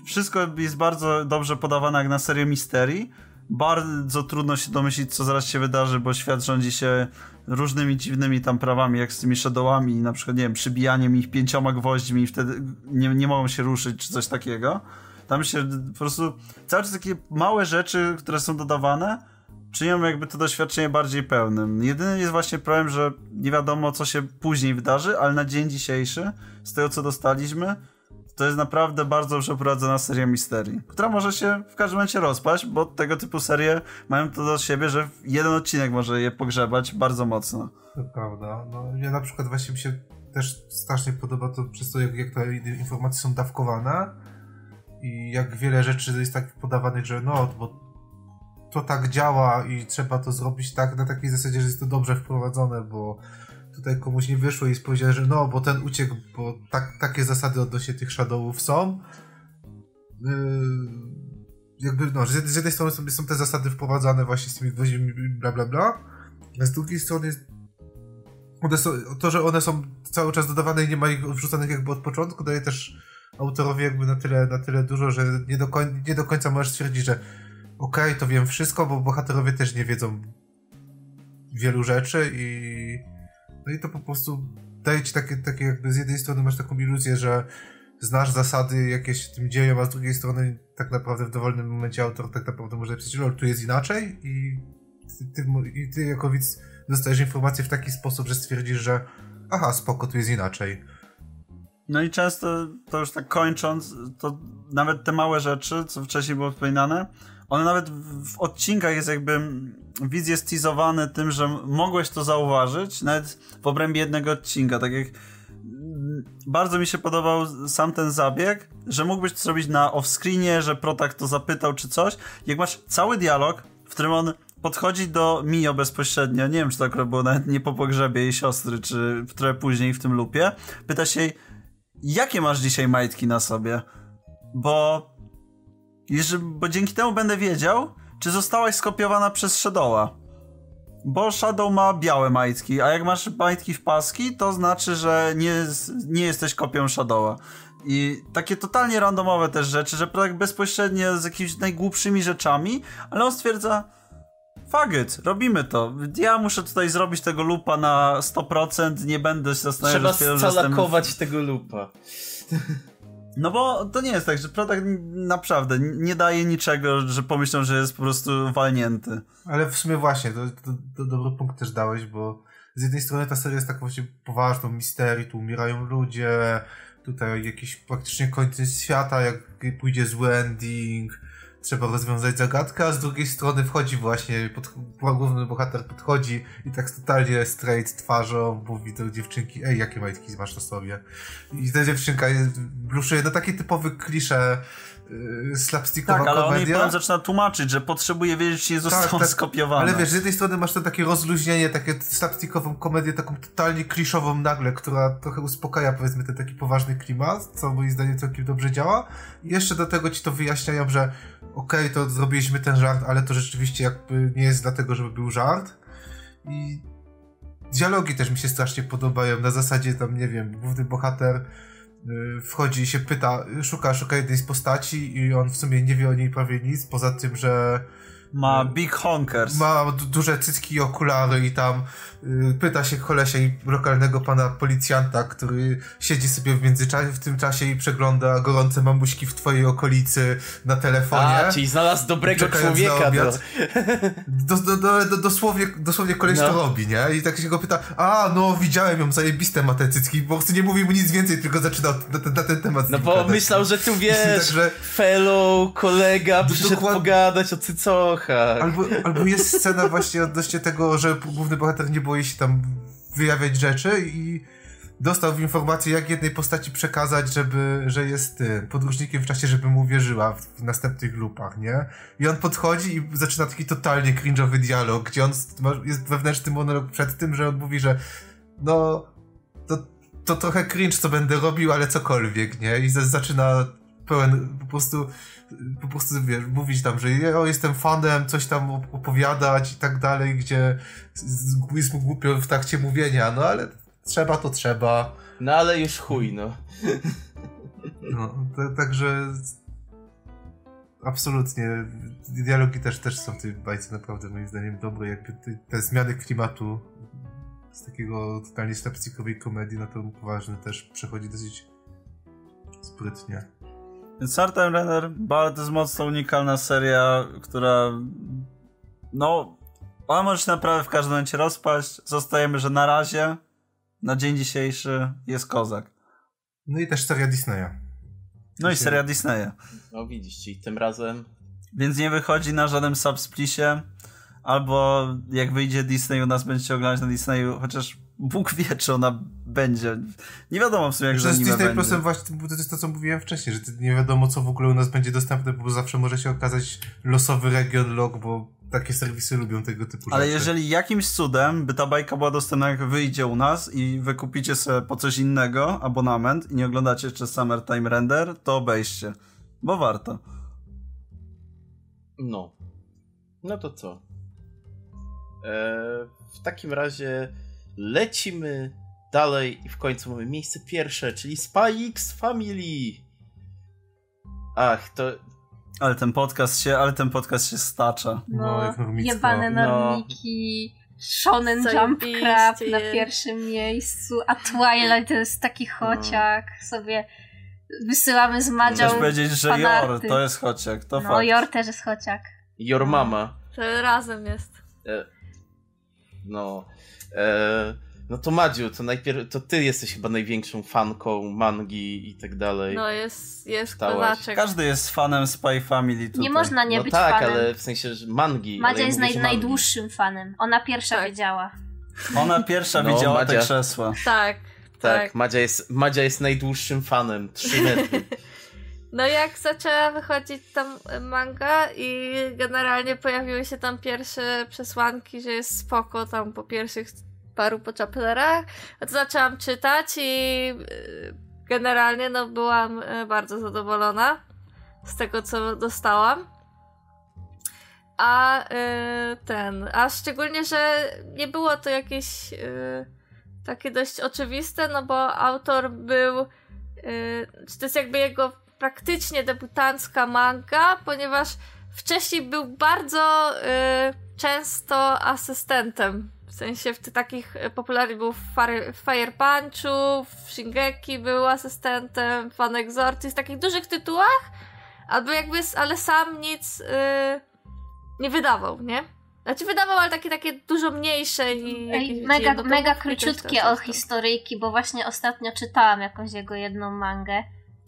wszystko jest bardzo dobrze podawane jak na serię misterii. Bardzo trudno się domyślić, co zaraz się wydarzy, bo świat rządzi się różnymi dziwnymi tam prawami, jak z tymi shadowami, na przykład, nie wiem, przybijaniem ich pięcioma gwoźdźmi i wtedy nie, nie mogą się ruszyć, czy coś takiego. Tam się po prostu cały czas takie małe rzeczy, które są dodawane, czynią jakby to doświadczenie bardziej pełnym. Jedyny jest właśnie problem, że nie wiadomo, co się później wydarzy, ale na dzień dzisiejszy, z tego co dostaliśmy, to jest naprawdę bardzo przeprowadzona seria misterii, która może się w każdym momencie rozpaść, bo tego typu serie mają to do siebie, że jeden odcinek może je pogrzebać bardzo mocno. To prawda. No, ja na przykład właśnie mi się też strasznie podoba to przez to, jak, jak te informacje są dawkowane i jak wiele rzeczy jest tak podawanych, że no, bo to tak działa i trzeba to zrobić tak na takiej zasadzie, że jest to dobrze wprowadzone, bo tutaj komuś nie wyszło i powiedział, że no, bo ten uciekł, bo tak, takie zasady odnośnie tych Shadowów są. Yy, jakby, no, że z jednej strony są, te zasady wprowadzane właśnie z tymi gwoździmi bla bla bla, a z drugiej strony one są, to, że one są cały czas dodawane i nie ma ich wrzucanych jakby od początku, daje też autorowi jakby na tyle, na tyle dużo, że nie do, koń, nie do końca możesz stwierdzić, że okej, okay, to wiem wszystko, bo bohaterowie też nie wiedzą wielu rzeczy i no i to po prostu daje ci takie, takie jakby z jednej strony masz taką iluzję, że znasz zasady, jakie się tym dzieją, a z drugiej strony tak naprawdę w dowolnym momencie autor tak naprawdę może napisać, że tu jest inaczej i ty, ty, i ty jako widz dostajesz informację w taki sposób, że stwierdzisz, że aha, spoko, tu jest inaczej. No i często, to już tak kończąc, to nawet te małe rzeczy, co wcześniej było wspominane, one nawet w odcinkach jest jakby widz jest teasowany tym, że mogłeś to zauważyć, nawet w obrębie jednego odcinka, tak jak bardzo mi się podobał sam ten zabieg, że mógłbyś to zrobić na off-screenie, że Protak to zapytał czy coś. Jak masz cały dialog, w którym on podchodzi do Mio bezpośrednio, nie wiem czy to akurat było nawet nie po pogrzebie jej siostry, czy trochę później w tym lupie, pyta się jej, jakie masz dzisiaj majtki na sobie? Bo, bo dzięki temu będę wiedział, czy zostałaś skopiowana przez Shadowa. Bo Shadow ma białe majtki, a jak masz majtki w paski, to znaczy, że nie, nie jesteś kopią Shadowa. I takie totalnie randomowe też rzeczy, że tak bezpośrednio z jakimiś najgłupszymi rzeczami, ale on stwierdza, Fagyt, robimy to. Ja muszę tutaj zrobić tego lupa na 100%, nie będę się zastanawiał, Trzeba scalakować tego lupa. (laughs) No bo to nie jest tak, że produkt naprawdę nie daje niczego, że pomyślą, że jest po prostu walnięty. Ale w sumie właśnie, to, to, to dobry punkt też dałeś, bo z jednej strony ta seria jest tak właśnie poważną, misterii, tu umierają ludzie, tutaj jakieś praktycznie końce świata, jak pójdzie zły ending, trzeba rozwiązać zagadkę, a z drugiej strony wchodzi właśnie, pod, główny bohater podchodzi i tak totalnie straight twarzą mówi do dziewczynki, ej, jakie majtki masz na sobie? I ta dziewczynka bluszuje, no taki typowy klisze slapstickowa tak, ale komedia. on jej zaczyna tłumaczyć, że potrzebuje wiedzieć, czy nie zostało tak, tak, skopiowane. Ale wiesz, z jednej strony masz to takie rozluźnienie, takie slapstickową komedię, taką totalnie kliszową nagle, która trochę uspokaja powiedzmy ten taki poważny klimat, co moim zdaniem całkiem dobrze działa. I jeszcze do tego ci to wyjaśniają, że okej, okay, to zrobiliśmy ten żart, ale to rzeczywiście jakby nie jest dlatego, żeby był żart. I dialogi też mi się strasznie podobają, na zasadzie tam, nie wiem, główny bohater y, wchodzi i się pyta, szuka, szuka jednej z postaci i on w sumie nie wie o niej prawie nic, poza tym, że ma big honkers. Ma duże cycki i okulary i tam y, pyta się kolesia i lokalnego pana policjanta, który siedzi sobie w międzyczasie, w tym czasie i przegląda gorące mamuśki w twojej okolicy na telefonie. A, czyli znalazł dobrego człowieka. Do... Do, do, do, dosłownie, dosłownie koleś no. to robi, nie? I tak się go pyta, a no widziałem ją, zajebiste ma te cycki, prostu nie mówi mu nic więcej, tylko zaczyna na, ten, na ten temat No bo gadać. myślał, że tu (laughs) wiesz, Także... fellow, kolega, przyszedł dokład... pogadać o cycoch Albo, albo jest scena właśnie odnośnie tego, że główny bohater nie boi się tam wyjawiać rzeczy i dostał informację, jak jednej postaci przekazać, żeby, że jest y, podróżnikiem w czasie, żeby mu wierzyła w, następnych lupach, nie? I on podchodzi i zaczyna taki totalnie cringe'owy dialog, gdzie on jest wewnętrzny monolog przed tym, że on mówi, że no to, to trochę cringe, co będę robił, ale cokolwiek, nie? I zaczyna pełen po prostu po prostu, wiesz, mówić tam, że ja jestem fanem, coś tam opowiadać i tak dalej, gdzie jest mu głupio w trakcie mówienia, no ale trzeba to trzeba. No ale już chuj, no. No, także absolutnie dialogi też, też są w tej bajce naprawdę moim zdaniem dobre, jakby te, te zmiany klimatu z takiego totalnie slapstickowej komedii na to poważny też przechodzi dosyć sprytnie. Więc Time Runner to jest mocno unikalna seria, która no ona może się naprawdę w każdym momencie rozpaść. Zostajemy, że na razie na dzień dzisiejszy jest kozak. No i też seria Disneya. No i seria Disneya. No widzisz, czyli tym razem... Więc nie wychodzi na żadnym subsplicie, albo jak wyjdzie Disney u nas będziecie oglądać na Disneyu, chociaż Bóg wie, czy ona będzie. Nie wiadomo w sumie, jak To że Disney będzie. Plusem właśnie, to jest to, co mówiłem wcześniej, że nie wiadomo, co w ogóle u nas będzie dostępne, bo zawsze może się okazać losowy region log, bo takie serwisy lubią tego typu Ale rzeczy. jeżeli jakimś cudem by ta bajka była dostępna, jak wyjdzie u nas i wy kupicie sobie po coś innego abonament i nie oglądacie jeszcze Summertime Render, to obejście. Bo warto. No. No to co? Eee, w takim razie lecimy dalej i w końcu mamy miejsce pierwsze, czyli Spy X Family. Ach, to Ale ten podcast się, ale ten podcast się stacza. No, No, jak normicko. jebane No. normiki, Shonen Jump Zajebiście Crab na pierwszym miejscu, a Twilight to jest taki chociak, sobie wysyłamy z Madzią Chcesz powiedzieć, że fanarty. Jor to jest chociak, to No, fakt. Jor też jest chociak. Your Mama. To razem jest. E, no. E, no to Madziu, to najpierw to ty jesteś chyba największą fanką mangi i tak dalej. No jest, jest kozaczek. Każdy jest fanem Spy Family tutaj. Nie można nie no być tak, fanem. ale w sensie, że mangi. Madzia jest naj, najdłuższym fanem. Ona pierwsza Tak. wiedziała. Ona pierwsza No, widziała te Madzia. krzesła. Tak, Tak, tak. Madzia jest, Madzia jest najdłuższym fanem. 3 metry. (laughs) No jak zaczęła wychodzić tam manga i generalnie pojawiły się tam pierwsze przesłanki, że jest spoko tam po pierwszych paru po chapterach, no to zaczęłam czytać i y, generalnie no byłam y, bardzo zadowolona z tego, co dostałam. A y, ten, a szczególnie, że nie było to jakieś takie dość oczywiste, no bo autor był czy to jest jakby jego praktycznie debiutancka manga, ponieważ wcześniej był bardzo y, często asystentem. W sensie w tych takich y, popularnych był w Fire, Punchu, w Shingeki był asystentem, w Fan Exorcist, w takich dużych tytułach, albo jakby, ale sam nic y, nie wydawał, nie? Znaczy wydawał, ale takie, takie dużo mniejsze i mega, mega króciutkie o tam. historyjki, bo właśnie ostatnio czytałam jakąś jego jedną mangę.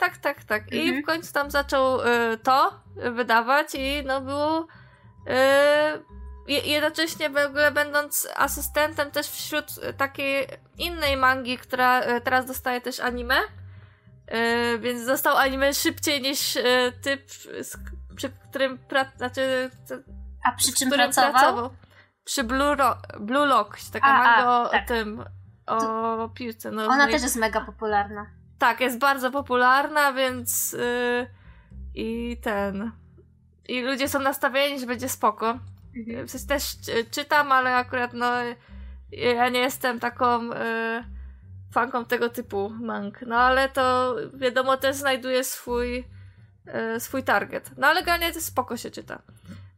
Tak, tak, tak. I Mhm. w końcu tam zaczął y, to wydawać i no było y, je- jednocześnie w ogóle będąc asystentem też wśród takiej innej mangi, która y, teraz dostaje też anime. Y, więc dostał anime szybciej niż y, typ, z, przy którym pra, znaczy, A przy czym którym pracował? Przy Blue, Ro- Blue Lock, taka A, a, manga o tak. tym, o piłce. No, Ona też jest mega popularna. Tak, jest bardzo popularna, więc yy, i ten. I ludzie są nastawieni, że będzie spoko. W sensie też czy- czytam, ale akurat no ja nie jestem taką yy, fanką tego typu mang. No ale to wiadomo też znajduje swój yy, swój target. No ale generalnie to spoko się czyta.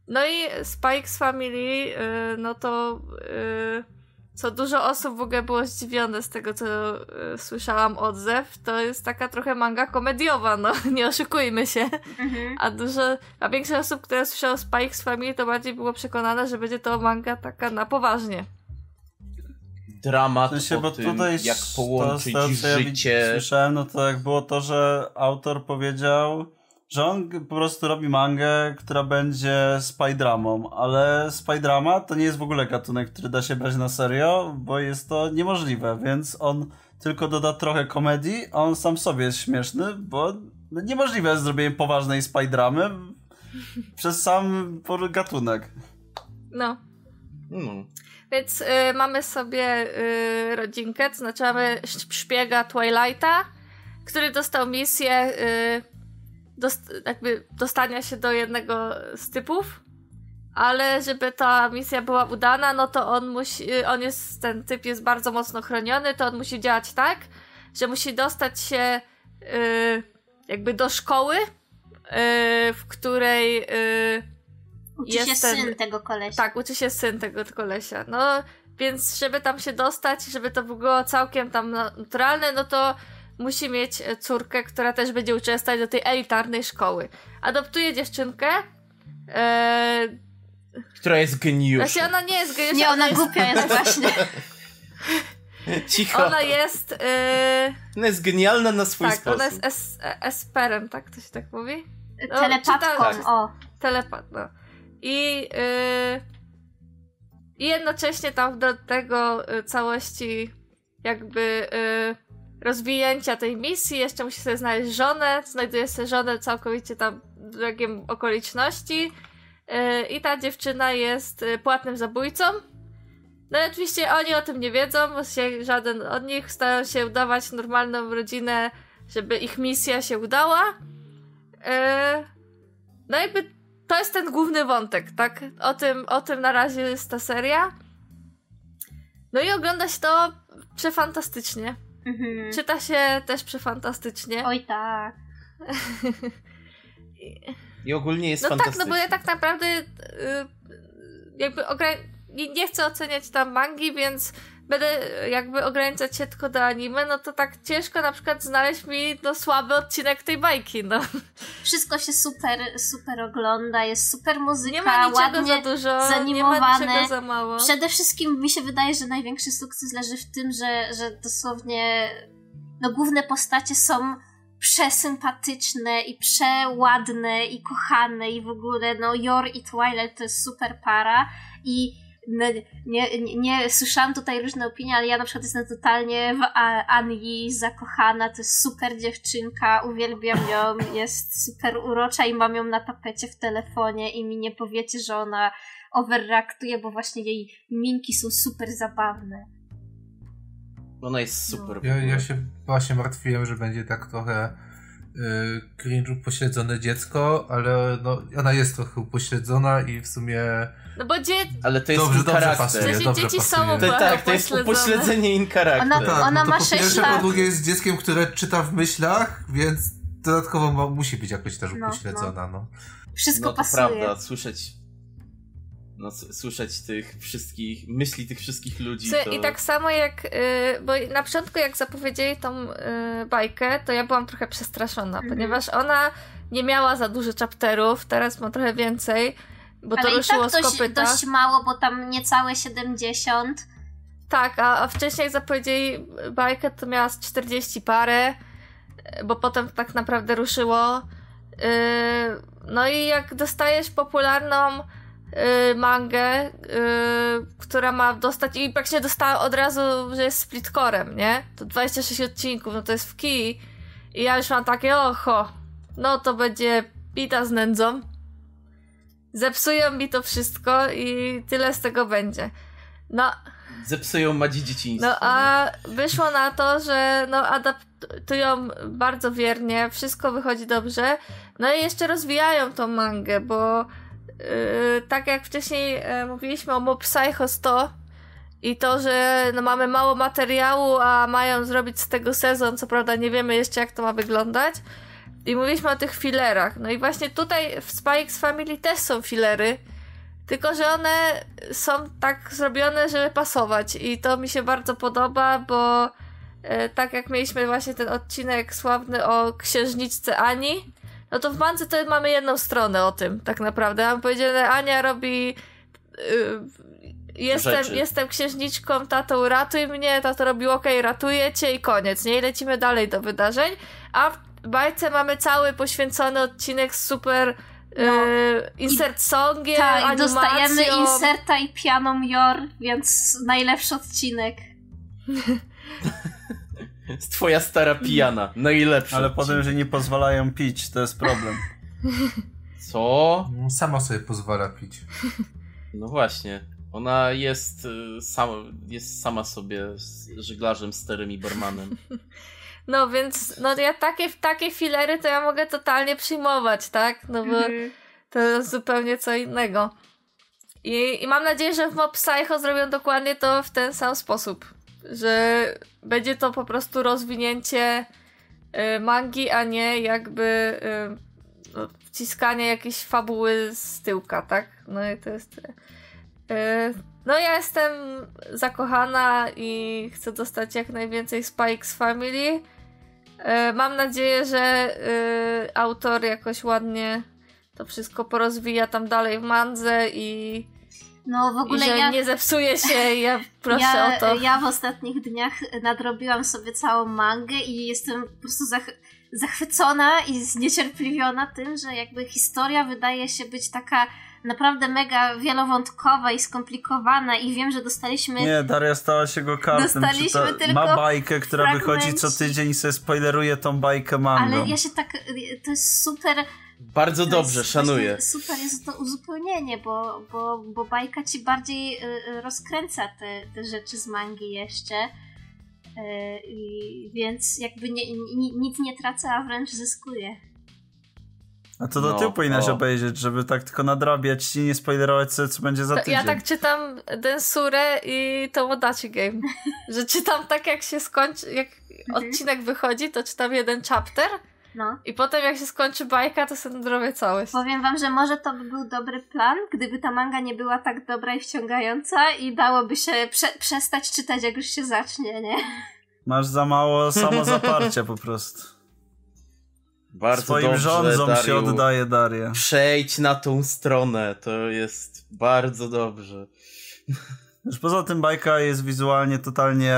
No i Spikes Family, yy, no to yy, co dużo osób w ogóle było zdziwione z tego, co y, słyszałam odzew, to jest taka trochę manga komediowa, no (laughs) nie oszukujmy się. Mhm. A dużo, a większość osób, które słyszało Spikes Family, to bardziej było przekonane, że będzie to manga taka na poważnie. Dramat W sensie, o bo tym, tutaj jak z- połączyć to, z tego, co ja życie. słyszałem, no to jak było to, że autor powiedział, że on po prostu robi mangę, która będzie spy dramą, ale spy drama to nie jest w ogóle gatunek, który da się brać na serio, bo jest to niemożliwe, więc on tylko doda trochę komedii, a on sam sobie jest śmieszny, bo no niemożliwe jest zrobienie poważnej spy dramy (laughs) przez sam gatunek. No. No. Więc y, mamy sobie y, rodzinkę, to znaczy mamy sz- szpiega Twilighta, który dostał misję y, dost, jakby dostania się do jednego z typów, ale żeby ta misja była udana, no to on musi, on jest, ten typ jest bardzo mocno chroniony, to on musi działać tak, że musi dostać się y, jakby do szkoły, y, w której y, Uczy się ten- syn tego kolesia. tak, uczy się syn tego kolesia. No, więc żeby tam się dostać, żeby to było całkiem tam naturalne, no to musi mieć e, córkę, która też będzie uczęszczać do tej elitarnej szkoły. Adoptuje dziewczynkę. E, Która jest geniuszem. znaczy ona nie jest gejszą, Nie, ona jest, głupia jest właśnie. (laughs) Cicho. Ona jest... E, Ona jest genialna na swój tak, sposób. ona jest es, esperem, tak to się tak mówi? No, Telepatką, czyta- o. telepat, no. I, yy, I jednocześnie tam do tego całości jakby rozwinięcia tej misji, jeszcze musi sobie znaleźć żonę, znajduje sobie żonę całkowicie tam biegiem okoliczności y, i ta dziewczyna jest y, płatnym zabójcą. No i oczywiście oni o tym nie wiedzą, bo się żaden od nich starają się udawać normalną rodzinę, żeby ich misja się udała. Y, no jakby to jest ten główny wątek, tak? O tym, o tym na razie jest ta seria. No i ogląda się to przefantastycznie. Mhm. Czyta się też przefantastycznie. Oj tak. (laughs) I ogólnie jest no tak, fantastycznie. no bo ja tak naprawdę y, jakby ogra- nie, nie chcę oceniać tam mangi, więc będę jakby ograniczać się tylko do anime, no to tak ciężko na przykład znaleźć mi no słaby odcinek tej bajki, no. Wszystko się super, super ogląda, jest super muzyka, Nie ma niczego ładnie za dużo, nie ma zanimowane. niczego za mało. Przede wszystkim mi się wydaje, że największy sukces leży w tym, że, że dosłownie no, główne postacie są przesympatyczne i przeładne i kochane i w ogóle no Yor i Twilight to jest super para i nie, nie, nie słyszałam tutaj różne opinie, ale ja na przykład jestem totalnie w Anji zakochana, to jest super dziewczynka, uwielbiam ją, (laughs) jest super urocza i mam ją na tapecie w telefonie i mi nie powiecie, że ona overreaktuje, bo właśnie jej minki są super zabawne. Ona jest super. Ja, ja się właśnie martwiłem, że będzie tak trochę cringe'u pośledzone dziecko, ale no, ona jest trochę upośledzona i w sumie No bo dzie- Ale to jest Dobrze, dobrze pasuje, W sensie dobrze dzieci są pasuje. To, tak, to jest upośledzenie in charakter. Ona- Tak, Ona no to ma po sześć pierwsze, lat. po drugie jest dzieckiem, które czyta w myślach, więc dodatkowo ma, musi być jakoś też No, upośledzona, no. Wszystko no to pasuje. prawda, słyszeć no, słyszeć tych wszystkich, myśli tych wszystkich ludzi, Słuchaj, to... I tak samo jak, y, bo na początku jak zapowiedzieli tą y, bajkę, to ja byłam trochę przestraszona, Mhm. ponieważ ona nie miała za dużo chapterów, teraz ma trochę więcej, bo to Ale i ruszyło tak z dość, kopyta. dość mało, bo tam niecałe 70. Tak, a, a wcześniej jak zapowiedzieli bajkę, to miała z 40 parę, bo potem tak naprawdę ruszyło. Y, no i jak dostajesz popularną y, mangę, y, która ma dostać i praktycznie dostała od razu, że jest splitcorem, nie? To 26 odcinków, no to jest w kij. I ja już mam takie, oho, no to będzie pita z nędzą. Zepsują mi to wszystko i tyle z tego będzie. No, Zepsują Madzi dzieciństwo. no a wyszło na to, że no adaptują bardzo wiernie, wszystko wychodzi dobrze. No i jeszcze rozwijają tą mangę, bo yy, tak jak wcześniej yy, mówiliśmy o Mob Psycho 100 i to, że no, mamy mało materiału, a mają zrobić z tego sezon, co prawda nie wiemy jeszcze jak to ma wyglądać. I mówiliśmy o tych filerach. No i właśnie tutaj w Spikes Family też są filery. Tylko, że one są tak zrobione, żeby pasować i to mi się bardzo podoba, bo e, tak jak mieliśmy właśnie ten odcinek sławny o księżniczce Ani, no to w Mance to mamy jedną stronę o tym tak naprawdę. Mam powiedziane, Ania robi y, jestem, Rzeczy. jestem księżniczką, tato ratuj mnie, tato robi okej, ratuję cię i koniec, nie? I lecimy dalej do wydarzeń, a w bajce mamy cały poświęcony odcinek z super No. y, insert songiem, Tak, i animacją. dostajemy inserta i pianą Yor, więc najlepszy odcinek. (laughs) (laughs) Jest Twoja stara pijana, najlepsza. Ale potem, że nie pozwalają pić, to jest problem. Co? Sama sobie pozwala pić. No właśnie. Ona jest, y, sam, jest sama sobie z żeglarzem starym i barmanem. (laughs) No więc, no ja takie, takie filery to ja mogę totalnie przyjmować, tak? No bo Mhm. to jest zupełnie co innego. I, I mam nadzieję, że w Mob Psycho zrobią dokładnie to w ten sam sposób. Że będzie to po prostu rozwinięcie y, mangi, a nie jakby y, no, wciskanie jakiejś fabuły z tyłka, tak? No i to jest... Y, no ja jestem zakochana i chcę dostać jak najwięcej Spikes Family. Mam nadzieję, że autor jakoś ładnie to wszystko porozwija tam dalej w mandze i, No w i ogóle że ja, nie zepsuje się i ja proszę ja, o to. ja w ostatnich dniach nadrobiłam sobie całą mangę i jestem po prostu zach zachwycona i zniecierpliwiona tym, że jakby historia wydaje się być taka naprawdę mega wielowątkowe i skomplikowane i wiem, że dostaliśmy... Nie, Daria stała się go kartem. Dostaliśmy tylko ma bajkę, która wychodzi co tydzień i sobie spoileruje tą bajkę mangą. Ale ja się tak... To jest super... Bardzo to dobrze, jest szanuję. właśnie Super jest to uzupełnienie, bo, bo, bo bajka ci bardziej y, y, rozkręca te, te rzeczy z mangi jeszcze. Y, i więc jakby nie, ni- nic nie tracę, a wręcz zyskuje. A to do No, tyłu powinnaś o. obejrzeć, żeby tak tylko nadrabiać i nie spoilerować sobie, co będzie za To tydzień. ja tak czytam Densurę i Tomodachi Game. Że czytam tak, jak się skończy, jak Mhm. odcinek wychodzi, to czytam jeden chapter No. i potem jak się skończy bajka, to sobie zrobię całość. Powiem wam, że może to by był dobry plan, gdyby ta manga nie była tak dobra i wciągająca i dałoby się prze- przestać czytać, jak już się zacznie, nie? Masz za mało (laughs) samozaparcia po prostu. Bardzo Swoim dobrze, rządzom się Dariu. oddaje Daria. Przejdź na tą stronę, to jest bardzo dobrze. Już poza tym bajka jest wizualnie totalnie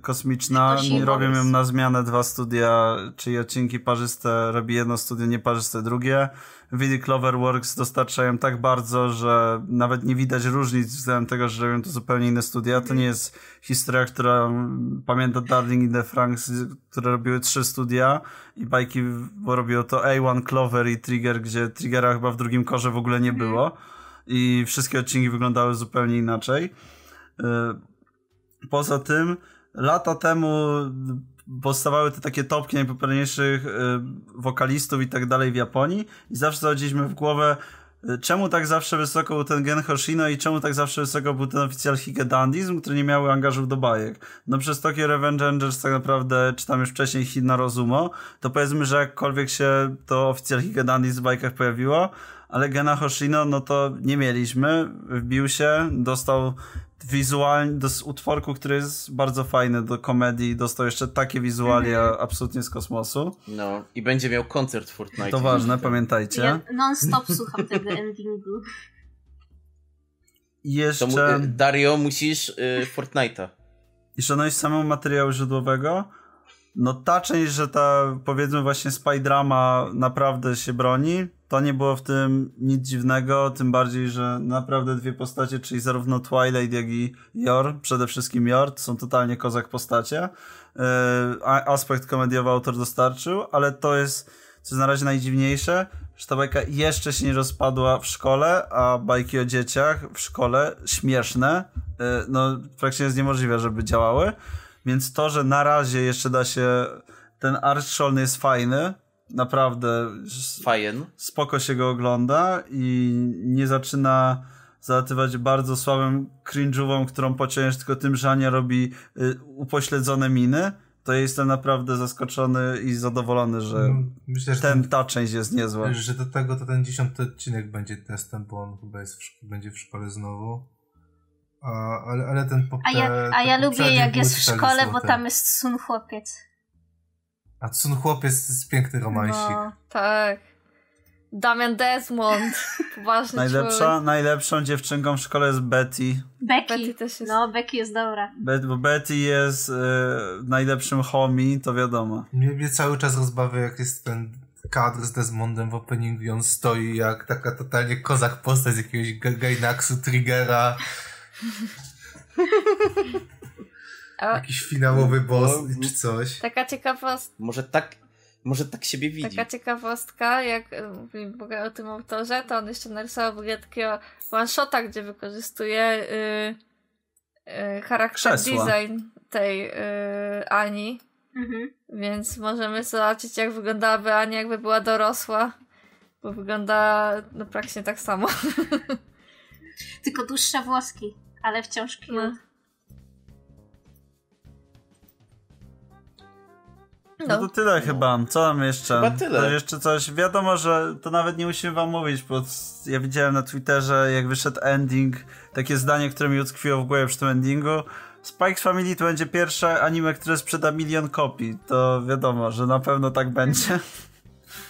kosmiczna. To się Nie robią ją na zmianę dwa studia, czyli odcinki parzyste robi jedno studio, nieparzyste drugie. Widy Cloverworks dostarczają tak bardzo, że nawet nie widać różnic względem tego, że robią to zupełnie inne studia. To nie jest historia, która pamięta Darling in the Franks, które robiły trzy studia i bajki, bo robiło to A1, Clover i Trigger, gdzie Triggera chyba w drugim korze w ogóle nie było i wszystkie odcinki wyglądały zupełnie inaczej. Y, Poza tym, lata temu powstawały te takie topki najpopularniejszych y, wokalistów i tak dalej w Japonii i zawsze zachodziliśmy w głowę, y, czemu tak zawsze wysoko był ten Gen Hoshino i czemu tak zawsze wysoko był ten oficjal Higedandizm, które nie miały angażów do bajek. No przez Tokyo Revenge Angels tak naprawdę, czy tam już wcześniej Hina Rozumo, to powiedzmy, że jakkolwiek się to oficjal Higedandizm w bajkach pojawiło, ale Gena Hoshino, no to nie mieliśmy. Wbił się, dostał wizualnie, do utworku, który jest bardzo fajny do komedii, dostał jeszcze takie wizualia absolutnie z kosmosu. No, i będzie miał koncert w Fortnite. To ważne, pamiętajcie. Ja non-stop słucham tego endingu. I To mu, jeszcze, y, Dario, musisz y, Fortnite'a. i szanowność samego materiału źródłowego, no ta część, że ta powiedzmy właśnie spy drama naprawdę się broni, to nie było w tym nic dziwnego, tym bardziej, że naprawdę dwie postacie, czyli zarówno Twilight, jak i Yor, przede wszystkim Yor, to są totalnie kozak postacie. A- aspekt komediowy autor dostarczył, ale to jest, co jest na razie najdziwniejsze, że ta bajka jeszcze się nie rozpadła w szkole, a bajki o dzieciach w szkole śmieszne, yy, no praktycznie jest niemożliwe, żeby działały. Więc to, że na razie jeszcze da się, ten arch szkolny jest fajny, naprawdę Fajen. spoko się go ogląda i nie zaczyna zalatywać bardzo słabym cringe'ową, którą pociągniesz tylko tym, że Ania robi y, upośledzone miny, to ja jestem naprawdę zaskoczony i zadowolony, że Mm, Myślę, że, ten, ten, ta część jest niezła. że do tego to ten dziesiąty odcinek będzie testem, bo on chyba jest w, będzie w szkole znowu. A, ale, ale ten pop, A ja, a ja lubię jak jest w szkole, bo tam jest sun chłopiec. A Sun Chłopiec jest piękny romansik. No. Tak. Damian Desmond. (laughs) Poważny Najlepsza, człowiek. najlepszą dziewczynką w szkole jest Betty. Becky. Betty też jest. No, Becky jest dobra. Be bo Betty jest y, najlepszym homie, to wiadomo. Mnie, mnie cały czas rozbawia, jak jest ten kadr z Desmondem w openingu i on stoi jak taka totalnie kozak postać z jakiegoś Ga- Gainaxu, Triggera, A, jakiś finałowy boss No, czy coś. taka ciekawostka. Może tak, może tak siebie widzi. Taka ciekawostka, jak ogóle o tym autorze, to on jeszcze narysował w ogóle takiego one-shota, gdzie wykorzystuje y, y, charakter Krzesła. design tej y, Ani, Mhm. więc możemy zobaczyć, jak wyglądałaby Ania, jakby była dorosła, bo wygląda no praktycznie tak samo. (laughs) Tylko dłuższe włoski, ale wciąż cute. No. No to tyle chyba. Co tam jeszcze? Chyba tyle. To jeszcze coś. Wiadomo, że to nawet nie musimy wam mówić, bo ja widziałem na Twitterze, jak wyszedł ending, takie zdanie, które mi utkwiło w głowie przy tym endingu. Spikes Family to będzie pierwsze anime, które sprzeda milion kopii. To wiadomo, że na pewno tak będzie. (laughs)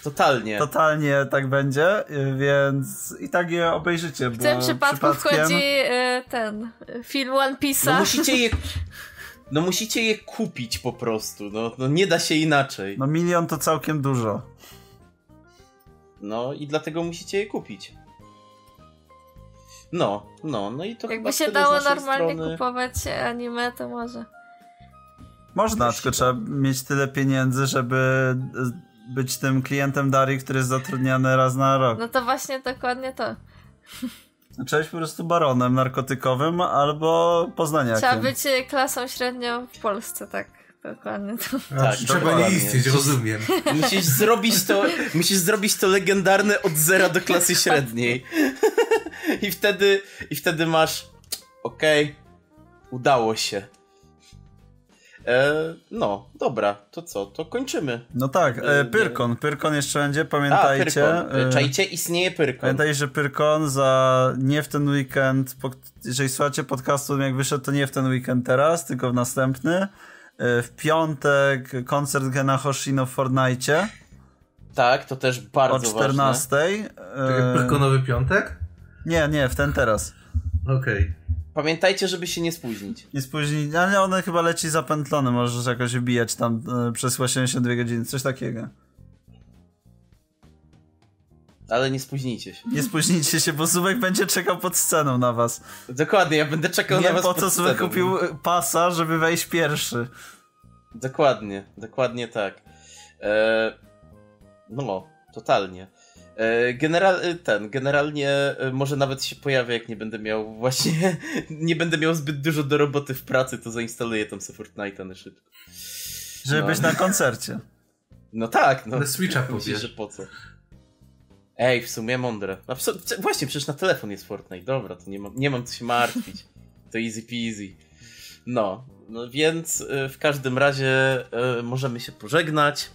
Totalnie. Totalnie tak będzie, y, więc i tak je obejrzycie, bo W tym przypadku przypadkiem... wchodzi y, ten film One No Piece'a. musicie je... (laughs) No musicie je kupić po prostu, no, no nie da się inaczej. No milion to całkiem dużo. No i dlatego musicie je kupić. No, no, no i to chyba Jakby się dało normalnie strony. kupować anime, to może. Można, tylko trzeba mieć tyle pieniędzy, żeby być tym klientem Darii, który jest zatrudniany raz na rok. No to właśnie dokładnie to. Trzeba być po prostu baronem narkotykowym albo poznaniakiem. Trzeba być e, klasą średnią w Polsce, tak. Dokładnie to. Tak, Trzeba nie dokładnie. istnieć, rozumiem. Musisz zrobić to, musisz zrobić to legendarne od zera do klasy średniej. (laughs) I wtedy, i wtedy masz, okej, udało się. E, no, dobra, to co, to kończymy. No tak, e, Pyrkon. Pyrkon jeszcze będzie, A, pamiętajcie. Pyrkon. e, E, Czajcie, istnieje Pyrkon. Pamiętajcie, że Pyrkon za nie w ten weekend, po, jeżeli słuchacie podcastu, jak wyszedł, to nie w ten weekend teraz, tylko w następny. E, W piątek koncert Gena Hoshino w Fortnite Tak, to też o bardzo 14. Czekaj, E, Pyrkonowy piątek? Nie, nie, w ten teraz. Okej. ważne. Pamiętajcie, żeby się nie spóźnić. Nie spóźni, ale one chyba leci zapętlone, możesz jakoś wbijać tam e, przez 82 godziny, coś takiego. Ale nie spóźnijcie się. Nie spóźnijcie się, bo Zubek będzie czekał pod sceną na was. Dokładnie, ja będę czekał Nie na was po co Zubek sceną. kupił e, pasa, żeby wejść pierwszy. Dokładnie, dokładnie tak. E, no, totalnie. E, general, e, ten, generalnie e, może nawet się pojawię, jak nie będę miał właśnie, (laughs) nie będę miał zbyt dużo do roboty w pracy, to zainstaluję tam sobie Fortnite'a na szybko. Żeby No. być na koncercie. No tak, no. Na Switcha pobierz. że po co? Ej, w sumie mądre. A w su- c- właśnie, przecież na telefon jest Fortnite. Dobra, to nie mam, nie mam co się martwić. (laughs) To easy peasy. No, no więc w każdym razie y, możemy się pożegnać.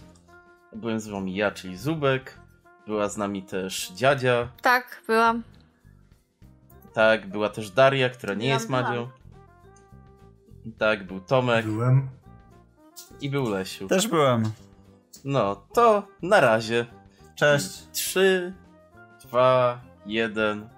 Byłem z wami ja, czyli Zubek. Była z nami też Dziadzia. Tak, byłam. Tak, była też Daria, która nie Byłam, jest Madzią. Tak, był Tomek Byłem. i był Lesiu. Też byłem. No, to na razie. Cześć. 3, 2, 1.